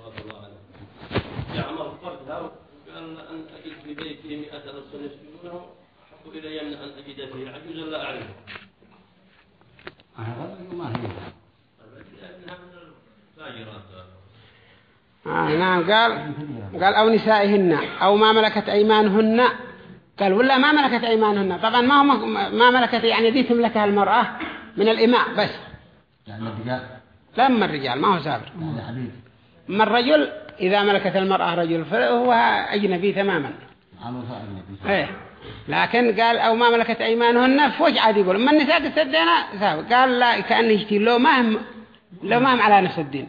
رضي الله عنه. يعمر فردها وقال أن أجد في بيته 100 نص يسكنونه الي من أن اجد فيه. عجوزا لا اعرفه ما هي؟ من آه نعم قال قال أو نسائهن أو ما ملكت أيمانهن. قال ولا ما ملكت أيمانهن. طبعا ما هو ما ملكت يعني ذي تملكها المرأة من الإماء بس. يعني الرجال لما الرجال ما هو سافر حبيب أما الرجل إذا ملكت المرأة رجل فهو أجنبي تماما. إيه. لكن قال أو ما ملكت أيمانهن فوج عاد يقول أما النساء قد سدينا قال لا كأن يشتي لو ما هم لو ما هم على نفس الدين.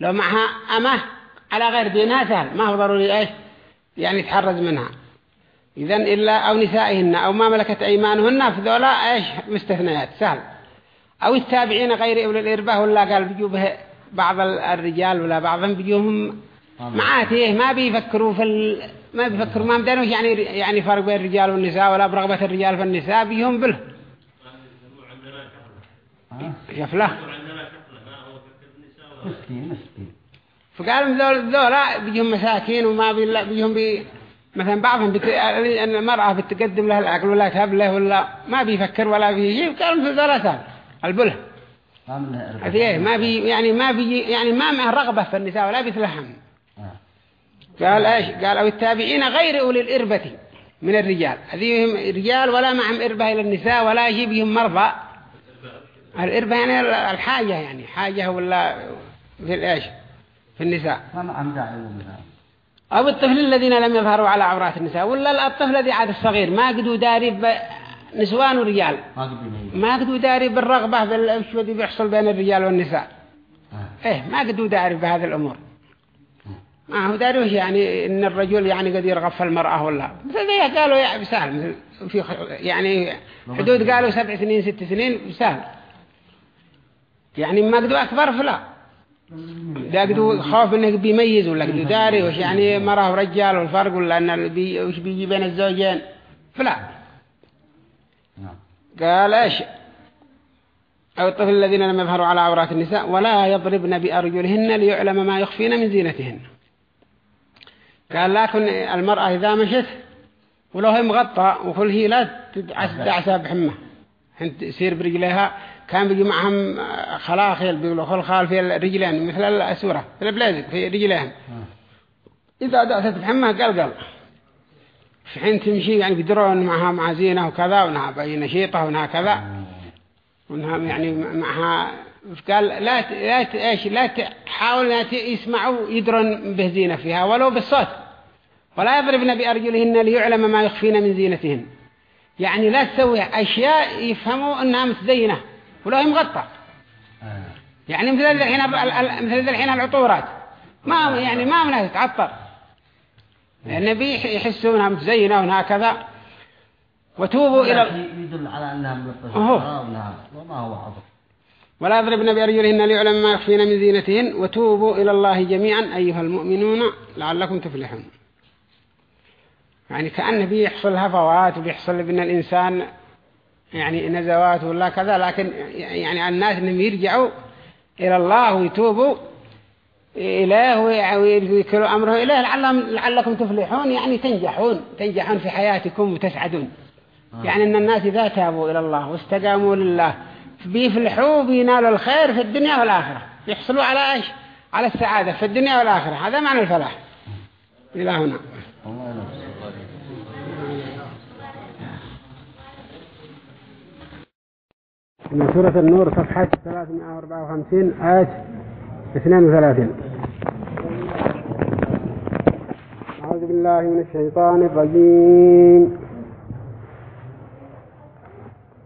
لو معها أمة على غير دينها سهل ما هو ضروري إيش؟ يعني يتحرز منها. إذن إلا أو نسائهن أو ما ملكت أيمانهن فذولا إيش؟ مستثنيات سهل. أو التابعين غير أولي الإربة ولا قال بيجوا به بعض الرجال ولا بعضهم بيجوهم معاتيه ما بيفكروا في. ما بيفكروا ما مدانوش يعني يعني فرق بين الرجال والنساء ولا برغبة الرجال في النساء بيهم بله. يفله مسكين مسكين. فقالوا ذول ذولا بيجهم مساكين وما بي بيجهم بي مثلا بعضهم بت... أن المرأة بتقدم له العقل ولا تهب له ولا ما بيفكر ولا بيجي قالوا ذولا سهل. البله. ما بي يعني ما بيجي يعني ما معه رغبة في النساء ولا بيتلهم آه. قال إيش؟ قال أو التابعين غير أولي الإربة من الرجال. هذه هم رجال ولا معهم إربة إلى النساء ولا شيء بهم مرضى. الإربة يعني الحاجة يعني. حاجة ولا في الايش في النساء. أو الطفل الذين لم يظهروا على عورات النساء. ولا الطفل الذي عاد الصغير. ما قدوا داري نسوان ورجال ما قدوا داري. بالرغبة بالشو اللي بيحصل بين الرجال والنساء. آه. إيه ما قدوا داري بهذه الأمور. ما هو داري وش يعني إن الرجل يعني قد يرغب في المرأة ولا مثل ذي قالوا يعني بسهل في يعني حدود قالوا سبع سنين ست سنين بسهل يعني ما قدوا أكبر فلا. ده قدوا خوف انه بيميز ولا قدوا داري وش يعني مرأة ورجال والفرق ولا ال- بي وش بيجي بين الزوجين؟ فلا. قال إيش؟ أو الطفل الذين لم يظهروا على عورات النساء ولا يضربن بأرجلهن ليعلم ما يخفين من زينتهن. قال لكن المرأة إذا مشت ولو هي مغطى وكل هي لا تدعس دعسها بحمة حين تسير برجليها. كان بيجي معهم خلاخيل بيقولوا خلخال في الرجلين مثل الأسورة في البلازك في رجليهم. إذا دعست بحمة قلقل في حين تمشي يعني بيدرون معها مع زينة وكذا وإنها بي نشيطة وإنها كذا. وإنها يعني معها قال لا ت... لا ت... إيش لا تحاول لا. يسمعوا يدرون به زينة فيها ولو بالصوت. ولا يضربن بأرجلهن ليعلم ما يخفين من زينتهن. يعني لا تسوي أشياء يفهموا أنها متزينة ولو هي مغطى. آه. يعني مثل الحين ال- ال- مثل الحين العطورات. ما يعني ما منها تتعطر. النبي يحسونها متزينة وإنها كذا. وتوبوا إلى يدل على أنها وأنها وما هو عضو ولا يضربن بأرجلهن ليعلم ما يخفين من زينتهن وتوبوا إلى الله جميعا أيها المؤمنون لعلكم تفلحون. يعني كأنه بيحصل هفوات وبيحصل بين الإنسان يعني نزوات ولا كذا لكن يعني الناس إنهم يرجعوا إلى الله ويتوبوا إليه ويكلوا أمره إليه. لعلهم لعلكم تفلحون يعني تنجحون تنجحون في حياتكم وتسعدون. يعني أن الناس إذا تابوا إلى الله واستقاموا لله بيفلحوا بينالوا الخير في الدنيا والآخرة. يحصلوا على إيش؟ على السعادة في الدنيا والآخرة. هذا معنى الفلاح. إلى هنا. من سورة النور صفحة 354 آية 32 أعوذ بالله من الشيطان الرجيم.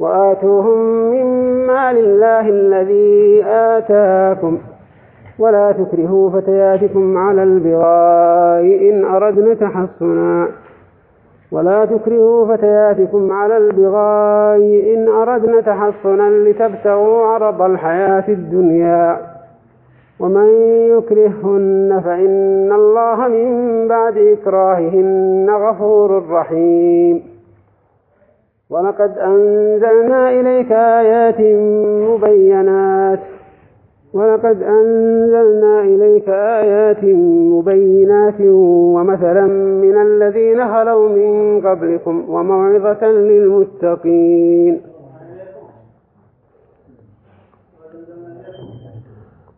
وآتوهم مما لله الذي آتاكم. ولا تكرهوا فتياتكم على البغاء إن أردن تحصنا. ولا تكرهوا فتياتكم على البغاء إن أردن تحصنا لتبتغوا عرض الحياة الدنيا. ومن يكرههن فإن الله من بعد إكراههن غفور رحيم. ولقد أنزلنا إليك آيات مبينات. ولقد أنزلنا إليك آيات مبينات ومثلا من الذين خلوا من قبلكم وموعظة للمتقين.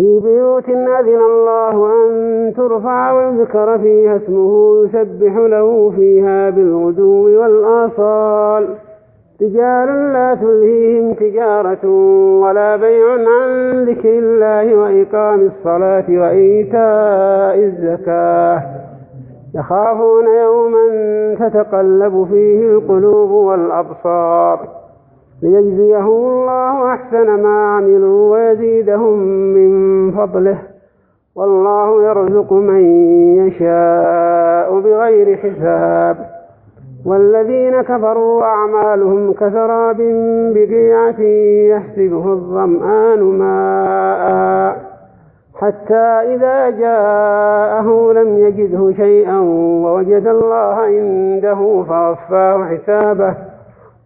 في بيوت أذن الله أن ترفع ويذكر فيها اسمه يسبح له فيها بالغدو والآصال. رجال لا تلهيهم تجارة ولا بيع عن ذكر الله وإقام الصلاة وإيتاء الزكاة. يخافون يوما تتقلب فيه القلوب والأبصار. ليجزيهم الله أحسن ما عملوا ويزيدهم من فضله. والله يرزق من يشاء بغير حساب. والذين كفروا أعمالهم كسراب بقيعة يحسبه الظمآن ماء. حتى إذا جاءه لم يجده شيئا ووجد الله عنده فوفاه حسابه.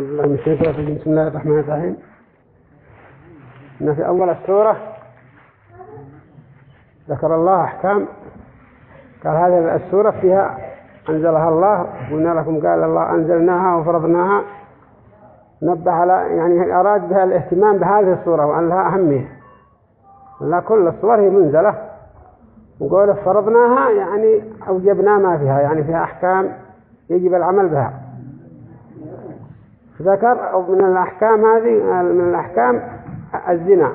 بسم الله الرحمن الرحيم إن في أول السورة ذكر الله أحكام قال هذه السورة فيها أنزلها الله قلنا لكم قال الله أنزلناها وفرضناها نبه على يعني أراد بها الاهتمام بهذه الصورة وأن لها أهمية لا كل الصور هي منزلة وقول فرضناها يعني أوجبنا ما فيها يعني فيها أحكام يجب العمل بها ذكر من الأحكام هذه من الأحكام الزنا.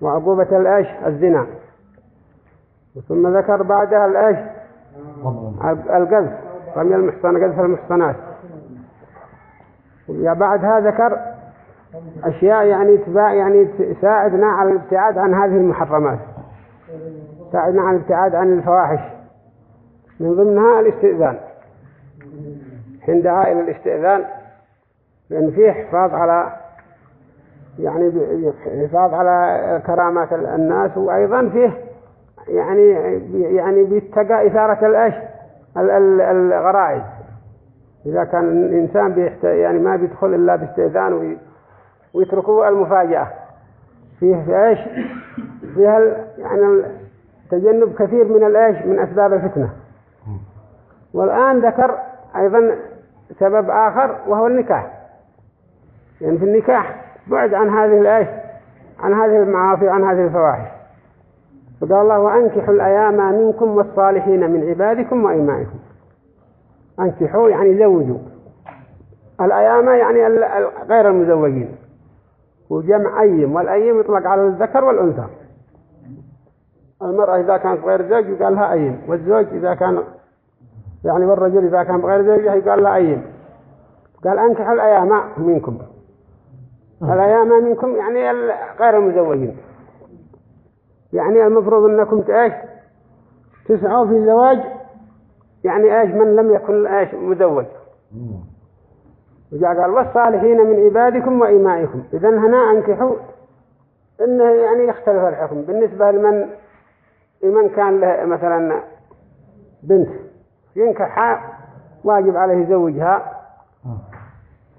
وعقوبة الأش الزنا. ثم ذكر بعدها الأش القذف. رمي المحصنة قذف المحصنات. بعدها ذكر أشياء يعني تباع يعني تساعدنا على الابتعاد عن هذه المحرمات. تساعدنا على الابتعاد عن الفواحش. من ضمنها الاستئذان. عندها إلى الاستئذان لأن فيه حفاظ على يعني حفاظ على كرامات الناس وأيضا فيه يعني يعني بيتقى إثارة الأش الغرائز. إذا كان الإنسان بيحت... يعني ما بيدخل إلا باستئذان وي... ويتركوا المفاجأة. فيه في إيش؟ فيها ال... يعني تجنب كثير من الإيش من أسباب الفتنة. والآن ذكر أيضا سبب آخر وهو النكاح. يعني في النكاح بعد عن هذه الآية عن هذه المعاصي عن هذه الفواحش. فقال الله وأنكحوا الأيام منكم والصالحين من عبادكم وإمائكم أنكحوا يعني زوجوا. الأيام يعني غير المزوجين. وجمع أيم والأيم يطلق على الذكر والأنثى. المرأة إذا كانت غير زوج يقال لها أيم والزوج إذا كان يعني والرجل إذا كان بغير زوجة يقال لها أيم. قال أنكحوا الأيام منكم. الأيام منكم يعني غير المزوجين. يعني المفروض أنكم إيش؟ تسعوا في الزواج يعني إيش من لم يكن إيش مزوج. وجاء قال والصالحين من عبادكم وإمائكم إذا هنا أنكحوا إنه يعني يختلف الحكم. بالنسبة لمن لمن كان له مثلا بنت ينكحها واجب عليه يزوجها.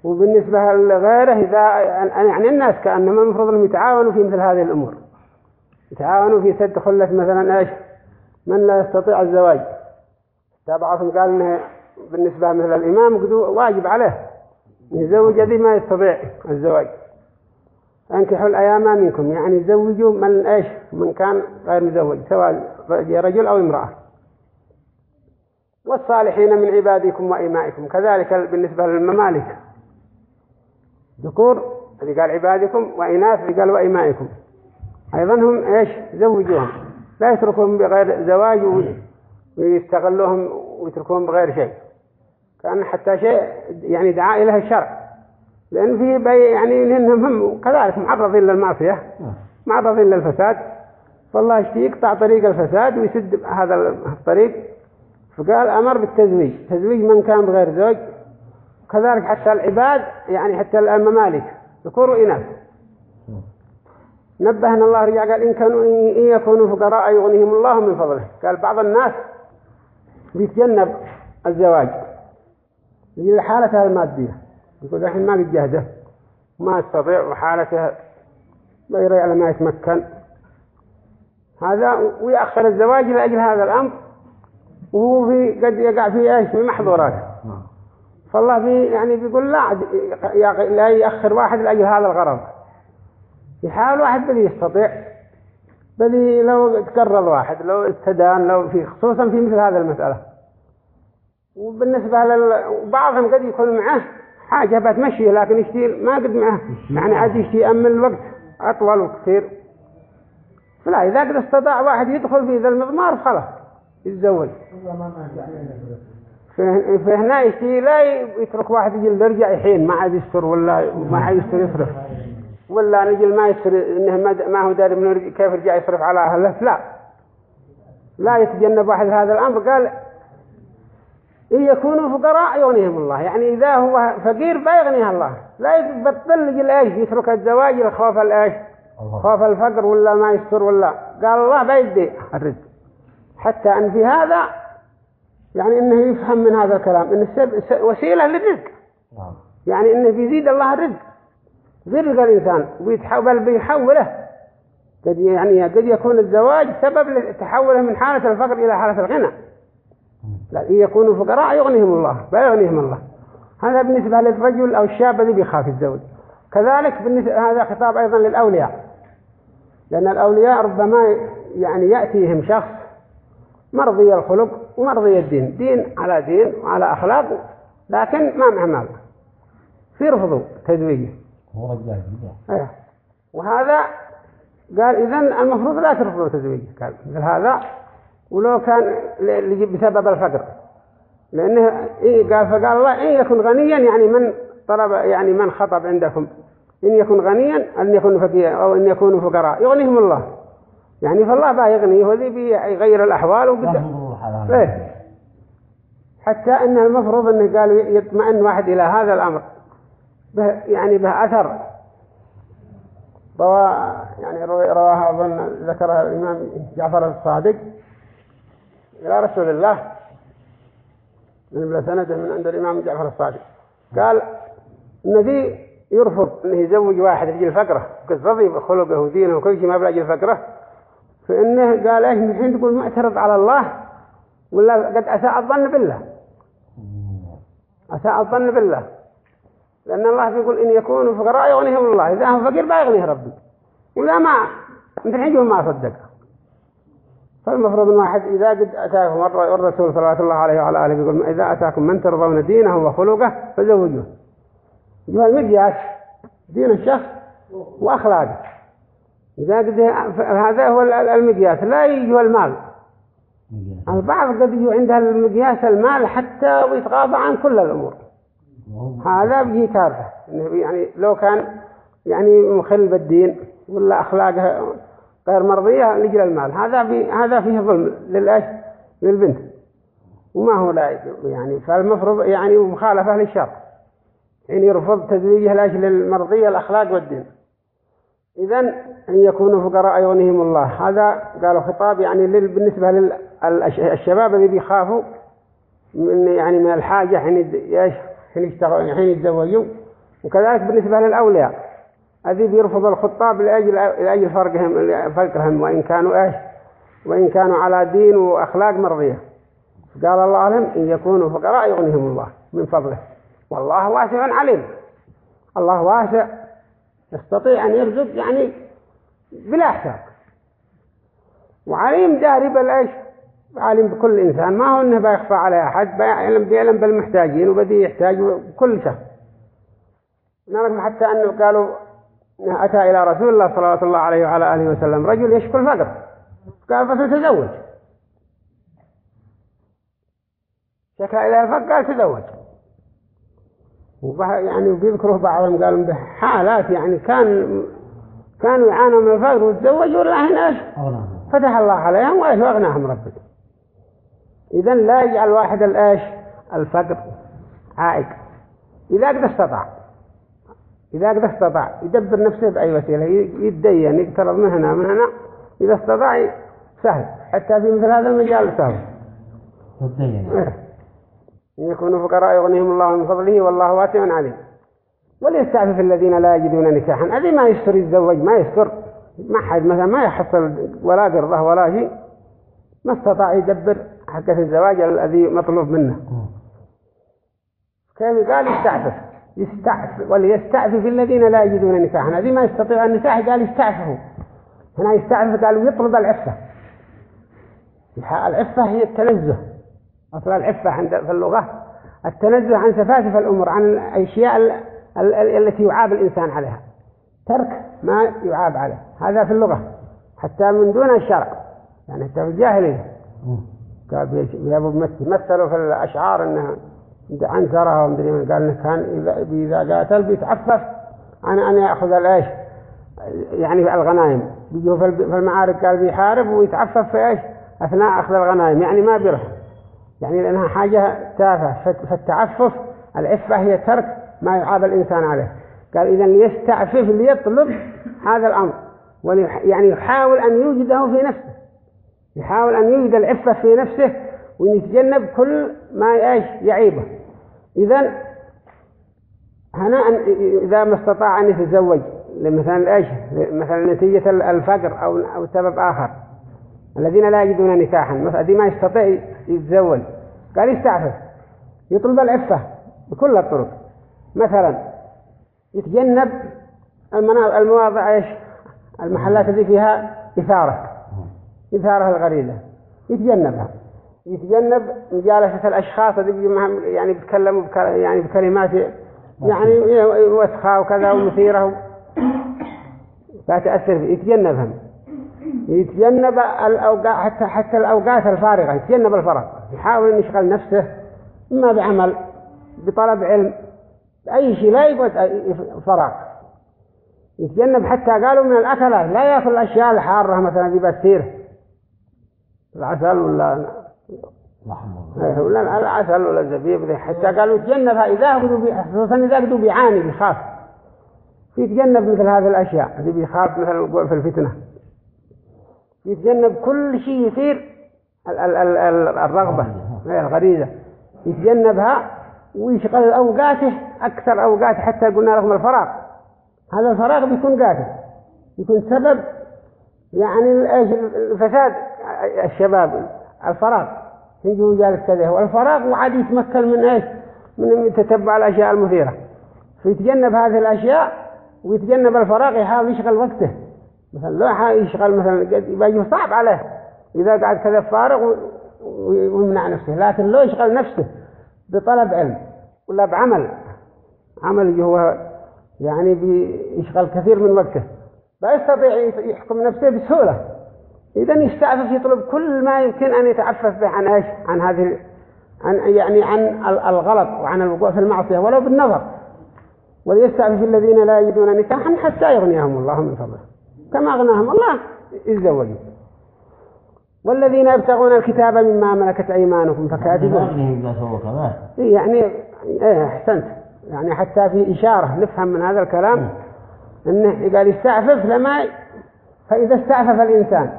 وبالنسبة لغيره إذا يعني الناس كأنهم المفروض أنهم يتعاونوا في مثل هذه الأمور. يتعاونوا في سد خلة مثلا إيش؟ من لا يستطيع الزواج. بعضهم قال إنه بالنسبة مثل الإمام واجب عليه. يزوج الذي ما يستطيع الزواج. أنكحوا الأيام منكم. يعني زوجوا من إيش؟ من كان غير مزوج سواء رجل أو امرأة. والصالحين من عبادكم وإمائكم. كذلك بالنسبة للممالك. ذكور اللي قال عبادكم وإناث اللي قال وإمائكم. أيضا هم إيش؟ زوجوهم. لا يتركوهم بغير زواج ويستغلوهم ويتركوهم بغير شيء. كأن حتى شيء يعني دعاء إليه الشرع. لأن فيه بي يعني لأنهم هم كذلك معرضين للمعصية معرضين للفساد. فالله يشتي يقطع طريق الفساد ويسد هذا الطريق. فقال أمر بالتزويج. تزويج من كان بغير زوج؟ كذلك حتى العباد يعني حتى الممالك ذكور وإناث. نبهنا الله رجع قال إن كانوا إن يكونوا فقراء يغنيهم الله من فضله. قال بعض الناس بيتجنب الزواج. يجي حالته المادية يقول الحين ما قد جهده ما يستطيع وحالته غير على ما يتمكن. هذا ويأخر الزواج لأجل هذا الأمر. وهو في قد يقع في إيش في محظورات فالله في يعني بيقول لا لا يأخر واحد لأجل هذا الغرض. يحاول واحد بل يستطيع. بل لو تقرض واحد لو استدان لو في خصوصا في مثل هذا المسألة. وبالنسبة لبعضهم قد يكون معه حاجة بتمشيه لكن يشتي ما قد معه. يعني عاد يشتي يأمن الوقت أطول وكثير فلا إذا قد استطاع واحد يدخل في ذا المضمار خلاص يتزوج. فهنا يشتي لا يترك واحد يجي يرجع يحين ما عاد يستر ولا ما عاد يستر يصرف. ولا نجي ما يستر إنه ما هو داري من كيف يرجع يصرف على أهله؟ لا. لا يتجنب واحد هذا الأمر. قال إن يكونوا فقراء يغنيهم الله. يعني إذا هو فقير بيغنيه الله. لا يبطل يجي إيش يترك الزواج لخوف الإيش خوف الفقر ولا ما يستر ولا. قال الله بيدي الرزق. حتى أن في هذا يعني إنه يفهم من هذا الكلام. إن وسيلة للرزق. يعني إنه بيزيد الله الرزق. رزق الإنسان. ويتحول بيحوله. قد يعني قد يكون الزواج سبب لتحوله من حالة الفقر إلى حالة الغنى. لا يكونوا فقراء يغنيهم الله. لا يغنيهم الله. هذا بالنسبة للرجل أو الشاب الذي بيخاف الزوج. كذلك بالنسبة هذا خطاب أيضا للأولياء. لأن الأولياء ربما يعني يأتيهم شخص مرضي الخلق ومرضي الدين. دين على دين وعلى أخلاق لكن ما معه مال في رفضه تزويجه أيه. وهذا قال إذن المفروض لا ترفضوا تزويجه قال مثل هذا ولو كان بسبب الفقر. لأنه إيه قال فقال الله إن يكن غنيا يعني من طلب يعني من خطب عندكم. إن يكن غنيا أن يكون فقيرا أو إن يكونوا فقراء. يغنيهم الله. يعني فالله بقى يغنيه وذي بيغير الأحوال وبدأ إيه. حتى أن المفروض أنه قالوا يطمئن واحد إلى هذا الأمر. به يعني به أثر. روا يعني رواها أظن ذكرها الإمام جعفر الصادق إلى رسول الله. من سنده من عند الإمام جعفر الصادق. قال النبي يرفض أنه يزوج واحد يجي الفقرة قد رضي بخلقه ودينه وكل شيء ما بلا يجي الفقرة فإنه قال إيش من حين تقول معترض على الله ولا قد أساء الظن بالله. أساء الظن بالله. لأن الله يقول إن يكونوا فقراء يغنيهم الله إذا هو فقير ما يغنيه ربي وإذا ما مثل حجهم ما صدق فالمفروض أن واحد إذا قد أتاكم الرسول صلى الله عليه وعلى آله يقول إذا أتاكم من ترضون دينه وخلقه فزوجوه. يقول المقياس دين الشخص وأخلاقه. إذا قد هذا هو المقياس لا يجي المال. البعض قد يجي عندها المقياس المال حتى ويتغاضى عن كل الأمور. هذا بيجي كارثة يعني لو كان يعني مخل بالدين ولا أخلاقه غير مرضية لجل المال. هذا في هذا فيه ظلم للأش للبنت. وما هو لا يعني فالمفروض يعني مخالفة للشرع. يعني يرفض تزويجها لأجل المرضية الأخلاق والدين. إذا أن يكونوا فقراء يغنيهم الله. هذا قالوا خطاب يعني بالنسبة للشباب اللي بيخافوا من يعني من الحاجة حين يشتغلوا حين يتزوجوا. وكذلك بالنسبة للأولياء. هذه بيرفض الخطاب لأجل لأجل فرقهم فرقهم وإن كانوا إيش؟ وإن كانوا على دين وأخلاق مرضية. قال الله لهم إن يكونوا فقراء يغنيهم الله من فضله. والله واسع عليم. الله واسع يستطيع أن يرزق يعني بلا حساب وعليم داري بالإيش عالم بكل إنسان. ما هو إنه بيخفى على أحد بيعلم بيعلم بالمحتاجين وبدي يحتاج كل شخص. نعرف حتى أنه قالوا أتى إلى رسول الله صلى الله عليه وعلى آله وسلم. رجل يشكو الفقر. قال فتزوج شكا إلى الفقر قال تزوج. يعني بيذكروا بعضهم قالوا به حالات يعني كان كانوا يعانوا من الفقر وتزوجوا الله إيش؟ فتح الله عليهم وايش واغناهم ربك. اذا لا يجعل واحد الايش الفقر عائق. إذا قد استطاع. إذا قد استطاع. يدبر نفسه بأي وسيلة. يتدين يقترب من هنا من هنا. إذا استطاع سهل. حتى في مثل هذا المجال سهل. تدين. إن يكونوا فقراء يغنيهم الله من فضله والله واسع عليم. وليستعفف الذين لا يجدون نكاحا. هذه ما يستر يتزوج ما يستر. ما حد مثلا ما يحصل ولا قرضه ولا شيء. ما استطاع يدبر حقة الزواج الذي مطلوب منه. كيف قال يستعفف يستعفف. وليستعفف الذين لا يجدون نكاحا. هذه ما يستطيع النكاح قال يستعففوا هنا يستعفف قالوا يطلب العفة. العفة هي التنزه أصل العفة عند في اللغة التنزه عن سفاسف الأمور عن الأشياء التي يعاب الإنسان عليها. ترك ما يعاب عليه. هذا في اللغة حتى من دون الشرع يعني حتى في الجاهلية. مثلوا في الأشعار أنها عنزرها ومدري من قال كان إذا, قاتل بيتعفف عن أن يأخذ الإيش؟ يعني الغنائم. بيجوا في المعارك قال بيحارب ويتعفف في إيش؟ أثناء أخذ الغنائم يعني ما بيرح يعني لأنها حاجة تافهة. فالتعفف العفة هي ترك ما يعاب الإنسان عليه. قال إذا ليستعفف ليطلب هذا الأمر. يعني يحاول أن يوجده في نفسه. يحاول أن يوجد العفة في نفسه ويتجنب كل ما يعيبه. إذا هنا إذا ما استطاع أن يتزوج مثلا إيش مثلا نتيجة الفقر أو أو سبب آخر. الذين لا يجدون نكاحا. مثلا ما يستطيع يتزوج. قال يستعفف. يطلب العفة بكل الطرق. مثلا يتجنب المواضع إيش؟ المحلات اللي فيها إثارة. إثارة الغريزة. يتجنبها. يتجنب مجالسة الأشخاص اللي يعني بيتكلموا يعني بكلمات يعني وسخة وكذا ومثيرة لا تأثر يتجنبهم. يتجنب الأوقات حتى حتى الأوقات الفارغة يتجنب الفرغ يحاول أن يشغل نفسه إما بعمل بطلب علم أي شيء لا يقعد فراغ يتجنب حتى قالوا من الأكلات لا يأكل الأشياء الحارة مثلا دي بسير العسل ولا ولا العسل ولا الزبيب حتى قالوا يتجنبها إذا خصوصا إذا قدوا بيعاني بيخاف. يتجنب مثل هذه الأشياء اللي بيخاف مثلا في الفتنة. يتجنب كل شيء يثير الرغبة الغريزة. يتجنبها ويشغل أوقاته أكثر أوقات حتى قلنا لهم الفراغ. هذا الفراغ بيكون قاتل. يكون سبب يعني الفساد. الشباب الفراغ. يجوا جالس كذا. والفراغ وعاد يتمكن من إيش؟ من تتبع الأشياء المثيرة. فيتجنب هذه الأشياء ويتجنب الفراغ يحاول يشغل وقته. مثلا لو يشغل مثلا يبقى صعب عليه. إذا قعد كذا فارغ ويمنع نفسه. لكن لو يشغل نفسه بطلب علم ولا بعمل عمل هو يعني بيشغل كثير من وقته بيستطيع يحكم نفسه بسهولة. إذا يستعفف يطلب كل ما يمكن أن يتعفف به عن إيش؟ عن هذه عن يعني عن الغلط وعن الوقوع في المعصية ولو بالنظر. وليستعفف الذين لا يجدون نكاحا حتى يغنيهم الله من فضله. كما أغناهم الله يتزوجوا والذين يبتغون الكتاب مما ملكت أيمانكم فكاتبون يعني إيه أحسنت. يعني حتى في إشارة نفهم من هذا الكلام إنه قال يستعفف لما فإذا استعفف الإنسان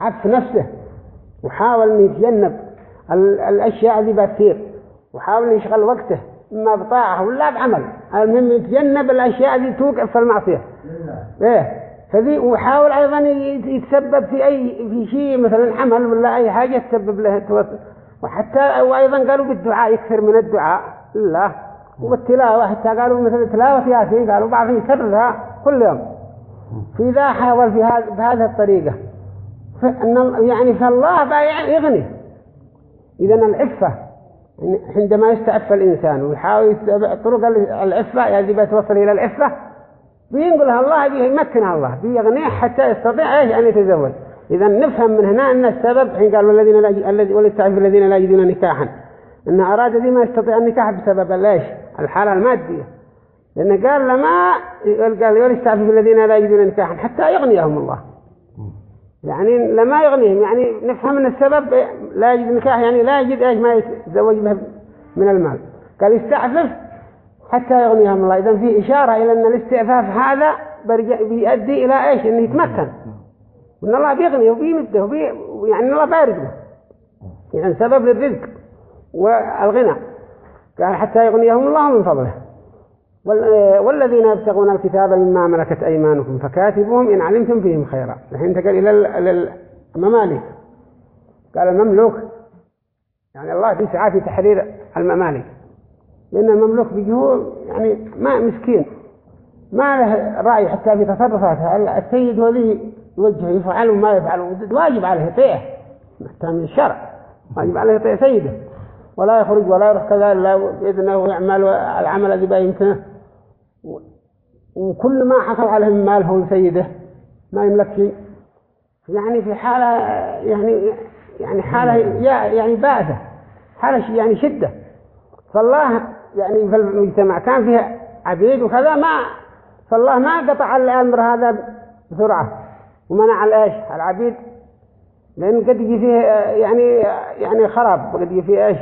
عف نفسه وحاول أن يتجنب الأشياء ذي بكثير وحاول أن يشغل وقته إما بطاعة ولا بعمل. المهم يتجنب الأشياء ذي توقع في المعصية. إيه. فذي وحاول أيضا يتسبب في أي في شيء مثلا حمل ولا أي حاجة تسبب له وحتى وأيضا قالوا بالدعاء يكثر من الدعاء. لله وبالتلاوة حتى قالوا مثل تلاوة ياسين قالوا بعضهم يكررها كل يوم. فإذا حاول في هذا بهذه الطريقة. يعني فالله يغني. إذا العفة عندما يستعف الإنسان ويحاول طرق العفة يعني بتوصل إلى العفة. بينقلها الله بيمكنها الله بيغنيه حتى يستطيع إيش؟ أن يتزوج. إذا نفهم من هنا أن السبب حين قال والذين لا وليستعف الذين لا يجدون نكاحا أن أراد ذي ما يستطيع النكاح بسبب ليش الحالة المادية. لأنه قال لما قال وليستعف الذين لا يجدون نكاحا حتى يغنيهم الله. يعني لما يغنيهم يعني نفهم من السبب لا يجد نكاح يعني لا يجد إيش؟ ما يتزوج به من المال. قال يستعفف حتى يغنيهم الله. إذا في إشارة إلى أن الاستعفاف هذا بيؤدي إلى إيش؟ إنه يتمكن. وإن الله بيغني وبيمده وبي يعني الله بارده يعني سبب للرزق والغنى. قال حتى يغنيهم الله من فضله. والذين يبتغون الكتاب مما ملكت أيمانكم فكاتبوهم إن علمتم فيهم خيرا. الحين انتقل إلى الممالك. قال المملوك. يعني الله بيسعى في تحرير الممالك. لأن المملوك بيجهو يعني ما مسكين. ما له رأي حتى في تصرفاته. السيد هو يوجه يفعل وما يفعل واجب عليه يطيع حتى من الشرع. واجب عليه يطيع سيده. ولا يخرج ولا يروح كذا إلا بإذنه ويعمل العمل الذي بيمكنه. وكل ما حصل عليه من مال هو سيده ما يملك شيء. يعني في حالة يعني يعني حالة يعني بائسة حالة يعني شدة. فالله يعني في المجتمع كان فيها عبيد وكذا ما فالله ما قطع الأمر هذا بسرعة. ومنع الإيش؟ العبيد. لأن قد يجي فيه يعني يعني خراب قد يجي فيه إيش؟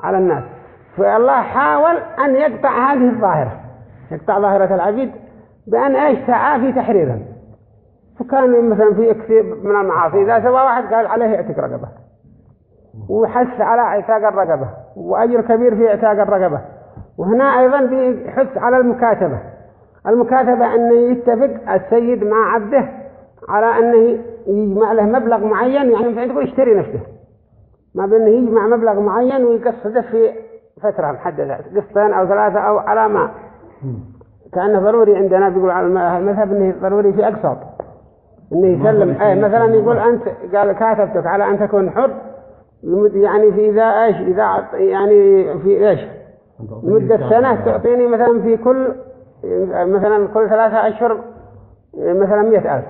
على الناس. فالله حاول أن يقطع هذه الظاهرة. يقطع ظاهرة العبيد بأن إيش؟ سعى في تحريرها فكان مثلا في كثير من المعاصي إذا سوى واحد قال عليه اعتق رقبة. وحث على اعتاق الرقبة. وأجر كبير في اعتاق الرقبة. وهنا أيضا بيحث على المكاتبة. المكاتبة أنه يتفق السيد مع عبده على أنه يجمع له مبلغ معين يعني مثلا يشتري نفسه. ما بأنه يجمع مبلغ معين ويقصده في فترة محددة قسطين أو ثلاثة أو على ما. كأنه ضروري عندنا بيقول على المذهب أنه ضروري في أقساط. أنه يسلم. أي مثلا يقول أنت قال كاتبتك على أن تكون حر يعني في إذا إيش إذا يعني في إيش؟ مدة سنة تعطيني مثلا في كل مثلا كل ثلاثة أشهر مثلا مئة ألف.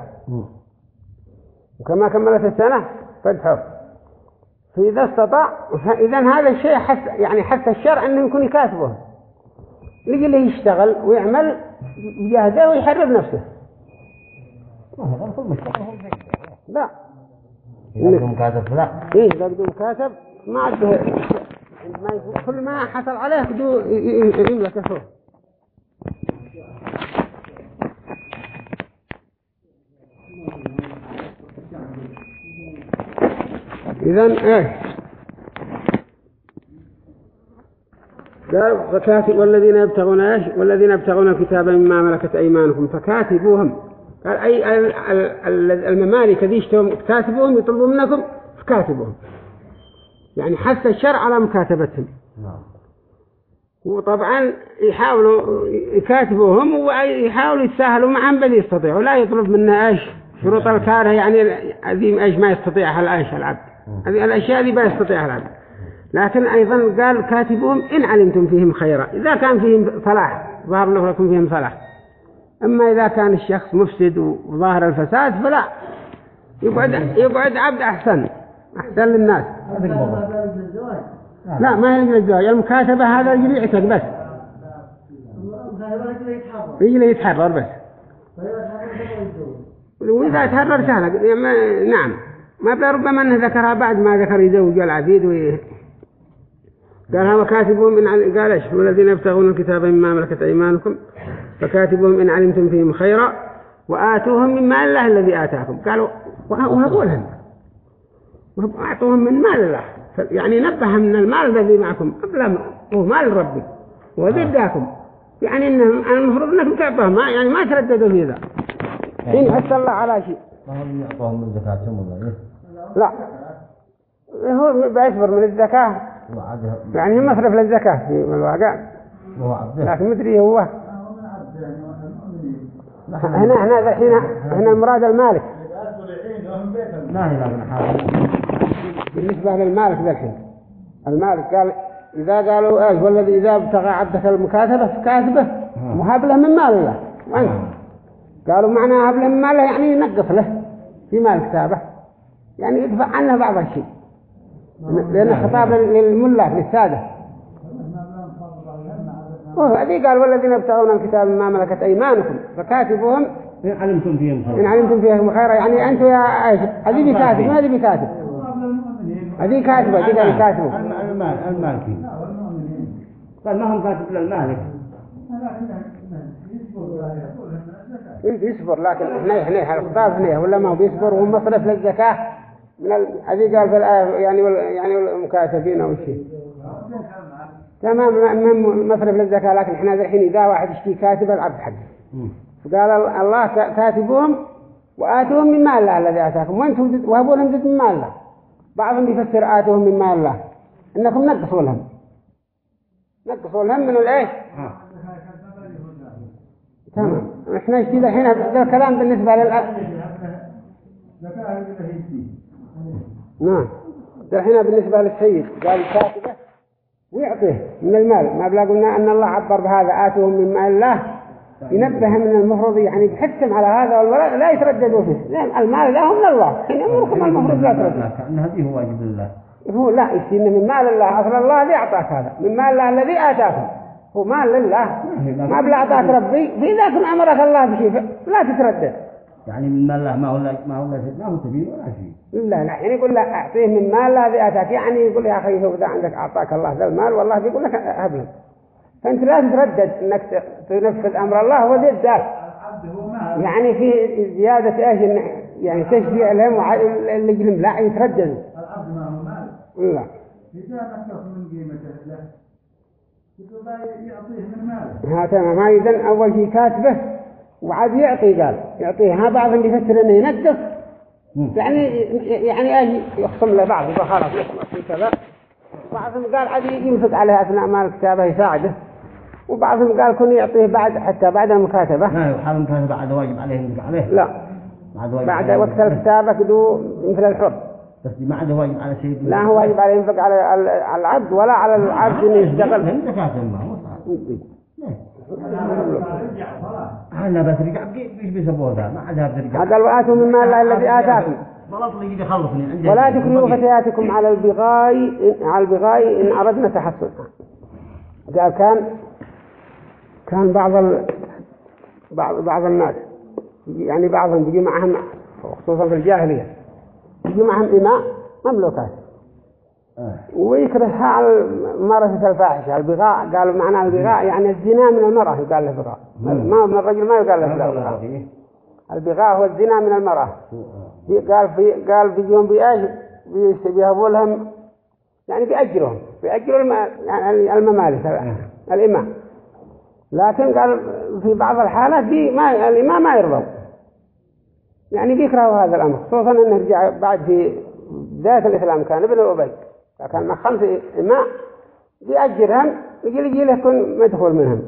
وكما كملت السنة فادحر فإذا استطاع إذا هذا الشيء حس يعني حث الشرع أنه يكون يكاتبه. يجي له يشتغل ويعمل بجهده ويحرر نفسه. لا. إذا مكاتب لا. إيه إذا بدو مكاتب ما عده ما كل ما حصل عليه بدو يملك الفوق إذا إيه. قال فكاتب والذين يبتغون إيش؟ والذين يبتغون الكتاب مما ملكت ايمانكم فكاتبوهم. قال أي الممالك ذي اشتهم كاتبوهم يطلبوا منكم فكاتبوهم. يعني حث الشرع على مكاتبتهم. وطبعا يحاولوا يكاتبوهم ويحاولوا يتساهلوا معهم بل يستطيعوا. لا يطلب منا إيش؟ شروط الكاره يعني هذه إيش ما يستطيعها الايش العبد. هذه الأشياء دي ما يستطيعها العبد. لكن أيضا قال كاتبوهم إن علمتم فيهم خيرا. إذا كان فيهم صلاح ظهر لكم فيهم صلاح. أما إذا كان الشخص مفسد وظاهر الفساد فلا. يقعد يقعد عبد أحسن. أحسن للناس. لا ما يجري الزواج. المكاتبة هذا يجري يعتق بس. يجري يتحرر بس. وإذا تحرر يعني نعم. ما بلا ربما أنه ذكرها بعد ما ذكر يزوج العبيد وي... قالها وكاتبهم إن عل... قال إيش؟ والذين يبتغون الكتاب مما ملكت أيمانكم فكاتبهم إن علمتم فيهم خيرا وآتوهم من مال الله الذي آتاكم. قالوا وهقولهم وأعطوهم من مال الله. يعني نبه من المال الذي معكم قبل هو مال ربي. وذي اداكم يعني إنه المفروض أنكم تعطوه ما يعني ما ترددوا في ذا. إن حس الله على شيء. فهم يعطوهم من زكاتهم ولا إيه؟ لا. هو بيصبر من الزكاة. يعني هو مصرف للزكاة في الواقع. لكن مدري هو. هنا هنا الحين هنا المراد المالك. ما هي لكن حاجة بالنسبة للمالك ذا الحين. المالك قال إذا قالوا إيش والذي إذا ابتغى عبدك المكاتبة فكاتبه وهب له من مال الله وأنت؟ قالوا معنى هب له من ماله يعني ينقص له في مال كتابه. يعني يدفع عنه بعض الشيء. لأن خطاب للملاك للسادة هذه قال والذين يبتغون الكتاب ما ملكت أيمانكم فكاتبوهم. إن علمتم فيهم إن خير علمتم فيهم خيرا. يعني أنتم يا إيش؟ هذه بكاتب ما هذه بكاتب. هذه كاتبة هذه قال كاتبة. الم- المال المالكي قال ما هم كاتب للمالك يصبر لكن هنا هنا الخطاب هنا ولا ما هو بيصبر؟ وهو مصرف للزكاة من ال... هذه قال في الآية يعني وال... يعني المكاتبين أو شيء. تمام من مصرف للزكاة لكن إحنا الحين إذا واحد يشتي كاتب العبد حقه فقال ال- الله كاتبهم وآتوهم من مال الله الذي آتاكم. وأنتم جد- وهبوا لهم من مال الله. بعضهم يفسر آتوهم من مال الله. إنكم نقصوا لهم نقصوا لهم من الإيش تمام. إحنا اشتي الحين هذا الكلام بالنسبة لل نعم. الحين بالنسبة للسيد قال كاتبه ويعطيه من المال. ما بلا قلنا أن الله عبر بهذا آتوهم من مال الله. ينبه من المفروض يعني يحكم على هذا والولاء لا يترددوا فيه. لأن المال له من الله. حين أمركم المفروض لا ترددوا كأن هذه هو واجب لله. هو لا يشتي إنه من مال الله. أصل الله الذي أعطاك هذا. من مال الله الذي آتاكم هو مال لله. ما بلا أعطاك ربي. في ذاك أمرك الله بشيء. لا تتردد. يعني من مال الله ما هو لا ما هو لا ما هو تبين ولا شيء. لا لا. يعني يقول لك أعطيه من مال الذي آتاك. يعني يقول يا أخي هو إذا عندك أعطاك الله ذا المال والله بيقول لك هب فأنت لا تتردد أنك ت- تنفذ أمر الله هو ذي الدار يعني في زيادة إيش إن يعني تشجيع لهم اللي يجلم لا يترددوا. العبد ما هو مال. لا إذا نقص من قيمته له يعطيه من ماله. ها تمام. ما إذن أول شيء كاتبه وعاد يعطي قال. يعطيه. ها بعضهم يفسر إنه ينقص. يعني يعني إيش يخصم له بعض. يقول خلاص يخصم كذا. بعضهم قال عاد ينفق عليه أثناء ما الكتابة يساعده. وبعضهم قال كن يعطيه بعد حتى بعد المكاتبة. لا يحرم كان بعد واجب عليه ينفق عليه. لا. بعد واجب بعد وقت. الكتابة كدو مثل الحر بس ما عاد واجب على سيد لا هو واجب عليه ينفق على على العبد ولا على العبد إنه يشتغل. هم زكاة ما هو هلا بس رجع إيش بيسبوه ذا ما عادها بترجع هذا وآتوا من مال الله الذي عندي ولا تكرهوا فتياتكم على البغاء على البغاء إن أردنا تحصنا قال كان كان بعض ال... بعض بعض الناس يعني بعضهم بيجي معهم خصوصا في الجاهلية بيجي معهم إماء مملوكات. ويكرهها على ممارسة الفاحشة البغاء قالوا معنى البغاء يعني الزنا من المرأة يقال له بغاء. ما من الرجل ما يقال له بغاء. البغاء هو الزنا من المرأة. بي- قال في قال بيجون بإيش بيهبوا لهم يعني بيأجرهم بيأجروا الم... يعني الممالك الإمام لكن قال في بعض الحالات بي ما الإمام ما يرضوا يعني بيكرهوا هذا الأمر خصوصا أنه رجع بعد في بداية الإسلام كان ابن أبي كان مع خمس إماء بيأجرهم يجي يجي له يكون مدخول منهم.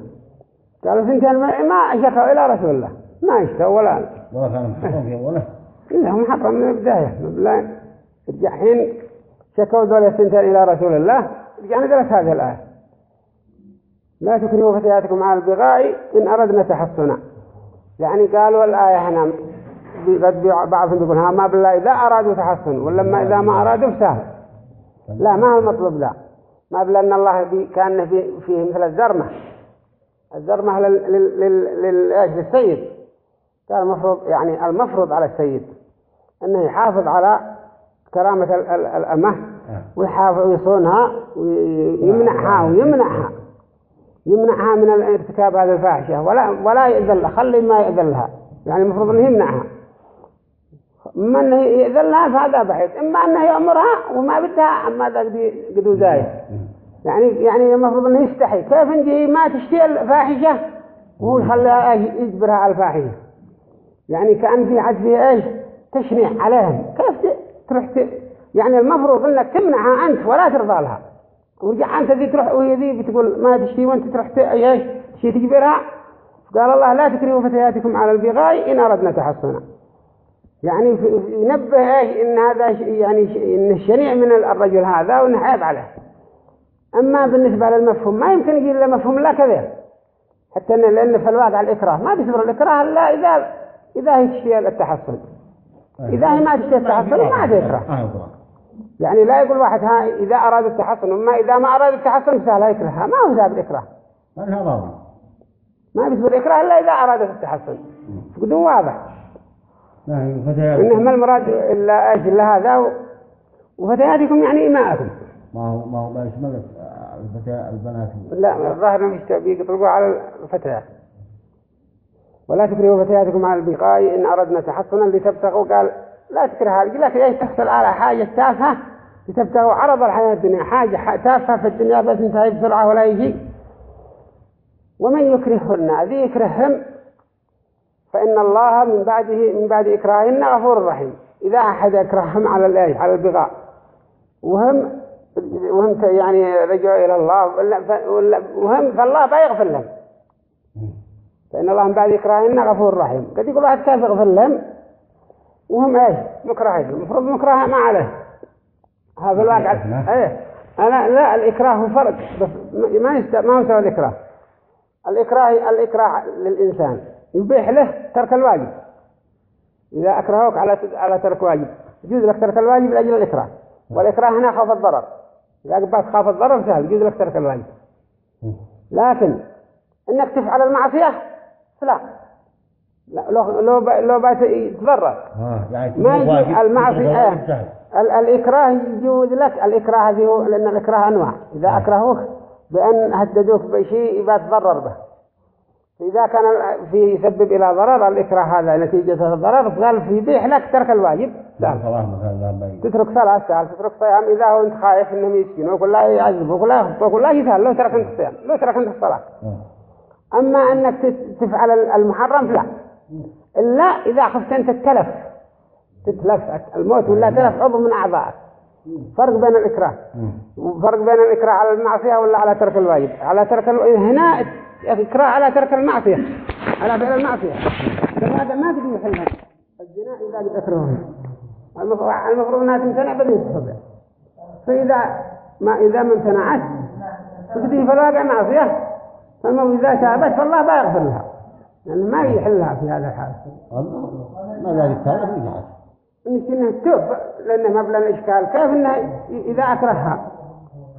قالوا سنتين ما ما شكوا إلى رسول الله ما يشتوا ولا. ولا كان محرم فيه ولا. إلا هم حرم من البداية. لا. الحين شكوا دول سنتين إلى رسول الله رجع نزلت هذه الآية. لا تكرهوا فتياتكم على البغاء إن أردنا تحصنا. يعني قالوا الآية هنا قد بعضهم يقول ها ما بالله إذا أرادوا تحصن ولما إذا ما أرادوا فسهل لا ما هو المطلوب لا. ما بلا أن الله بي كان فيه, فيه مثل الزرمة. الزرمة لل لل لل للسيد كان المفروض يعني المفروض على السيد. أنه يحافظ على كرامة الأمة. ويحافظ ويصونها ويمنعها ويمنعها. يمنعها من الارتكاب هذه الفاحشة. ولا ولا يأذن خلي ما يأذن لها يعني المفروض أنه يمنعها. إما أنه يأذن لها فهذا بعيد. إما أنه يأمرها وما بدها أما ذا قدو يعني يعني المفروض أنه يستحي. كيف نجي ما تشتي الفاحشة؟ وهو يخليها يجبرها على الفاحشة. يعني كأن في حد فيه إيش؟ تشنيع عليهم. كيف تروح. يعني المفروض أنك تمنعها أنت ولا ترضى لها. ورجع أنت ذي تروح وهي ذي بتقول ما تشتي وأنت تروح ت... إيش؟ شيء تجبرها؟ قال الله لا تكرهوا فتياتكم على البغاء إن أردنا تحصنا. يعني ينبه إيش؟ إن هذا يعني إن الشنيع من الرجل هذا وإنه عيب عليه أما بالنسبة للمفهوم ما يمكن يجي إلا مفهوم لا كذا. حتى إن لأن في الواقع الإكراه ما بيصبر الإكراه إلا إذا إذا هي تشتي التحصن. إذا هي ما تشتي التحصن ما تكره يعني لا يقول واحد ها إذا أراد التحصن وما إذا ما أراد التحصن سهل يكرهها ما هو ذا الإكراه. ما بيصبر الإكراه إلا إذا أراد التحصن. بدون واضح. إنه ما المراد إلا إلا هذا وفتياتكم يعني إماءكم. ما هو ما هو ما يشمل الفتاة البنات. لا الظاهر مش بيطلقوا على الفتيات ولا تكرهوا فتياتكم على البقاء إن أردنا تحصنا لتبتغوا. قال لا تكره هذه لك إيش تحصل؟ على حاجة تافهة لتبتغوا عرض الحياة الدنيا. حاجة تافهة في الدنيا بس انتهي بسرعة ولا يجي. ومن يكرههن هذه يكرههم فإن الله من بعده من بعد إكراههن غفور رحيم. إذا أحد يكرههم على الإيه على البغاء. وهم وهم يعني رجعوا إلى الله. وهم فالله بيغفر لهم. فإن الله من بعد إكراههن غفور رحيم. قد يقول واحد كيف يغفر لهم وهم إيش؟ مكرهين المفروض مكره ما عليه. هذا الواقع. إيه. أنا لا الإكراه هو فرق بس ما يست... ما هو سوى الإكراه. الإكراه الإكراه للإنسان. يبيح له ترك الواجب. إذا أكرهوك على على ترك واجب. يجوز لك ترك الواجب لأجل الإكراه. والإكراه هنا خوف الضرر. إذا قبلت خاف الضرر سهل يجوز لك ترك الواجب. لكن إنك تفعل المعصية لا لو لو لو يتضرر ما يجي المعصية. الإكراه يجوز لك. الإكراه هذه هو لأن الإكراه أنواع. إذا أكرهوك بأن هددوك بشيء يبقى تضرر به. إذا كان فيه يسبب إلى ضرر الإكراه هذا نتيجة الضرر قال في يبيح لك ترك الواجب. تترك صلاة سهل تترك صيام. إذا هو أنت خايف إنهم يسكنوك ولا يعذبوك ولا يخطوك ولا يسهل لو ترك أنت الصيام لو ترك أنت الصلاة. أما أنك تفعل المحرم فلا إلا إذا خفت أنت التلف. تتلف. الموت ولا تلف عضو من أعضائك. فرق بين الإكراه. وفرق بين الإكراه على المعصية ولا على ترك الواجب. على ترك الواجب هنا إكراه على ترك المعصية. على فعل المعصية. هذا ما تقدر يحلها الزنا إذا قد أكرهه. المفروض أنها تمتنع بدون تستطيع فإذا ما إذا ما امتنعت تقضي في الواقع معصية. فالمفروض إذا تابت فالله بيغفر لها. يعني ما يحلها في هذا الحال. ما ذلك هذا في جهاز إنك انه توب لأنه ما بلا الاشكال كيف إنه إذا أكرهها؟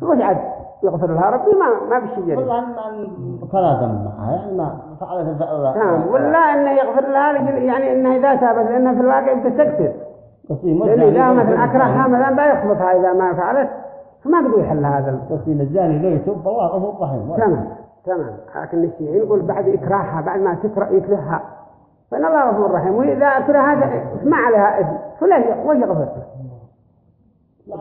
وش عاد يغفر لها ربي ما ما بشي والله عن فلا ذنب معها يعني ما فعلت الفعل نعم ولا إنه يغفر لها يعني انه إذا تابت لأنه في الواقع بتستكثر. لأن إذا مثلا أكرهها مثلا بيخلطها إذا ما فعلت فما قدوا يحل هذا. تصير الزاني لا يتوب فالله غفور رحيم تمام تمام. لكن الشيء يقول بعد إكراهها بعد ما تكره يكرهها فإن الله غفور رحيم. وإذا أكره هذا ما عليها إثم. فلا وش يغفر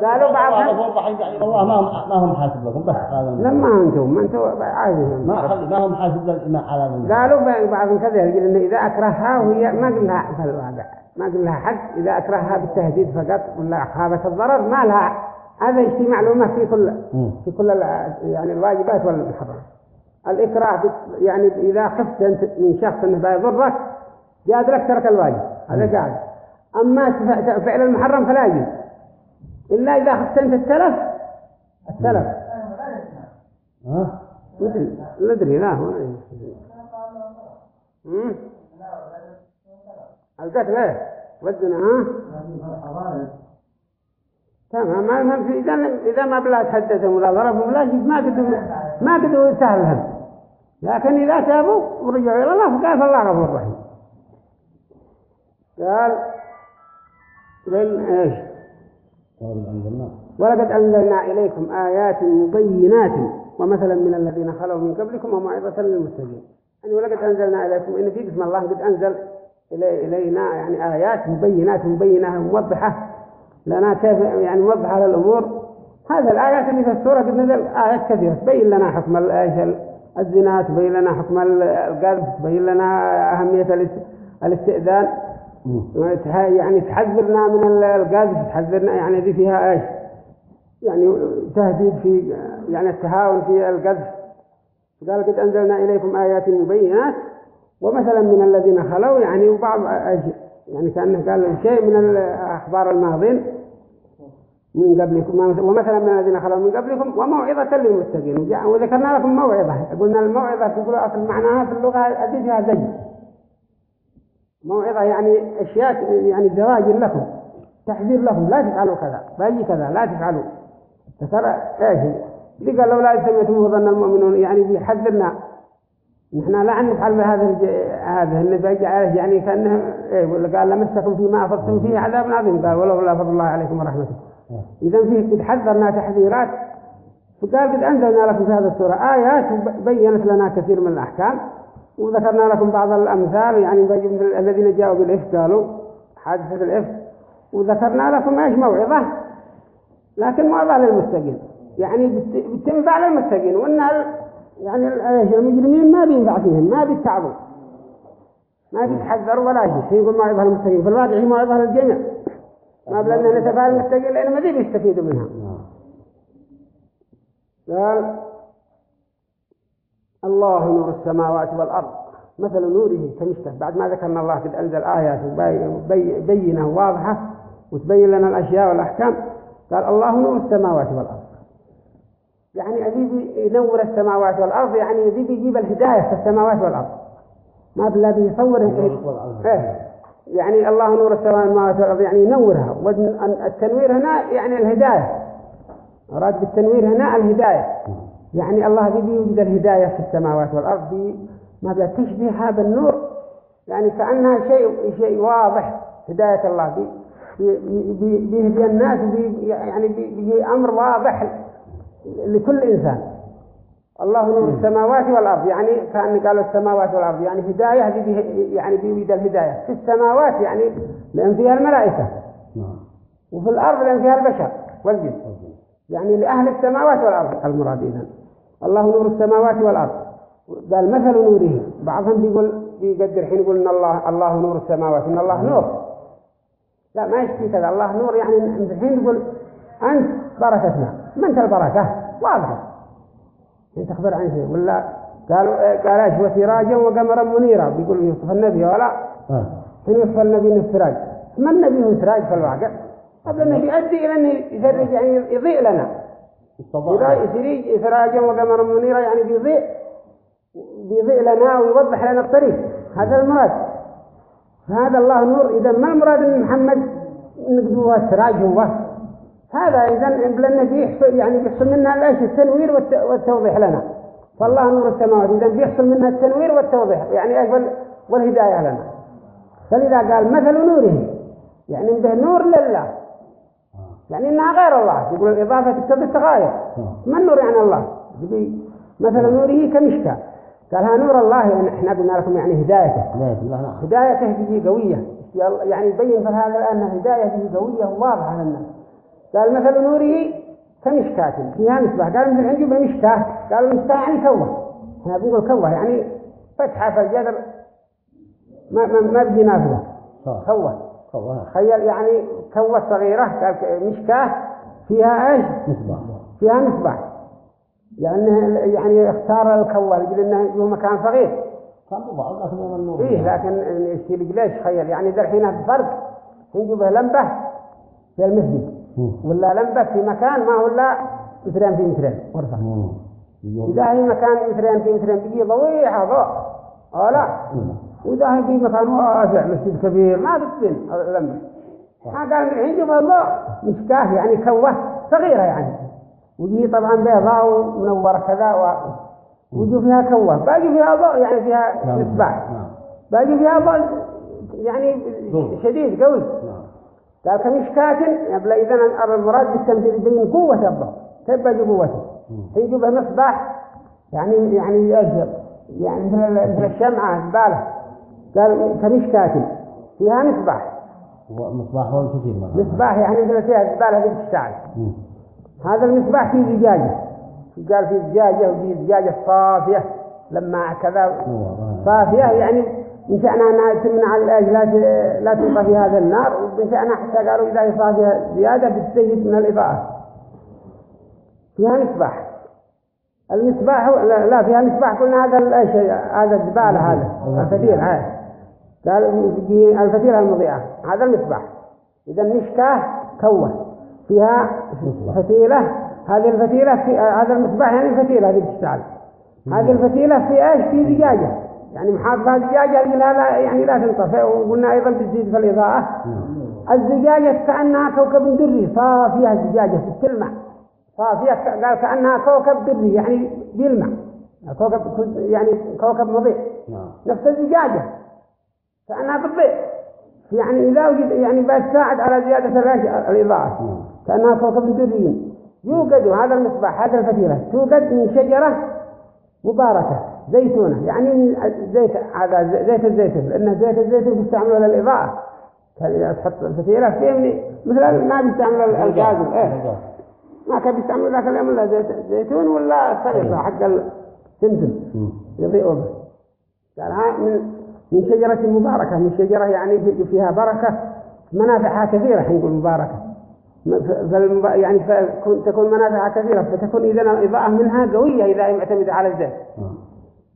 قالوا بعض غفور رحيم. يعني الله ما ما هم حاسب لكم. بس لما أنتم ما أنتم عادي ما ما هم حاسب للإماء على قالوا بعض كذا. يقول إن إذا أكرهها وهي ما قلنا في الواقع ما قلنا حق. إذا أكرهها بالتهديد فقط ولا خافت الضرر ما لها. هذا يشتي معلومة في كل في كل يعني الواجبات والمحرمات. الإكراه يعني إذا خفت أنت من شخص أنه بيضرك جاد لك ترك الواجب هذا قاعد أما تف- فعل المحرم فلا يجوز. إلا إذا خفت أنت التلف التلف ها؟ مدري لا أدري لا هو. القتل إيه؟ ودنا ها؟ تمام. ما في إذا إذا ما بلا تحدثهم ولا ضربهم ولا شيء ما قدروا ما قدروا يسهلهم لكن إذا تابوا ورجعوا إلى الله فقال فالله غفور رحيم. قال بل إيش؟ ولقد أنزلنا إليكم آيات مبينات ومثلا من الذين خلوا من قبلكم وموعظة للمتقين. يعني ولقد أنزلنا إليكم إن في اسم الله قد أنزل إلي إلينا يعني آيات مبينات مبينة موضحة لنا كيف يعني موضحة للأمور هذا الآيات اللي في السورة قد نزل آيات كثيرة تبين لنا حكم الزنا تبين لنا حكم ال- القذف تبين لنا أهمية الاست- الاستئذان. يعني تحذرنا من ال- القذف تحذرنا يعني دي فيها إيش؟ يعني تهديد في يعني التهاون في القذف. قال قد أنزلنا إليكم آيات مبينات ومثلا من الذين خلوا يعني وبعض يعني كأنه قال شيء من الأخبار الماضين من قبلكم. ومثلا من الذين خلوا من قبلكم وموعظة للمتقين. وذكرنا لكم موعظة. قلنا الموعظة تقول أصل معناها في اللغة فيها زي. موعظة يعني أشياء يعني زواجر لكم تحذير لكم. لا تفعلوا كذا. باجي كذا؟ لا تفعلوا. ذكر إيش اللي لولا سمعتم ظن المؤمنون يعني بيحذرنا نحن لا نفعل بهذا هذا اللي عليه يعني كانه إيه ولا قال لمسكم فيما أفضتم فيه عذاب عظيم. قال ولولا فضل الله عليكم ورحمته. اذا فيه قد حذرنا تحذيرات. فقال قد أنزلنا لكم في هذه السورة آيات بينت لنا كثير من الأحكام. وذكرنا لكم بعض الأمثال يعني مثل الذين جاءوا بالإفك قالوا حادثة الإفك. وذكرنا لكم إيش موعظة؟ لكن موعظة للمتقين. يعني بت- بتنفع للمتقين. وإن ال- يعني المجرمين ما بينفع فيهم ما بيتعظوا ما بيتحذروا ولا شيء. يقول موعظه للمتقين في الواقع هي موعظه للجميع ما بلنا نتفاعل المتقين لأن ما ذي بيستفيدوا منها. قال الله نور السماوات والأرض. مثل نوره كمشتة. بعد ما ذكرنا الله قد أنزل آيات بينة واضحة وتبين لنا الأشياء والأحكام قال الله نور السماوات والأرض. يعني أذي ينور السماوات والأرض يعني أذي بيجيب الهداية في السماوات والأرض. ما بلا بيصور إيه. يعني الله نور السماوات والأرض يعني ينورها. والتنوير هنا يعني الهداية. أراد بالتنوير هنا الهداية. يعني الله بي بيوجد الهداية في السماوات والأرض. بي ما بلا تشبهها بالنور. يعني كأنها شيء شيء واضح. هداية الله. بي بي- بي- بيهدي الناس. بي يعني بي بيجي أمر واضح. لكل إنسان. الله نور السماوات والأرض يعني كأن قالوا السماوات والأرض يعني هداية دي يعني بيوجد الهداية. في السماوات يعني لأن فيها الملائكة. نعم. وفي الأرض لأن فيها البشر والجن. يعني لأهل السماوات والأرض المراد إذن الله نور السماوات والأرض. قال مثل نوره. بعضهم بيقول بيقدر حين يقول إن الله الله نور السماوات إن الله نور. لا ما يشتي كذا. الله نور يعني الحين يقول أنت بركتنا أنت البركة؟ واضحة. أنت تخبر عن شيء ولا قالوا قال إيش وسراجا وقمرا منيرا. بيقول يوصف النبي ولا. حين يوصف النبي إنه سراج. ما النبي هو سراج في الواقع؟ قبل النبي يؤدي إلى أنه يسرج يعني يضيء لنا. يسرج سراجا وقمرا منيرا يعني بيضيء بيضيء لنا ويوضح لنا الطريق. هذا المراد. فهذا الله نور. إذا ما المراد أن محمد نقدوها السراج هو؟ هذا إذا بلنا بيحصل يعني بيحصل منها الأشياء التنوير والت- والتوضيح لنا. فالله نور السماوات إذا بيحصل منها التنوير والتوضيح يعني وال- والهداية لنا. فلذا قال مثل نوره يعني به نور لله. يعني إنها غير الله. يقول الإضافة تقتضي التغاير ما النور يعني الله؟ مثل نوره كمشكاة قال ها نور الله يعني إحنا قلنا لكم يعني هدايته. هدايته تجي قوية. يعني يبين في هذا الآن تجي قوية وواضحة للناس قال مثل نوره كمشكاة. فيها مصباح قال مثل عنده بمشكاة. قالوا المشكاة يعني كوة. هنا بيقول كوة يعني فتحة في الجدر ما ما, ما بيجي نافذة الله تخيل يعني كوة صغيرة. قال مشكاة. فيها إيش؟ مصباح. فيها مصباح. يعني يعني اختار الكوال يقول أنه له مكان صغير. كان ببعض لكن يوم النور إيه لكن يصير ليش خيل يعني ذا الحين فرق. يجيبه لمبه في المسجد. ولا لمبه في مكان ما هو إلا مترين في مترين. يوم- إذا هي مكان مترين في مترين بيجي ضويحة ضوء أو لا. وإذا هي في مكان واسع مسجد كبير ما بتبين لما ما قال الحين جبها ضوء مشكاة يعني كوة صغيرة يعني. وجي طبعا بيضاء ومنورة كذا و... وجو فيها كوة. باقي فيها ضوء يعني فيها نعم. مصباح. نعم. باقي فيها ضوء يعني. شديد قوي. قال كمشكاة قبل إذا المراد بالتمثيل يبين قوة كيف باقي قوته؟ به مصباح يعني يعني إيش يعني مثل مثل الشمعة زبالة قال كمشكاة فيها مصباح. مصباح هو الكثير مثلا مصباح يعني مثل فيها هذه تشتعل مم. هذا المصباح فيه زجاجة. قال فيه زجاجة وفيه زجاجة صافية. لما كذا هذا. صافية يعني من شأنها أنها تمنع الأجل لا تلقى في هذا النار. ومن شأنها حتى قالوا إذا هي صافية زيادة بتستجد من الإضاءة فيها مصباح. المصباح لا, فيها مصباح. قلنا هذا الشيء هذا الزبالة هذا الفتيل هذا قال الفتيلة المضيئة. هذا المصباح. إذا مشكاة كوة. فيها فتيلة هذه الفتيلة في هذا المصباح يعني الفتيلة هذه بتشتغل. هذه الفتيلة في إيش؟ في زجاجة يعني محافظة زجاجة لا لا يعني لا تنطفئ وقلنا أيضا بتزيد في الإضاءة. الزجاجة كأنها كوكب دري صافية الزجاجة بتلمع صافية قال كأنها كوكب دري يعني بيلمع. كوكب يعني كوكب مضيء. نعم. نفس الزجاجة. كأنها بتضيء يعني إذا وجد يعني بتساعد على زيادة الإضاءة. كأنها كوكب دري. يوجد هذا المصباح هذا الفتيلة توجد من شجرة مباركة. زيتونة يعني زيت هذا زيت الزيتون لأن زيت الزيتون بيستعملوا للإضاءة. كان تحط الفتيلة فيه من مثل ما بيستعملوا الغاز إيه. ما كان بيستعملوا ذاك اليوم إلا زيت زيتون ولا سلطة حق السمسم. يضيء به قال ها من من شجرة مباركة من شجرة يعني في- فيها بركة منافعها كثيرة حنقول مباركة. فالمب... يعني تكون منافعها كثيرة فتكون إذا الإضاءة منها قوية إذا هي معتمدة على الزيت.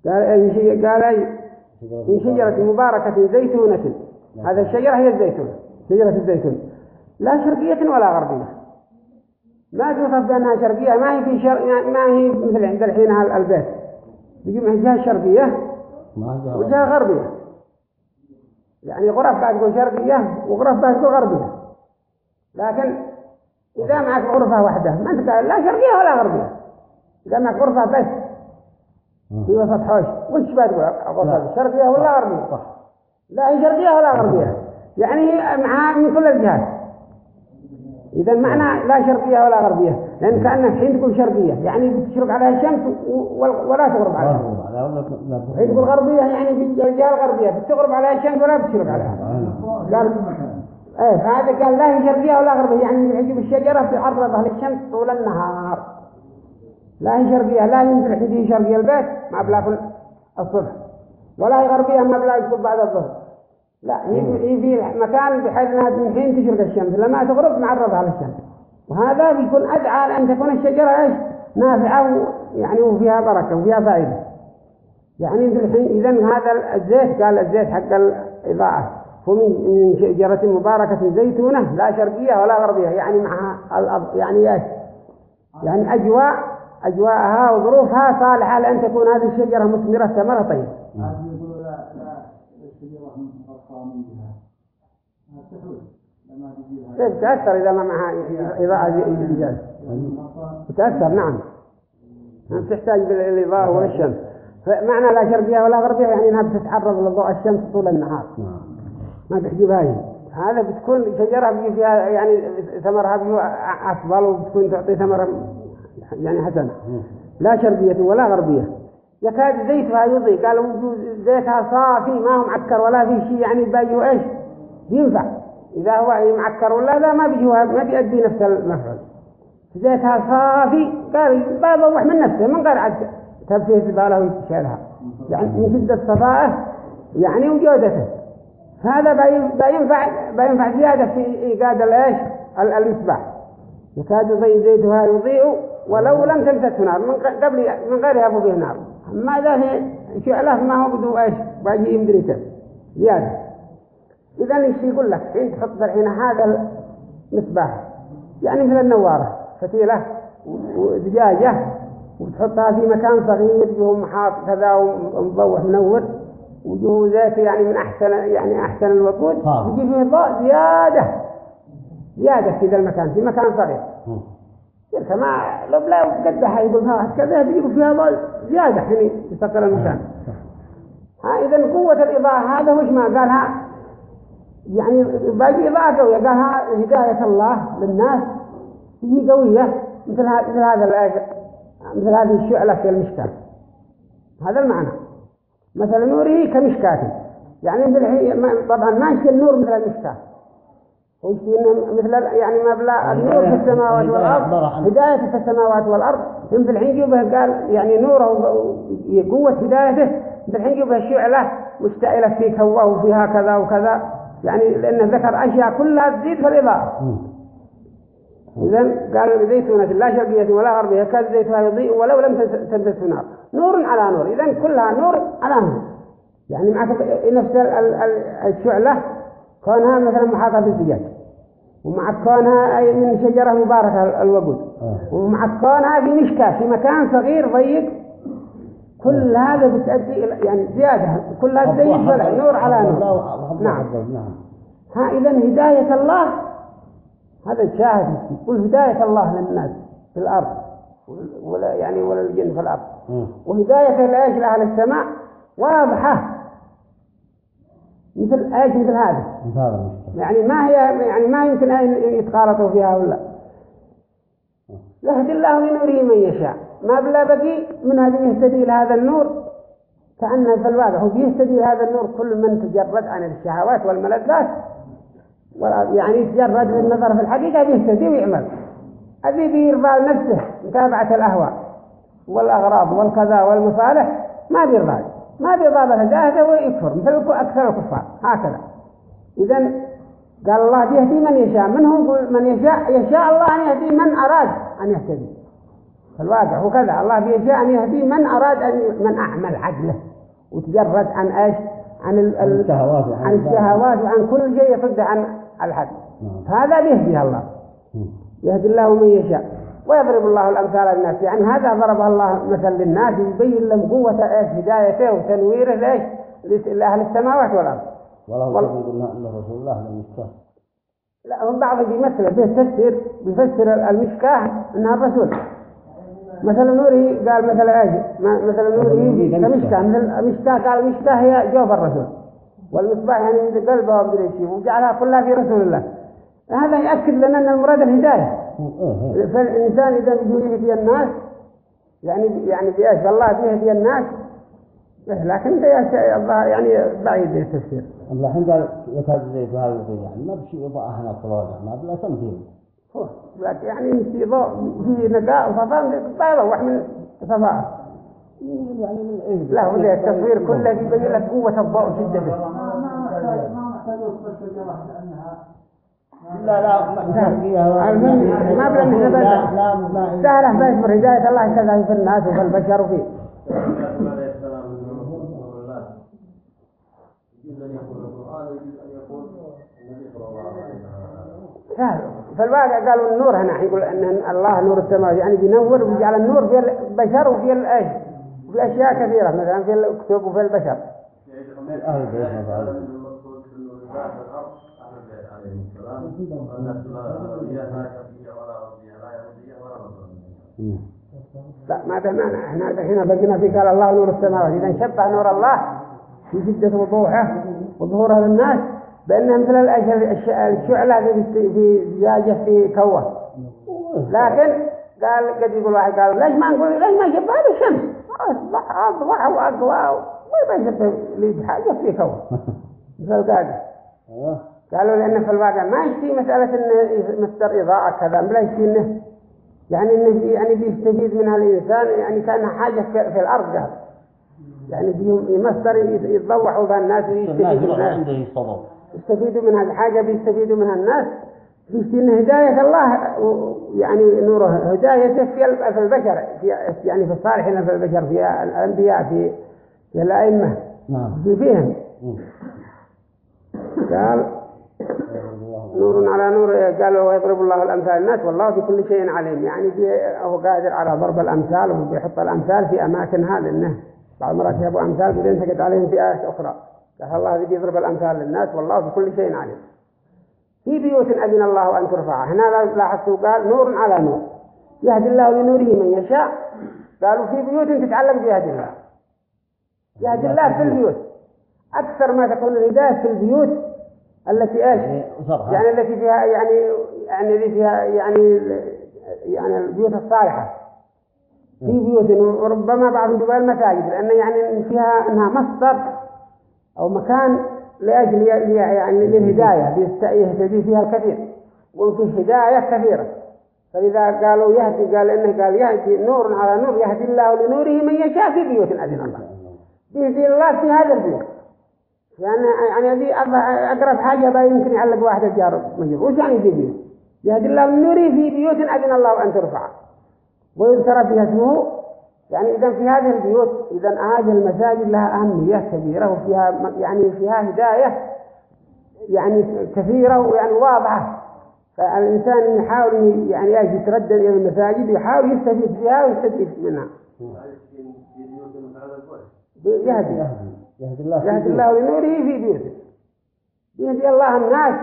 قال شي- قال أي؟ من شجرة مباركة. زيتونة. هذا الشجرة هي الزيتون شجرة الزيتون. لا شرقية ولا غربية. ما توصف بأنها شرقية. ما هي في شر... ما هي مثل عند الحين البيت. بيجي من جهة شرقية وجهة غربية. يعني غرف بعد تقول شرقية وغرف بعد تقول غربية. لكن إذا معك غرفة واحدة ما أنت لا شرقية ولا غربية. إذا معك غرفة بس في وسط حوش. وش بتقول غرفة شرقية ولا غربية؟ صح. لا هي شرقية ولا غربية. يعني معها من كل الجهات. إذا المعنى لا شرقية ولا غربية. لأن كأنك حين تقول شرقية. يعني بتشرق عليها الشمس ولا تغرب عليها. حين تقول غربية يعني في الجهة الغربية بتغرب عليها الشمس ولا بتشرق عليها. قال إيه فهذا قال لا هي شرقية ولا غربية. يعني يعجب الشجرة تعرضها للشمس طول النهار. لا هي شرقية لا ينزل حدي شرقية البيت ما بلاكل الصبح ولا هي غربية ما بلاكل بعد الظهر. لا هي في مكان بحيث أنها من حين تشرق الشمس لما تغرب معرضة على الشمس. وهذا بيكون أدعى لأن تكون الشجرة إيش؟ نافعة و- يعني وفيها بركة وفيها فائدة. يعني الحين إذا هذا الزيت قال الزيت حق الإضاءة هو من شجرة مباركة زيتونة لا شرقية ولا غربية يعني معها يعني إيش؟ يعني أجواء أجواءها وظروفها صالحة لأن تكون هذه الشجرة مثمرة ثمرة طيب لها. تتأثر إذا ما معها إضاءة زجاج تتأثر نعم. نعم، تحتاج للإضاءة والشمس. فمعنى لا شرقية ولا غربية يعني أنها بتتعرض لضوء الشمس طول النهار. نعم. ما تحجبها هي. هذا بتكون شجرة بيجي فيها يعني ثمرها بيجي أفضل وبتكون تعطي ثمرة يعني حسنة. لا شرقية ولا غربية. يكاد زيتها يضيء. قالوا زيتها صافي ما هو معكر ولا في شيء يعني باجي إيش؟ ينفع. إذا هو معكر ولا لا ما بيجي ما بيأدي نفس المفعول زيتها صافي. قال بيضوح من نفسه من غير عد تبفيه زبالة ويتشالها يعني من شدة صفائه يعني وجودته. هذا بي- بينفع بينفع زيادة في إيجاد الإيش؟ ال- المصباح. يكاد زي زيتها يضيء ولو لم تمسسه نار. من قبل من غير يبو به نار. ما ذا هي شعله ما هو بدو إيش؟ باجي يمدريته. زيادة. إذا إيش يقول لك؟ حين تحط الحين هذا المصباح يعني مثل النوارة فتيلة ودجاجة وتحطها في مكان صغير جوه محاط كذا ومضوح منور وجوه زيت يعني من أحسن يعني أحسن الوقود. يجي فيه ضوء زيادة. زيادة في ذا المكان في مكان صغير. تلك ما لو لا قدها يقول ها كذا بيجيب فيها ضوء زيادة حين يستقر المكان. ها إذا قوة الإضاءة هذا وش ما قالها يعني باقي إضاءة قوية. قالها هداية الله للناس. هي قوية مثل مثل هذا مثل هذه الشعلة في المشكاة. هذا المعنى. مثل نوره كمشكاة يعني مثل طبعا ما النور مثل المشكاة. إنه مثل يعني مبلغ النور في السماوات والأرض هداية في السماوات والأرض. مثل الحين جوبه قال يعني نوره قوة هدايته مثل الحين جوبه الشعلة مشتعلة في كوه وفيها كذا وكذا. يعني لأنه ذكر أشياء كلها تزيد في الإضاءة. إذا قال زيتونة لا شرقية ولا غربية كاد زيتها يضيء ولو لم تمسسه نار نور على نور. إذا كلها نور على نور. يعني مع نفس ال- ال- ال- الشعلة كونها مثلا محاطة بالزجاج ومع كونها أي من شجرة مباركة الوقود. آه. ومع كونها في مشكاة في مكان صغير ضيق كل هذا بتأدي إلى يعني زيادة. كل هذا زي الفلع نور على نور. نعم. نعم ها إذا هداية الله هذا الشاهد. يقول هداية الله للناس في الأرض ولا يعني ولا الجن في الأرض. مم. وهداية الآيش لأهل السماء. واضحة. مثل آيش مثل هذا. هذا يعني ما هي يعني ما يمكن أن يتخالطوا فيها ولا يهدي الله لنوره من يشاء. ما بلا بقي من هذه يهتدي لهذا النور. كأنه في الواقع هو بيهتدي لهذا النور كل من تجرد عن الشهوات والملذات. ولا يعني يتجرد بالنظر في الحقيقة بيهتدي ويعمل. الذي بيرضى نفسه متابعة الأهواء والأغراض والكذا والمصالح. ما بيرضى. ما بيرضى بالهداية ويكفر مثل أكثر الكفار. هكذا. إذا قال الله يهدي من يشاء. من هو يقول من يشاء. يشاء الله أن يهدي من أراد أن يهتدي. في الواقع هو كذا. الله بيشاء أن يهدي من أراد أن من أعمل عدله. وتجرد عن إيش؟ عن ال- ال- الشهوات وعن عن الشهوات وعن كل شيء يصد عن الحد. نعم. هذا بيهدي الله. مم. يهدي الله من يشاء. ويضرب الله الأمثال للناس. يعني هذا ضرب الله مثل للناس يبين لهم قوة إيش؟ هدايته وتنويره ليش؟ لأهل السماوات والأرض. الذي قلنا أنه رسول الله للمشكلة لا هم بعض بيمثل بيفسر بيفسر المشكاة إنها الرسول. مثل نوره قال مثل إيش؟ ما- مثل نوره كمشكاة. مثل مشكاة قال مشكاة هي جوف الرسول. والمصباح يعني من قلبه ومدري إيش وجعلها كلها في رسول الله. هذا يأكد لنا ان المراد الهداية. فالإنسان إذا بيجي يهدي الناس يعني يعني بإيش والله بيهدي الناس إيه، لكن ده الظاهر يعني بعيد التفسير. أما الحين قال يكاد زيت يضيء يعني ما بشيء إضاءة هنا في ما بلا تمثيل لكن يعني في ضوء في نقاء وصفاء يضوح من صفاء يعني من إيه لا هو التصوير كله يبين لك قوة الضوء وشدته لا لا ما سهل. فيها. المهم ما بلا لا نحن لا ما سهلة بيصبر هداية الله كذا في الناس وفي البشر وفيه آدم عليه السلام انه رسول الله يجوز إن يكون القران ويجوز ان يكون النبي صلى الله عليه وسلم سهل في الواقع قالوا النور هنا. يقول أن الله نور السماء يعني بينور ويجعل النور في البشر وفي الايش وفي أشياء كثيرة مثلا في الكتب وفي البشر. السلام. لا ولا ولا ما ده معنى. إحنا هنا بقينا في قال الله نور السماوات. إذا شبه نور الله في شدة وضوحة وظهورها للناس بأنها مثل الشعلة في في زجاجة في كوة. لكن قال قد يقول واحد قال ليش ما نقول ليش ما شبه بالشمس أصبح أضوح وأقوى وما يشبه لي بحاجة في كوة. *laughs* مثل أيوه قالوا لأن في الواقع ما يشتي مسألة إنه مصدر إضاءة كذا بلا يشتي إنه يعني إنه يعني بيستفيد منها الإنسان يعني كأنها حاجة في, الأرض قال. يعني بي- مصدر يتضوحوا بها الناس ويستفيدوا منها. يستفيدوا منها الحاجة بيستفيدوا منها الناس. في إن هداية الله يعني نوره هدايته في ال- في البشر في يعني في الصالحين في البشر في الأنبياء في في الأئمة. نعم. في فيهم. قال نور على نور قالوا ويضرب الله الأمثال. الناس والله بكل شيء عليم. يعني في هو قادر على ضرب الأمثال وبيحط الأمثال في أماكنها لأنه بعض المرات يجيبوا أمثال بعدين تقعد عليهم في آيات أخرى. قال الله الذي يضرب الأمثال للناس والله بكل شيء عليم. في بيوت أذن الله أن ترفع هنا لاحظتوا؟ قال نور على نور. يهدي الله لنوره من يشاء. قالوا في بيوت تتعلق بيهدي الله. يهدي الله في البيوت. أكثر ما تكون الهداية في البيوت التي إيش؟ وصرها يعني التي فيها يعني يعني اللي فيها يعني يعني البيوت الصالحة. في بيوت وربما بعضهم يقول المساجد لأن يعني فيها أنها مصدر أو مكان لأجل يعني للهداية بيست- يهتدي فيها الكثير. وفي هداية كثيرة. فإذا قالوا يهدي قال إنه قال يهدي نور على نور يهدي الله لنوره من يشاء في بيوت أذن الله. بيهدي الله في هذا البيوت. يعني يعني هذه أقرب حاجة بقى يمكن يعلق واحد الجار مجرد وش يعني في بيوت يهدي الله من نوره في بيوت أذن الله أن ترفع. ويذكر فيها اسمه يعني إذا في هذه البيوت إذا هذه المساجد لها أهمية كبيرة وفيها يعني فيها هداية يعني كثيرة ويعني واضحة. فالإنسان يحاول يعني يجي يتردد إلى المساجد ويحاول يستفيد فيها ويستفيد منها. يهدي يهدي الله يهدي لنوره في بيوته يهدي الله الناس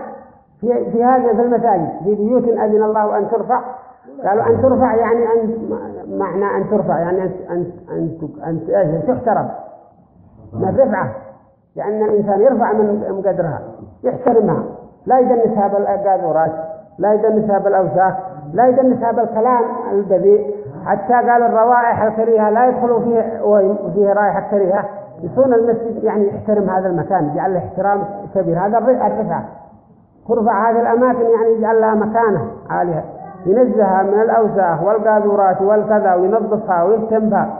في في هذه في المساجد. في بيوت أذن الله أن ترفع. قالوا أن ترفع يعني أن معنى أن ترفع يعني أن أن أن أن أن تحترم. من رفعة لأن الإنسان يرفع من من قدرها يحترمها. لا يدنسها بالقاذورات لا يدنسها بالأوساخ لا يدنسها بالكلام البذيء. حتى قال الروائح الكريهة لا يدخلوا فيه وفيه رائحة كريهة. يصون المسجد يعني يحترم هذا المكان يجعل له احترام كبير. هذا الرفع الرفعة ترفع هذه الأماكن يعني يجعل لها مكانة عالية. ينزهها من الأوساخ والقاذورات والكذا وينظفها ويهتم بها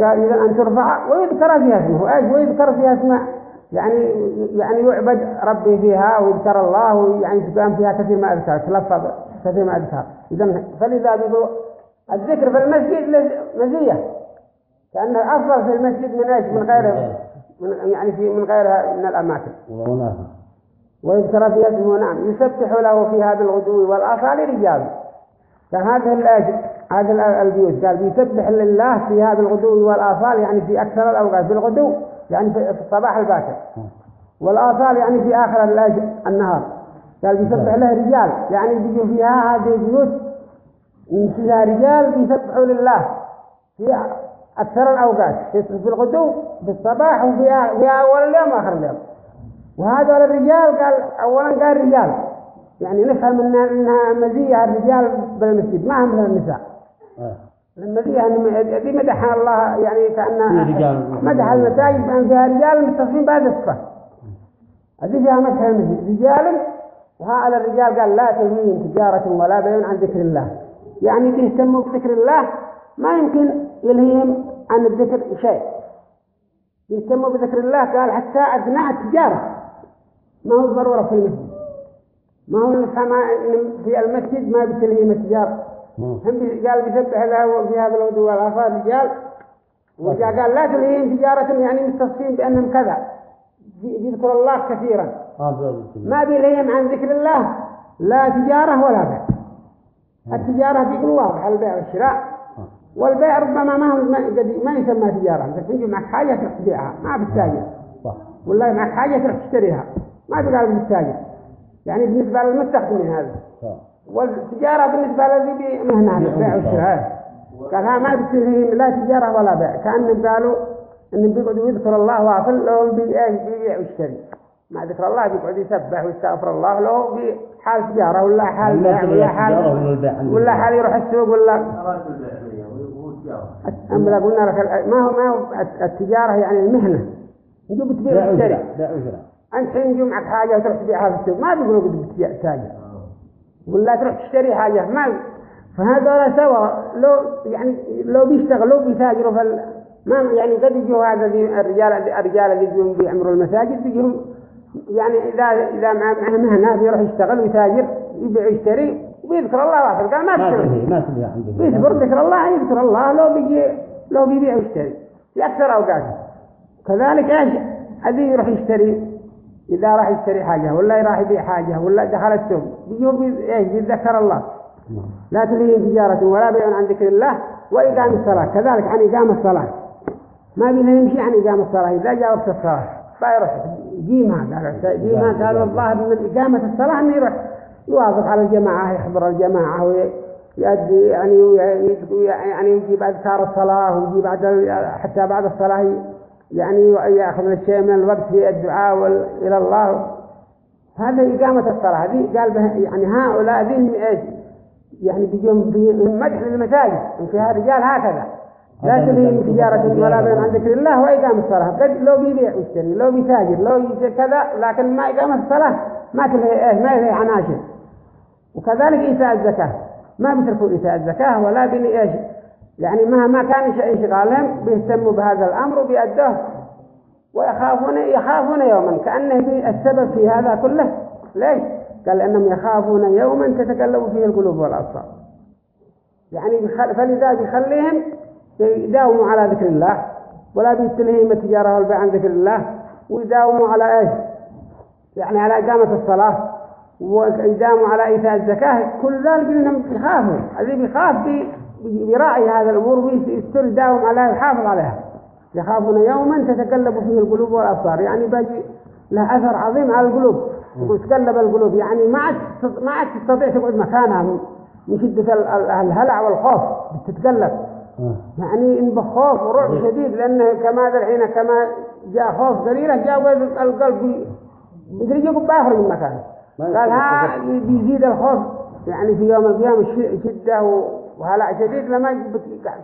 قال إذا أن ترفع ويذكر فيها اسمه. إيش؟ ويذكر فيها اسمه. يعني يعني يعبد ربي فيها ويذكر الله ويعني تقام فيها كثير ما أذكار تلفظ كثير ما أذكار إذا فلذا بيقولوا الذكر في المسجد مزية. كأنه أفضل في المسجد من إيش؟ من غيره من يعني في من غيرها من الأماكن. ويذكر فيها اسمه نعم يسبح له فيها بالغدو والآصال رجال. فهذه الأج... هذه ال- البيوت قال بيسبح لله فيها بالغدو والآصال يعني في أكثر الأوقات بالغدو يعني في في الصباح الباكر. والآصال يعني في آخر النهار. قال بيسبح له رجال. يعني بيجوا فيها هذه البيوت فيها رجال بيسبحوا لله. في أكثر الأوقات في في الغدو في الصباح وفي أول اليوم وآخر اليوم. وهذول الرجال قال أولا قال رجال. يعني نفهم إنها مزية الرجال بالمسجد ما هم مثل النساء آه. المزية إن دي مدحها الله يعني كأنها. مدح المساجد بأن فيها رجال متصفين بهذه الصفة. هذه فيها مدح المسجد. رجال وهؤلاء الرجال قال لا تلهيهم تجارة ولا بيع عن ذكر الله. يعني بيهتموا بذكر الله ما يمكن يلهيهم عن الذكر شيء. يهتموا بذكر الله قال حتى أثناء التجارة. ما هو ضرورة في المسجد. ما هو في المسجد ما بتلهيهم التجارة. هم قال بيسبح له فيها بالغدو والآصال رجال وجاء قال لا تلهيهم تجارة يعني متصفين بأنهم كذا. بيذكر الله كثيرا. آه. ما بيلهيهم عن ذكر الله. لا تجارة ولا بيع. التجارة بيقول واضح البيع والشراء. والبيع ربما ما هو ما, ما يسمى تجارة. انت تجي معك حاجة تروح تبيعها. ما بتتاجر صح. ولا معك حاجة تروح تشتريها. ما بيقال بالتاجر يعني بالنسبة للمستخدمين هذا. والتجارة بالنسبة للذي بمهنة البيع والشراء. قال ها ما بتلهيهم لا تجارة ولا بيع. كأنهم قالوا إنهم بيقعدوا يذكر الله واصل لهم بيع بيبيع ويشتري. مع ذكر الله بيقعد يسبح ويستغفر الله له في حال تجارة ولا حال ما بيع ولا حال. ولا حال يروح السوق ولا أما لا قلنا لك ما هو ما هو التجارة يعني المهنة. نجوا بتبيع بيع وتشتري بيع وشراء أنت حين يجوا معك حاجة وتروح تبيعها في السوق ما بيقولوا قد بتتاجر ولا تروح تشتري حاجة. ما فهذول سوا لو يعني لو بيشتغلوا بيتاجروا في ال... ما يعني قد يجوا هذا الرجال الرجال اللي يجوا بيعمروا المساجد بيجوا يعني إذا إذا مع مع مهنة بيروح يشتغل ويتاجر يبيع ويشتري. ويذكر الله واحد قال ما تلهي ما تلهي عنده بيصبر ذكر الله يذكر الله لو بيجي لو بيبيع ويشتري. في أكثر أوقاته كذلك إيش؟ الذي يروح يشتري. إذا راح يشتري حاجة ولا راح يبيع حاجة ولا دخل السوق. بيجوا بي- إيش؟ بيتذكر الله. لا تلهي تجارة ولا بيع عن ذكر الله وإقام الصلاة. كذلك عن إقام الصلاة. ما بينا يمشي عن إقام الصلاة. إذا جاء وقت الصلاة فيروح. يقيمها قال. يقيمها قال. الظاهر من إقامة الصلاة أنه يروح. يوافق على الجماعة يحضر الجماعة ويؤدي يعني يعني يجي بعد صار الصلاة ويجي بعد حتى بعد الصلاة يعني يأخذ الشيء من الوقت في الدعاء إلى الله. هذا إقامة الصلاة. هذه قال به يعني هؤلاء ذهن إيش؟ يعني بيجون بهم مدح للمساجد. إن فيها رجال هكذا. لا تلهيهم تجارة ولا بين عن ذكر الله وإقام الصلاة. قد لو بيبيع ويشتري لو بيتاجر لو كذا لكن ما إقامة الصلاة. ما تلهي إيش؟ ما يلهي عناشر. وكذلك إيتاء الزكاة. ما بيتركوا إيتاء الزكاة ولا بني إيش؟ يعني مهما كان انشغالهم بيهتموا بهذا الأمر وبيأدوه. ويخافون يخافون يوما. كأنه السبب في هذا كله. ليش؟ قال أنهم يخافون يوما تتقلب فيه القلوب والأبصار. يعني. فلذا بيخليهم يداوموا على ذكر الله ولا بيستلهيهم التجارة والبيع عن ذكر الله ويداوموا على إيش؟ يعني على إقامة الصلاة. ويداوموا على إيتاء الزكاة كل ذلك إنهم يخافوا الذي بيخاف بي... بيراعي هذا الأمور ويستر يداوم عليها ويحافظ عليها. يخافون يوما تتقلب فيه القلوب والأبصار. يعني باجي له أثر عظيم على القلوب. وتقلب القلوب. يعني ما عاد ما عاد تستطيع تقعد مكانها من- شدة ال- ال- الهلع والخوف. بتتقلب يعني إن بخوف ورعب شديد لأنه كما الحين كما جاء خوف قليلا جاء القلب يدري يقول بآخر من مكانه. قال ها بيزيد الخوف. يعني في يوم القيامة شدة وهلع شديد لما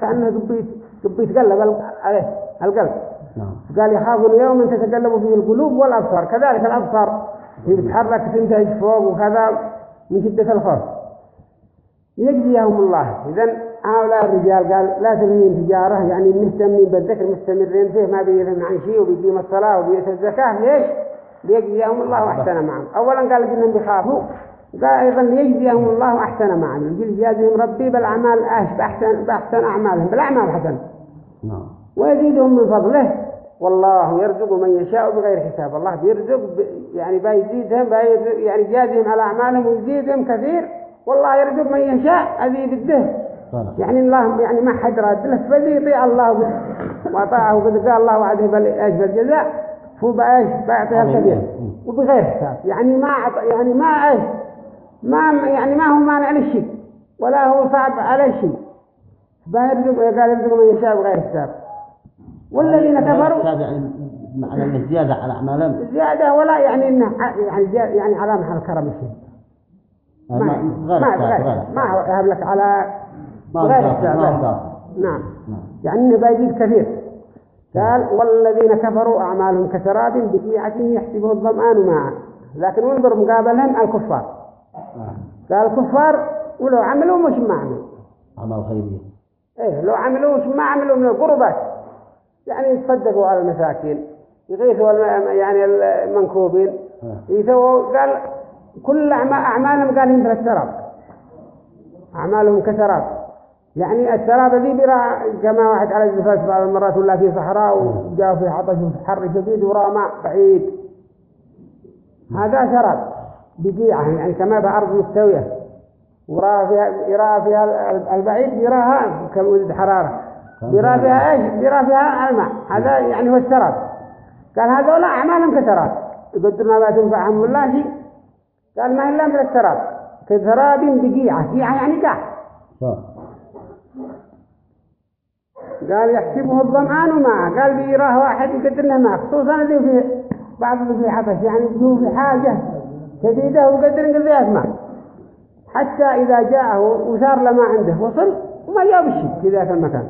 كأنه قبيت قبيت قلب ال- عليه القلب نعم. قال يخافون يوما تتقلب فيه القلوب والأبصار. كذلك الأبصار. هي بتحرك تنتهج فوق وكذا من شدة الخوف. يجزيهم الله. إذا هؤلاء الرجال قال لا تلهيهم تجارة يعني مهتمين بالذكر مستمرين فيه ما بيهم عن شيء وبيقيم الصلاة وبيؤتوا الزكاة. ليش؟ ليجزيهم الله أحسن معهم. أولا قال إنهم بيخافوا قال أيضا ليجزيهم الله أحسن معهم. يجي يجازيهم ربي بالأعمال أهش بأحسن, بأحسن أعمالهم بالأعمال حسن. نعم. ويزيدهم من فضله. والله يرزق من يشاء بغير حساب. الله بيرزق. يعني بيزيدهم بيرزق يعني يجازيهم على أعمالهم ويزيدهم كثير. والله يرزق من يشاء. هذه بدة. يعني الله يعني ما حد راد له. فذي يطيع الله وأطاعه وقد قال الله وعده بل فهو بايش بيعطيها الكبير وبغير حساب. يعني ما. يعني ما إيش؟ ما يعني ما هو مانع للشيء ولا هو صعب على شيء. بيرزق قال يرزق من يشاء بغير حساب. والذين كفروا يعني معنى أنه زيادة على أعمالهم. زيادة ولا يعني إنه يعني زيادة يعني على محل كرم الشيء. ما غير ما غير غير ما هو يهب لك على ما هو غير حساب. ما هو. نعم. نعم. يعني إنه بيزيد كثير. قال والذين كفروا أعمالهم كسراب بقيعة يحسبه الظمآن معا لكن انظر مقابلهم الكفار. نعم. قال الكفار ولو عملوا مش ما عملوا. أعمال خيرية. إيه لو عملوا مش ما عملوا من القربات. يعني يتصدقوا على المساكين يغيثوا يعني المنكوبين آه. يسووا قال كل أعما- أعمالهم قال مثل السراب أعمالهم كسراب. يعني السراب ذي برا كما واحد على الزفاف بعض المرات ولا في صحراء وجاء في عطش وفي حر شديد وراه ماء بعيد. هذا سراب بقيعة يعني كما بأرض مستوية. وراه فيها يرى فيها البعيد يراها كم حرارة. يرى فيها إيش؟ يرى فيها الماء. هذا يعني هو السراب قال هذول أعمالهم كسراب يقدر ما تنفعهم ولا شيء؟ قال ما إلا مثل السراب كسراب بقيعة قيعة يعني قاع صح. قال يحسبه الظمآن معه قال بيراه واحد يقدر له معه خصوصا اللي في بعض اللي في عطش يعني يجوا في حاجة شديدة وقدر ذي أسمع حتى إذا جاءه وصار له ما عنده وصل وما جاب الشيء في ذاك المكان.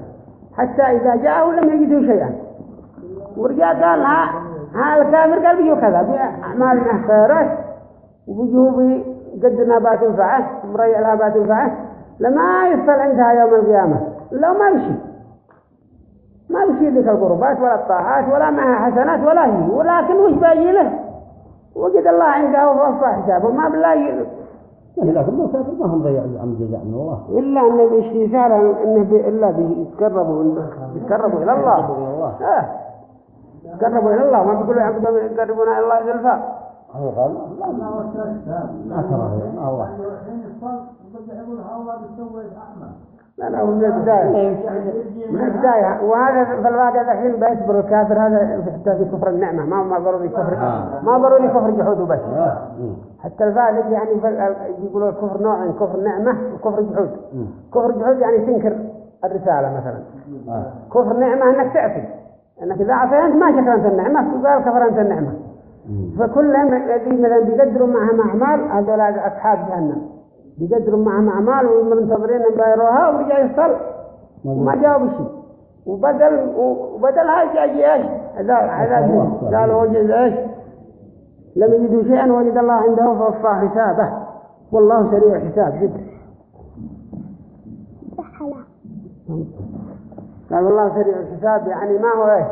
حتى إذا جاءه لم يجده شيئا. ورجع قال ها ها الكافر قال بيجوا كذا بأعمالنا خيرات وبيجوا بقدر نبات ينفعه مريع نبات ينفعه. لما يصل عندها يوم القيامة لو ما يمشي ما بيصير ذيك القربات ولا الطاعات ولا معها حسنات ولا هي ولكن وش باجي له؟ وجد الله عنده ووفى حسابه ما بلاقي لكن ما كافر ما هم ضيع عن جزاء من الله. إلا أنه بيشتي سهلا إنه بي إلا بيتقربوا بيتقربوا إلى الله إلى الله. آه. يتقربوا إلى الله ما بيقولوا يعبدوا يقربونا إلى الله زلفى. هو قال لا ما كره ما هو. الحين الصلاة يقول الله بيسوي أعمى لا لا هو من البداية من البداية وهذا في الواقع الحين بيصبر الكافر هذا حتى في كفر النعمة. ما ما ضروري كفر آه. ما ضروري كفر جحود وبس. آه. حتى الفاسد يعني يقولوا الكفر نوعين كفر نعمة وكفر جحود. كفر جحود يعني تنكر الرسالة مثلا. آه. كفر نعمة أنك تعصي أنك إذا عصيت ما شكرت النعمة فقال كفرت النعمة. مم. فكلهم الذي مثلا بيقدروا معهم أعمال هذول أصحاب جهنم. بيقدروا معهم اعمال ومنتظرين إن يبايروها ورجع يصل. وما جاوب شيء. وبدل وبدلها جاء إيش؟ هذا هذا قالوا وجد إيش؟ لم يجدوا شيئا وجد الله عنده فوفى حسابه. والله سريع الحساب جدا. قال والله سريع الحساب يعني ما هو إيش؟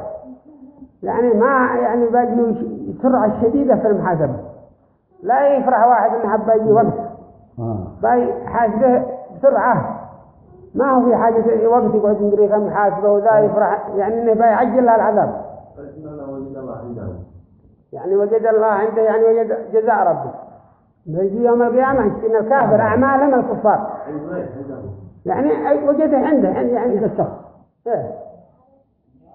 يعني ما يعني باقي سرعة شديدة في المحاسبة. لا يفرح واحد انه حب يجي وقت آه. باي حاسبه بسرعة. ما هو في حاجة وقت يقعد يدري كم حاسبة وذا يفرح يعني إنه بيعجل له العذاب. يعني وجد الله عنده يعني وجد جزاء ربه. بيجي يوم القيامة إن الكافر أعمالهم الكفار. يعني وجده عنده عند- يعني الشخص إيه.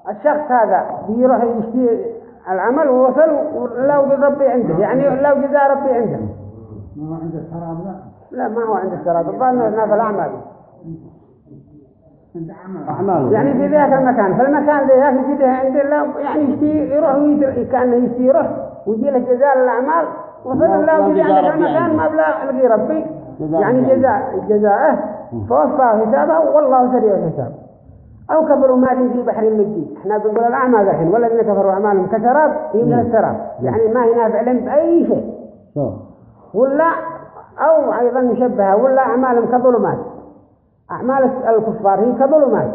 الشخص هذا بيروح يشتري العمل ووصل ولو ربي عنده يعني لو جزاء ربي عنده. ما عنده حرام لا. لا ما هو عنده الشراب الظاهر في الأعمال. عنده عمل أعمال. يعني في ذاك المكان. في المكان ذاك يجده عنده لا يعني يشتي يروح كأنه يشتي يروح ويجي له جزاء الأعمال جزاء عنده في ربي المكان. ما بلا لقي ربي. يعني جزاء جزاءه فوفى حسابه والله سريع الحساب. أو كبروا مال في بحر اللجي إحنا بنقول الأعمال الحين والذين كفروا أعمالهم كسراب يمكن السراب يعني ما ينافع لهم بأي شيء. ولا أو أيضا نشبهها ولا أعمالهم كظلمات. أعمال الكفار هي كظلمات.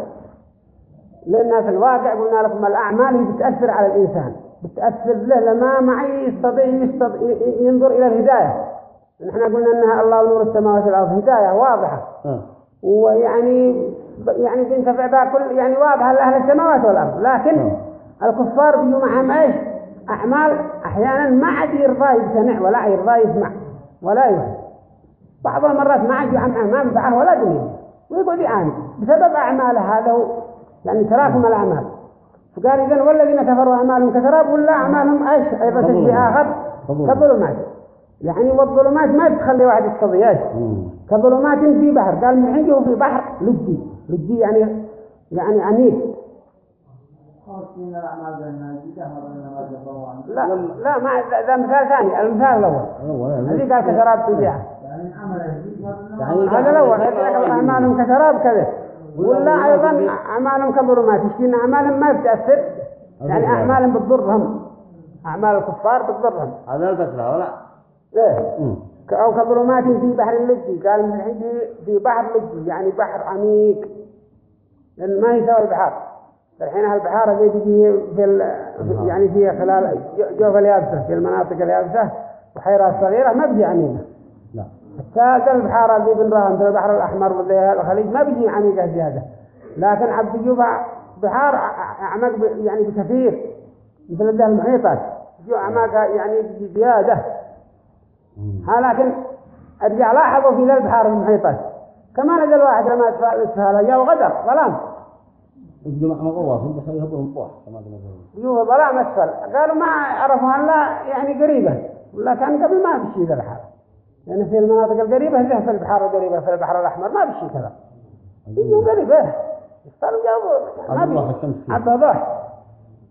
لأن في الواقع قلنا لكم الأعمال هي بتأثر على الإنسان. بتأثر له لما معي يستطيع يستطيع ينظر إلى الهداية. نحن قلنا أنها الله نور السماوات والأرض. هداية واضحة. آه. ويعني يعني بينتفع بها كل يعني واضحة لأهل السماوات والأرض. لكن نعم. الكفار بيجوا معهم إيش؟ أعمال أحيانا ما عاد يرضى يستمع ولا يرضى يسمع ولا يفهم بعض المرات ما يعمل ما منفعه ولا دنيا. ويقعد يعاني بسبب أعماله هذا يعني تراكم الأعمال. فقال إذن والذين كفروا أعمالهم كسراب ولا أعمالهم إيش؟ أيضا تشبيه آخر؟ كظلمات. يعني والظلمات ما تخلي واحد يستضي إيش؟ كظلمات في بحر. قال من عنده في بحر؟ لجي. لجي يعني يعني عميق لا لا ما ذا- مثال ثاني. المثال الأول. أول الذي قال كسراب تجاه هذا الأول أعمالهم كسراب كذا. ولا أيضا أعمالهم كظلمات يشتين أعمالهم ما بتأثر. يعني أعمالهم بتضرهم. أعمال الكفار بتضرهم. هذا الفترة ولا إيه. أو كظلمات في بحر اللجي. قال من عندي في بحر لجي يعني بحر عميق. لأن ما يساوي البحار. الحين هالبحار اللي بيجي في يعني في خلال جو- جوف اليابسة في المناطق اليابسة بحيرات صغيرة ما بيجي عميقة. لا. حتى البحار اللي بنراها مثل البحر الأحمر ولا الخليج ما بيجي عميقة زيادة. لكن عم بيجوا بحار أع- أعمق يعني بكثير. مثل ده المحيطات بيجوا أعماق يعني بزيادة. ها لكن أرجع لاحظوا في ذا البحار المحيطات كما نزل واحد لما اسفل جاء وغدر ظلام. الجماعة مغواصين بس يهبون بوح كما قلنا ظلام أسفل. قالوا ما عرفوا الا يعني قريبة. ولا كان قبل ما في شيء ذا البحر لأن في المناطق القريبة ذا في البحار القريبة في البحر الأحمر ما في شيء كذا يجوا قريبة يصطادوا جابوا ما عبد الله في الشمس فيه. عبد الله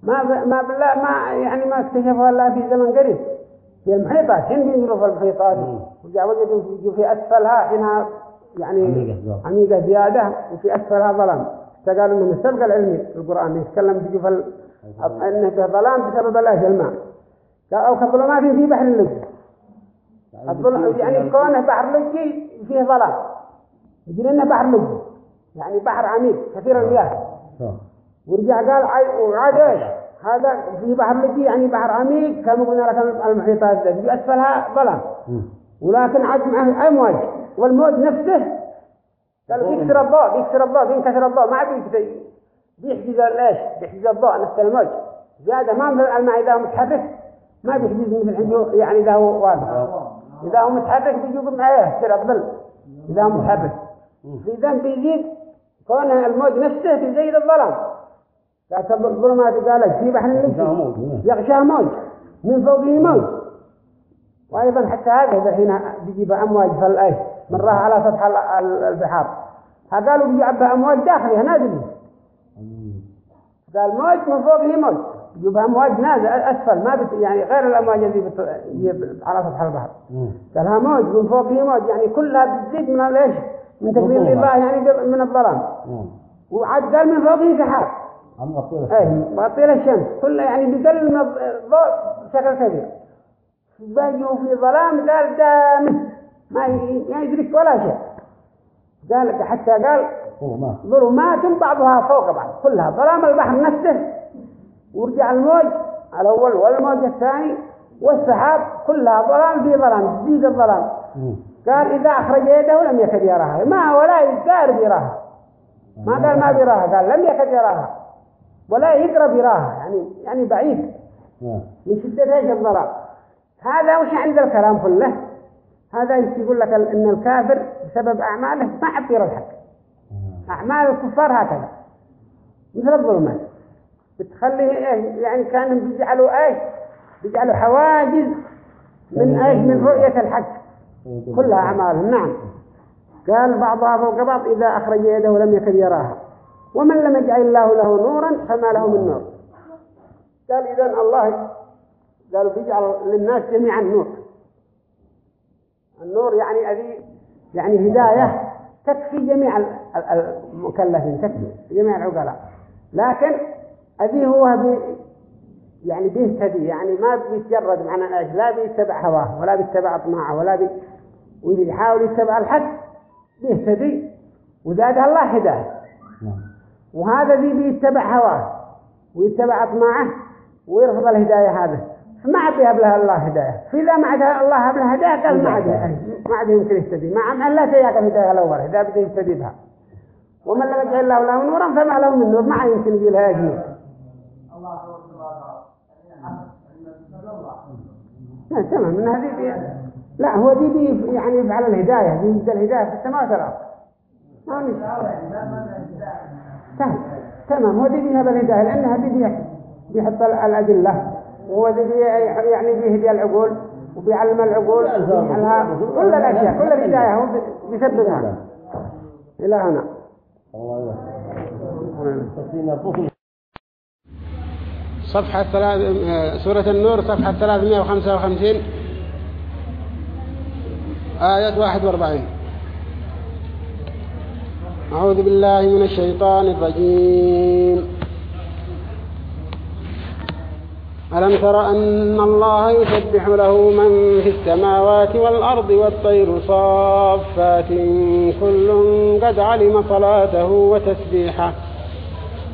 ما. ما بالله ما يعني ما اكتشفوا إلا في زمن قريب في المحيطات حين بينزلوا في المحيطات. وجا وجدوا في- في اسفلها حينها يعني عميقة زيادة. وفي أسفلها ظلام فقالوا إنه السبق العلمي في القرآن يتكلم في جوف ال- إنه في ظلام بسبب الأجل الماء أو كظلمات في بحر اللج الظل- يعني كونه بحر لجي فيه ظلام. يجري إنه بحر لجي يعني بحر عميق كثير المياه شوف. ورجع قال عي- وعاد إيش؟ هذا في بحر لجي يعني بحر عميق كما قلنا لك المحيطات في أسفلها ظلام. ولكن عاد معه أمواج. والموج نفسه قال بيكسر الضوء بيكسر الضوء بينكسر الضوء. ما بيكسر بيحجز ليش بيحجز الضوء نفس الموج. زيادة ما مثل الماء إذا متحرك ما بيحجز مثل يعني إذا هو واقف إذا هو متحرك بيجوب معاه يصير الظل إذا هو متحرك إذا بيزيد كون الموج نفسه بيزيد الظلام. لكن الظلمات قالت في بحر يغشاه اللجي موج،. يغشاه موج من فوقه موج وأيضا حتى هذا الحين بيجيب أمواج في الأيش مرة على سطح ال- ال- البحار. قالوا بيجيب أمواج داخلها نازلة قال موج من فوقه موج يجيب أمواج نازل أسفل ما بت يعني غير الأمواج اللي بت- على سطح البحر. مم. قال ها موج من فوقه موج يعني كلها بتزيد من الايش من الظلمات. الله يعني من الظلام. مم. وعاد قال من سحاب. عم غطينا إيه مغطي له الشمس. كله يعني بيقلل من الضوء بشكل كبير. باقي في ظلام قال دامس ما يدرك ولا شيء. قال حتى قال ظلمات بعضها فوق بعض كلها. ظلام البحر نفسه ورجع الموج الأول والموج الثاني والسحاب كلها ظلام في ظلام تزيد الظلام. قال إذا أخرج يده لم يكد يراها. ما ولا يقارب يراها. ما قال ما بيراها قال لم يكد يراها. ولا يقرب يراها يعني يعني بعيد. من شدة إيش الظلام؟ هذا وش عند الكلام كله؟ هذا يقول لك؟ إن الكافر بسبب أعماله ما عاد يرى الحق أعمال الكفار هكذا. مثل الظلمات. بتخليه إيش يعني كانوا بيجعلوا إيش بيجعلوا حواجز من إيش من رؤية الحق. كلها أعمالهم نعم. قال بعضها فوق بعض إذا أخرج يده لم يكد يراها. ومن لم يجعل الله له نورا فما له من نور. قال إذا الله قالوا بيجعل للناس جميعا نور. النور يعني أذي يعني هداية تكفي جميع ال- ال- المكلفين تكفي جميع العقلاء. لكن أذي هو بي يعني بيهتدي يعني ما بيتجرد معنى إيش لا بيتبع هواه ولا بيتبع طماعه ولا بي ويحاول يتبع الحق. بيهتدي وزادها الله هداية. نعم. وهذا ذي بيتبع هواه ويتبع طماعه ويرفض الهداية هذا. فما عاد يهب له الله هداية. فاذا ما عاد الله هب له هداية قال ما عاد ما عاد يمكن يهتدي ما عاد لا تياك الهداية الأول اذا بده يهتدي بها ومن لم يجعل الله له نورا فما له من نور. ما عاد يمكن يجي لها نور لا تمام. من هذه لا هو دي بي يعني يفعل الهداية. دي الهداية في السماوات والأرض ما هو سهل تمام. هو دي بيها بالهداية لأنها دي بي- بيحط ال- الأدلة. وهو دي بي يعني بيهدي العقول وبيعلم العقول كل الأشياء كل الهداية هو بي- بيسببها إلى هنا الله يرحمه. تصينا بطل صفحة ثلاث سورة النور صفحة 355 آية 41 أعوذ بالله من الشيطان الرجيم. ألم تر أن الله يسبح له من في السماوات والأرض والطير صافات كل قد علم صلاته وتسبيحه.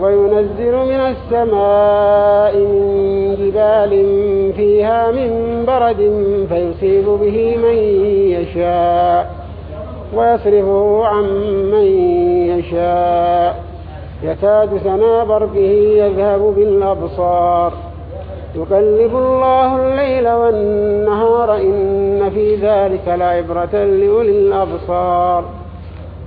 وينزل من السماء من جبال فيها من برد فيصيب به من يشاء ويصرفه عن من يشاء. يكاد سنا برقه يذهب بالأبصار. يقلب الله الليل والنهار إن في ذلك لعبرة لأولي الأبصار.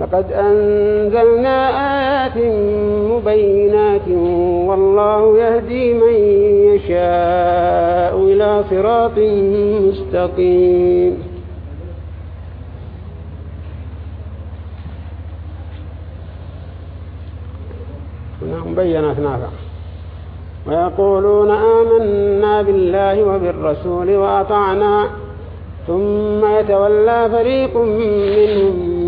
لقد أنزلنا آيات مبينات والله يهدي من يشاء إلى صراط مستقيم. مبينات نافع. ويقولون آمنا بالله وبالرسول وأطعنا. ثم يتولى فريق منهم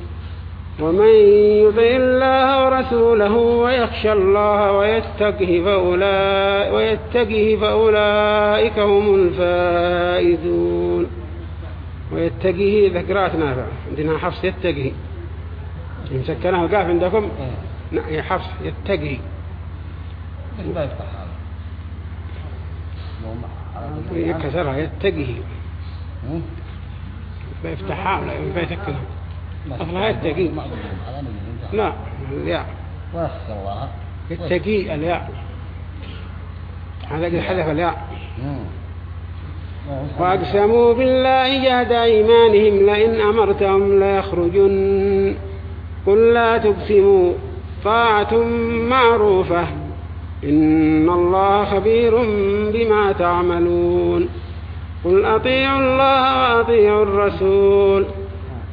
ومن يطع الله ورسوله ويخشى الله ويتقه فأولئك, ويتقه فأولئك هم الفائزون. ويتقه ذكرات نافع. عندنا حفص يتقه. مسكنه وقاف عندكم؟ يا حفص يتقي ما يفتح يكسرها يتقي بيفتحها ولا بيسكنها أصلها يتقي لا الياء ويخشى الله. يتقي الياء. هذا قد حذف الياء. وأقسموا بالله جهد إيمانهم لئن أمرتهم ليخرجن. قل لا تقسموا. طاعة معروفة. إن الله خبير بما تعملون. قل أطيعوا الله وأطيعوا الرسول.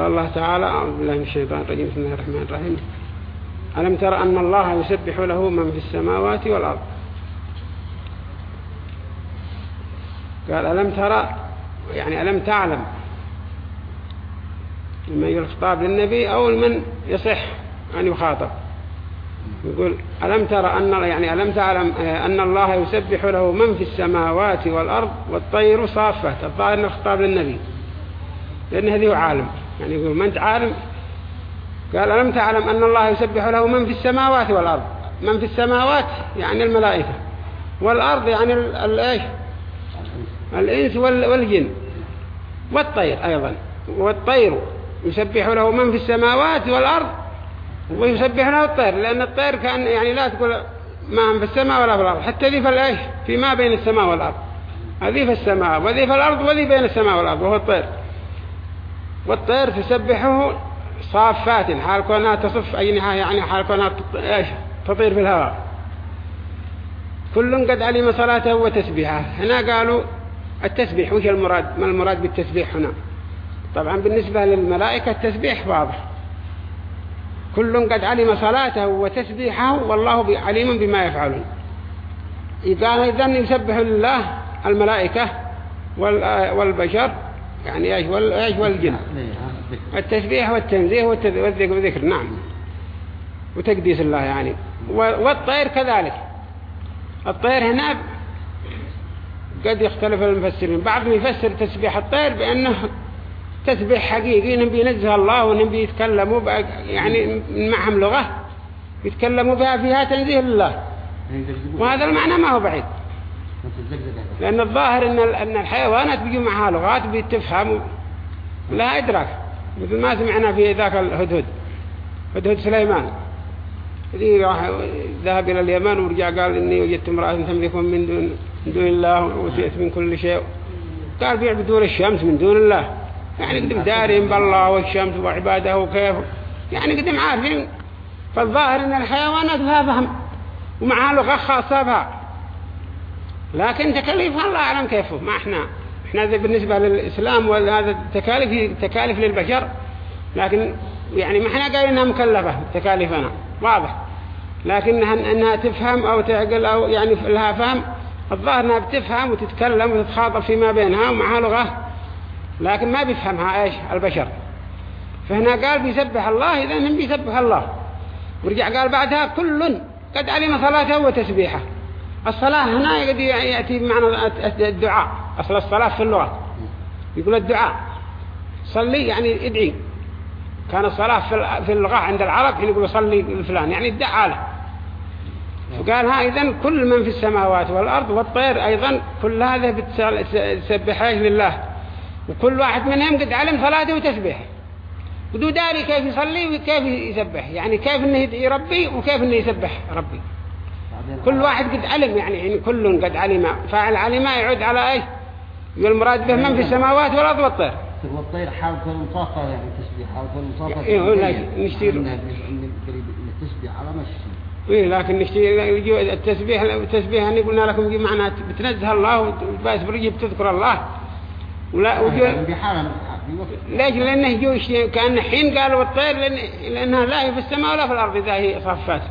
قال الله تعالى أعوذ بالله من الشيطان الرجيم. بسم الله الرحمن الرحيم. ألم تر أن الله يسبح له من في السماوات والأرض؟ قال ألم ترى يعني ألم تعلم لما يقول خطاب للنبي أو من يصح أن يخاطب؟ يقول ألم ترى أن يعني ألم تعلم أن الله يسبح له من في السماوات والأرض والطير صافة الظاهر أنه خطاب للنبي لأن هذه عالم. يعني يقول من عالم قال ألم تعلم أن الله يسبح له من في السماوات والأرض؟ من في السماوات يعني الملائكة. والأرض يعني الإيش الإنس والجن. والطير أيضا. والطير يسبح له من في السماوات والأرض ويسبح له الطير لأن الطير كان يعني لا تقول ما في السماء ولا في الأرض. حتى ذي في الإيش فيما بين السماء والأرض. هذه في السماء وذي في الأرض وذي بين السماء والأرض وهو الطير. والطير تسبحه صافات حال كونها تصف أجنحة يعني حال كونها تطير في الهواء. كل قد علم صلاته وتسبيحه. هنا قالوا التسبيح وش المراد؟ ما المراد بالتسبيح هنا؟ طبعا بالنسبة للملائكة التسبيح واضح. كل قد علم صلاته وتسبيحه والله عليم بما يفعلون. قال إذن يسبح لله الملائكة والبشر يعني إيش وايش والجن؟ التسبيح والتنزيه والذكر والذكر نعم. وتقديس الله يعني. والطير كذلك. الطير هنا قد يختلف المفسرين. بعضهم يفسر تسبيح الطير بأنه تسبيح حقيقي انهم بينزه الله وانهم بيتكلموا يعني معهم لغة يتكلموا بها فيها تنزيه لله. وهذا المعنى ما هو بعيد. لأن الظاهر إن أن الحيوانات بيجي معها لغات بتفهم لا إدراك. مثل ما سمعنا في ذاك الهدهد. هدهد سليمان. ذي راح ذهب إلى اليمن ورجع قال إني وجدت امرأة تملكهم من دون, من دون الله وتئت من كل شيء. قال بيعبدون الشمس من دون الله. يعني قدم دارهم بالله والشمس وعباده وكيف. يعني قدم عارفين. فالظاهر إن الحيوانات لها فهم. ومعها لغة خاصة بها. لكن تكاليف الله أعلم كيفه. ما إحنا إحنا بالنسبة للإسلام وهذا تكاليف تكاليف للبشر لكن يعني ما إحنا قايل إنها مكلفة تكاليفنا. واضح. لكنها إنها تفهم أو تعقل أو يعني لها فهم. الظاهر إنها بتفهم وتتكلم وتتخاطب فيما بينها ومعها لغة لكن ما بيفهمها إيش؟ البشر. فهنا قال بيسبح الله إذا هم بيسبح الله. ورجع قال بعدها كل قد علم صلاته وتسبيحه. الصلاة هنا يأتي بمعنى الدعاء. أصل الصلاة في اللغة. يقول الدعاء. صلي يعني ادعي. كان الصلاة في اللغة عند العرب حين يقولوا صلي لفلان يعني ادعى له. فقال ها إذن كل من في السماوات والأرض والطير أيضا كل هذا بتسبحه لله. وكل واحد منهم قد علم صلاته وتسبيحه. بدو داري كيف يصلي وكيف يسبح. يعني كيف إنه يدعي ربي وكيف إنه يسبح ربي. كل واحد قد علم يعني, يعني كل قد علم. فاعل علم يعود على إيش؟ المراد به من في السماوات والأرض والطير. والطير حال كل مصافة يعني تسبيح حال كل مصافة إيه لا نشتير. على مشي إيه لكن نشتير التسبيح التسبيح يعني قلنا لكم يجي معناه بتنزه الله وبس برجي بتذكر الله. ولا وجو ليش؟ لأنه جوش كأن حين قالوا الطير لأن لأنها لا هي في السماء ولا في الأرض إذا هي صفات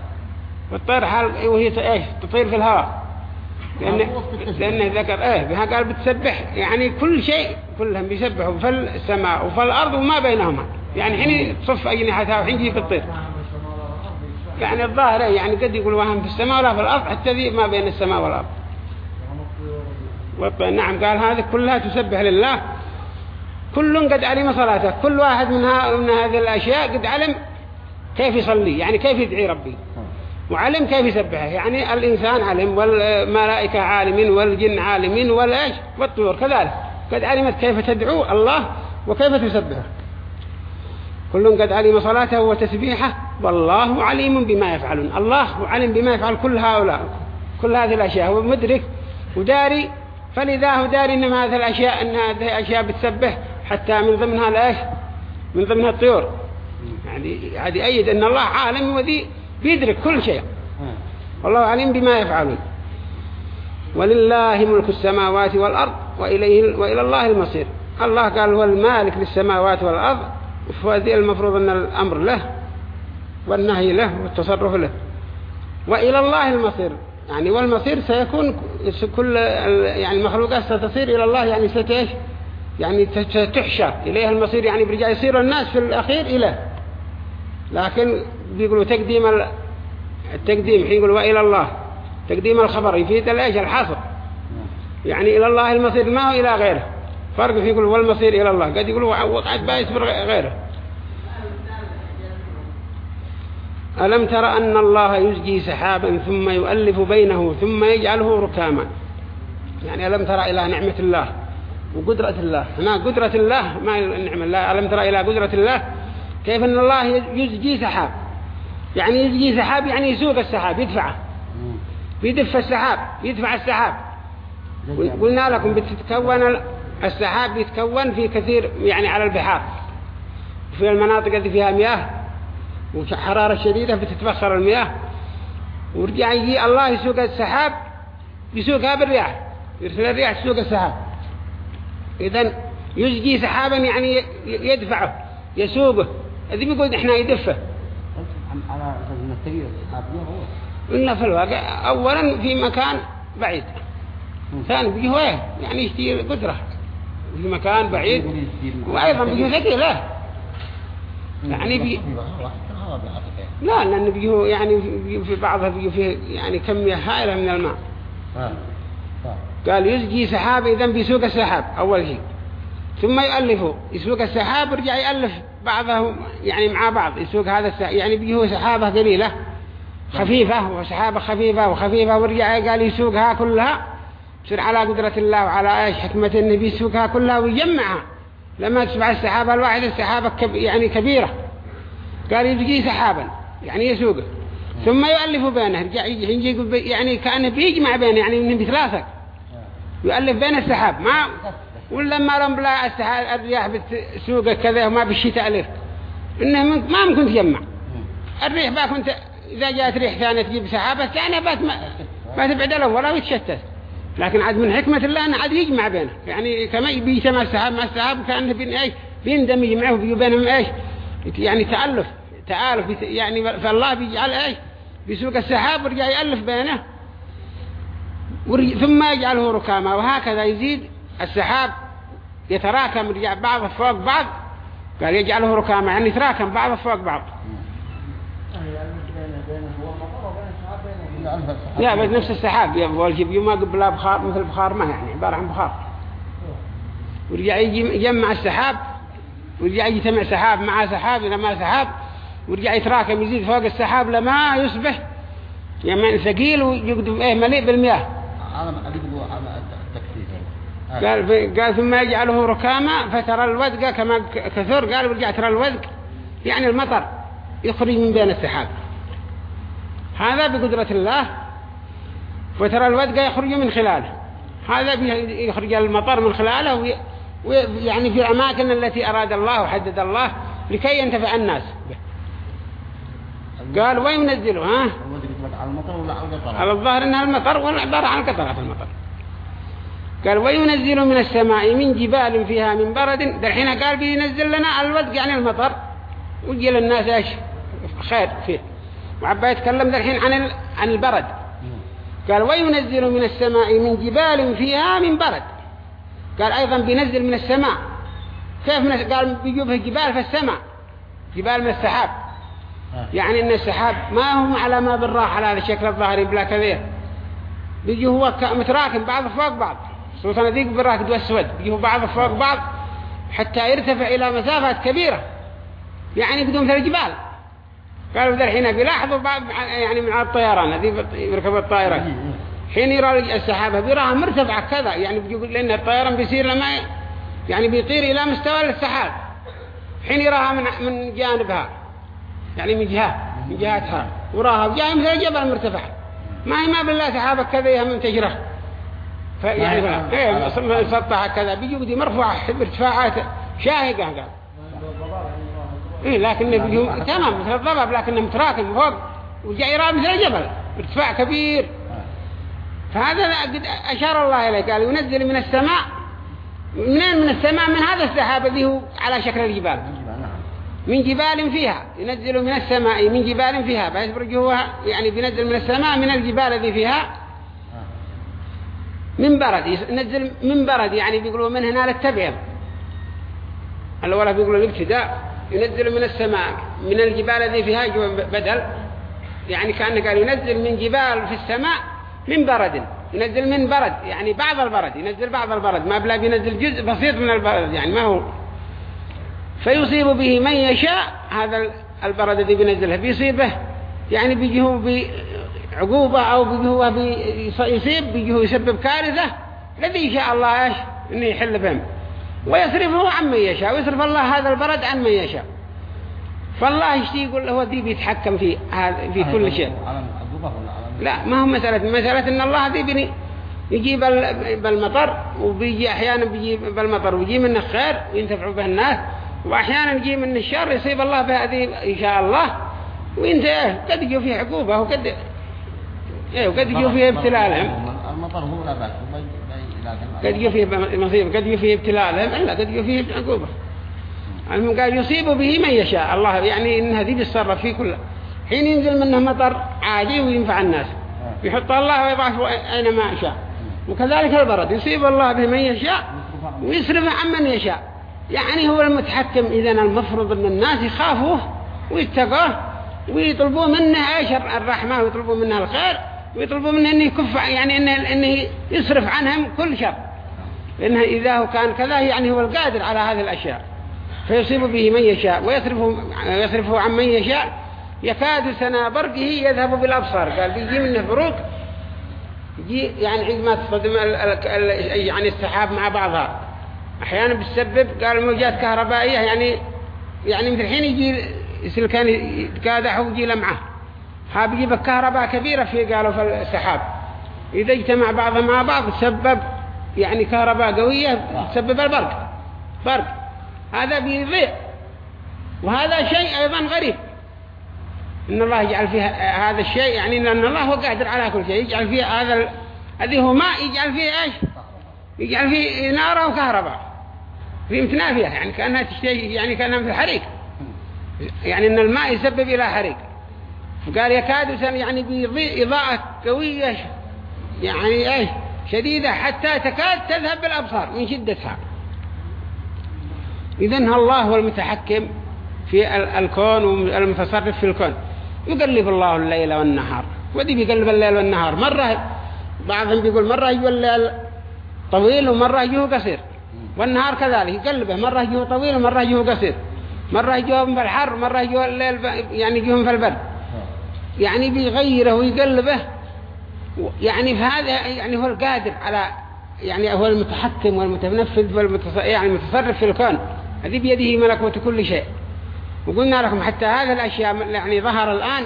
والطير حال وهي إيش؟ تطير في الهواء. لأنه, لأنه ذكر إيه بها قال بتسبح. يعني كل شيء كلهم بيسبحوا في السماء وفي الأرض وما بينهما. يعني حين تصف أجنحتها وحين تجي تطير يعني الظاهر يعني قد يقول وهم في السماء ولا في الأرض حتى ذي ما بين السماء والأرض. نعم قال هذه كلها تسبح لله. كل قد علم صلاته. كل واحد من, من هذه الأشياء قد علم كيف يصلي يعني كيف يدعي ربي. وعلم كيف يسبحه. يعني الإنسان علم والملائكة عالمين والجن عالمين والإيش؟ والطيور كذلك. قد علمت كيف تدعو الله وكيف تسبحه. كل قد علم صلاته وتسبيحه. والله عليم بما يفعلون. الله علم بما يفعل كل هؤلاء. كل هذه الأشياء. هو مدرك وداري. فلذا هو داري إن هذه الأشياء إن هذه الأشياء بتسبح حتى من ضمنها الإيش؟ من ضمنها الطيور. يعني هذه أيد. أن الله عالم وذي بيدرك كل شيء. والله عليم بما يفعلون. ولله ملك السماوات والأرض وإليه وإلى الله المصير. الله قال هو المالك للسماوات والأرض فهذه المفروض أن الأمر له والنهي له والتصرف له. وإلى الله المصير. يعني والمصير سيكون كل يعني المخلوقات ستصير إلى الله يعني ستيش يعني تحشر إليها المصير يعني برجع يصير الناس في الأخير إليه لكن بيقولوا تقديم التقديم حين يقولوا وإلى الله. تقديم الخبر يفيد الايش الحصر. يعني إلى الله المصير ما هو إلى غيره. فرق في يقول والمصير إلى الله. قد يقولوا وقعد بايس غيره. ألم ترى أن الله يزجي سحابا ثم يؤلف بينه ثم يجعله ركاما؟ يعني ألم ترى إلى نعمة الله وقدرة الله؟ هنا قدرة الله ما نعم الله ألم ترى إلى قدرة الله؟ كيف أن الله يزجي سحاب؟ يعني يزجي سحاب يعني يسوق السحاب يدفعه. بيدف السحاب يدفع السحاب. قلنا لكم بتتكون السحاب يتكون في كثير يعني على البحار. في المناطق اللي فيها مياه وحرارة شديدة بتتبخر المياه. ورجع يجي الله يسوق السحاب يسوقها بالرياح. يرسل الرياح تسوق السحاب. إذن يزجي سحابا يعني يدفعه يسوقه. إذا بيقول إحنا يدفه. على التغيير إلا في الواقع أولا في مكان بعيد. ثاني بيجي هو يعني يشتي قدرة. في مكان بعيد وأيضا بيجي ثقيلة يعني بي لا لأن بيجي يعني في بعضها بيجي فيه يعني كمية هائلة من الماء. قال يزجي سحاب إذا بيسوق السحاب أول شيء. ثم يؤلفه. يسوق السحاب ورجع يألف بعضه يعني مع بعض. يسوق هذا السحاب يعني بيجي سحابة قليلة خفيفة وسحابة خفيفة وخفيفة ورجع قال يسوقها كلها. يصير على قدرة الله وعلى إيش؟ حكمة النبي يسوقها كلها ويجمعها. لما تسمع السحابة الواحدة السحابة كب يعني كبيرة. قال يبقي سحابا يعني يسوقه. ثم يؤلف بينه. يجي يعني كأنه بيجمع بينه يعني من بثلاثة يؤلف بين السحاب. ما ولا ما رمبلا الرياح بتسوق كذا وما بالشي تألف إنه ما ممكن تجمع الريح بقى كنت إذا جاءت ريح ثانية تجيب سحابة ثانية بس ما, ما تبعد له ولا يتشتت. لكن عاد من حكمة الله أنه عاد يجمع بينه. يعني كما بيجمع السحاب مع السحاب كأنه بين إيش؟ بيندمج معه بينهم إيش؟ يعني تألف. تآلف يعني فالله بيجعل إيش؟ بيسوق السحاب ورجع يألف بينه. ثم يجعله ركاما. وهكذا يزيد السحاب يتراكم بعض فوق بعض قال يجعله ركاما يعني يتراكم بعض فوق بعض. لا بس نفس السحاب يبغى يما قبل بخار مثل بخار ما يعني عبارة عن بخار. ورجع يجمع السحاب ورجع يجتمع سحاب مع سحاب إلى ما سحاب ورجع يتراكم يزيد فوق السحاب لما يصبح يعني ثقيل ويقدم إيه مليء بالمياه. قال قال ثم يجعله ركاما فترى الودق كما كثر قال ورجع ترى الودق يعني المطر يخرج من بين السحاب. هذا بقدرة الله. وترى الودق يخرج من خلاله. هذا يخرج المطر من خلاله ويعني في الأماكن التي أراد الله وحدد الله لكي ينتفع الناس قال وين ينزله ها؟ على المطر ولا على القطر. على الظاهر إنها المطر ولا عبارة عن قطرات المطر. قال وينزل من السماء من جبال فيها من برد. الحين قال بينزل لنا الودق يعني المطر. ويجي للناس إيش؟ خير فيه. وعبا يتكلم الحين عن عن البرد. قال وينزل من السماء من جبال فيها من برد. قال أيضا بينزل من السماء. كيف من قال بيجيبه جبال في السماء. جبال من السحاب. يعني إن السحاب ما هو على ما بالراحة على هذا الشكل الظاهري بلا كثير بيجي هو متراكم بعض فوق بعض. خصوصا ذيك بالراكد والسود بيجي بعض فوق بعض حتى يرتفع إلى مسافات كبيرة. يعني بدون مثل الجبال قالوا ذا الحين بيلاحظوا بعض يعني من الطيران هذه يركب الطائرات حين يرى السحابة بيراها مرتفعة كذا يعني بيقول لأن الطيران بيصير لما يعني بيطير إلى مستوى السحاب. حين يراها من من جانبها يعني من جهة من جهتها. وراها وجاء مثل الجبل مرتفع. ما هي ما بالله سحابة كذا هي منتجرة. فيعني إيه مسطحة كذا بيجوا دي مرفوعة بارتفاعات شاهقة قال إيه لكن بيجوا تمام مثل الضباب لكنه متراكم فوق وجاء يرى مثل الجبل ارتفاع كبير. فهذا قد أشار الله إليه قال ينزل من السماء منين من السماء؟ من هذا السحاب الذي هو على شكل الجبال. من جبال فيها ينزل من السماء من جبال فيها بيخرج هو يعني بينزل من السماء من الجبال الذي فيها. من برد ينزل من برد يعني بيقولوا من هنا للتبعيض. الأولى بيقولوا الابتداء ينزل من السماء من الجبال الذي فيها بدل يعني كأنه قال ينزل من جبال في السماء من برد ينزل من برد يعني بعض البرد ينزل بعض البرد ما بلا بينزل جزء بسيط من البرد يعني ما هو. فيصيب به من يشاء هذا البرد الذي بينزله بيصيبه يعني بيجيه بعقوبة أو بيجيه بيصيب بيجيه يسبب كارثة الذي شاء الله إيش؟ إنه يحل بهم. ويصرفه عن من يشاء ويصرف الله هذا البرد عن من يشاء. فالله يشتي يقول هو دي بيتحكم في هذا في كل شيء. عقوبة لا ما هو مسألة مسألة إن الله دي بني يجيب ال- بالمطر وبيجي أحيانا بيجي بالمطر ويجي منه خير وينتفعوا به الناس وأحيانا يجي من الشر يصيب الله بهذه إن شاء الله. إيه قد يجوا فيه عقوبة وقد إيه وقد يجوا فيه ابتلاء لهم المطر هو لا لكن قد يجوا فيه مصيبة قد يجوا فيه ابتلاء لهم إلا قد يجوا فيه عقوبة. المهم قال يصيب به من يشاء. الله يعني إن هذه بيتصرف فيه كله حين ينزل منه مطر عادي وينفع الناس. يحط الله ويضعف أينما شاء. وكذلك البرد. يصيب الله به من يشاء ويصرف عن من يشاء. يعني هو المتحكم إذا المفروض أن الناس يخافوه ويتقوه ويطلبوا منه إيش الرحمة ويطلبوا منه الخير. ويطلبوا منه انه يكف يعني انه, إنه يصرف عنهم كل شر. لأنه إذا هو كان كذا يعني هو القادر على هذه الأشياء. فيصيب به من يشاء ويصرفه ويصرفه عن من يشاء. يكاد سنا برقه يذهب بالأبصار. قال بيجي منه بروق يجي يعني عندما تصطدم يعني السحاب مع بعضها. أحيانا بتسبب قال موجات كهربائية يعني يعني مثل الحين يجي سلكان يتقادح ويجي لمعه ها بيجيب كهرباء كبيرة في قالوا في السحاب. إذا اجتمع بعضها مع بعض تسبب يعني كهرباء قوية تسبب البرق. برق. هذا بيضيع. وهذا شيء أيضا غريب. إن الله يجعل فيها هذا الشيء يعني إن الله هو قادر على كل شيء. يجعل فيه هذا ال- هذه هو ماء يجعل فيه إيش؟ يجعل فيه نار وكهرباء في متنافية يعني كأنها تشتي يعني كأنها مثل حريق يعني إن الماء يسبب إلى حريق. وقال يكاد يعني بيضيء إضاءة قوية يعني إيش؟ شديدة حتى تكاد تذهب بالأبصار من شدتها. اذا الله هو المتحكم في ال- الكون والمتصرف في الكون. يقلب الله الليل والنهار. ودي بيقلب الليل والنهار. مرة بعضهم بيقول مرة يجوا الليل طويل ومرة يجوه قصير. والنهار كذلك يقلبه. مرة يجوه طويل ومرة يجوه قصير. مرة يجوهم في الحر مرة يجوا الليل يعني يجوهم في البرد يعني بيغيره ويقلبه. يعني في هذا يعني هو القادر على يعني هو المتحكم والمتنفذ والمتص... يعني المتصرف في الكون. هذه بيده ملكوت كل شيء. وقلنا لكم حتى هذه الأشياء يعني ظهر الآن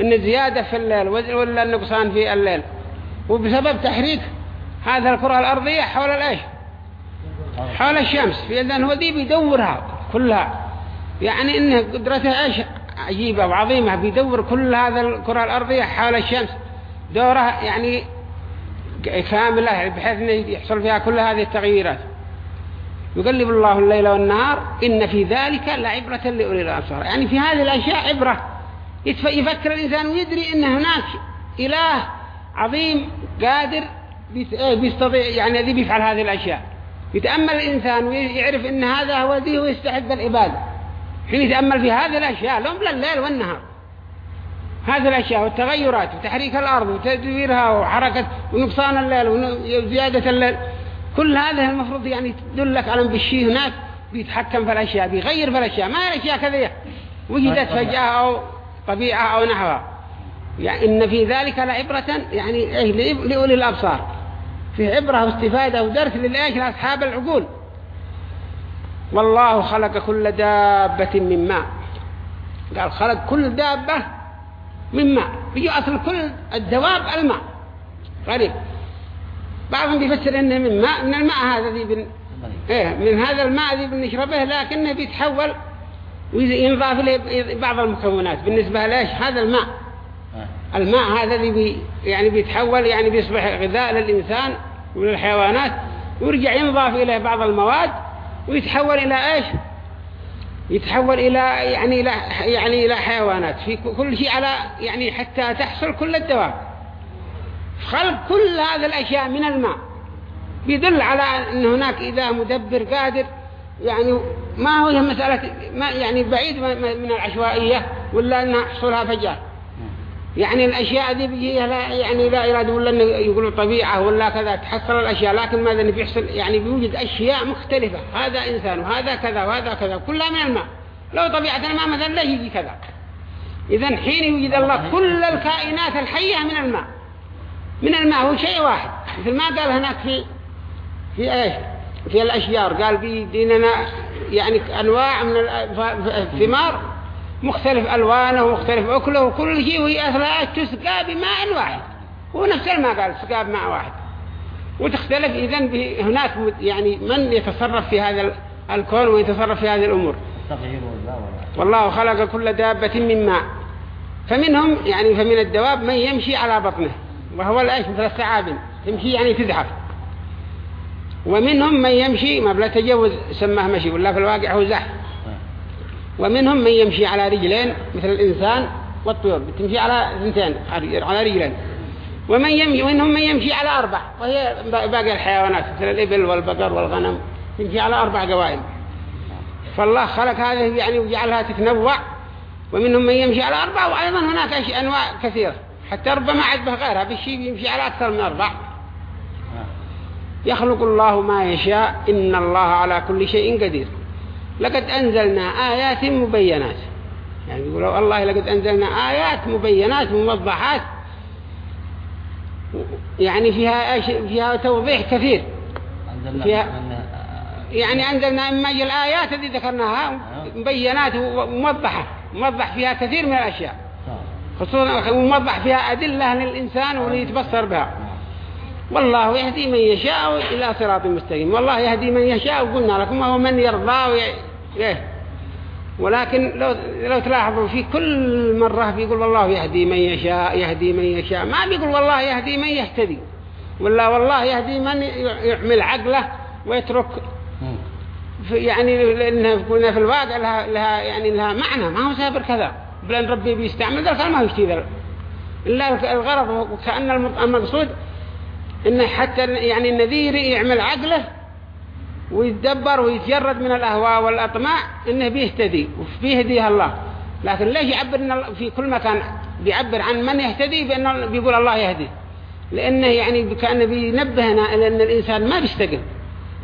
إن الزيادة في الليل ولا النقصان في الليل. وبسبب تحريك هذا الكرة الأرضية حول الإيش؟ حول الشمس. لأن هو دي بيدورها كلها. يعني إنه قدرته إيش؟ عجيبة وعظيمة. بيدور كل هذا الكرة الأرضية حول الشمس. دورها يعني كاملة بحيث أنه يحصل فيها كل هذه التغييرات. يقلب الله الليل والنهار إن في ذلك لعبرة لأولي الأبصار. يعني في هذه الأشياء عبرة. يفكر الإنسان ويدري أن هناك إله عظيم قادر إيه بيستطيع يعني ذي بيفعل هذه الأشياء. يتأمل الإنسان ويعرف أن هذا هو ذي ويستحق العبادة. حين يتأمل في هذه الأشياء لهم الليل والنهار. هذه الأشياء والتغيرات وتحريك الأرض وتدويرها وحركة ونقصان الليل وزيادة الليل. كل هذا المفروض يعني تدلك على بالشيء هناك بيتحكم في الأشياء بيغير في الأشياء. ما هي الأشياء كذا وجدت فجأة أو طبيعة أو نحوها. يعني إن في ذلك لعبرة يعني إيه لأولي الأبصار. في عبرة واستفادة ودرس للإيش؟ لأصحاب العقول. والله خلق كل دابة من ماء. قال خلق كل دابة من ماء. بيجي أصل كل الدواب الماء. غريب. بعضهم بيفسر إنه من ماء من الماء هذا ذي بن... إيه من هذا الماء ذي بنشربه لكنه بيتحول وينضاف له بعض المكونات. بالنسبة ليش؟ هذا الماء. الماء هذا ذي بي يعني بيتحول يعني بيصبح غذاء للإنسان وللحيوانات ويرجع ينضاف إليه بعض المواد. ويتحول إلى إيش؟ يتحول إلى يعني إلى يعني إلى حيوانات. في كل شيء على يعني حتى تحصل كل الدواب. خلق كل هذه الأشياء من الماء. بيدل على أن هناك إذا مدبر قادر. يعني ما هو مسألة ما يعني بعيد من العشوائية ولا أنها حصلها فجأة. يعني الأشياء دي بيجيها لا يعني لا إرادة ولا يقولوا طبيعة ولا كذا تحصل الأشياء لكن ماذا بيحصل يعني بيوجد أشياء مختلفة. هذا إنسان وهذا كذا وهذا كذا كلها من الماء. لو طبيعة الماء مثلا لا يجي كذا. إذا حين يوجد الله كل الكائنات الحية من الماء. من الماء هو شيء واحد. مثل ما قال هناك في في إيش؟ في الأشجار. قال بيديننا يعني أنواع من الثمار مختلف ألوانه ومختلف أكله وكل شيء وهي أثناء تسقى بماء واحد. هو نفس الماء قال تسقى بماء واحد. وتختلف إذن هناك يعني من يتصرف في هذا الكون ويتصرف في هذه الأمور. والله خلق كل دابة من ماء. فمنهم يعني فمن الدواب من يمشي على بطنه وهو الأيش مثل الثعابين تمشي يعني تزحف. ومنهم من يمشي ما بلا تجوز سماه مشي ولا في الواقع هو زحف. ومنهم من يمشي على رجلين مثل الإنسان والطيور تمشي على اثنتين على رجلين. ومن يمشي ومنهم من يمشي على أربع وهي باقي الحيوانات مثل الإبل والبقر والغنم تمشي على أربع قوائم. فالله خلق هذه يعني وجعلها تتنوع ومنهم من يمشي على أربع وأيضا هناك أنواع كثيرة. حتى ربما عد به غيرها بالشيء يمشي على أكثر من أربع. يخلق الله ما يشاء إن الله على كل شيء قدير. لقد أنزلنا آيات مبينات. يعني يقولوا الله لقد أنزلنا آيات مبينات موضحات يعني فيها فيها توضيح كثير. فيها يعني أنزلنا إما الآيات التي ذكرناها. مبينات وموضحة. موضح فيها كثير من الأشياء. خصوصا موضح فيها أدلة للإنسان وليتبصر بها. والله يهدي من يشاء إلى صراط مستقيم. والله يهدي من يشاء وقلنا لكم وهو من يرضى وي... ولكن لو لو تلاحظوا في كل مرة بيقول والله يهدي من يشاء يهدي من يشاء. ما بيقول والله يهدي من يهتدي. ولا والله يهدي من يعمل عقله ويترك. في يعني لأنها قلنا في الواقع لها, لها يعني لها معنى. ما هو سابر كذا. بلان ربي بيستعمل ذلك ما هو يشتي إلا الغرض وكأن المقصود إنه حتى يعني النذير يعمل عقله ويتدبر ويتجرد من الأهواء والأطماع إنه بيهتدي وبيهديها الله. لكن ليش يعبر في كل مكان بيعبر عن من يهتدي؟ بأنه بيقول الله يهدي. لأنه يعني كأنه بينبهنا إلى أن الإنسان ما بيستقل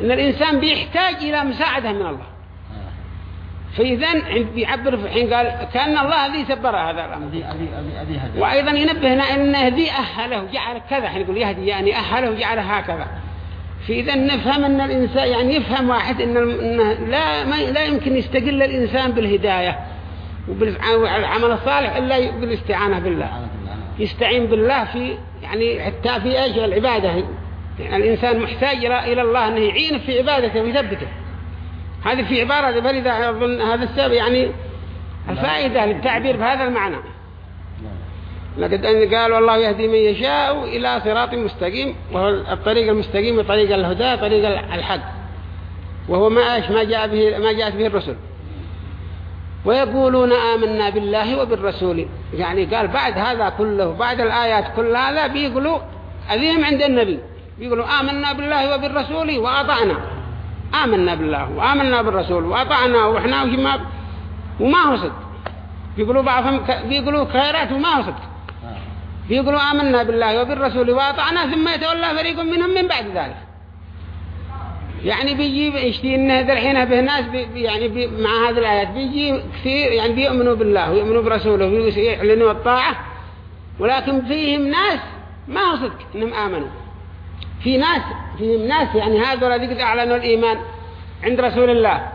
أن الإنسان بيحتاج إلى مساعدة من الله. فإذا بيعبر في حين قال كأن الله ذي سبر هذا الأمر. وأيضا ينبهنا أنه ذي أهله جعل كذا. حين يقول يهدي يعني أهله جعل هكذا. فإذا نفهم أن الإنسان يعني يفهم واحد إن لا ما لا يمكن يستقل الإنسان بالهداية وبالعمل الصالح إلا بالاستعانة بالله. يستعين بالله في يعني حتى في أجل العبادة. يعني الإنسان محتاج إلى الله أنه يعين في عبادته ويثبته. هذه في عبارة فلذا هذا السبب يعني الفائدة للتعبير بهذا المعنى. لقد أن قال والله يهدي من يشاء إلى صراط مستقيم وهو الطريق المستقيم طريق الهدى طريق الحق. وهو ما إيش ما جاء به ما جاءت به الرسل. ويقولون آمنا بالله وبالرسول. يعني قال بعد هذا كله بعد الآيات كل هذا بيقولوا أذيهم عند النبي. بيقولوا آمنا بالله وبالرسول وأطعنا. آمنا بالله وآمنا بالرسول وأطعنا وإحنا وما وما هو صدق. بيقولوا بعضهم بيقولوا خيرات وما هو صدق. بيقولوا آمنا بالله وبالرسول وأطعنا ثم يتولى فريق منهم من بعد ذلك. يعني بيجي يشتي إنه الحين به ناس بي يعني بي مع هذه الآيات بيجي كثير يعني بيؤمنوا بالله ويؤمنوا برسوله ويعلنوا الطاعة. ولكن فيهم ناس ما هو صدق إنهم آمنوا. في ناس فيهم ناس يعني هذول ذي أعلنوا الإيمان عند رسول الله.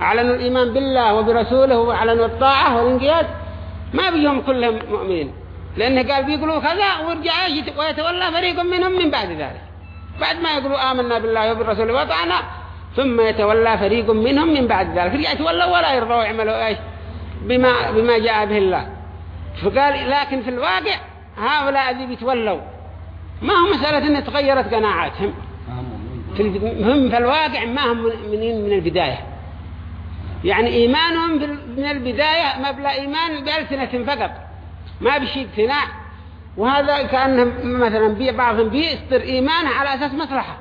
أعلنوا الإيمان بالله وبرسوله وأعلنوا الطاعة والانقياد. ما بيهم كلهم مؤمنين. لأنه قال بيقولوا كذا ورجع ويتولى فريق منهم من بعد ذلك. بعد ما يقولوا آمنا بالله وبالرسول وطعنا ثم يتولى فريق منهم من بعد ذلك. رجع يتولوا ولا يرضوا يعملوا إيش؟ بما, بما جاء به الله. فقال لكن في الواقع هؤلاء الذي بيتولوا ما هو مسألة أن تغيرت قناعاتهم. هم في الواقع ما هم مؤمنين من البداية. يعني إيمانهم من البداية ما بلا إيمان بألسنة فقط. ما بشيء اقتناع وهذا كأنهم مثلا بي بعضهم بيصدر إيمانه على أساس مصلحة.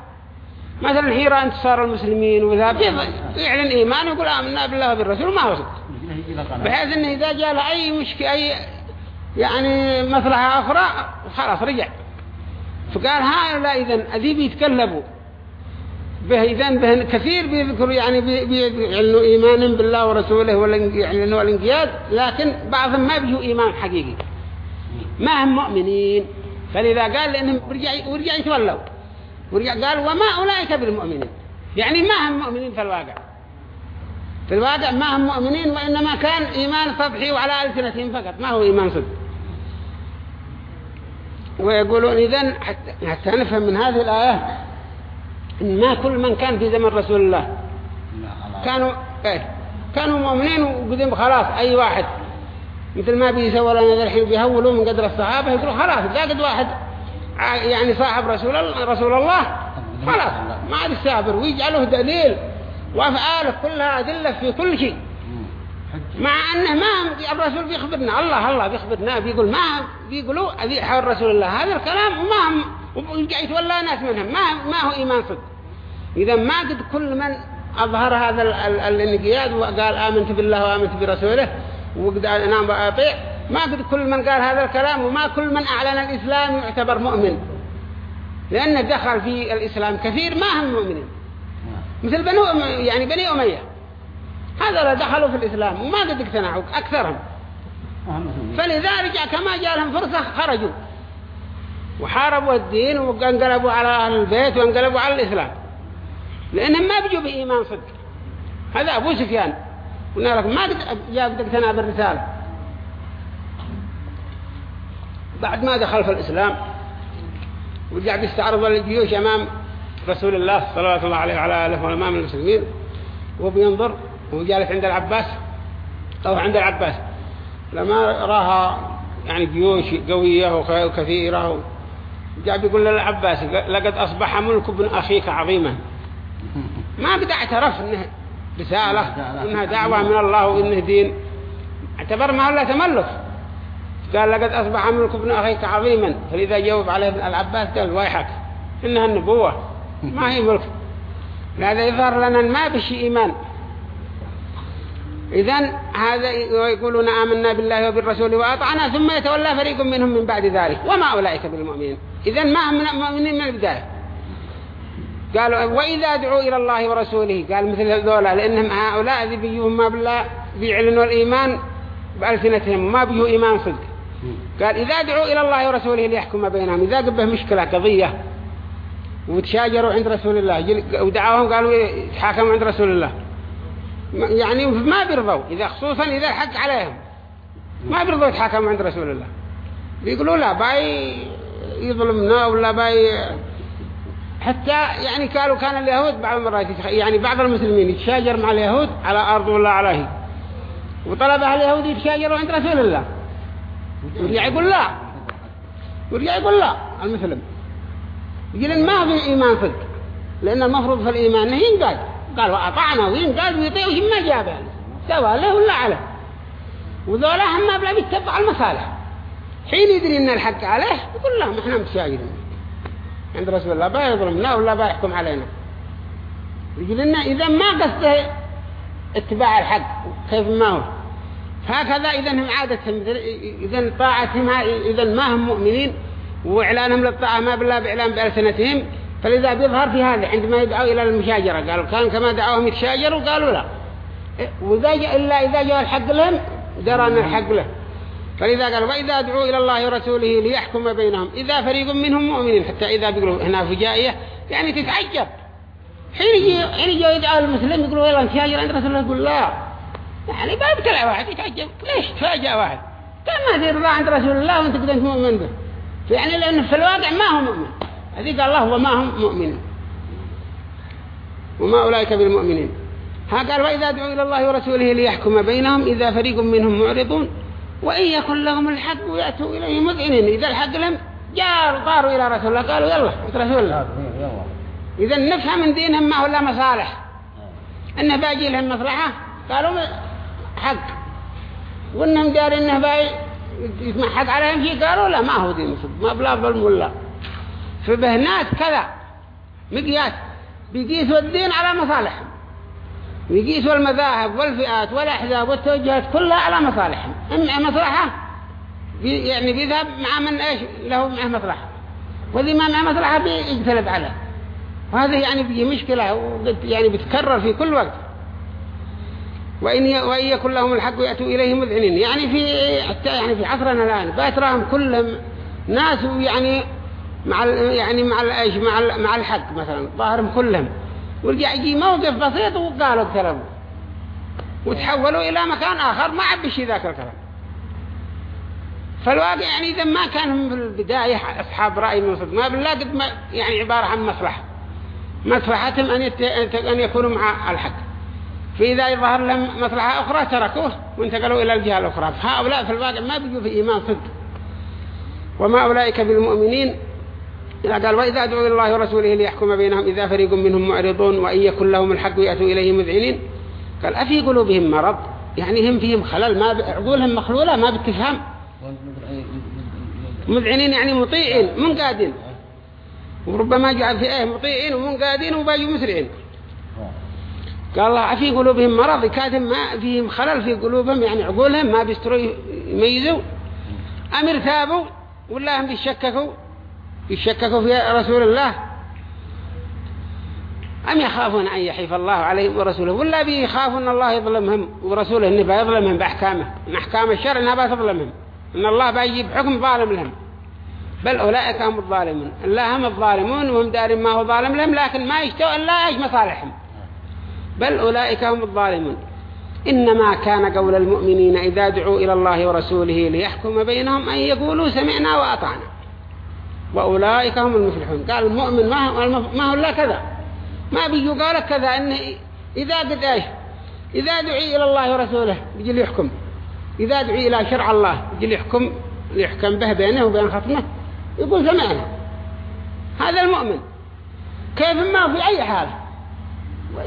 مثلا حين انتصار المسلمين وذا يعلن إيمانه ويقول آمنا بالله وبالرسول ما وصل بحيث أنه إذا جاء له أي مشكلة أي يعني مصلحة أخرى خلاص رجع. فقال هؤلاء إذن أذي بيتكلبوا به إذن به كثير بيذكروا يعني بيعلنوا إيمانا بالله ورسوله ويعلنوا الانقياد لكن بعضهم ما بيجوا إيمان حقيقي. ما هم مؤمنين. فلذا قال لأنهم ورجع, ورجع يتولوا. ورجع قال وما أولئك بالمؤمنين. يعني ما هم مؤمنين في الواقع. في الواقع ما هم مؤمنين وإنما كان إيمان سطحي وعلى ألسنتهم فقط. ما هو إيمان صدق. ويقولون إذن حتى, حتى نفهم من هذه الآية إن ما كل من كان في زمن رسول الله كانوا إيه كانوا مؤمنين وقدم خلاص أي واحد. مثل ما بيسوى لنا الحين بيهولوا من قدر الصحابة يقولوا خلاص إذا قد واحد يعني صاحب رسول الله رسول الله خلاص ما عاد السابر ويجعله دليل وأفعاله كلها أدلة في كل شيء. مع أنه ما الرسول بيخبرنا الله الله بيخبرنا بيقول ما بيقولوا أذي حول رسول الله هذا الكلام وما هم يتولى ناس منهم ما ما هو إيمان صدق. إذا ما قد كل من أظهر هذا الانقياد وقال آمنت بالله وآمنت برسوله وقد أنام وأطيع ما قد كل من قال هذا الكلام وما كل من أعلن الإسلام يعتبر مؤمن. لأنه دخل في الإسلام كثير ما هم مؤمنين. مثل بنو يعني بني أمية. هذا دخلوا في الإسلام وما قد اقتنعوا أكثرهم. فلذلك كما جاء لهم فرصة خرجوا. وحاربوا الدين وانقلبوا على أهل البيت وانقلبوا على الإسلام. لأنهم ما بيجوا بإيمان صدق. هذا أبو سفيان. قلنا لكم ما جاء قد اقتنع بالرسالة بعد ما دخل في الإسلام ورجع بيستعرض الجيوش أمام رسول الله صلى الله عليه وعلى آله وأمام المسلمين وبينظر وجالس عند العباس أو عند العباس. لما راها يعني جيوش قوية وكثيرة جاء بيقول للعباس لقد أصبح ملك ابن أخيك عظيما. *laughs* ما قد اعترف إنه رسالة إنها دعوة من الله وإنه دين. اعتبر ما الله تملك. قال لقد أصبح ملك ابن أخيك عظيما. فلذا جاوب عليه العباس قال ويحك إنها النبوة ما هي ملك. هذا يظهر لنا ما بشي إيمان. إذن هذا يقولون آمنا بالله وبالرسول وأطعنا ثم يتولى فريق منهم من بعد ذلك. وما أولئك بالمؤمنين. إذن ما هم من المؤمنين من البداية. قالوا وإذا دعوا إلى الله ورسوله قال مثل هذولا لأنهم هؤلاء ذي بيجوهم ما بالله بيعلنوا الإيمان بألسنتهم ما بيجوا إيمان صدق. قال إذا دعوا إلى الله ورسوله ليحكم بينهم إذا قبه مشكلة قضية وتشاجروا عند رسول الله ودعاهم قالوا يتحاكموا عند رسول الله. يعني ما بيرضوا إذا خصوصا إذا حق عليهم. ما بيرضوا يتحاكموا عند رسول الله. بيقولوا لا باي يظلمنا ولا باي حتى يعني قالوا كان اليهود بعض المرات يعني بعض المسلمين يتشاجر مع اليهود على أرض ولا على هي وطلب أهل اليهود يتشاجروا عند رسول الله. ورجع يقول لا. ورجع يقول لا. المسلم. يقول ما في إيمان صدق. لأن المفروض في الإيمان أنه ينقاد قال وأطعنا وينقاد ويطيع وش ما جابه سوى له ولا عليه. وذولا هم بلا بيتبع المصالح. حين يدري أن الحق عليه يقول لا ما إحنا متشاجرين. عند رسول الله. با يظلمنا ولا با يحكم علينا. لنا إذا ما قصده اتباع الحق كيف ما هو؟ هكذا إذا هم عادتهم إذا طاعتهم إذا ما هم مؤمنين وإعلانهم للطاعة ما بالله بإعلان بألسنتهم فلذا بيظهر في هذا. عندما يدعوا إلى المشاجرة قالوا كان كما دعوهم يتشاجروا قالوا لا. وإذا جاء إلا إذا جاء الحق لهم درى أن الحق له. فلذا قال وإذا دعوا إلى الله ورسوله ليحكم بينهم. إذا فريق منهم مؤمنين حتى إذا بيقولوا هنا فجائية يعني تتعجب. حين يجي حين يجي يدعوا المسلم يقولوا يلا نتشاجر عند رسول الله يقول لا يعني ما بتلع واحد يتعجب. ليش تفاجأ واحد؟ كان ما ترضى عند رسول الله وأنت قدمت مؤمن به. يعني لأن في الواقع ما هو مؤمن. هذه قال الله وما هم مؤمنين وما أولئك بالمؤمنين. ها قال وإذا دعوا إلى الله ورسوله ليحكم بينهم إذا فريق منهم معرضون وإن يكن لهم الحق ويأتوا إليه مذعنين. إذا الحق لهم جاروا طاروا إلى رسول الله قالوا يلا رسول الله. إذا نفهم من دينهم ما هو إلا مصالح. أنه باجي لهم مصلحة؟ قالوا حق. وإنهم دار إنه باي يتمحق عليهم شيء؟ قالوا لا ما هو دين صدق ما بلا ظلم ولا. فبهنات كذا مقياس. بيقيسوا الدين على مصالحهم. ويقيسوا المذاهب والفئات والأحزاب والتوجهات كلها على مصالحهم. إما مصلحة يعني بيذهب مع من إيش؟ له معه مصلحة. وذي ما معه مصلحة بيجتلب عليه وهذه يعني بيجي مشكلة يعني بتكرر في كل وقت. وإن وإن يكن لهم الحق يأتوا إليه مذعنين. يعني في حتى يعني في عصرنا الآن باتراهم كلهم ناس يعني مع يعني مع مع مع الحق مثلا. ظاهرهم كلهم. ورجع يجي موقف بسيط وقالوا اقتربوا وتحولوا إلى مكان آخر ما عبش ذاك الكلام. فالواقع يعني إذا ما كان في البداية أصحاب رأي من صدق ما بالله قد ما يعني عبارة عن مصلحة. مصلحتهم أن. أن يكونوا مع الحق. فإذا ظهر لهم مصلحة أخرى تركوه وانتقلوا إلى الجهة الأخرى. فهؤلاء في الواقع ما بيجوا في إيمان صدق. وما أولئك بالمؤمنين. إذا قال وإذا أدعوا الله ورسوله ليحكم بينهم إذا فريق منهم معرضون وإن يكن لهم الحق يأتوا إليه مذعنين. قال أفي قلوبهم مرض؟ يعني هم فيهم خلل ما عقولهم مخلولة ما بتفهم. مذعنين يعني مطيعين منقادين. وربما جعل في آية مطيعين ومنقادين وباجوا مسرعين قال الله في قلوبهم مرض؟ كاتم ما فيهم خلل في قلوبهم يعني عقولهم ما بيستروا يميزوا. أم ارتابوا ولا هم بيشككوا؟ يشككوا في رسول الله؟ أم يخافون أن يحيف الله عليهم ورسوله؟ ولا بيخافوا أن الله يظلمهم ورسوله؟ أنه بيظلمهم بأحكامه. من أحكام الشر أنها بتظلمهم أن الله بيجيب حكم ظالم لهم. بل أولئك هم الظالمون. الله هم الظالمون وهم دارين ما هو ظالم لهم لكن ما يشتوا إلا إيش مصالحهم. بل أولئك هم الظالمون. إنما كان قول المؤمنين إذا دعوا إلى الله ورسوله ليحكم بينهم أن يقولوا سمعنا وأطعنا. وأولئك هم المفلحون. قال المؤمن ما هو, ما هو إلا كذا. ما بيجوا قالك كذا إن إذا قد إيش إذا دعي إلى الله ورسوله بيجي ليحكم إذا دعي إلى شرع الله بيجي ليحكم ليحكم به بينه وبين خصمه يقول سمعنا. هذا المؤمن. كيف ما في أي حال؟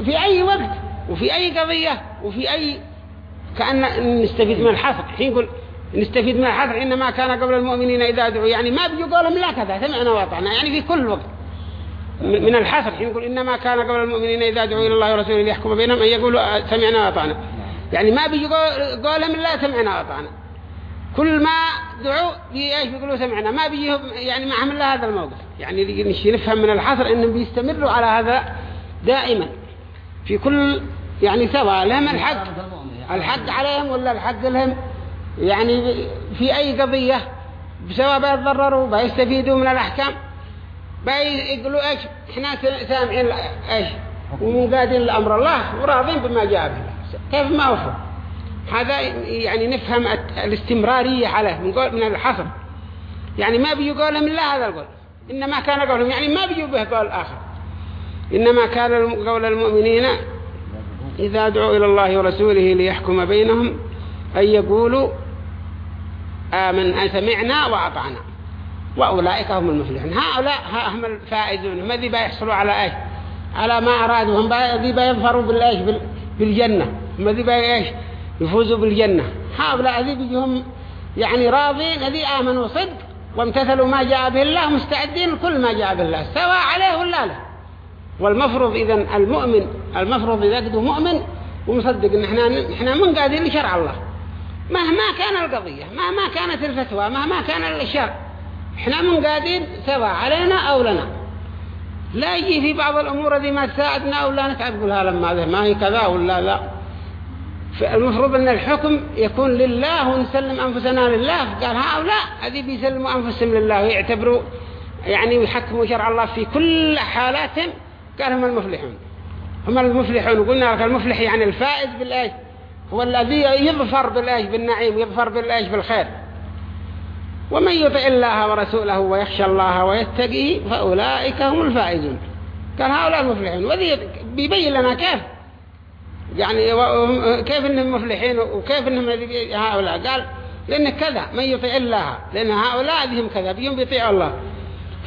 في أي وقت؟ وفي أي قضية؟ وفي أي كأن نستفيد من الحصر حين يقول نستفيد من الحصر إنما كان قبل المؤمنين إذا دعوا. يعني ما بيجوا قولهم لا كذا سمعنا وأطعنا يعني في كل وقت. من الحصر حين يقول إنما كان قبل المؤمنين إذا دعوا إلى الله ورسوله ليحكم بينهم. أن يقولوا سمعنا وأطعنا يعني ما بيجوا قولهم لا سمعنا وأطعنا كل ما دعوا إيش بيقولوا سمعنا. ما بيجيهم يعني معهم الا هذا الموقف. يعني نشي نفهم من الحصر إنهم بيستمروا على هذا دائما. في كل يعني سواء لهم الحق. الحق عليهم ولا الحق لهم؟ يعني في أي قضية بسواء بيتضرروا بيستفيدوا من الأحكام بيقولوا إيش إحنا سامعين إيش ومقادين لأمر الله وراضين بما جاء به. كيف ما وفر هذا يعني نفهم الاستمرارية عليه من قول من الحصر. يعني ما بيجوا قولهم إلا هذا القول. إنما كان قولهم يعني ما بيجوا به قول آخر. إنما كان قول المؤمنين إذا دعوا إلى الله ورسوله ليحكم بينهم أن يقولوا آمن سمعنا وأطعنا. وأولئك هم المفلحون. هؤلاء هم الفائزون. ما ذي بيحصلوا على إيش؟ على ما أرادوا. هم ذي بيظفروا بالإيش بالجنة. ما ذي بيش يفوزوا بالجنة. هؤلاء ذي بيجهم يعني راضين ذي آمنوا صدق وامتثلوا ما جاء به الله مستعدين كل ما جاء به الله سواء عليه ولا له والمفروض إذا المؤمن المفروض إذا قدوا مؤمن ومصدق إن إحنا إحنا من قادين لشرع الله. مهما كان القضية مهما كانت الفتوى مهما كان الشرع إحنا من قادين سواء علينا أو لنا. لا يجي في بعض الأمور دي ما تساعدنا أو لا نتعب قولها لما ما هي كذا ولا لا فالمفروض أن الحكم يكون لله ونسلم أنفسنا لله قال هؤلاء هذه بيسلموا أنفسهم لله ويعتبروا يعني ويحكموا شرع الله في كل حالاتهم قال هم المفلحون. هم المفلحون وقلنا لك المفلح يعني الفائز بالآيش هو الذي يظفر بالآيش بالنعيم يظفر بالآيش بالخير. ومن يطع الله ورسوله ويخشى الله ويتقيه فأولئك هم الفائزون. قال هؤلاء المفلحون وذي بيبين لنا كيف. يعني كيف إنهم مفلحين وكيف إنهم هؤلاء؟ قال لأن كذا من يطيع الله لأن هؤلاء بهم كذا بهم بيطيعوا الله.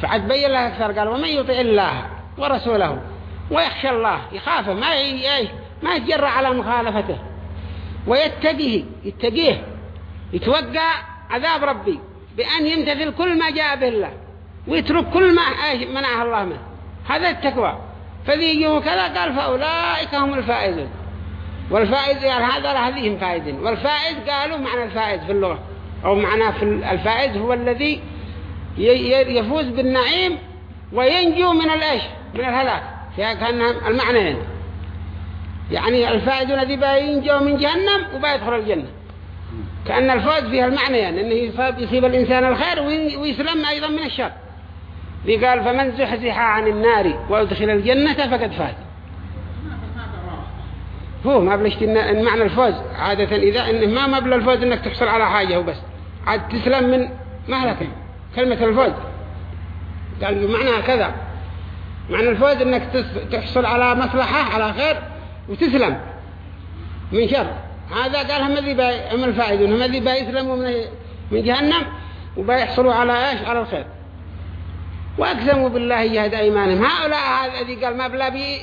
فعد بين الله أكثر. قال ومن يطيع الله ورسوله ويخشى الله يخافه ما ما على مخالفته. ويتقيه يتقيه يتوقع عذاب ربي بأن يمتثل كل ما جاء به الله ويترك كل ما منعه الله منه. هذا التقوى. فذي كذا قال فأولئك هم الفائزون. والفائز يعني هذا لهذهم فائزين. والفائز قالوا معنى الفائز في اللغة أو معنى في الفائز هو الذي يفوز بالنعيم وينجو من الإيش؟ من الهلاك. كان المعنى هنا يعني الفائز الذي بينجو من جهنم وبيدخل الجنة. كأن الفوز فيها المعنى يعني أنه يصيب الإنسان الخير ويسلم أيضا من الشر. قال فمن زحزح عن النار وأدخل الجنة فقد فاز. هو ما بلشت إن معنى الفوز عادة إذا إنه ما مبلغ الفوز إنك تحصل على حاجة وبس. عاد تسلم من مهلك. كلمة الفوز. قال معناها كذا. معنى الفوز إنك تحصل على مصلحة على خير. وتسلم. من شر. هذا قال هم ذي هم الفائدون هم ذي بيسلموا من من جهنم وبيحصلوا على إيش؟ على الخير. وأقسموا بالله جهد أيمانهم. هؤلاء هذا الذي قال ما بلا بي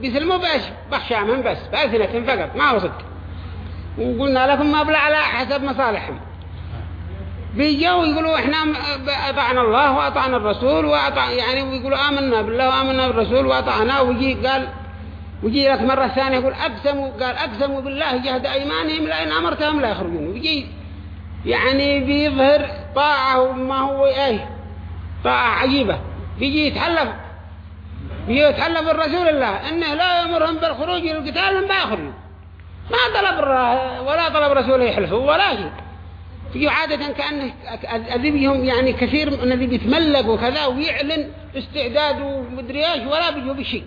بيسلموا بإيش؟ بخشامهم بس بألسنتهم فقط ما هو صدق. وقلنا لكم ما بلا على حسب مصالحهم. بيجوا يقولوا إحنا أطعنا الله وأطعنا الرسول واطع يعني ويقولوا آمنا بالله وآمنا بالرسول وأطعنا. ويجي قال ويجي لك مرة ثانية يقول أقسموا قال أقسموا بالله جهد أيمانهم لأن أمرتهم لا يخرجون. ويجي يعني بيظهر طاعة وما هو إيه طاعة عجيبة. بيجي يتحلف بيجي يتحلف الرسول الله إنه لا يأمرهم بالخروج للقتال لهم بيخرجوا ما طلب ولا طلب رسوله يحلفوا ولا شيء. في عادة كأنه أذبيهم يعني كثير من الذي بيتملق وكذا ويعلن استعداد ومدري إيش ولا بيجوا بشيء.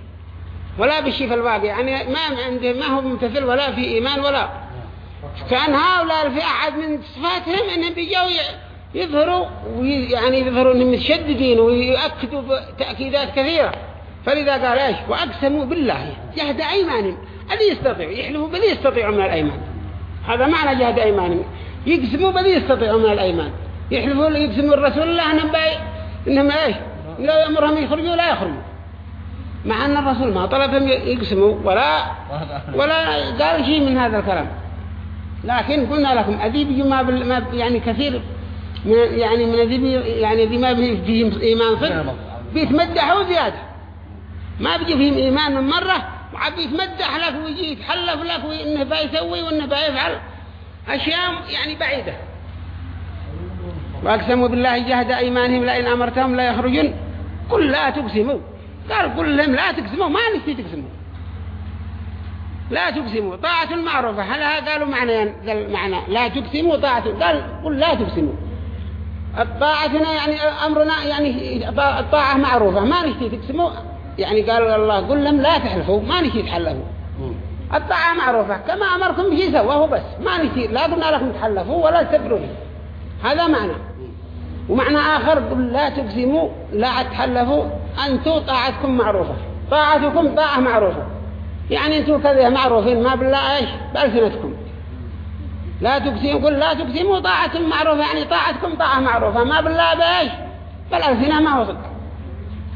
ولا بالشيء في الباقي يعني ما عنده ما هو ممتثل ولا في إيمان ولا. كان هؤلاء في أحد من صفاتهم أنهم بيجوا يظهروا يعني يظهروا أنهم متشددين ويؤكدوا بتأكيدات كثيرة. فلذا قال إيش؟ وأقسموا بالله جهد أيمانهم. الذي يستطيع يحلفوا بذي يستطيعوا من الأيمان. هذا معنى جهد أيمانهم. يقسموا بذي يستطيعوا من الأيمان. يحلفوا يقسموا الرسول الله أنهم, إنهم إيش؟ لا يأمرهم يخرجوا لا يخرجوا. مع أن الرسول ما طلبهم يقسموا ولا ولا قال شيء من هذا الكلام. لكن قلنا لكم أذيب ما يعني كثير من يعني من أذيب يعني ذي ما فيهم إيمان صدق بيتمدحوا زيادة. ما بيجي فيهم إيمان من مرة وعب يتمدح لك ويجي يتحلف لك وإنه بيسوي وإنه بيفعل أشياء يعني بعيدة. وأقسموا بالله جهد أيمانهم لئن أمرتهم لا يخرجون قل لا تقسموا. قال قل لهم لا تقسموا ما نسي تقسموا. لا تقسموا طاعة معروفة هل قالوا معنى معنى؟ لا تقسموا طاعة قال قل لا تقسموا. الطاعتنا يعني أمرنا يعني الطاعة معروفة ما نشتي تقسموا. يعني قال الله قل لهم لا تحلفوا ما نشتي تحلفوا. الطاعة معروفة كما أمركم به سواه بس ما نشتي لا قلنا لكم تحلفوا ولا تكبروا هذا معنى. ومعنى آخر قل لا تقسموا لا تحلفوا. أنتوا طاعتكم معروفة. طاعتكم طاعة معروفة. يعني أنتوا كذا معروفين ما بالله إيش بألسنتكم. لا تقسموا قل لا تقسموا طاعة معروفة يعني طاعتكم طاعة معروفة. ما بالله بإيش بالألسنة ما هو صدق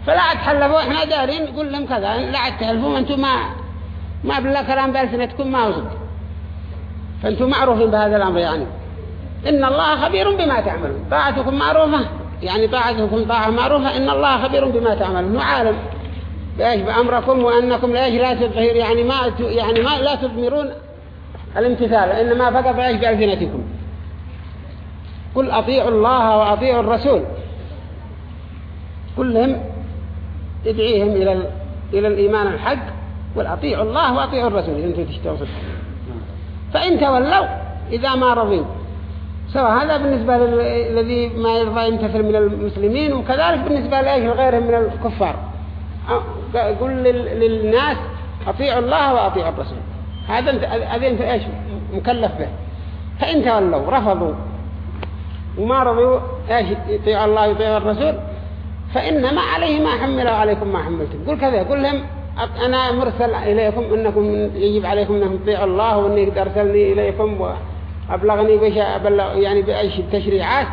فلا تحلفوا إحنا دارين قل لهم كذا. لا تحلفوا أنتوا ما ما بالله كلام بألسنتكم ما هو صدق فأنتوا معروفين بهذا الأمر يعني. إن الله خبير بما تعملون. طاعتكم معروفة يعني طاعتكم طاعة معروفة إن الله خبير بما تعملون وعالم بإيش؟ بأمركم وأنكم لإيش لا تظهر يعني ما يعني ما لا تضمرون الامتثال إنما فقط بإيش؟ بألسنتكم. قل أطيعوا الله وأطيعوا الرسول. كلهم ادعيهم إلى إلى الإيمان الحق والأطيعوا الله وأطيعوا الرسول إذا أنتم تشتغلوا فإن تولوا إذا ما رضوا سواء هذا بالنسبة للذي ما يرضى يمتثل من المسلمين وكذلك بالنسبة لإيش لغيرهم من الكفار. قل للناس أطيعوا الله وأطيعوا الرسول. هذا انت هذا انت إيش؟ مكلف به. فإن تولوا رفضوا. وما رضوا إيش؟ يطيعوا الله ويطيعوا الرسول. فإنما عليه ما حمل عليكم ما حملتم. قل كذا قل لهم أنا مرسل إليكم إنكم يجب عليكم أنكم تطيعوا الله وإني قد أرسلني إليكم و أبلغني بش أبلغ يعني بأيش التشريعات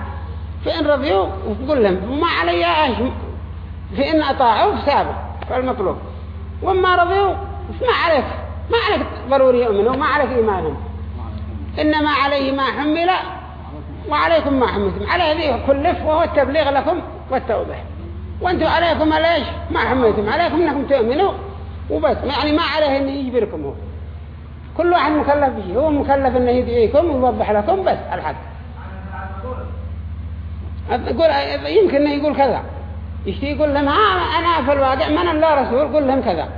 فإن رضيوا وقل لهم ما علي أيش فإن أطاعوا فسابوا فالمطلوب. وما رضيوا ما عليك ما عليك ضروري يؤمنوا ما عليك إيمانهم. إنما عليه ما حمل وعليكم ما حملتم. عليه ذي كلف وهو التبليغ لكم والتوضيح وأنتم عليكم ليش ما حملتم. عليكم إنكم تؤمنوا وبس. يعني ما عليه ان يجبركم هو. كل واحد مكلف به. هو مكلف إنه يدعيكم ويوضح لكم بس الحق يقول يمكن إنه يقول كذا. يشتي يقول لهم ها أنا في الواقع من الله رسول. قل لهم كذا.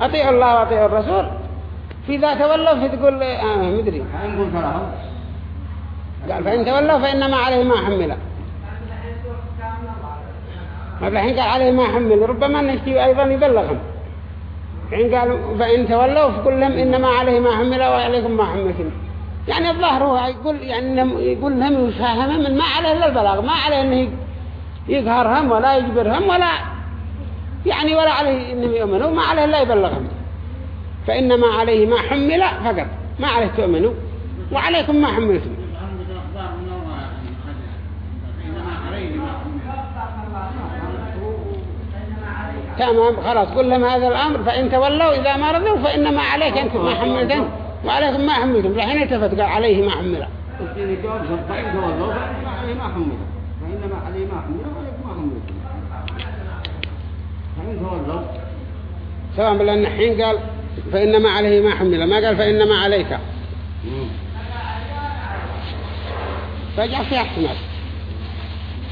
أطيعوا الله وأطيعوا الرسول. في ذا تولوا فتقول آه مدري قال فإن تولوا فإنما عليه ما حمل. ما الحين قال عليه ما حمل ربما نشتي أيضا يبلغهم. حين قالوا فإن تولوا فقل لهم إنما عليه ما حمل وعليكم ما حملتم. يعني الظاهر هو يقول يعني يقول لهم يفهمهم من ما عليه إلا البلاغ ما عليه إنه يقهرهم ولا يجبرهم ولا يعني ولا عليه إنهم يؤمنوا ما عليه إلا يبلغهم. فإنما عليه ما حمل فقط ما عليه تؤمنوا وعليكم ما حملتم. تمام خلاص. قل لهم هذا الأمر فإن تولوا إذا ما رضوا فإنما عليك أنت ما حملتم وعليكم ما حملتم الحين التفت قال عليه ما حمله. فإن تولوا فإنما عليه ما حمل فإنما عليه ما حمل وعليكم ما حملتم فإن تولوا سواء لأن قال فإنما عليه ما حمل ما قال فإنما عليك. فجاء في احتمال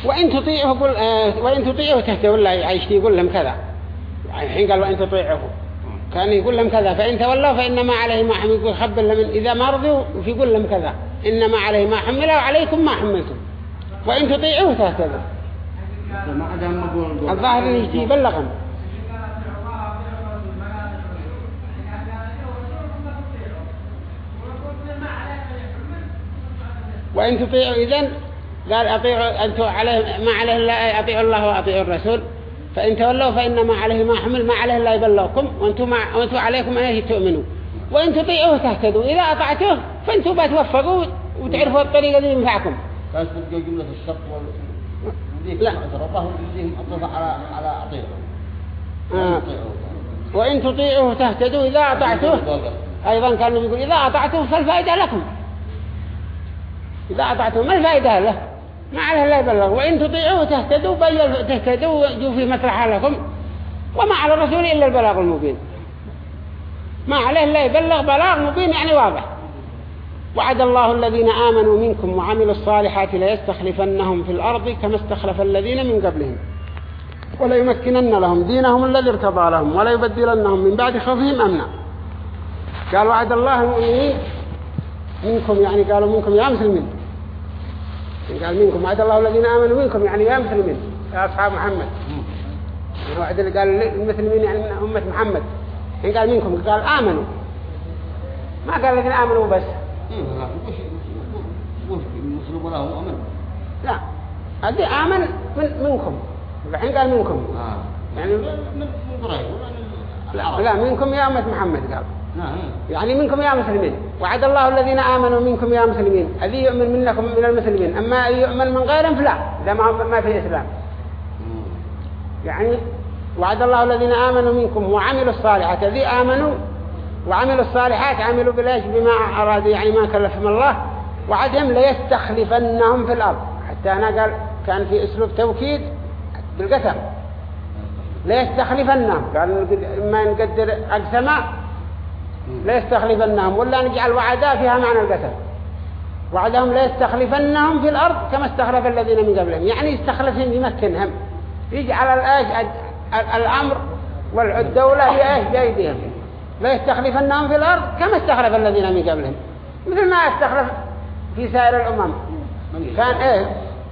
وإن تطيعه قل آه وإن تطيعه تهتدوا ولا يعيش يقول لهم كذا. الحين قال وإن تطيعه. كان يقول لهم كذا فإن تولوا فإنما عليه ما حمل. يقول خبر لهم إذا ما رضوا يقول لهم كذا. إنما عليه ما حمل وعليكم ما حملتم. وإن تطيعوه تهتدوا الظاهر إنه يجي يبلغهم. وإن تطيعوا إذن قال أطيعوا أنتم عليه ما عليه إلا أطيعوا الله وأطيعوا الرسول. فإن تولوا فإنما عليه ما حمل ما عليه إلا يبلغكم. وأنتم, وأنتم عليكم أن تؤمنوا. وإن تطيعوه تهتدوا. إذا أطعتوه فأنتم بتوفقوا وتعرفوا الطريقة اللي ينفعكم. بس تبقى جملة الشرط لا. يديهم أطلق على على أطيعه. آه. وإن تطيعوه تهتدوا إذا أطعتوه أيضا كان يقول إذا أطعتوه فالفائدة لكم. إذا أطعتوه ما الفائدة له؟ ما عليه لا يبلغ. وإن تطيعوه تهتدوا تهتدوا ويجوا في مطرح لكم. وما على الرسول إلا البلاغ المبين. ما عليه لا يبلغ بلاغ مبين يعني واضح. وعد الله الذين آمنوا منكم وعملوا الصالحات ليستخلفنهم في الأرض كما استخلف الذين من قبلهم. ولا يمكنن لهم دينهم الذي ارتضى لهم ولا يبدلنهم من بعد خوفهم أمنا. قال وعد الله المؤمنين منكم يعني قالوا منكم يا مسلمين. قال منكم وعد الله الذين آمنوا منكم يعني يا مسلمين يا أصحاب محمد. وعد اللي قال المسلمين يعني من أمة محمد. يعني قال منكم قال آمنوا. ما قال الذين آمنوا بس. أمن لا هذه آمن من منكم. الحين قال منكم. آه. يعني من من قريش لا, منكم يا أمة محمد قال. يعني منكم يا مسلمين. وعد الله الذين آمنوا منكم يا مسلمين. الذي يؤمن منكم من المسلمين؟ أما يؤمن من غيرهم فلا. إذا ما ما في إسلام يعني وعد الله الذين آمنوا منكم وعملوا الصالحات. الذي آمنوا وعملوا الصالحات عملوا بلاش بما أرادوا يعني ما كلفهم الله. وعدهم ليستخلفنهم في الأرض. حتى أنا قال كان في أسلوب توكيد بالقسم. ليستخلفنهم. قال ما نقدر أقسم ليستخلفنهم ولا نجعل وعدا فيها معنى القسم وعدهم ليستخلفنهم في الأرض كما استخلف الذين من قبلهم. يعني يستخلفهم يمكنهم يجعل الأمر والدولة بأيديهم. ليستخلفنهم في الأرض كما استخلف الذين من قبلهم. مثل ما استخلف في سائر الأمم. كان إيه؟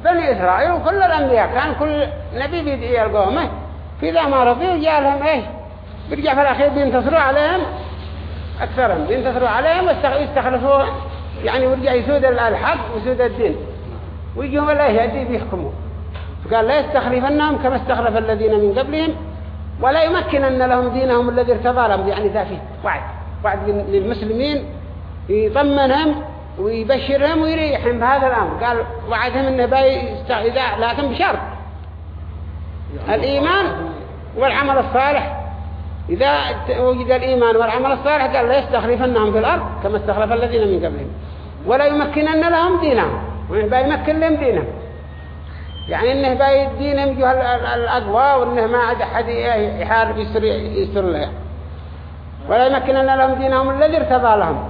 بني إسرائيل وكل الأنبياء. كان كل نبي بيدعي القومه في ذا ما رضيوا جاء لهم إيه؟ برجع في الأخير بينتصروا عليهم. أكثرهم. بينتصروا عليهم ويستخلفوا يعني ورجع يسود الحق ويسود الدين. ويجوا ولا يهدي بيحكموا فقال لا يستخلفنهم كما استخلف الذين من قبلهم ولا يمكنن لهم دينهم الذي ارتضى لهم. يعني ذا فيه وعد وعد للمسلمين. يطمنهم ويبشرهم ويريحهم بهذا الأمر. قال وعدهم إنه باي إذا لكن بشرط الإيمان والعمل الصالح إذا وجد الإيمان والعمل الصالح قال لا يستخلفنهم في الأرض كما استخلف الذين من قبلهم. ولا يمكنن لهم دينهم. وإنه يمكن لهم دينهم. يعني إنه باي دينهم جه الأقوى وإنه ما عاد أحد يحارب يسر, يسر له. ولا يمكنن لهم دينهم الذي ارتضى لهم.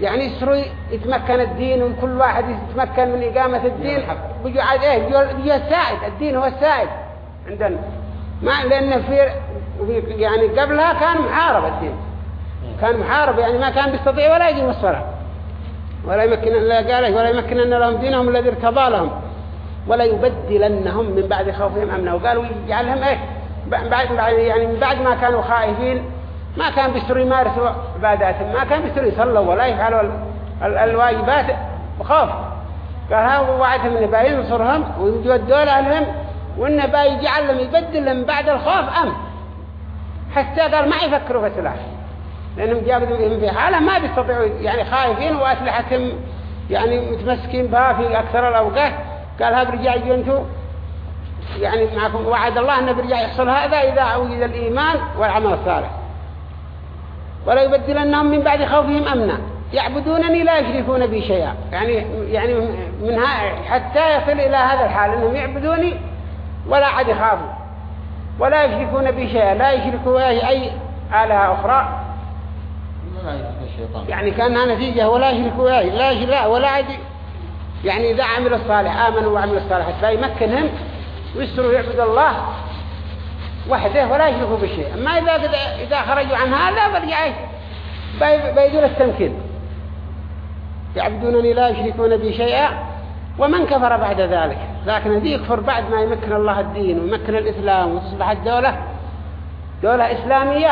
يعني يسروا يتمكن الدين وكل واحد يتمكن من إقامة الدين. بيجوا عاد إيه بيجوا السائد. الدين هو السائد. عندنا. ما لأن في يعني قبلها كان محارب الدين. كان محارب يعني ما كان بيستطيع ولا يجي الصلاة ولا يمكن لا قال ولا يمكن أن لهم دينهم الذي ارتضى لهم. ولا يبدلنهم من بعد خوفهم أمنا. وقالوا يجعلهم إيه؟ بعد يعني من بعد ما كانوا خائفين ما كان بيستروا يمارسوا عباداتهم ما كان بيستروا يصلوا ولا يفعلوا ال- ال- الواجبات. بخوف قال ها وعدهم إنه بينصرهم ويودوا لهم وإنه بيجعلهم يبدلهم بعد الخوف أمن. حتى قال ما يفكروا في سلاح لأنهم جابوا في حالة ما بيستطيعوا يعني خايفين وأسلحتهم يعني متمسكين بها في أكثر الأوقات. قال ها برجع يجوا أنتوا يعني معكم وعد الله انه برجع يحصل هذا إذا وجد الإيمان والعمل الصالح. ولا يبدلنهم من بعد خوفهم أمنا. يعبدونني لا يشركون بي شيئا. يعني يعني من ها حتى يصل إلى هذا الحال أنهم يعبدوني ولا عاد يخافوا ولا يشركون بي شيئا لا يشركوا أي أي آلهة أخرى. لا يعني كأنها نتيجة ولا يشركوا أي لا لا ولا عاد يعني إذا عملوا الصالح آمنوا وعملوا الصالح فيمكنهم ويسروا يعبدوا الله وحده ولا يشركوا بشيء. أما إذا إذا خرجوا عن هذا برجع إيش؟ بي- بيدوا التمكين. يعبدونني لا يشركون بي شيئا. ومن كفر بعد ذلك. لكن الذي يكفر بعد ما يمكن الله الدين ويمكن الإسلام وتصبح الدولة. دولة إسلامية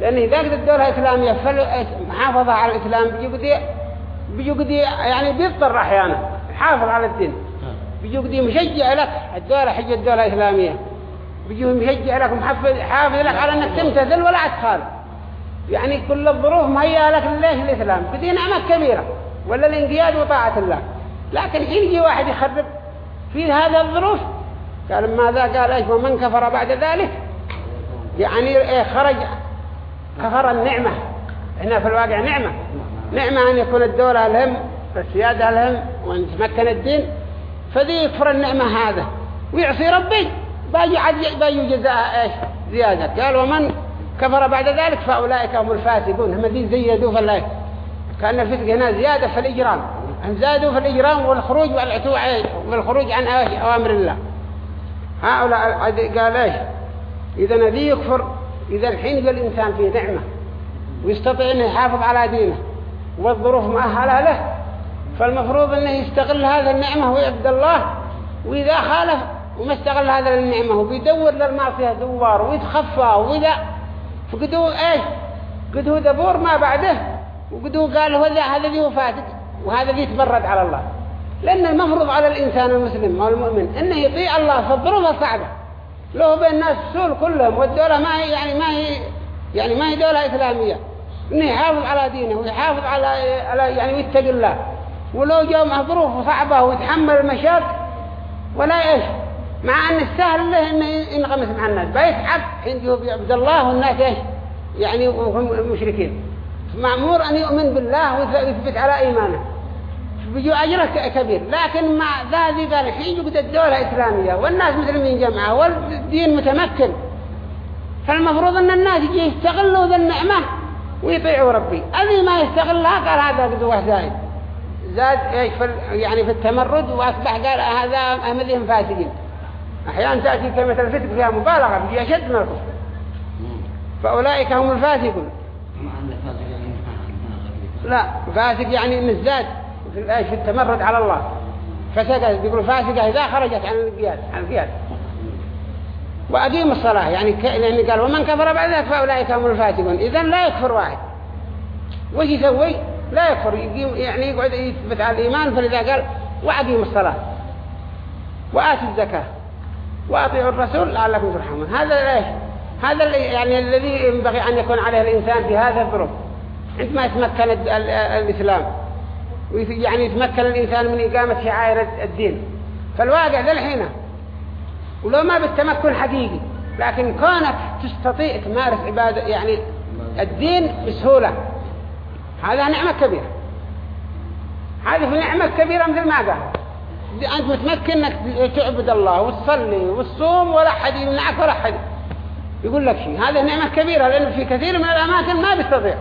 لأن إذا قد الدولة إسلامية فالمحافظة على الإسلام بيجي بيجي يعني بيضطر أحيانا يحافظ على الدين. بيجي مشجع لك الدولة حج الدولة إسلامية بيجي مشجع لك ومحفظ حافظ لك على أنك تمتثل ولا تخالف. يعني كل الظروف مهيئة لك ليش الإسلام بدي نعمة كبيرة ولا الانقياد وطاعة الله. لكن حين يجي واحد يخرب في هذا الظروف قال ماذا؟ قال إيش ومن كفر بعد ذلك؟ يعني إيه خرج كفر النعمة. هنا في الواقع نعمة. نعمة أن يكون الدولة لهم السيادة لهم وأن يتمكن الدين. فذي يكفر النعمة هذا. ويعصي ربي. باجي عد باجي جزاء إيش؟ زيادة. قال ومن كفر بعد ذلك فأولئك هم الفاسقون. هم ذي زيدوا في الله. كأن الفسق هنا زيادة في الإجرام. هم زادوا في الإجرام والخروج والعتو والخروج عن أوامر الله. هؤلاء قال إيش؟ إذا الذي يكفر إذا الحين الإنسان في نعمة ويستطيع أنه يحافظ على دينه والظروف مؤهلة له فالمفروض أنه يستغل هذا النعمة ويعبد الله وإذا خالف وما استغل هذا النعمة وبيدور للمعصية دوار ويتخفى وإذا فقدوا إيش؟ قدوا دبور ما بعده وقدوا قال هذا هذا ذي فاتك وهذا ذي تبرد على الله. لأن المفروض على الإنسان المسلم أو المؤمن أنه يطيع الله في الظروف الصعبة. له بين الناس السول كلهم والدولة ما هي يعني ما هي يعني ما هي دولة إسلامية. إنه يحافظ على دينه ويحافظ على على يعني ويتقي الله. ولو جاء مع ظروف صعبة ويتحمل المشاق ولا إيش؟ مع أن السهل له إنه ينغمس مع الناس. بيتعب حين يجوا بيعبد الله والناس إيش؟ يعني هم مشركين. مأمور أن يؤمن بالله ويثبت على إيمانه. بيجوا أجره كبير. لكن مع ذلك قال الحين يوجد الدولة إسلامية والناس مسلمين جمعة والدين متمكن. فالمفروض أن الناس يجي يستغلوا ذا النعمة ويطيعوا ربي. الذي ما يستغلها قال هذا قدوة زايد زاد يعني في التمرد وأصبح قال هذا أهمدهم فاسقين. أحيانا تأتي كلمة الفتق فيها مبالغة بيجي أشد من الكفر. فأولئك هم الفاسقون. لا فاسق يعني إن في التمرد على الله. فسقت بيقولوا فاسقة إذا خرجت عن القياد عن القياد وأقيم الصلاة. يعني ك... يعني قال ومن كفر بعد ذلك فأولئك هم الفاسقون. إذن لا يكفر واحد. وش يسوي؟ لا يكفر. يقيم يعني يقعد يثبت على الإيمان. فلذا قال وأقيم الصلاة. وآتوا الزكاة. وأطيعوا الرسول لعلكم ترحمون. هذا ليش هذا اللي يعني الذي ينبغي أن يكون عليه الإنسان في هذا الظروف. عندما يتمكن ال... ال... الإسلام. يعني يتمكن الإنسان من إقامة شعائر الدين. فالواقع ذا الحين ولو ما بالتمكن حقيقي لكن كونك تستطيع تمارس عبادة يعني الدين بسهولة هذا نعمة كبيرة. هذه نعمة كبيرة مثل ما قال. أنت متمكن أنك تعبد الله وتصلي وتصوم ولا حد يمنعك ولا حد يقول لك شيء. هذا نعمة كبيرة لأن في كثير من الأماكن ما بيستطيع.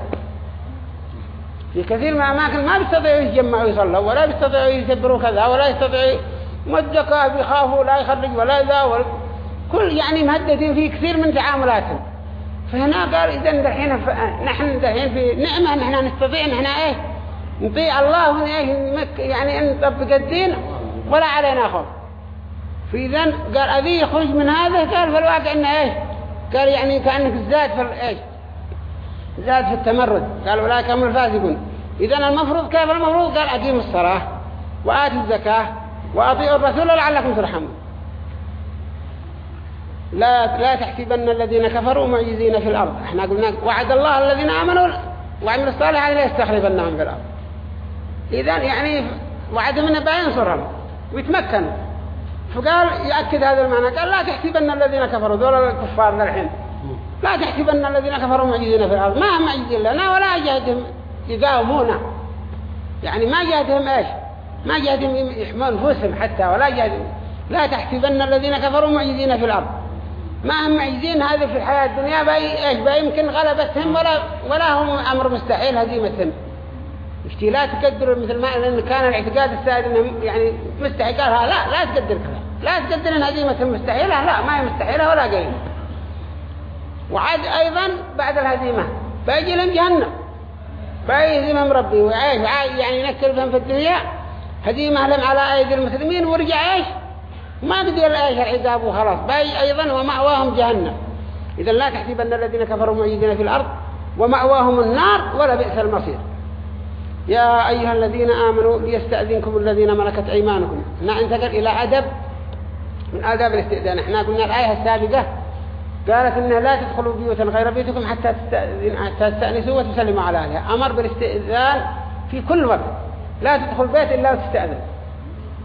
في كثير من الأماكن ما بيستطيعوا يتجمعوا يصلوا ولا بيستطيعوا يدبروا كذا ولا يستطيعوا مدكا بيخافوا لا يخرج ولا ذا ولا كل يعني مهددين في كثير من تعاملاتهم. فهنا قال إذا الحين نحن الحين في نعمة نحن نستطيع نحن إيه؟ نطيع الله ونيه يعني نطبق الدين ولا علينا خوف. في ذن قال أذي يخرج من هذا قال في الواقع إنه إيه؟ قال يعني كأنك زاد في ال- إيش زاد في التمرد. قال أولئك هم الفاسقون. إذا المفروض كيف المفروض؟ قال أقيموا الصلاة وآتوا الزكاة وأطيعوا الرسول لعلكم ترحمون. لا لا تحسبن الذين كفروا معجزين في الأرض. إحنا قلنا وعد الله الذين آمنوا وعملوا الصالحات لا يستخلفنهم في الأرض. إذا يعني وعد من بينصرهم ويتمكنوا فقال يأكد هذا المعنى. قال لا تحسبن الذين كفروا دول الكفار ذا لا تحسبن الذين كفروا معجزين في الأرض. ما هم معجزين لنا ولا جهدهم يقاومونا يعني ما جهدهم إيش؟ ما جهدهم يحمون أنفسهم حتى ولا جهدهم لا تحسبن الذين كفروا معجزين في الأرض. ما هم معجزين هذا في الحياة الدنيا بأي إيش؟ بأي يمكن غلبتهم ولا ولا هم أمر مستحيل هزيمتهم. اشتي لا تقدروا مثل ما لأن كان الاعتقاد السائد إنهم يعني مستحيل. قالها لا لا تقدر كذا. لا تقدر إن هزيمة مستحيلة. لا ما هي مستحيلة ولا قليلة وعاد أيضا بعد الهزيمة. بيجي لهم جهنم. بيهزمهم ربي؟ وعيش يعني ينكلهم في الدنيا. هزيمة لهم على أيدي المسلمين. ورجع إيش؟ ما بقي إيش العذاب وخلاص. باي أيضا ومأواهم جهنم. اذا لا تحسبن الذين كفروا معيدين في الأرض ومأواهم النار ولا بئس المصير. يا أيها الذين آمنوا ليستأذنكم الذين ملكت أيمانكم. هنا انتقل إلى أدب. من آداب الاستئذان. إحنا قلنا الآية السابقة. قالت إنها لا تدخلوا بيوتا غير بيوتكم حتى تستأنسوا وتسلموا على أهلها. أمر بالاستئذان في كل وقت. لا تدخل بيت إلا وتستأذن.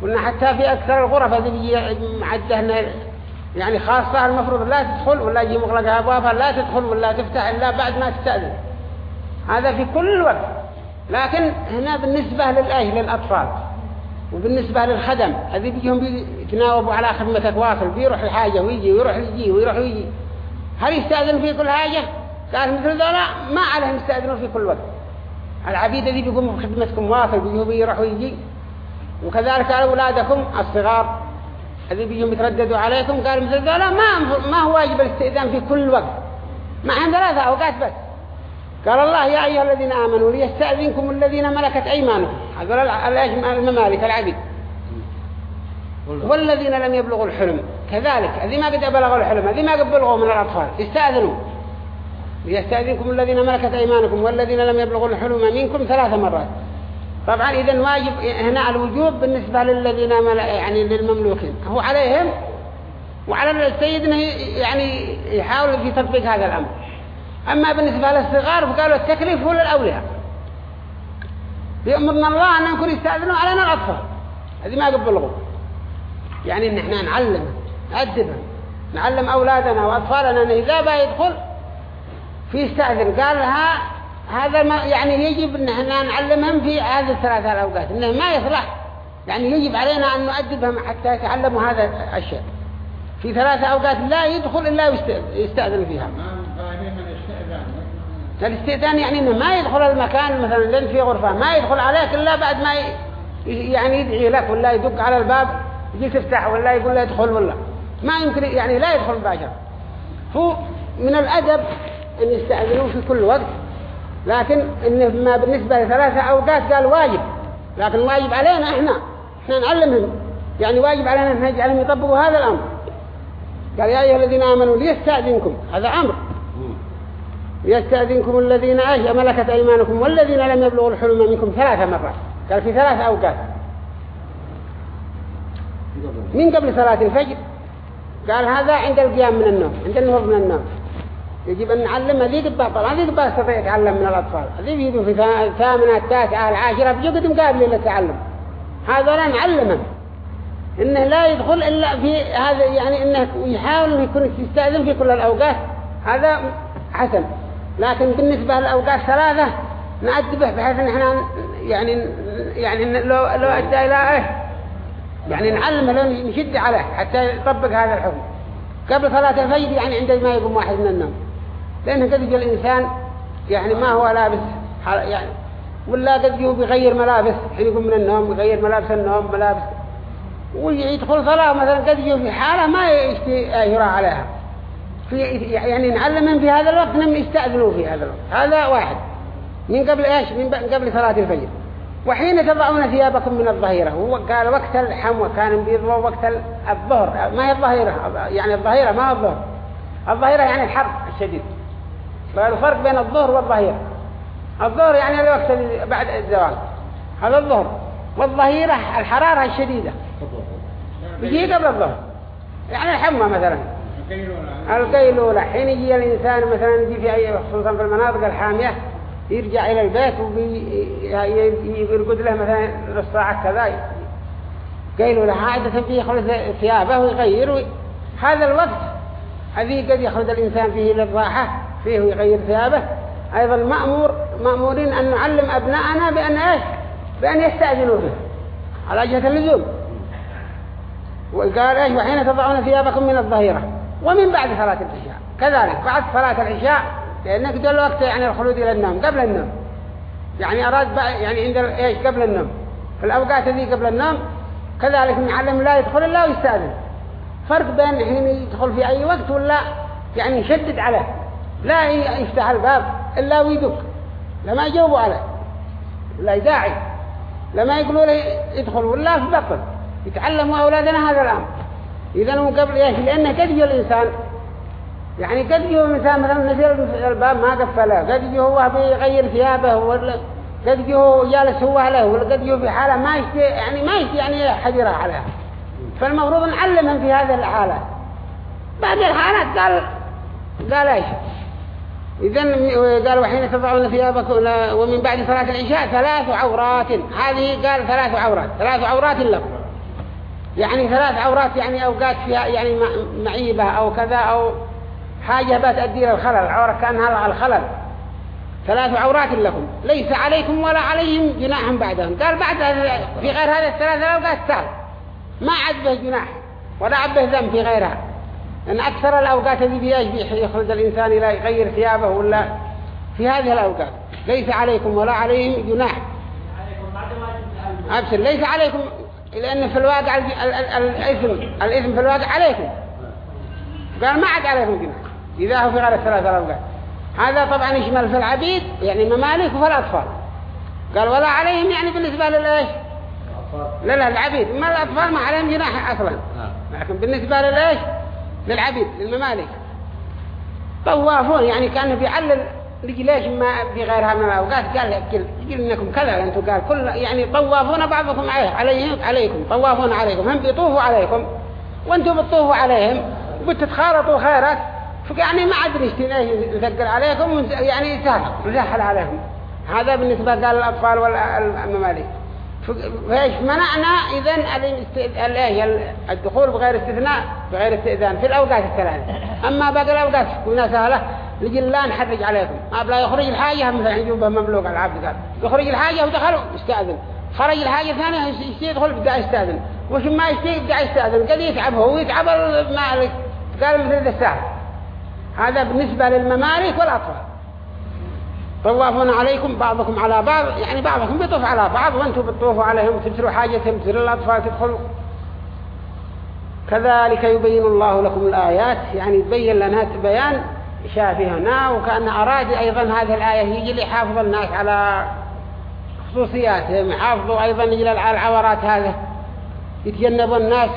قلنا حتى في أكثر الغرف هذه بيجي معدة يعني خاصة المفروض لا تدخل ولا يجي مغلقها أبوابها لا تدخل ولا تفتح إلا بعد ما تستأذن. هذا في كل وقت. لكن هنا بالنسبة للأهل للأطفال. وبالنسبة للخدم هذي بيجيهم بيتناوبوا على خدمتك واصل بيروح الحاجة ويجي ويروح يجي ويروح ويجي هل يستأذن في كل حاجة؟ قال مثل ذولا ما عليهم يستأذنوا في كل وقت. العبيد ذي بيقوموا بخدمتكم واصل بيجوا بيروح ويجي. وكذلك على أولادكم الصغار. الذي بيجوا يترددوا عليكم قال مثل ذولا ما ما هو واجب الاستئذان في كل وقت. ما عند ثلاثة أوقات بس. قال الله يا أيها الذين آمنوا ليستأذنكم الذين ملكت أيمانكم. هذول الممالك العبيد. والذين لم يبلغوا الحلم. كذلك. هذه ما قد بلغوا الحلم هذه ما قد بلغوا من الأطفال. استأذنوا. ليستأذنكم الذين ملكت أيمانكم والذين لم يبلغوا الحلم منكم ثلاث مرات. طبعا إذا واجب هنا الوجوب بالنسبة للذين يعني للمملوكين. هو عليهم وعلى السيد يعني يحاول في تطبيق هذا الأمر. أما بالنسبة للصغار فقالوا التكليف هو للأولياء. بيأمرنا الله أن نكون يستأذنوا علينا الأطفال. هذه ما قبلغوا يعني إن إحنا نعلم. نأدبهم نعلم أولادنا وأطفالنا أن إذا با يدخل في يستأذن قال ها هذا ما يعني يجب أن إحنا نعلمهم في هذه الثلاثة الأوقات. إنه ما يصلح. يعني يجب علينا أن نؤدبهم حتى يتعلموا هذا الشيء. في ثلاثة أوقات لا يدخل إلا يستأذن فيها. الاستئذان؟ يعني إنه ما يدخل المكان مثلا لين في غرفة. ما يدخل عليك إلا بعد ما يعني يدعي لك ولا يدق على الباب يجي تفتح ولا يقول له يدخل ولا. ما يمكن يعني لا يدخل مباشرة. هو من الأدب أن يستأذنوا في كل وقت لكن إنه ما بالنسبة لثلاثة أوقات قال واجب لكن واجب علينا إحنا إحنا نعلمهم. يعني واجب علينا أن نجعلهم يطبقوا هذا الأمر. قال يا أيها الذين آمنوا ليستأذنكم هذا أمر. يستأذنكم الذين آش ملكت أيمانكم والذين لم يبلغوا الحلم منكم ثلاث مرات. قال في ثلاث أوقات. من قبل صلاة الفجر؟ قال هذا عند القيام من النوم عند النهوض من النوم. يجب أن نعلم هذه قبا طبعا هذه قبا يستطيع يتعلم من الأطفال. هذه يجب في الثامنة التاسعة العاشرة بيجوا قد مقابل للتعلم هذا لا نعلمه. إنه لا يدخل إلا في هذا يعني إنه يحاول يكون يستأذن في كل الأوقات. هذا حسن. لكن بالنسبة للأوقات ثلاثة نأدبه بحيث إن إحنا يعني يعني لو لو أدى إلى إيه؟ يعني نعلمه لو نشد عليه حتى يطبق هذا الحكم. قبل صلاة الفجر يعني عندما يقوم واحد من النوم. لأنه قد يجي الإنسان يعني ما هو لابس يعني ولا قد يجي بيغير ملابس حين يقوم من النوم يغير ملابس النوم ملابس. ويدخل صلاة مثلا قد يجي في حالة ما يرى عليها. في يعني نعلمهم في هذا الوقت انهم يستأذنوا في هذا الوقت. هذا واحد. من قبل إيش؟ من قبل صلاة الفجر. وحين تضعون ثيابكم من الظهيرة هو قال وقت الحموة كان بيضوا وقت الظهر. ما هي الظهيرة؟ يعني الظهيرة ما الظهر. الظهيرة يعني الحر الشديد. قالوا فرق بين الظهر والظهيرة. الظهر يعني الوقت بعد الزوال. هذا الظهر. والظهيرة الحرارة الشديدة. يجي قبل الظهر. يعني الحمى مثلا. القيلولة حين يجي الإنسان مثلا يجي في أي خصوصا في المناطق الحامية يرجع إلى البيت ويرقد له مثلا نص ساعة كذا. قيلولة عادة فيه يخرج ثيابه ويغير. وي... هذا الوقت الذي قد يخرج الإنسان فيه للراحة فيه ويغير ثيابه. أيضا مأمور مأمورين أن نعلم أبناءنا بأن إيش؟ بأن يستأذنوا به على جهة اللزوم. وقال إيش؟ وحين تضعون ثيابكم من الظهيرة. ومن بعد صلاة العشاء. كذلك بعد صلاة العشاء لأنك دول الوقت يعني الخلود إلى النوم قبل النوم يعني أراد يعني عند إيش؟ قبل النوم في الأوقات ذي قبل النوم كذلك نعلم لا يدخل الله ويستأذن. فرق بين حين يدخل في أي وقت ولا يعني يشدد عليه. لا يفتح الباب إلا ويدق. لما يجاوبوا عليه. لا يداعي. لما يقولوا له يدخل ولا في بطل يتعلموا أولادنا هذا الأمر. إذا هو قبل إيش؟ لأنه قد يجي الإنسان يعني قد يجي الإنسان مثلا نزل الباب ما قفله قد يجي هو بيغير ثيابه ولا قد هو جالس هو له ولا قد يجي في حالة ما يشتي يعني ما يشتي يعني حجرة عليها. فالمفروض نعلمهم في هذه الحالات بعد الحالات قال قال إيش؟ إذن قال وحين تضعون ثيابكم ومن بعد صلاة العشاء ثلاث عورات. هذه قال ثلاث عورات. ثلاث عورات لكم يعني ثلاث عورات يعني أوقات فيها يعني معيبة أو كذا أو حاجة بتأدي للخلل العورة كأنها الخلل. ثلاث عورات لكم ليس عليكم ولا عليهم جناح بعدهم. قال بعد في غير هذه الثلاث الأوقات سهل. ما عد به جناح ولا عد به ذنب في غيرها. أن أكثر الأوقات التي بيجي يخرج الإنسان إلى يغير ثيابه ولا في هذه الأوقات. ليس عليكم ولا عليهم جناح. أبشر ليس عليكم لأن في الواقع الإثم الإثم في الواقع عليكم. قال ما عد عليكم جناح. إذا هو في غير الثلاث الأوقات هذا طبعا يشمل في العبيد يعني ممالك وفي الأطفال. قال ولا عليهم يعني بالنسبة للإيش لا لا العبيد. ما الأطفال ما عليهم جناح أصلا. لكن بالنسبة للإيش للعبيد للممالك طوافون يعني كانه بيعلل ليش ما بغيرها من الأوقات قال يقول إنكم كذا أنتم قال كل يعني طوافون بعضكم عليهم عليكم. طوافون عليكم هم بيطوفوا عليكم وأنتم بتطوفوا عليهم وبتتخالطوا خيرات فيعني ما عاد نشتين يثقل عليكم يعني سهل يسهل عليكم. هذا بالنسبة قال الأطفال والمماليك. فإيش منعنا؟ إذن الدخول بغير استثناء بغير استئذان في الأوقات الثلاثة. أما باقي الأوقات كنا سهلة. لجل لا نحرج عليكم. ما بلا يخرج الحاجة مثلا يجوبها مملوك العبد قال. يخرج الحاجة ودخل استأذن خرج الحاجة الثانية يدخل بدأ يستأذن. وش ما يشتي بدأ يستأذن. قد يتعب هو ويتعب المالك قال مثل الساعة هذا بالنسبة للممالك والأطفال. طوافون عليكم بعضكم على بعض يعني بعضكم بيطوف على بعض وأنتم بتطوفوا عليهم تبصروا حاجتهم تبصروا الأطفال تدخلوا. كذلك يبين الله لكم الآيات يعني يبين لنا بيان شافي هنا وكأن أراد أيضا هذه الآية يجي ليحافظ الناس على خصوصياتهم يحافظوا أيضا إلى العورات هذا. يتجنبوا الناس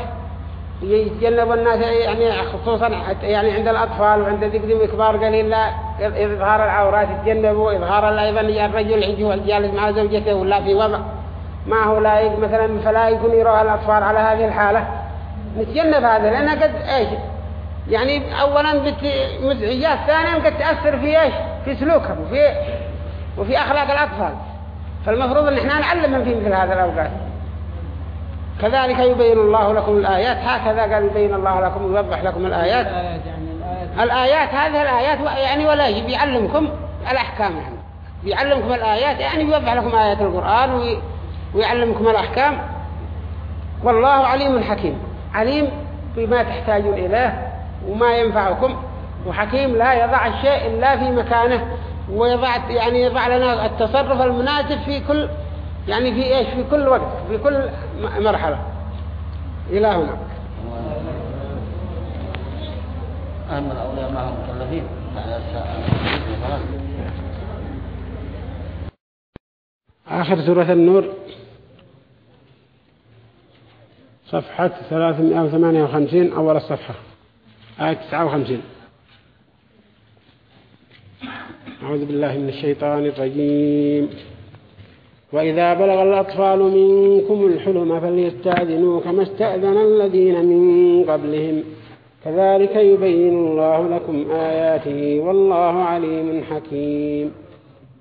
يتجنبوا الناس يعني خصوصا يعني عند الأطفال وعند ذكر كبار قليل لا إظهار العورات يتجنبوا إظهار أيضا الرجل يجي الجالس مع زوجته ولا في وضع ما هو لا مثلا فلا يكون يروح الأطفال على هذه الحالة. نتجنب هذا لأنها قد إيش؟ يعني أولا مزعجات ثانيا قد تأثر في إيش؟ في سلوكهم وفي وفي أخلاق الأطفال. فالمفروض أن إحنا نعلمهم في مثل هذا الأوقات. كذلك يبين الله لكم الآيات. هكذا قال يبين الله لكم ويوضح لكم الآيات. الآيات هذه الآيات يعني ولا يجب يعلمكم الأحكام يعني. بيعلمكم الآيات يعني بيوضح لكم آيات القرآن ويعلمكم الأحكام. والله عليم حكيم. عليم بما تحتاجون إليه وما ينفعكم. وحكيم لا يضع الشيء إلا في مكانه. ويضع يعني يضع لنا التصرف المناسب في كل يعني في إيش؟ في كل وقت في كل مرحلة. إلى هنا أهم الأولياء معهم مكلفين؟ آخر سورة النور. صفحة 358 أول الصفحة. آية 59 أعوذ بالله من الشيطان الرجيم. وإذا بلغ الأطفال منكم الحلم فليستأذنوا كما استأذن الذين من قبلهم. كذلك يبين الله لكم آياته والله عليم حكيم.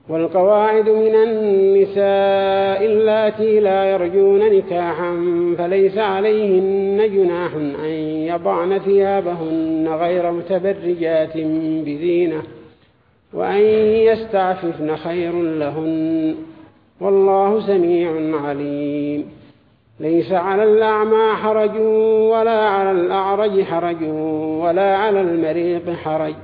والقواعد من النساء اللاتي لا يرجون نكاحا فليس عليهن جناح أن يضعن ثيابهن غير متبرجات بزينة وأن يستعففن خير لهن. والله سميع عليم. ليس على الأعمى حرج ولا على الأعرج حرج ولا على المريض حرج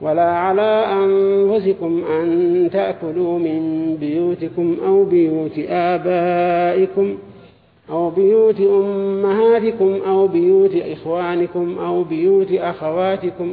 ولا على أنفسكم أن تأكلوا من بيوتكم أو بيوت آبائكم أو بيوت أمهاتكم أو بيوت إخوانكم أو بيوت أخواتكم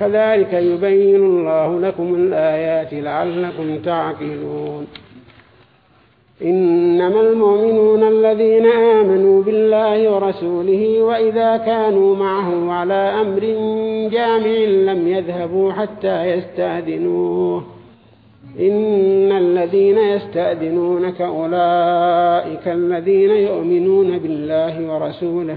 كذلك يبين الله لكم الآيات لعلكم تعقلون. إنما المؤمنون الذين آمنوا بالله ورسوله وإذا كانوا معه على أمر جامع لم يذهبوا حتى يستأذنوه. إن الذين يستأذنونك أولئك الذين يؤمنون بالله ورسوله.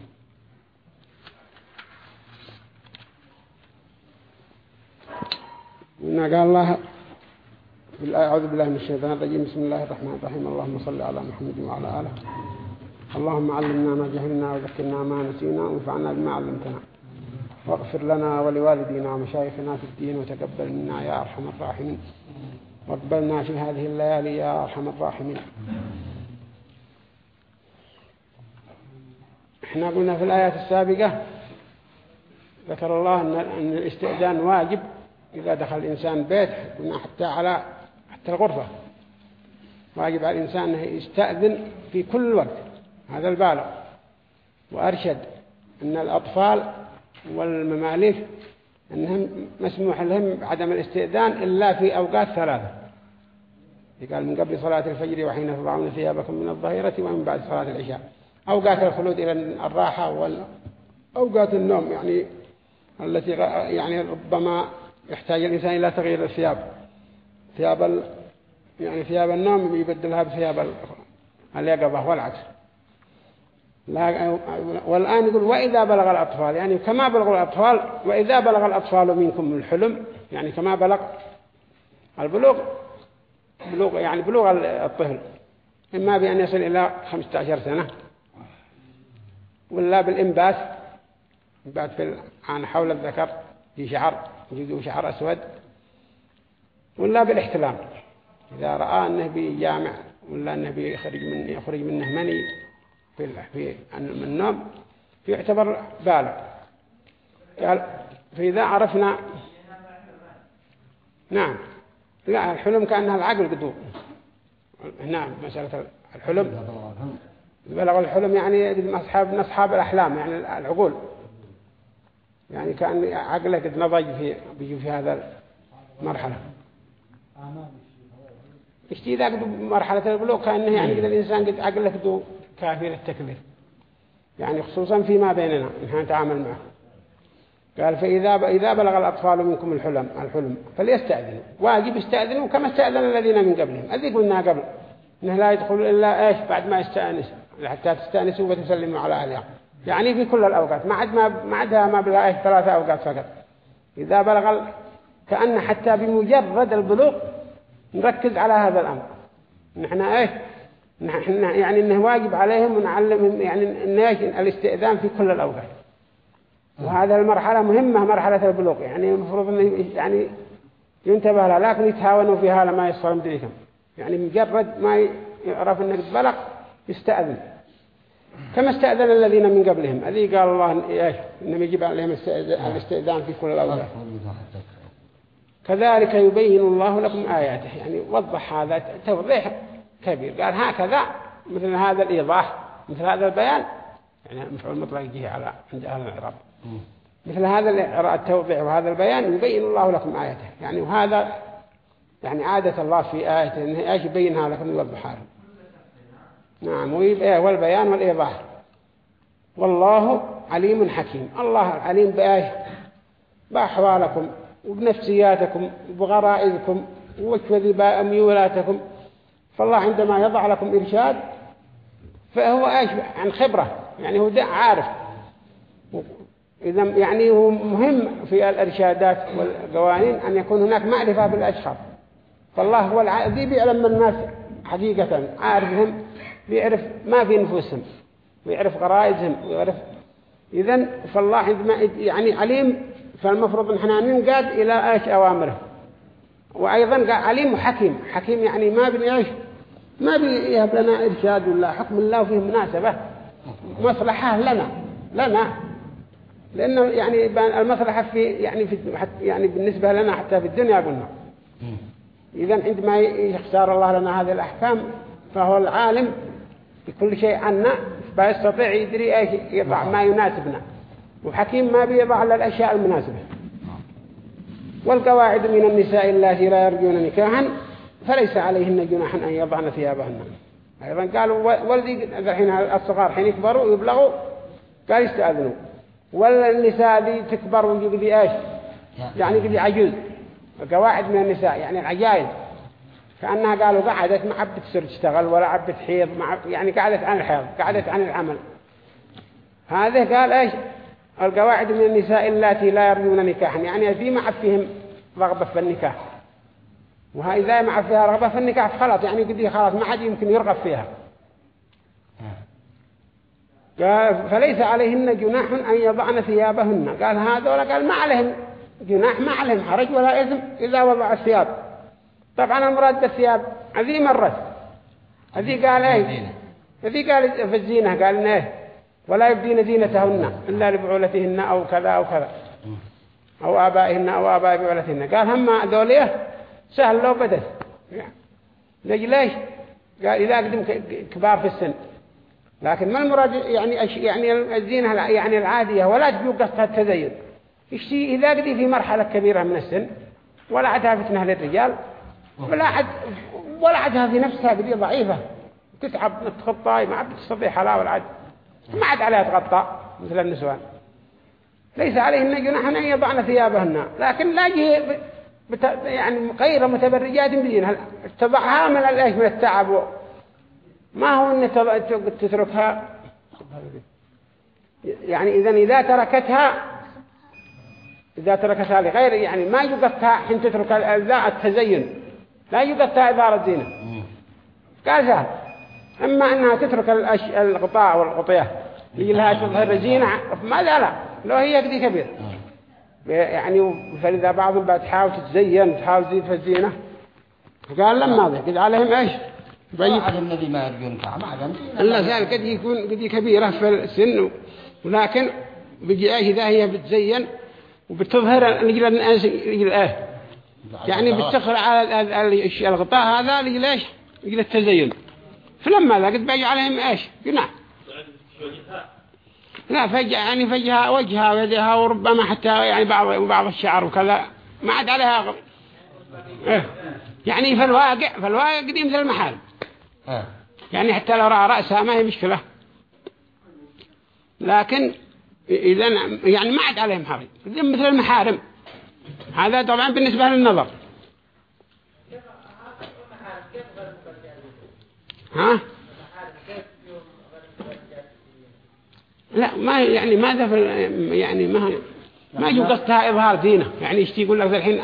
قال الله أعوذ بالله من الشيطان الرجيم. بسم الله الرحمن الرحيم. اللهم صل على محمد وعلى آله. اللهم علمنا ما جهلنا وذكرنا ما نسينا وانفعنا بما علمتنا. واغفر لنا ولوالدينا ومشايخنا في الدين وتقبل منا يا أرحم الراحمين. وأقبلنا في هذه الليالي يا أرحم الراحمين. إحنا قلنا في الآيات السابقة ذكر الله أن الاستئذان واجب. إذا دخل الإنسان بيت حتى على حتى الغرفة. واجب على الإنسان أنه يستأذن في كل وقت. هذا البالغ. وأرشد أن الأطفال والمماليك أنهم مسموح لهم عدم الاستئذان إلا في أوقات ثلاثة. قال من قبل صلاة الفجر وحين تضعون ثيابكم من الظهيرة ومن بعد صلاة العشاء. أوقات الخلود إلى الراحة وأوقات النوم يعني التي يعني ربما يحتاج الإنسان إلى تغيير الثياب ثياب ال... يعني ثياب النوم يبدلها بثياب اليقظة والعكس. لا... والآن يقول وإذا بلغ الأطفال يعني كما بلغ الأطفال وإذا بلغ الأطفال منكم الحلم يعني كما بلغ البلوغ بلوغ يعني بلوغ الطفل إما بأن يصل إلى 15 سنة ولا بالإنبات بعد في عن حول الذكر في شعر يجوز شعر أسود ولا بالاحتلام. إذا رأى أنه بيجامع ولا أنه بيخرج من يخرج منه مني في في النوم يعتبر بالغ. قال فإذا عرفنا نعم. لا الحلم كأنها العقل قدو. نعم مسألة الحلم. بلغ الحلم. يعني أصحاب أصحاب الأحلام يعني العقول. يعني كأن عقله قد نضج في بيجي في هذا المرحلة. اشتي ذا مرحلة البلوغ كأنه يعني قد الإنسان قد عقله قد كافي للتكليف يعني خصوصا فيما بيننا نحن نتعامل معه. قال فإذا إذا بلغ الأطفال منكم الحلم الحلم فليستأذنوا. واجب يستأذنوا كما استأذن الذين من قبلهم. هذه قلنا قبل إنه لا يدخل إلا إيش؟ بعد ما يستأنس حتى تستأنسوا وتسلموا على أهلها. يعني في كل الأوقات ما عد ما ما عدها ما إيش ثلاثة أوقات فقط. إذا بلغ. كأن حتى بمجرد البلوغ نركز على هذا الأمر. نحن إيش؟ نحن يعني إنه واجب عليهم ونعلمهم يعني إن إيش؟ الاستئذان في كل الأوقات. وهذا المرحلة مهمة مرحلة البلوغ. يعني المفروض إنه يعني ينتبه لها لكن يتهاونوا فيها لما يصل مدريكم يعني مجرد ما يعرف إنك بلغ يستأذن. كما استأذن الذين من قبلهم. هذه قال الله إنما يجب عليهم الاستئذان في كل الاوقات كذلك يبين الله لكم آياته. يعني وضح هذا. توضيح كبير. قال هكذا مثل هذا الإيضاح مثل هذا البيان. يعني مفعول مطلق يجيه على عند أهل الإعراب. مثل هذا التوضيح وهذا البيان يبين الله لكم آياته. يعني وهذا يعني عادة الله في آية إنه يبينها لكم يوضحها نعم. والبيان والإيضاح والله عليم حكيم. الله عليم بآيش بأحوالكم وبنفسياتكم وبغرائزكم وكذباء ميولاتكم فالله عندما يضع لكم إرشاد فهو إيش؟ عن خبرة. يعني هو عارف. إذا يعني هو مهم في الإرشادات والقوانين أن يكون هناك معرفة بالأشخاص. فالله هو الذي بيعلم الناس حقيقة عارفهم. بيعرف ما في نفوسهم ويعرف غرائزهم ويعرف إذن فالله عندما يعني عليم فالمفروض نحن ننقاد إلى إيش أوامره. وأيضا عليم وحكيم حكيم يعني ما بنعيش ما بيهب لنا إرشاد ولا حكم الله فيه مناسبة مصلحة لنا لنا. لأنه يعني المصلحة في يعني في يعني بالنسبة لنا حتى في الدنيا قلنا. إذا عندما يختار الله لنا هذه الأحكام فهو العالم بكل شيء عنا فيستطيع يدري إيش يضع ما يناسبنا. وحكيم ما بيضع إلا الأشياء المناسبة. والقواعد من النساء اللاتي لا يرجون نكاحا فليس عليهن جناح أن يضعن ثيابهن. أيضا قالوا والذي الحين الصغار حين يكبروا يبلغوا قال يستاذنوا والنساء دي تكبر ويجي إيش؟ يعني قد عجوز. قواعد من النساء يعني العجائز كأنها قالوا قعدت ما عبت تصير تشتغل ولا عبت حيض يعني قعدت عن الحيض قعدت عن العمل. هذا قال إيش؟ القواعد من النساء اللاتي لا يرجون نكاحا. يعني هذه ما فيهم رغبة في النكاح. وإذا ما عب فيها رغبة في النكاح خلاص يعني قد خلاص ما حد يمكن يرغب فيها. قال فليس عليهن جناح أن يضعن ثيابهن. قال هذا ولا قال ما عليهم جناح ما عليهم حرج ولا إثم إذا وضع الثياب. طبعا المراد بالثياب هذه مرت. هذه قال إيه؟ هذه قال في الزينة. قال إيه؟ ولا يبدين زينتهن إلا لبعولتهن أو كذا أو كذا. أو آبائهن أو آباء بعولتهن. قال هم ذوليه سهل لو بدت ليش قال إذا قدم كبار في السن. لكن ما المراد يعني يعني الزينة يعني العادية ولا تجيب قصة التزين. إذا قدي في مرحلة كبيرة من السن ولا عدها فتنة للرجال ولا عد ولا عدها في نفسها قدي ضعيفة. تتعب تخطى ما عاد تستطيع حلا ولا عد ما عاد عليها تغطى مثل النسوان. ليس عليهن جناح أن يضعن ثيابهن. لكن لا يجي بت... يعني غير متبرجات بدينها تضعها من الايش من التعب؟ ما هو إن تتركها؟ يعني اذا إذا تركتها إذا تركتها لغير يعني ما يقطها حين تترك التزين. لا يقطع إثارة زينة. قال سهل. أما أنها تترك. الغطاء والغطية لها تظهر زينة ماذا لا لو هي قدي كبير. يعني فإذا بعضهم بعد تحاول تتزين تحاول تزيد في الزينة. قال لما ذا قد عليهم إيش؟ بعد الذي ما يرجون إلا زال قد يكون قد كبيرة في السن. ولكن بيجي إيش إذا هي بتزين وبتظهر نجل الناس نجل إيه. يعني بتدخل على الغطاء هذا ليش؟ يجي التزين فلما ذا قد بيجي عليهم إيش؟ قناع لا فجأة يعني فجها وجهها ويدها وربما حتى يعني بعض بعض الشعر وكذا ما عاد عليها إيه. يعني في الواقع في الواقع قديم مثل المحال يعني حتى لو رأى رأسها ما هي مشكلة. لكن إذا يعني ما عاد عليهم حرج. مثل المحارم. هذا طبعا بالنسبة للنظر. ها؟ لا ما يعني ماذا في يعني ما ما يجوا قصدها إظهار دينه. يعني يشتي يقول لك الحين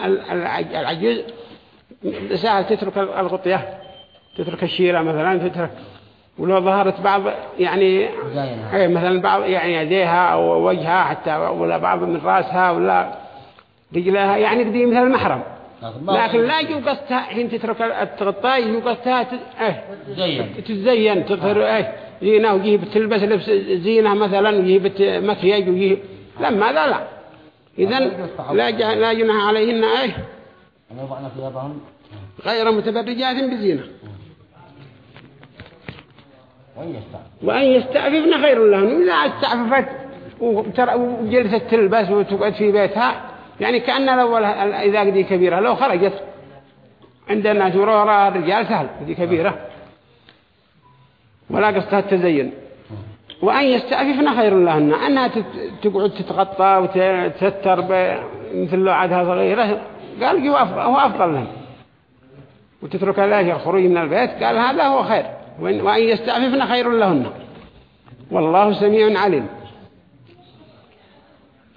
العجوز؟ سهل تترك الغطية تترك الشيرة مثلا تترك ولو ظهرت بعض يعني اي مثلا بعض يعني يديها أو وجهها حتى ولا بعض من رأسها ولا رجلها يعني قدي مثل المحرم. لكن لا يجوا قصدها حين تترك التغطاء يجوا قصدها ت... إيه. تتزين. تظهر إيه. زينة ويجيب تلبس لبس زينة مثلا ويجيب مكياج ويجيب لما لا لا. إذن لا لا جناح عليهن إيه. غير متبرجات بزينة. وأن يستعففن خير لهن. إذا استعففت وجلست تلبس وتقعد في بيتها يعني كأن الأول إذا دي كبيرة لو خرجت. عند الناس وراء الرجال سهل دي كبيرة. ولا قصتها التزين وأن يستعففن خير لهن أنها تقعد تتغطى وتستر مثل لو عادها صغيرة قال هو أفضل لهم وتترك الله خروج من البيت قال هذا هو خير. وأن يستعففن خير لهن. والله سميع عليم.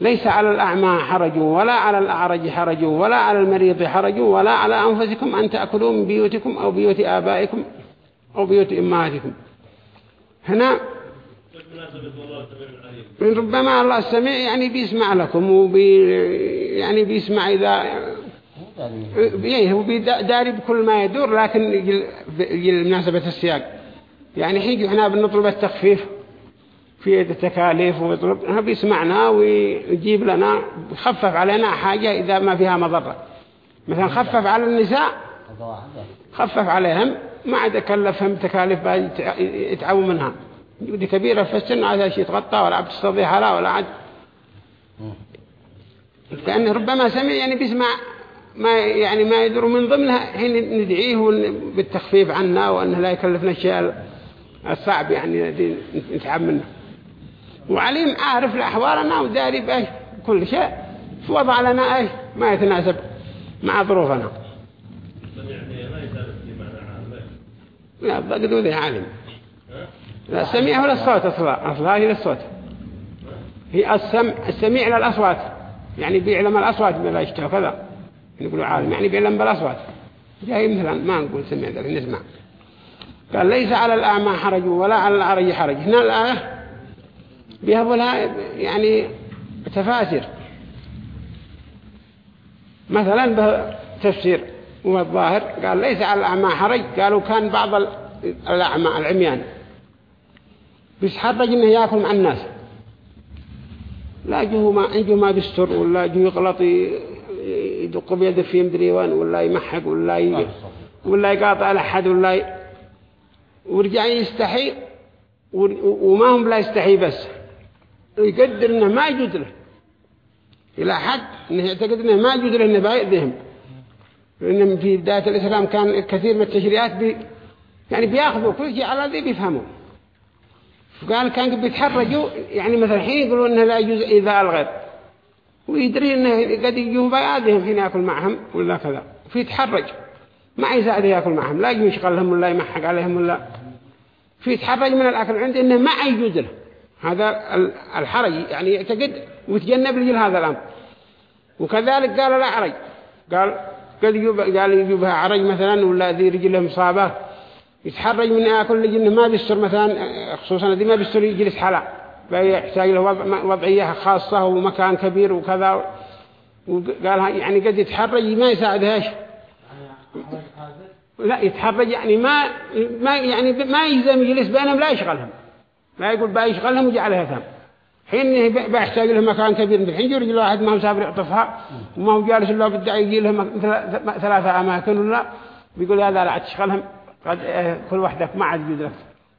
ليس على الأعمى حرج ولا على الأعرج حرج ولا على المريض حرج ولا على أنفسكم أن تأكلوا من بيوتكم أو بيوت آبائكم أو بيوت إمهاتكم هنا من ربما الله السميع يعني بيسمع لكم وبي يعني بيسمع إذا يعني هو داري بكل ما يدور لكن يجي مناسبة السياق. يعني حين إحنا بنطلب التخفيف. في التكاليف ويطلب. بيسمعنا ويجيب لنا يخفف علينا حاجة إذا ما فيها مضرة. مثلا خفف على النساء خفف عليهم ما عاد كلفهم تكاليف يتعبوا منها. دي كبيرة في السن عاد شيء تغطى ولا بتستضيح لا ولا عاد. كأنه ربما سمع يعني بيسمع ما يعني ما يدر من ضمنها حين ندعيه بالتخفيف عنا وأنه لا يكلفنا الشيء الصعب يعني نتعب منه. وعليم عارف لأحوالنا وداري بأي كل شيء. وضع لنا أي ما يتناسب مع ظروفنا. لا بقدوا ذي عالم. لا السميع ولا الصوت أصلا أصلا هي الصوت هي السمع السميع للأصوات. يعني بيعلم الأصوات بلا يشتهى كذا. نقول عالم يعني بيعلم بالأصوات. جاي مثلا ما نقول سمع ذلك نسمع. قال ليس على الأعمى حرج ولا على الأعرج حرج. هنا الآية لها يعني تفاسير. مثلا بتفسير والظاهر قال ليس على الأعمى حرج قالوا كان بعض الأعمى العميان. بيتحرج إنه يأكل مع الناس. لا جوه ما عنده ما بيستر ولا جوه يغلط يدق بيده في مدري وين ولا يمحق ولا ي... ولا يقاطع على أحد ولا ي... ورجع يستحي و... وما هم لا يستحي بس. يقدر إنه ما يجوز له. إلى حد انه يعتقد إنه ما يجوز له إنه بيأذيهم لأن في بداية الإسلام كان كثير من التشريعات بي... يعني بيأخذوا كل شيء على ذي بيفهموا. فقال كان بيتحرجوا يعني مثلا حين يقولوا إنه لا يجوز إيذاء الغير. ويدري إنه قد يجوا بياذيهم حين يأكل معهم ولا كذا. فيتحرج ما يساعد يأكل معهم. لا يشغلهم ولا يمحق عليهم ولا. فيتحرج من الأكل عنده إنه ما يجوز له. هذا الحرج يعني يعتقد ويتجنب رجل هذا الأمر. وكذلك قال الأعرج. قال قد يجوب قال يجوبها عرج مثلا ولا ذي رجله مصابة. يتحرج من ياكل لجنه ما بيستر مثلا خصوصا ذي ما بيستر يجلس حلا. فيحتاج له وضعية خاصة ومكان كبير وكذا. وقال يعني قد يتحرج ما يساعدهاش. لا يتحرج يعني ما ما يعني ما يلزم يجلس بينهم لا يشغلهم. لا يقول بقى يشغلهم ويجعلها ثم. حين بيحتاج له مكان كبير. الحين يرجع واحد ما هو سافر يعطفها. وما هو جالس الا بدع يجي له ثلاثة أماكن ولا؟ بيقول هذا لا تشغلهم قد كل وحدك ما عاد يدرك.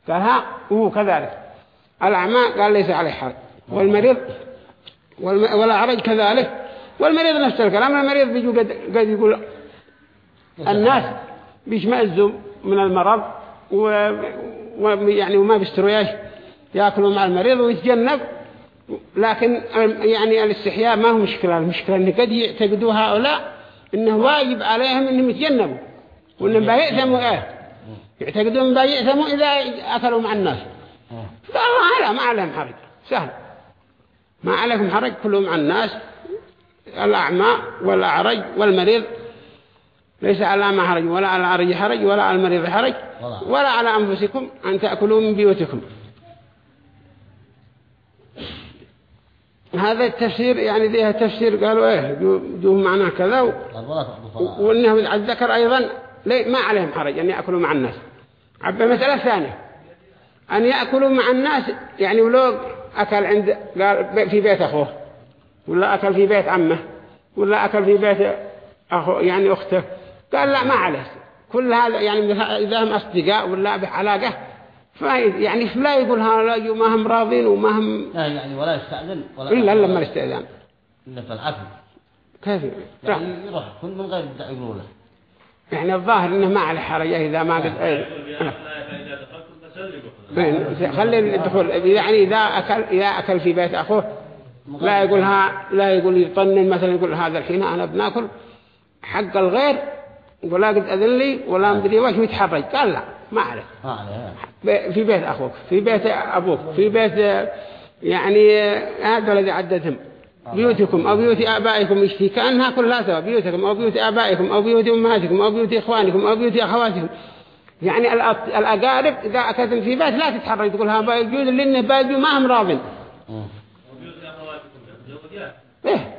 قال ها وهو كذلك. الأعمى قال ليس عليه حرج. والمريض ولا عرج كذلك. والمريض نفس الكلام. المريض بيجوا قد, قد يقول الناس بيشمئزوا من المرض ويعني وما بيستروا إيش؟ يأكلوا مع المريض ويتجنب. لكن يعني الاستحياء ما هو مشكلة. المشكلة أن قد يعتقدوا هؤلاء أنه واجب عليهم أنهم يتجنبوا. وأنهم بيئثموا إيه؟ يعتقدون بيئثموا إذا أكلوا مع الناس. قال الله لا ما عليهم حرج. سهل. ما عليكم حرج. كلهم مع الناس. الأعمى والأعرج والمريض. ليس على ما حرج. ولا على العرج حرج. ولا على المريض حرج. ولا على أنفسكم أن تأكلوا من بيوتكم. هذا التفسير يعني ذي تفسير قالوا إيه دوه معناه كذا و... وانه على الذكر أيضا. ليه؟ ما عليهم حرج أن يأكلوا مع الناس. عبا مسألة ثانية. أن يأكلوا مع الناس يعني ولو أكل عند قال في بيت أخوه ولا أكل في بيت عمه ولا أكل في بيت اخو يعني أخته. قال لا ما عليه. كل هذا يعني إذا هم أصدقاء ولا بعلاقه يعني لا يقول هؤلاء ما هم راضين وما هم لا يعني ولا يستأذن ولا إلا لما الاستئذان إلا في العفو. كيف؟ يعني يروح كل من غير يقولوا له. يعني الظاهر إنه ما عليه حرج إذا ما قد خلي الدخول يعني إذا أكل إذا أكل في بيت أخوه لا يقول ها لا يقول يطنن مثلا يقول هذا الحين أنا بناكل حق الغير ولا قد أذن لي ولا مدري وش ويتحرج. قال لا ما عليه. ما عليه. في بيت أخوك في بيت أبوك في بيت يعني هذا الذي عددهم بيوتكم أو بيوت آبائكم اشتي كأنها كلها سوا بيوتكم أو بيوت آبائكم أو بيوت أمهاتكم أو بيوت إخوانكم أو بيوت أخواتكم. يعني الأقارب إذا أكلتم في بيت لا تتحرج تقول ها بيجوز لأنه باجوا ما هم راضين. إيه.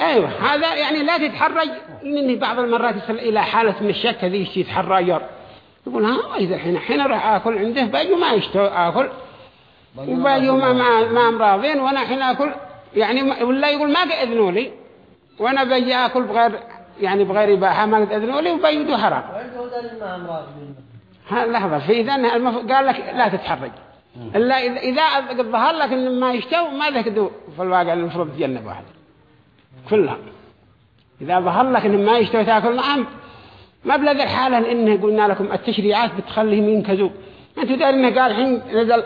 أيوة هذا يعني لا تتحرج إني بعض المرات يصل إلى حالة من الشك هذه يشتي يتحرج يقول ها إذا حين حين راح آكل عنده باجوا ما يشتو آكل. وباجوا ما ما ما راضين وأنا حين آكل يعني ولا يقول ما أذنوا لي. وأنا بجي آكل بغير يعني بغير إباحة ما أذنوا لي وبيدوا حرام. لحظة في إذن قال لك لا تتحرج إلا إذا ظهر لك إن ما يشتوا ما ذكدوا في الواقع المفروض تجنب واحد. كلها إذا ظهر لك إن ما يشتوا تأكل معهم ما بلغ الحالة إنه قلنا لكم التشريعات بتخليهم ينكزوا أنتوا دار إنه قال حين نزل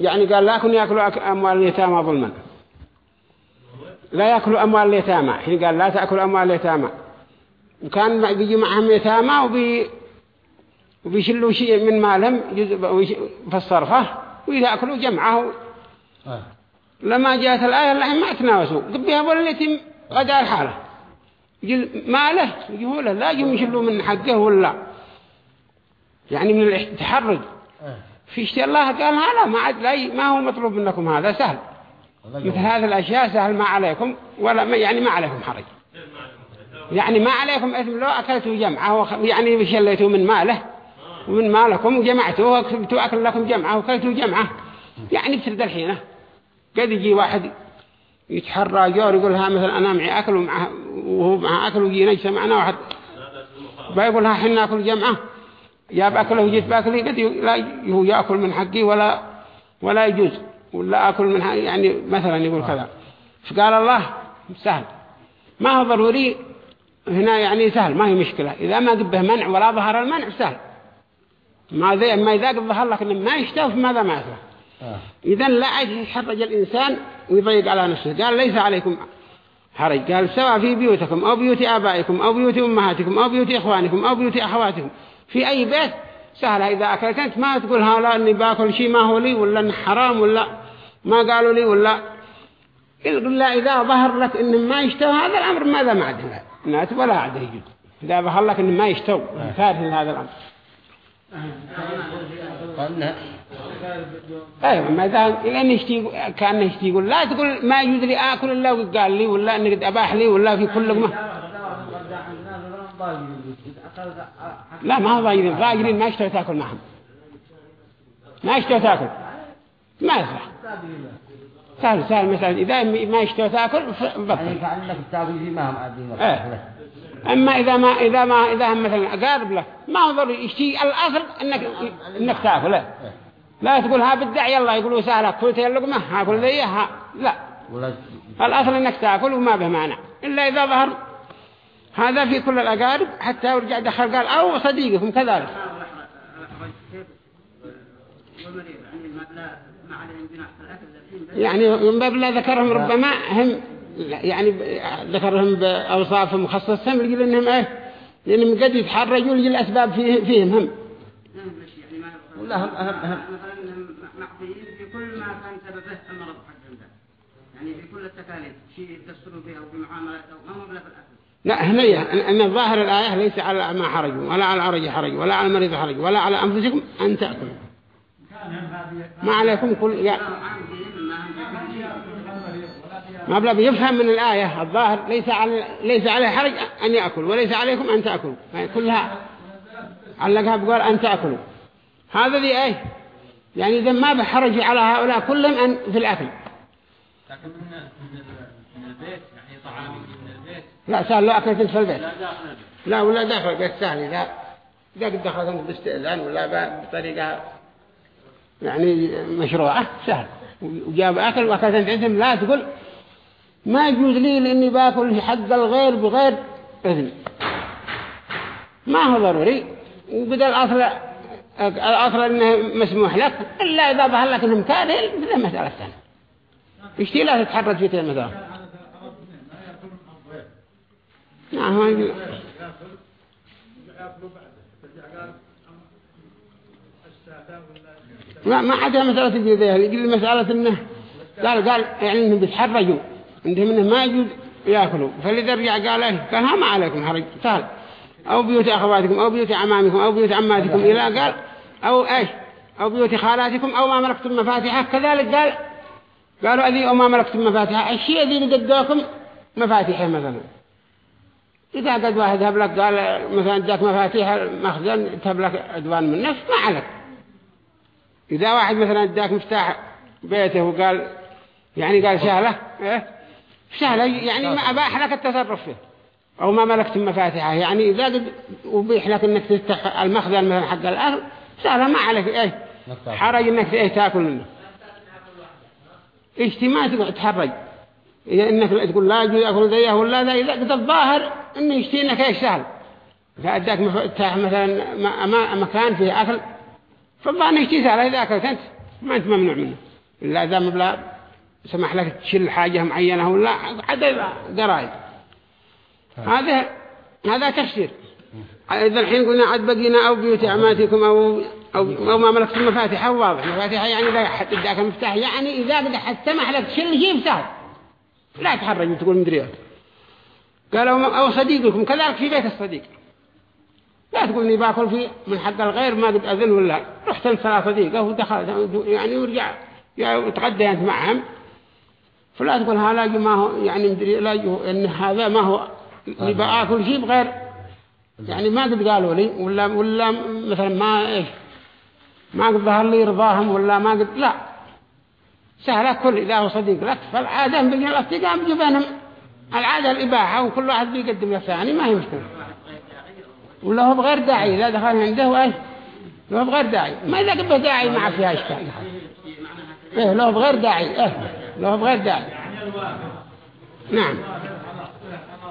يعني قال لا يكون يأكلوا أموال اليتامى ظلما. لا يأكلوا أموال اليتامى. حين قال لا تأكلوا أموال اليتامى. وكان بيجي معهم يتامى وبي وبيشلوا شيء من مالهم في الصرفة ويأكلوا جمعه. لما جاءت الآية اللي ما تناوسوا قبيها والتي غدا الحالة. ماله يقول لا يجب يشلوا من حقه ولا. يعني من التحرج في شيء الله قال هذا؟ ما عاد لا ما هو مطلوب منكم هذا سهل. مثل هذه الأشياء سهل ما عليكم ولا ما يعني ما عليكم حرج. يعني ما عليكم إثم لو أكلتوا جمعة يعني شليتوا من ماله؟ ومن مالكم وجمعتوه وكتبتوا أكل لكم جمعة وكلتوا جمعة. يعني بسرد الحينة. قد يجي واحد يتحرى جور يقول ها مثلا أنا معي أكل ومعه وهو معه أكل ويجي نجسة معنا واحد. بيقول ها حنا أكل جمعة. جاب أكله وجيت بأكله قد لا هو يأكل من حقي ولا ولا يجوز. ولا أكل من حقي يعني مثلا يقول كذا. فقال الله؟ سهل. ما هو ضروري؟ هنا يعني سهل ما هي مشكلة. إذا ما قبه منع ولا ظهر المنع سهل. ما ذي ما إذا قد ظهر لك ما يشتوف ماذا ما يفعل إذا لا يحرج الإنسان ويضيق على نفسه. قال ليس عليكم حرج. قال سواء في بيوتكم أو بيوت آبائكم أو بيوت أمهاتكم أو بيوت إخوانكم أو بيوت أخواتكم في أي بيت سهلة. إذا أكلت أنت ما تقول هلا أني باكل شيء ما هو لي ولا حرام ولا ما قالوا لي ولا. إلا إذا ظهر لك إن ما يشتوى هذا الأمر ماذا ما عدنا نات ولا عده يجوز إذا ظهر لك إن ما يشتوى كارث هذا الأمر. أيوه ما دام لأن يشتي كان يشتي يقول لا تقول ما يجوز لي آكل إلا وقال لي ولا اني قد أباح لي ولا في كل ما. لا ما هو ضايرين ضايرين ما يشتري تاكل معهم. ما يشتري تاكل ما يصلح. سهل سهل. مثلا إذا ما يشتري تاكل بطل. يعني ما هم عادين إيه. أما إذا ما إذا ما إذا هم مثلا قارب له ما هو ضروري. يشتي الأصل إنك إنك تاكل. لا تقول ها بدع يلا يقولوا سهلة. كلت اللقمة هاكل ذي؟ ها. لا. الأصل إنك تأكل وما به مانع. إلا إذا ظهر. هذا في كل الأقارب. حتى ورجع دخل قال أو صديقكم كذلك. يعني من باب لا ذكرهم ربما هم يعني ذكرهم بأوصاف مخصصة من يقول إنهم إيه؟ لأنهم قد يتحرجوا فيه فيهم هم. يعني ما ولا هم أهم أهم. مثلا معطيين في كل ما كان سببه المرض ده يعني في كل التكاليف شيء يتكسروا فيها وفي معاملات أو ما مبلغ في الأكل. لا هنية أن أن ظاهر الآية ليس على ما حرج ولا على العرج حرج ولا على المريض حرج ولا على أنفسكم أن تأكلوا. ما عليكم كل يعني ما شيء ما بلا بيفهم من الآية. الظاهر ليس على ليس عليه حرج أن يأكل وليس عليكم أن تأكلوا. يعني كلها علقها بقول أن تأكلوا. هذا ذي أي؟ يعني إذا ما بحرج على هؤلاء كلهم أن في الأكل. لكن من البيت يعني طعام من البيت. لا سهل لو أكلت في البيت. لا داخل لا ولا داخل البيت سهل. إذا إذا قد دخلت باستئذان ولا بطريقة يعني مشروعة سهل. وجاب أكل وأكلت أنت عندهم لا تقول ما يجوز لي لأني باكل في حق الغير بغير إذن. ما هو ضروري. وبدأ الأصل الأصل أنه مسموح لك إلا إذا ظهر لك أنهم كارهين هذه مسألة ثانية اشتي لا تتحرج في تلك المثال نعم هو لا ما عدا مسألة الجذيه يقول مسألة إنه قال قال يعني إنهم بيتحرجوا. عندهم إنه ما يجوز يأكلوا. فلذا رجع قال إيه قال ها ما عليكم حرج سهل. أو بيوت أخواتكم أو بيوت عمامكم أو بيوت عماتكم. إلى قال أو إيش؟ أو بيوت خالاتكم أو ما ملكتم مفاتيحه؟ كذلك قال قالوا أذي أو ما ملكتم مفاتيحه. الشيء الذي قدوكم مفاتيحه مثلا؟ إذا قد واحد هب لك قال مثلا اداك مفاتيح المخزن تهب لك أدوان من نفس ما عليك. إذا واحد مثلا اداك مفتاح بيته وقال يعني قال سهلة إيه؟ سهلة يعني ما أباح لك التصرف فيه. أو ما ملكت مفاتيحه يعني إذا قد أبيح لك إنك تفتح المخزن مثلا حق الأهل سهلة ما عليك إيه؟ حرج إنك إيه تأكل منه. ما تقعد تحرج. إذا إنك تقول لا يجوز أكل ذيه ولا ذا إذا قد الظاهر إنه يشتي إنك إيش سهل؟ فأداك مفتاح مثلا مكان فيه أكل فالظاهر يشتي سهل إذا أكلت أنت ما أنت ممنوع منه. إلا إذا مبلا سمح لك تشيل حاجة معينة ولا عدد قرائد هذا هذا تفسير. إذا الحين قلنا عد بقينا أو بيوت عماتكم أو أو, أو ما ملكت المفاتيح واضح. المفاتيح يعني إذا حد اداك المفتاح يعني إذا قد سمح لك تشيل شيء سهل. لا تحرج وتقول مدري قالوا أو صديقكم. كذلك في بيت الصديق. لا تقول إني باكل في من حق الغير ما قد أذن ولا رحت لثلاث صديقه ودخل يعني ورجع. يعني تغدى أنت معهم. فلا تقول هذا ما هو يعني مدري لا إن هذا ما هو. اللي بآكل شيء بغير يعني ما قد قالوا لي ولا ولا مثلا ما إيش ما قد ظهر لي رضاهم ولا ما قد لا. سهلة كل إذا هو صديق لك فالعادة بين الأصدقاء بينهم العادة الإباحة وكل واحد بيقدم للثاني ما هي مشكلة. ولا هو بغير داعي إذا دخل عنده وإيش لو بغير داعي. ما إذا قبه داعي ما فيها إشكال إيه لو بغير داعي إيه لو بغير داعي. نعم.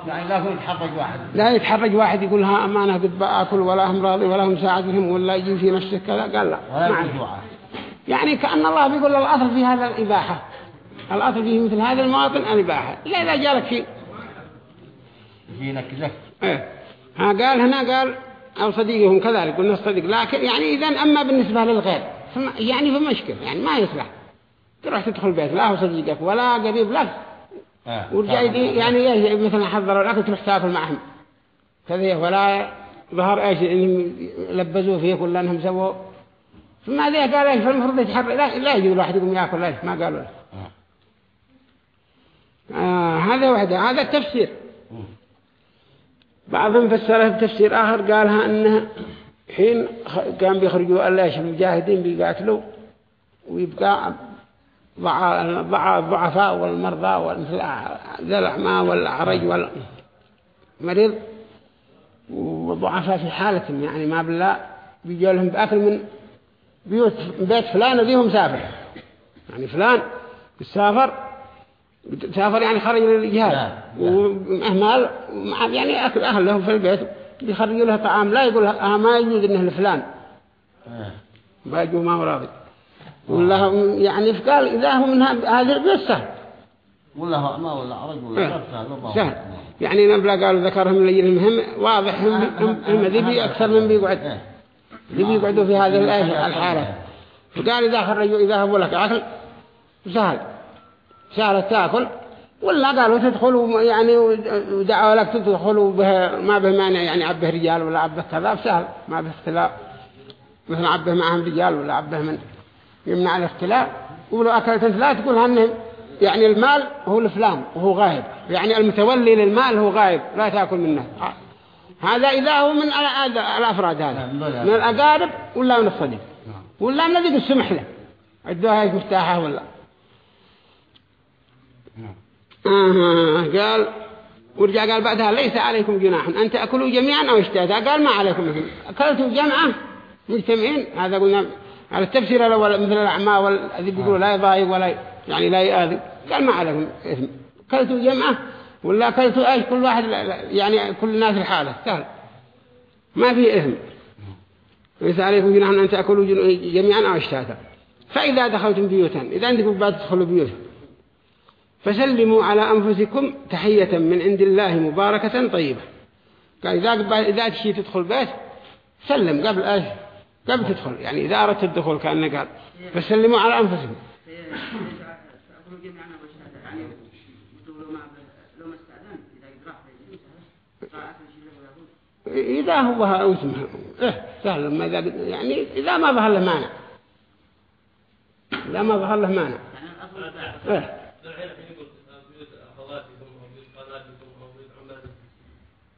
يعني لا يتحرج واحد. لا يتحرج واحد يقول ها أمانة قد بأكل ولا هم راضي ولا هم ساعدهم ولا يجي في نفسه كذا. قال لا ما يعني كأن الله بيقول الأصل في هذا الإباحة. الأصل فيه مثل هذا المواطن الإباحة. لا إذا جالك شيء كذا إيه. ها قال هنا قال أو صديقهم كذلك قلنا الصديق. لكن يعني إذا أما بالنسبة للغير يعني في مشكلة يعني ما يصلح. تروح تدخل بيت لا هو صديقك ولا قريب لك. ورجع يدي- يعني إيه مثلا حضروا الأكل تروح تاكل معهم. كذا ولا ظهر إيش انهم لبزوا فيك ولا انهم سووا ثم هذا قال إيش فالمفروض يتحرك. لا لا يجي الواحد يقوم ياكل إيش ما قالوا له. آه. هذا وحده هذا التفسير. بعضهم فسرها بتفسير آخر قالها أنه حين كان بيخرجوا الله المجاهدين بيقاتلوا ويبقى الضعفاء والمرضى ومثل ذا الأعمى والأعرج والمريض والضعفاء في حالتهم. يعني ما بالله بيجوا لهم بأكل من بيوت بيت فلان ذي مسافر. يعني فلان سافر سافر يعني خرج للجهاد. ومع- يعني أكل أهله في البيت. بيخرجوا له طعام لا يقول ها ما يجوز إنه لفلان. باجوا ما هو راضي. ولا هم يعني قال إذا هو من ه- هذا البيت سهل ولا هو ما ولا عرج ولا إيه. سهل سهل. يعني نبلا قالوا ذكرهم اللي المهم واضح هم هم هم ذي أكثر من بيقعد إيه. ذي بيقعدوا في هذه الآية الحالة. فقال إذا خرجوا إذا هبوا لك أكل سهل. سهل تأكل. ولا قالوا تدخلوا يعني ودعوا لك تدخلوا به ما به مانع يعني عبه رجال ولا عبه كذا سهل. ما به اختلاف. مثل عبه معهم رجال ولا عبه من يمنع الاختلاف. ولو أكلت أنت لا تقول هنهم يعني المال هو الفلان وهو غايب. يعني المتولي للمال هو غايب لا تأكل منه. هذا إذا هو من ال- الأفراد هذا. من الأقارب ولا من الصديق. ولا من الذي السمح له عدوها هيك مفتاحة ولا. آه قال ورجع قال بعدها ليس عليكم جناح. أن تأكلوا جميعا أو اشتاتا قال ما عليكم. مثل أكلتوا جمعة مجتمعين. هذا قلنا على التفسير الأول مثل الأعمى والذي بيقولوا لا يضايق ولا يعني لا يؤذي. قال ما عليكم إثم. أكلتوا جمعة ولا أكلتوا إيش كل واحد يعني كل الناس الحالة سهل. ما في إثم. ليس عليكم جناح أن تأكلوا جميعا أو إشتاتا. فإذا دخلتم بيوتا إذا عندكم بعد تدخلوا بيوتا. فسلموا على أنفسكم تحية من عند الله مباركة طيبة. قال إذا إذا تشي تدخل بيت سلم قبل إيش قبل تدخل. يعني إذا أردت الدخول كأنه قال فسلموا على استأذن إذا هو اسمه إيه سهل. ما إذا يعني إذا ما ظهر له مانع. إذا ما ظهر له مانع. إيه.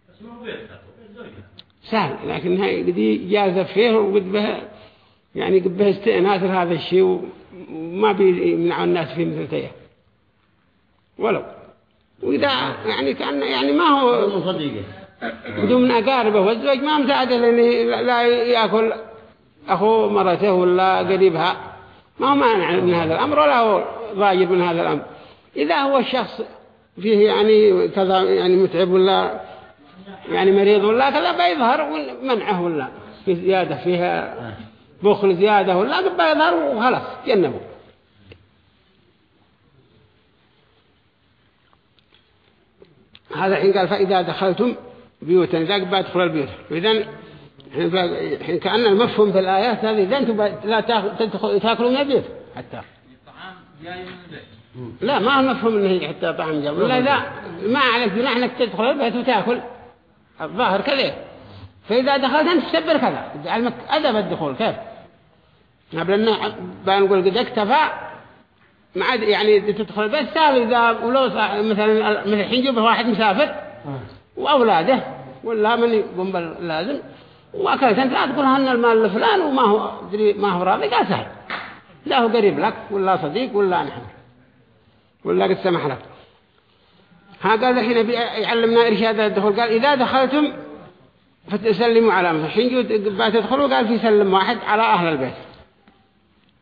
بس ما هو بيت سهل لكن هاي قد جاز فيه وقد به يعني قد به استئناس هذا الشيء وما بيمنعوا الناس فيه مثل تيه ولو. وإذا يعني كأن يعني ما هو صديقة. من أقاربه والزوج ما مساعده لأنه لا يأكل أخو مرته ولا قريبها. ما هو مانع من هذا الأمر ولا هو ضاجر من هذا الأمر. إذا هو الشخص فيه يعني كذا يعني متعب ولا يعني مريض ولا كذا بيظهر منعه ولا في زيادة فيها بخل زيادة ولا بيظهر وخلاص جنبه هذا حين قال فإذا دخلتم بيوتا إذا قد تدخل البيوت. إذن حين كأن المفهوم في الآيات هذه إذا أنتم لا تدخل- تاكلوا من البيت حتى. لا ما هو مفهوم إنه حتى طعم جو ولا لا ما عليك جناح انك تدخل البيت وتاكل. الظاهر كذا. فإذا دخلت أنت تسبر كذا. علمك أدب الدخول. كيف؟ قبل أن بنقول قد اكتفى ما عاد يعني تدخل البيت سهل إذا ولو مثلا مثل الحين جيب واحد مسافر وأولاده ولا من يقوم باللازم. وأكلت أنت لا تقول هن المال لفلان وما هو ما هو راضي قال سهل. لا هو قريب لك ولا صديق ولا نحن. ولا قد سمح لك. ها قال الحين يعلمنا إرشاد الدخول. قال إذا دخلتم فتسلموا على أنفسكم حين بقى تدخلوا قال في سلم واحد على أهل البيت.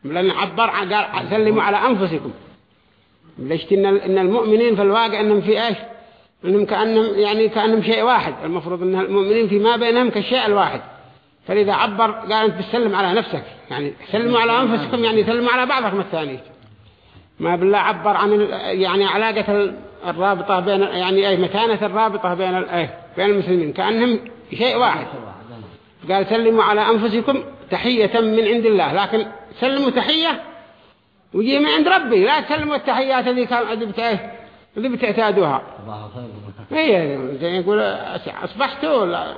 لأن عبر قال سلموا على أنفسكم. ليش إن المؤمنين في الواقع إنهم في إيش؟ إنهم كأنهم يعني كأنهم شيء واحد. المفروض إن المؤمنين فيما بينهم كالشيء الواحد. فلذا عبر قال أنت بتسلم على نفسك. يعني سلموا على أنفسكم يعني سلموا على بعضكم الثاني ما بالله عبر عن يعني علاقة الرابطة بين يعني أي مكانة الرابطة بين ال- أي بين المسلمين كأنهم شيء واحد. قال سلموا على أنفسكم تحية من عند الله لكن سلموا تحية وجي من عند ربي لا تسلموا التحيات اللي كان اللي اللي بتعتادوها. هي زي يقول أصبحتوا ولا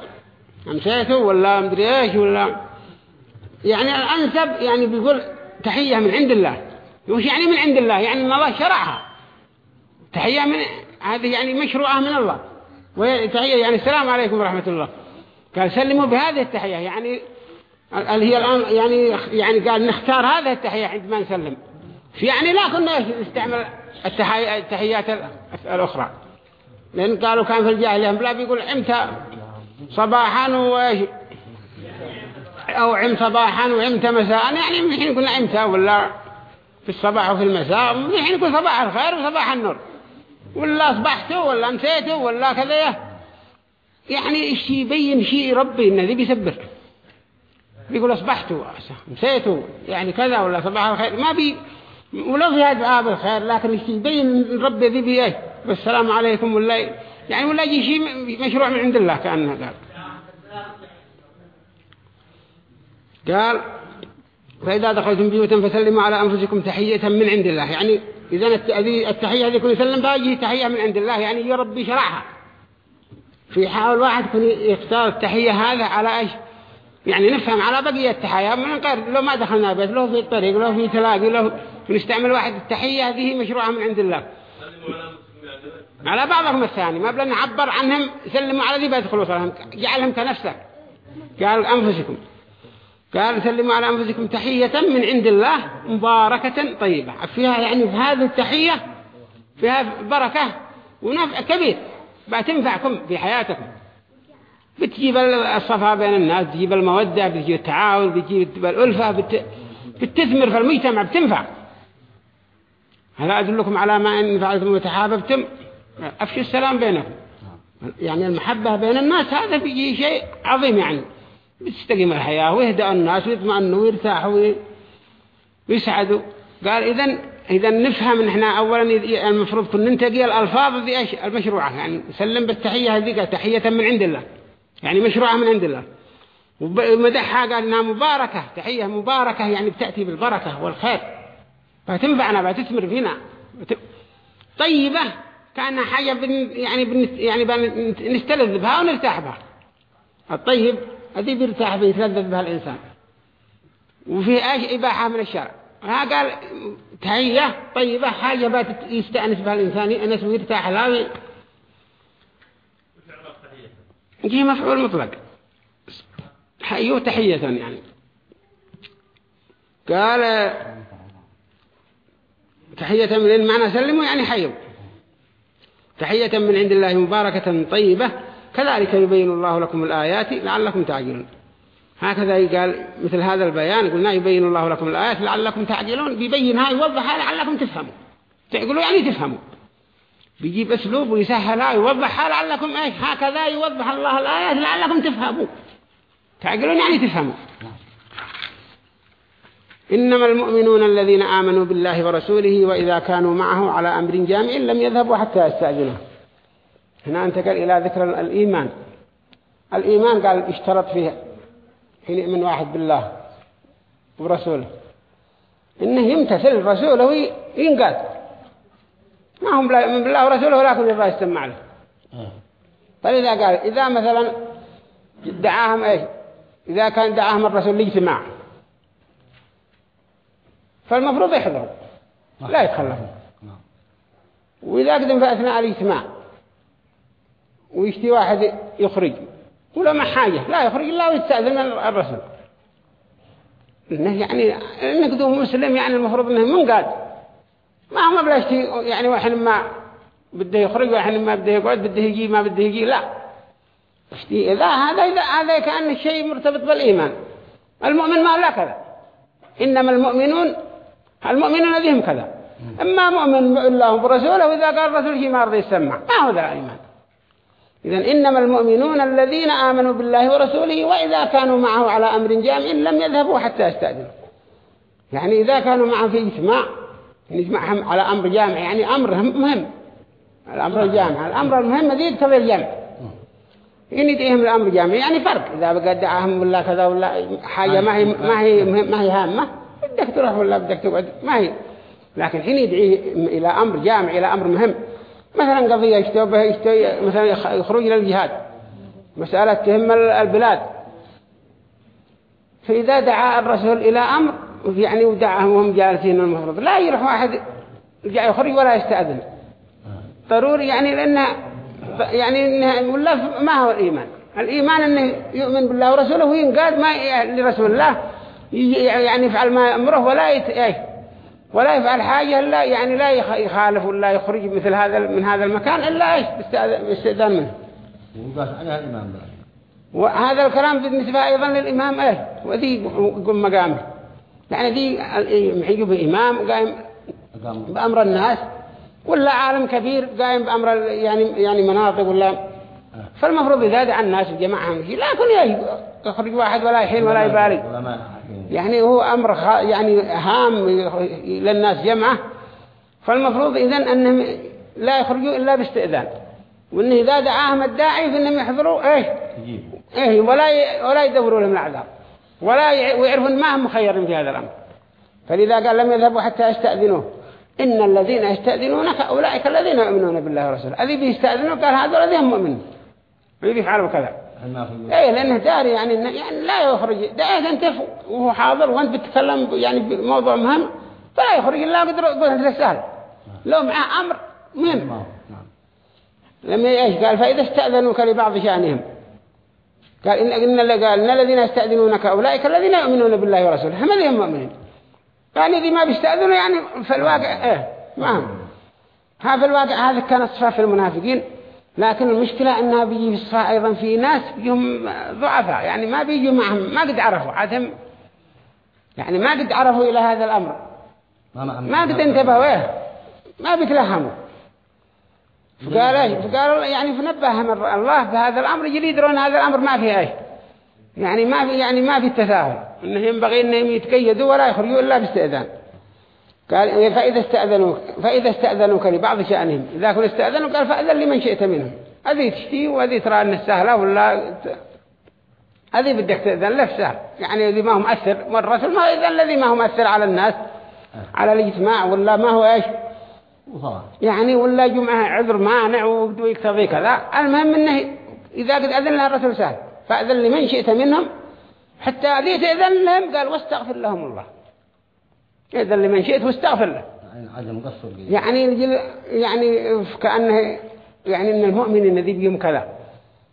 أمسيتوا ولا مدري إيش ولا يعني الأنسب يعني بيقول تحية من عند الله. وش يعني من عند الله؟ يعني أن الله شرعها. تحية من هذه يعني مشروعة من الله. وهي تحية يعني السلام عليكم ورحمة الله. قال سلموا بهذه التحية. يعني ال- هي الآن يعني يعني قال نختار هذه التحية عندما نسلم يعني لا كنا نستعمل التحي- التحيات ال- الأخرى. لأن قالوا كان في الجاهلية بلا بيقول عمت صباحا وإيش أو عم صباحا وعمت مساء. يعني من حين قلنا عمت ولا في الصباح وفي المساء. من حين يقول صباح الخير وصباح النور. ولا أصبحته ولا أمسيته ولا كذا. يعني إيش يبين شيء ربي إن ذي بيسبر. بيقول أصبحتوا مسيتوا يعني كذا ولا صباح الخير. ما بي ولو في هذا دعاء بالخير لكن يبين ربي ذي بيه والسلام عليكم ولا يعني ولا يجي شيء مشروع من عند الله كأنه قال. قال فإذا دخلتم بيوتا فسلموا على أنفسكم تحية من عند الله. يعني إذا التحية هذه يكون يسلم بها يجي تحية من عند الله يعني يا ربي شرعها. في حال واحد يكون يختار التحية هذا على إيش؟ يعني نفهم على بقية التحية من غير لو ما دخلنا بيت لو في الطريق لو في تلاقي لو نستعمل واحد التحية هذه مشروعة من عند الله. على بعضهم الثاني ما بلا نعبر عنهم سلموا على ذي بيدخلوا صلهم جعلهم كنفسك قال أنفسكم. قال سلموا على أنفسكم تحية من عند الله مباركة طيبة. فيها يعني في هذه التحية فيها بركة ونفع كبير. بتنفعكم في حياتكم. بتجيب الصفا بين الناس بتجيب المودة بتجيب التعاون بتجيب الألفة بت... بتثمر في المجتمع بتنفع. هذا أدلكم على ما إن فعلتم وتحاببتم؟ أفشوا السلام بينكم. يعني المحبة بين الناس هذا بيجي شيء عظيم يعني. بتستقيم الحياة ويهدأ الناس ويطمئنوا ويرتاحوا ويسعدوا قال إذن إذا نفهم إن إحنا أولا المفروض كن ننتقي الألفاظ ذي المشروعة. يعني سلم بالتحية هذه تحية من عند الله. يعني مشروعة من عند الله. ومدحها قال إنها مباركة. تحية مباركة يعني بتأتي بالبركة والخير. فتنفعنا بتثمر فينا. طيبة كأنها حاجة بن يعني بن يعني نستلذ بها ونرتاح بها. الطيب هذه بيرتاح بها يتلذذ بها الإنسان. وفي إيش؟ إباحة من الشرع. ها قال تحية طيبة حاجة يستأنس بها الإنسان أنس ويرتاح لا يجي مفعول مطلق. حيو تحية يعني. قال تحية من المعنى سلموا يعني حيو تحية من عند الله مباركة طيبة. كذلك يبين الله لكم الآيات لعلكم تعجلون. هكذا قال مثل هذا البيان قلنا يبين الله لكم الآيات لعلكم تعجلون. بيبينها يوضحها لعلكم تفهموا. تعقلوا يعني تفهموا. بيجيب أسلوب ويسهلها يوضحها لعلكم إيش؟ هكذا يوضح الله الآيات لعلكم تفهموا. تعقلون يعني تفهموا. إنما المؤمنون الذين آمنوا بالله ورسوله وإذا كانوا معه على أمر جامع لم يذهبوا حتى يستأذنه هنا انتقل إلى ذكر الإيمان. الإيمان قال اشترط فيه حين يؤمن واحد بالله ورسوله إنه يمتثل رسوله وينقاد ما هم من بالله ورسوله لكن يبغى يستمع له. فلذا قال إذا مثلا دعاهم إيش؟ إذا كان دعاهم الرسول لاجتماع فالمفروض يحضروا. لا يتخلفوا. وإذا قدم في أثناء الاجتماع. ويشتي واحد يخرج. ولا ما حاجة لا يخرج الله ويستأذن الرسول. إنه يعني إنه قدوم مسلم يعني المفروض إنه منقاد ما هو ما يشتي يعني واحد ما بده يخرج واحد ما بده يقعد بده يجي ما بده يجي لا. إذا هذا إذا هذا كأن الشيء مرتبط بالإيمان. المؤمن ما لا كذا. إنما المؤمنون المؤمنون ذهم كذا. أما مؤمن بالله وبرسوله وإذا قال رسول شيء ما رضي يسمع. ما هو ذا الإيمان؟ إذن إنما المؤمنون الذين آمنوا بالله ورسوله وإذا كانوا معه على أمر جامع لم يذهبوا حتى يستأذنوا. يعني إذا كانوا معه في اجتماع نجمعهم على أمر جامع يعني أمر مهم. الأمر الجامع الأمر المهم ذي يقتضي الجامع إن يدعيهم الأمر جامع يعني فرق. إذا بقى دعاهم ولا كذا ولا حاجة ما هي ما هي ما هي هامة. بدك تروح ولا بدك تقعد ما هي. لكن حين يدعي إلى أمر جامع إلى أمر مهم مثلا قضية يشتوي بها يشتوي مثلا يخرج للجهاد مسألة تهم البلاد. فإذا دعا الرسول إلى أمر يعني ودعهم وهم جالسين المفروض لا يروح واحد يخرج ولا يستأذن. ضروري يعني لأنه يعني إنه ولا ما هو الإيمان. الإيمان أنه يؤمن بالله ورسوله وينقاد ما لرسول الله يعني يفعل ما أمره ولا يت... ولا يفعل حاجة إلا يعني لا يخالف ولا يخرج مثل هذا من هذا المكان إلا إيش؟ باستئذان منه. وهذا الكلام بالنسبة أيضا للإمام إيه وذي يقوم مقامه. يعني ذي محيجوا بإمام قائم بأمر الناس. ولا عالم كبير قائم بأمر يعني يعني مناطق ولا فالمفروض إذا دعا الناس جماعهم لكن يخرج واحد ولا يحين ولا يبالي. يعني هو أمر خ... يعني هام للناس جمعة فالمفروض إذن أنهم لا يخرجوا إلا باستئذان. وإنه إذا دعاهم الداعي فإنهم يحضروا تجيب. إيه ولا ي... ولا يدوروا لهم الأعذار. ولا ي... ويعرفون ما هم مخيرين في هذا الأمر. فلذا قال لم يذهبوا حتى يستأذنوه. إن الذين يستأذنونك أولئك الذين يؤمنون بالله ورسوله. الذي بيستأذنوا قال هذا الذين مؤمنين. ويبي يفعلوا كذا. إيه لأنه داري يعني يعني لا يخرج. ده أنت وهو حاضر وأنت بتتكلم يعني بموضوع مهم فلا يخرج إلا قدر قدر سهل لو معه أمر مهم. ما نعم. لما إيش قال؟ فإذا استأذنوك لبعض شأنهم. قال ان إن اللي قال إن الذين يستأذنونك أولئك الذين يؤمنون بالله ورسوله. هم الذين مؤمنين. يعني ذي ما بيستأذنوا يعني في الواقع إيه ما هم. ها في الواقع هذا كان صفة في المنافقين. لكن المشكلة أنها بيجي في الصفة أيضا في ناس بيجيهم ضعفاء يعني ما بيجوا معهم ما قد عرفوا عادهم يعني ما قد عرفوا إلى هذا الأمر. ما قد انتبهوا إيه. ما بيتلهموا. فقال إيش فقال يعني فنبههم الله بهذا الأمر يدرون هذا الأمر ما فيه إيش يعني ما في يعني ما في التساهل إنه ينبغي إنهم يتقيدوا ولا يخرجوا إلا باستئذان. قال فإذا استأذنوك فإذا استأذنوك لبعض شأنهم. إذا كنت استأذنوا قال فأذن لمن شئت منهم. هذه تشتي وهذه ترى أن السهلة ولا هذه بدك تأذن له سهل يعني الذي ما هو مؤثر والرسول ما إذن الذي ما هو مؤثر على الناس على الإجتماع ولا ما هو إيش؟ يعني ولا جمعة عذر مانع ويقتضي كذا المهم إنه إذا قد أذن لها الرسول سهل. فأذن لمن شئت منهم حتى ذي تأذن لهم. قال واستغفر لهم الله. اذن لمن شئت واستغفر له. يعني عدم قصر. يعني يعني كأنه يعني ان المؤمن الذي بيهم كذا.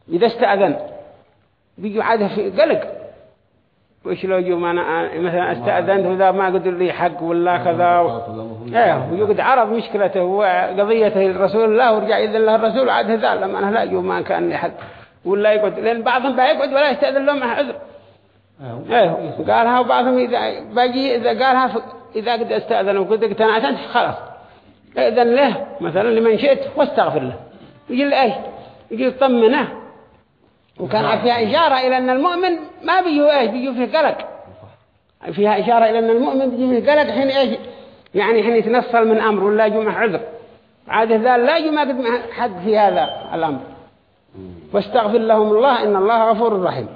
إذا استأذن بيجوا عاده في قلق. وش لو جو ما أنا مثلا استأذنت واذا ما قدر لي حق ولا كذا. و... إيه ويقعد عرض مشكلته وقضيته لرسول الله ورجع يذن له الرسول عاد هذا لما أنا لا جو ما كان لي حق. ولا يقعد لأن بعضهم بيقعد ولا يستأذن لهم عذر إيه قالها وبعضهم اذا باجي إذا قالها ف... إذا قد أستأذن وقد اقتنعت انت خلاص. اذن له مثلا لمن شئت واستغفر له. يجي له إيش يجي يطمنه. وكان فيها إشارة إلى أن المؤمن ما بيجوا إيش بيجوا فيه قلق. فيها إشارة إلى أن المؤمن بيجوا فيه قلق حين إيش يعني حين يتنصل من أمر ولا يجوا معه عذر. عادة ذا لا يجوا ما قد معه حد في هذا الأمر. واستغفر لهم الله إن الله غفور رحيم.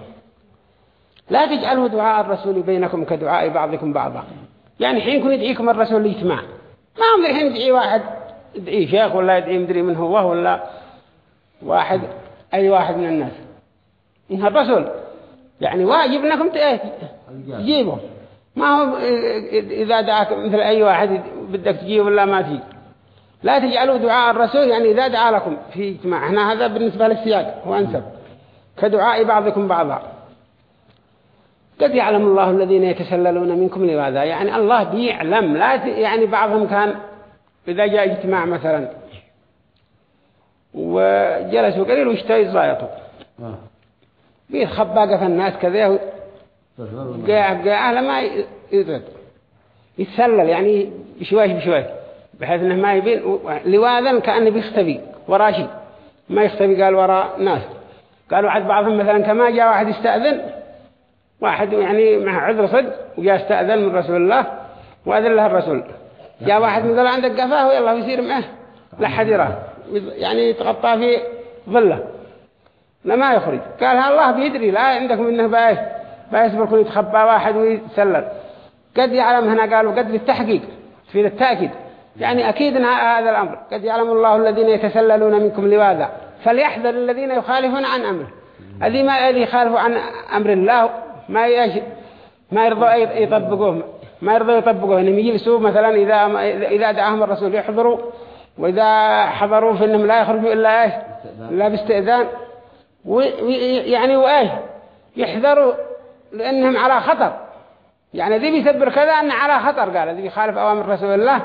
لا تجعلوا دعاء الرسول بينكم كدعاء بعضكم بعضا. يعني حين يكون يدعيكم الرسول ليجتماع ما هم الحين يدعي واحد يدعي شيخ ولا يدعي مدري من هو ولا واحد أي واحد من الناس. إنها الرسول. يعني واجب انكم تجيبه ما هو إذا دعاك مثل أي واحد بدك تجيب ولا ما تجيب. لا تجعلوا دعاء الرسول يعني إذا دعا لكم في اجتماع. إحنا هذا بالنسبة للسياق هو أنسب. كدعاء بعضكم بعضا. قد يعلم الله الذين يتسللون منكم لماذا؟ يعني الله بيعلم لا. يعني بعضهم كان إذا جاء اجتماع مثلا وجلسوا قليل واشتوا يتزايطوا بيتخبى قف الناس كذا قاع قاع لما يضرب يتسلل يعني بشويش بشويش بحيث إنه ما يبين. لواذا كأنه بيختفي وراه شيء ما يختفي قال وراء ناس. قالوا عد بعضهم مثلا كما جاء واحد يستأذن واحد يعني مع عذر صدق وجاء استأذن من رسول الله وأذن له الرسول. جاء واحد من قال عندك قفاه ويلا يصير معه يراه. يعني يتغطى في ظله. لما يخرج. قال الله بيدري لا عندكم إنه بايش بايش بكون يتخبى واحد ويتسلل. قد يعلم هنا قالوا قد بالتحقيق في التأكيد يعني أكيد هذا الأمر. قد يعلم الله الذين يتسللون منكم لواذا. فليحذر الذين يخالفون عن أمره. الذي ما يخالفوا عن أمر الله ما يش ما يرضوا يطبقوه. ما يرضوا يطبقوه. إنهم يجلسوا مثلا إذا إذا دعاهم الرسول يحضروا وإذا حضروا فإنهم لا يخرجوا إلا إيش؟ إلا باستئذان. ويعني وإيش؟ يحذروا لأنهم على خطر. يعني ذي بيسبر كذا أن على خطر قال. ذي بيخالف أوامر رسول الله.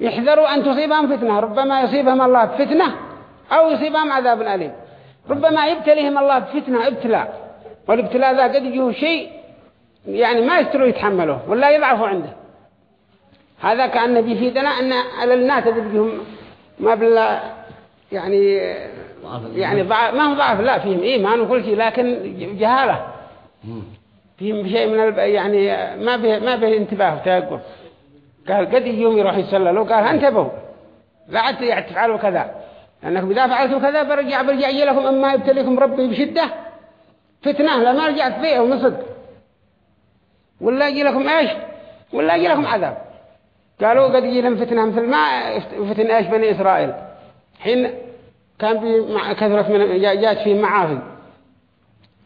يحذروا أن تصيبهم فتنة. ربما يصيبهم الله بفتنة أو يصيبهم عذاب أليم. ربما يبتليهم الله بفتنة ابتلاء. والابتلاء ذا قد يجيه شيء يعني ما يستروا يتحملوه ولا يضعفوا عنده. هذا كأن بيفيدنا أن على الناس بيجيهم ما بلا يعني يعني ضعف ما هو ضعف لا فيهم إيمان وكل شيء لكن جهالة. فيهم شيء من الب... يعني ما به ما به انتباه وتوقف قال قد يوم يروح يسللوا قال انتبهوا. لا تفعلوا كذا. لأنكم إذا فعلتوا كذا برجع برجع لكم أما يبتليكم ربي بشدة فتنة لما رجعت فيه ونصد ولا يجي لكم إيش؟ ولا يجي لكم عذاب. قالوا قد يجي لهم فتنة مثل ما فتن إيش بني إسرائيل. حين كان في مع كثرة من جاءت فيهم معافي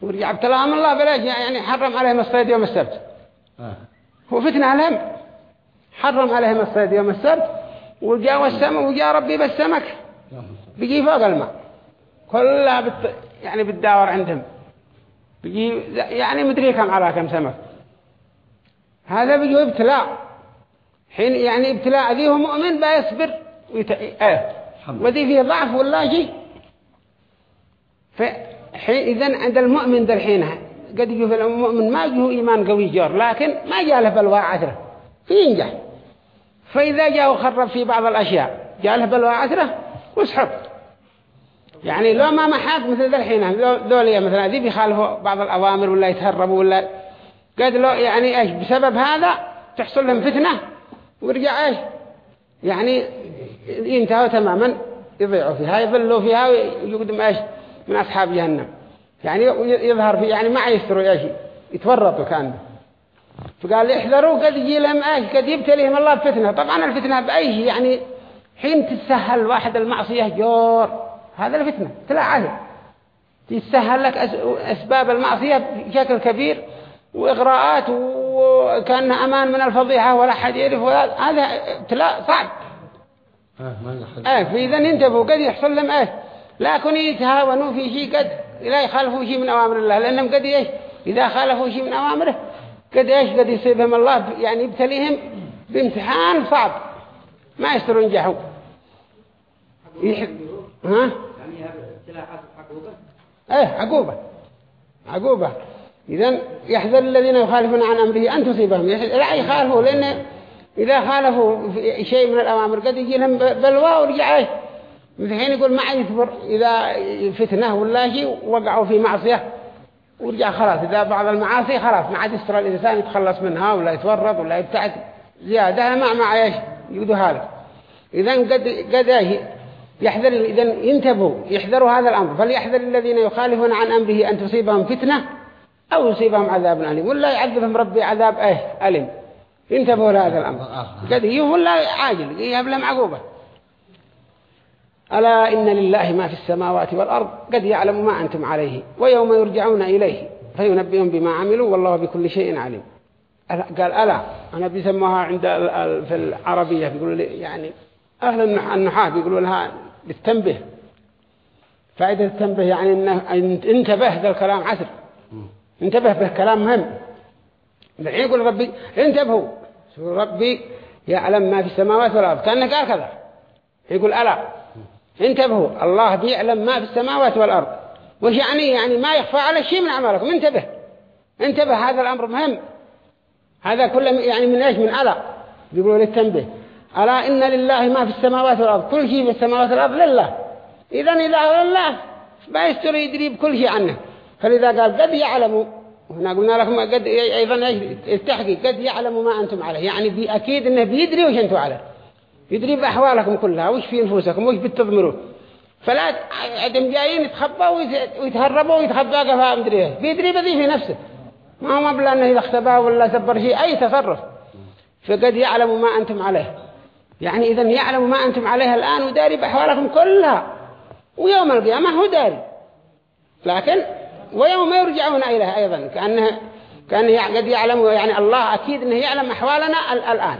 ورجع ابتلاهم الله بلاش يعني حرم عليهم الصيد يوم السبت. هو فتنة لهم. حرم عليهم الصيد يوم السبت. وجاء السمك وجاء ربي بالسمك بيجي فوق الماء. كلها بت... يعني بتداور عندهم. بيجي يعني مدري كم على كم سمك. هذا بيجي ابتلاء. حين يعني ابتلاء ذي هو مؤمن بيصبر ويت... آه وذي فيه ضعف ولا شيء. فحين إذن عند المؤمن ذا الحين قد في المؤمن ما يجيه إيمان قوي جار لكن ما جاء له بلواء عثرة فينجح فإذا جاء وخرب في بعض الأشياء جاء له بلواء عثرة واسحب يعني لو ما محاك مثل ذا الحين ذولي مثلا ذي بيخالفوا بعض الأوامر ولا يتهربوا ولا قد لو يعني إيش بسبب هذا تحصل لهم فتنة ورجع إيش؟ يعني ينتهوا تماما يضيعوا فيها يظلوا فيها ويقدم إيش؟ من أصحاب جهنم. يعني يظهر في يعني ما يستروا إيش؟ يتورطوا كان. فقال احذروا قد يجي لهم إيش؟ قد يبتليهم الله بفتنة. طبعا الفتنة بأي يعني حين تتسهل واحد المعصية جور. هذا الفتنة تلا عهد تتسهل لك أسباب المعصية بشكل كبير وإغراءات وكأنها أمان من الفضيحة ولا حد يعرف هذا تلا صعب. آه فإذا انتبهوا قد يحصل لهم إيه لكن يتهاونوا في شيء قد لا يخالفوا شيء من أوامر الله لأنهم قد إيش؟ إذا خالفوا شيء من أوامره قد إيش؟ قد يصيبهم الله يعني يبتليهم بامتحان صعب. ما يستروا ينجحوا. ها؟ إيه عقوبة. عقوبة. إذن يحذر الذين يخالفون عن أمره أن تصيبهم. لا يخالفوا لأن إذا خالفوا شيء من الأوامر قد يجي لهم بلوى ورجع إيه. مثل حين يقول ما يصبر إذا فتنة ولا شيء وقعوا في معصية ورجع خلاص. إذا بعض المعاصي خلاص ما عاد يستر الإنسان يتخلص منها ولا يتورط ولا يبتعد. زيادة ما مع إيش يقدوا هذا إذن قد قد يحذر إذن ينتبهوا يحذروا هذا الأمر. فليحذر الذين يخالفون عن أمره أن تصيبهم فتنة أو يصيبهم عذاب أليم. ولا يعذبهم ربي عذاب إيه؟ أليم. ينتبهوا لهذا الأمر. قد يجوا ولا عاجل يهب لهم عقوبة. ألا إن لله ما في السماوات والأرض قد يعلم ما أنتم عليه ويوم يرجعون إليه فينبئهم بما عملوا والله بكل شيء عليم. قال ألا أنا بيسموها عند في العربية بيقولوا لي يعني أهل النحاة بيقولوا لها للتنبه فائدة التنبه يعني إنه انتبه ذا الكلام عسر انتبه به كلام مهم يقول ربي انتبهوا. ربي يعلم ما في السماوات والأرض. كأنه قال كذا. يقول ألا. انتبهوا. الله بيعلم ما في السماوات والأرض. وش يعني؟ يعني ما يخفى على شيء من أعمالكم. انتبه. انتبه هذا الأمر مهم. هذا كله يعني من إيش؟ من ألا. بيقولوا للتنبه ألا إن لله ما في السماوات والأرض؟ كل شيء في السماوات والأرض لله. إذا إذا لله ما يستر يدري بكل شيء عنه. فلذا قال قد يعلموا هنا قلنا لكم قد أيضا التحقيق. قد يعلموا ما أنتم عليه. يعني بي أكيد إنه بيدري وش أنتم عليه. يدري بأحوالكم كلها وش في نفوسكم وش بتضمروا. فلا عدم جايين يتخبوا ويتهربوا ويتخبوا قفا مدري بيدري بذي في نفسه. ما هو مبلا أنه إذا اختباه ولا سبر شيء أي تصرف. فقد يعلم ما أنتم عليه. يعني إذا يعلم ما أنتم عليه الآن وداري بأحوالكم كلها ويوم القيامة هو داري. لكن ويوم يرجعون إليه أيضا كأنه كأنه قد يعلم يعني الله أكيد أنه يعلم أحوالنا الآن.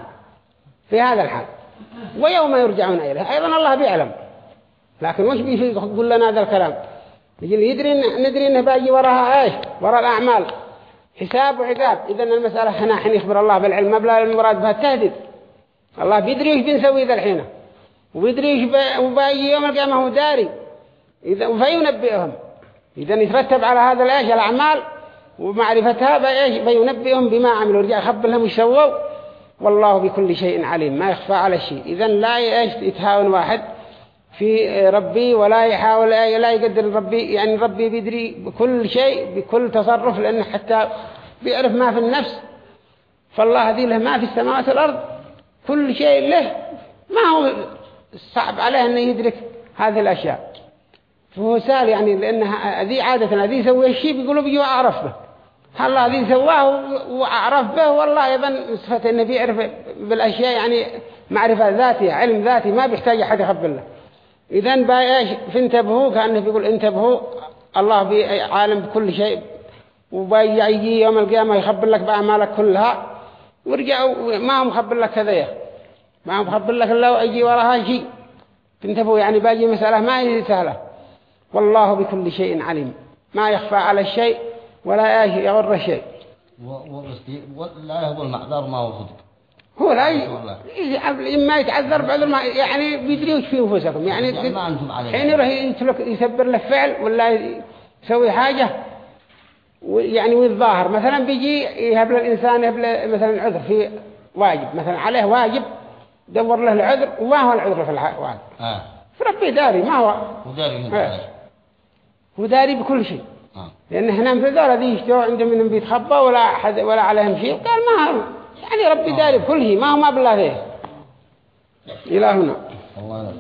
في هذا الحال. ويوم يرجعون إليه أيضا الله بيعلم. لكن وش بيقول لنا هذا الكلام؟ يدري ندري أنه باجي وراها إيش؟ وراء الأعمال. حساب وعقاب. إذن المسألة هنا حين يخبر الله بالعلم مبلغ المراد بها التهديد. الله بيدري إيش بنسوي ذا الحين. وبيدري إيش وباقي يوم القيامة هو داري. إذا فينبئهم إذا يترتب على هذا الإيش؟ الأعمال. ومعرفتها بإيش فينبئهم بما عملوا. رجع خبر لهم يسووا والله بكل شيء عليم. ما يخفى على شيء. إذا لا إيش؟ يتهاون واحد في ربي ولا يحاول لا يقدر ربي. يعني ربي بيدري بكل شيء بكل تصرف لأنه حتى بيعرف ما في النفس. فالله هذه له ما في السماوات والأرض. كل شيء له. ما هو صعب عليه أنه يدرك هذه الأشياء. فهو سأل يعني لأن هذه عادة هذه يسوي الشيء بيقولوا بيجوا أعرف به. الله هذه سواه وأعرف به والله أيضا صفة أنه بيعرف بالأشياء يعني معرفة ذاتية علم ذاتي ما بيحتاج أحد يخبر له. إذا بايش فانتبهوا كأنه بيقول انتبهوا الله عالم بكل شيء. وبيجي يوم القيامة يخبر لك بأعمالك كلها. ورجعوا ما هم مخبر لك كذا ما هم مخبر لك إلا ويجي وراها شيء. فانتبهوا يعني باجي مسألة ما هي سهلة. والله بكل شيء عليم. ما يخفى على الشيء ولا يغر الشيء ولا هو المعذر ما هو صدق هو لا ي... إما يتعذر بعذر ما يعني بيدري وش في أنفسكم. يعني, يعني حين يروح يسبر له فعل ولا يسوي حاجة يعني ويتظاهر مثلا بيجي يهب للإنسان يهب له مثلا عذر في واجب. مثلا عليه واجب دور له العذر وما هو العذر في الواجب آه. فربي داري ما هو؟ وداري آه. هو داري بكل شيء. آه. لأن هنا مثل ذولا ذي يشتوا عندهم منهم بيتخبى ولا أحد ولا عليهم شيء. قال ما هو؟ يعني ربي داري بكل شيء. ما هو ما بالله فيه إلى هنا. الله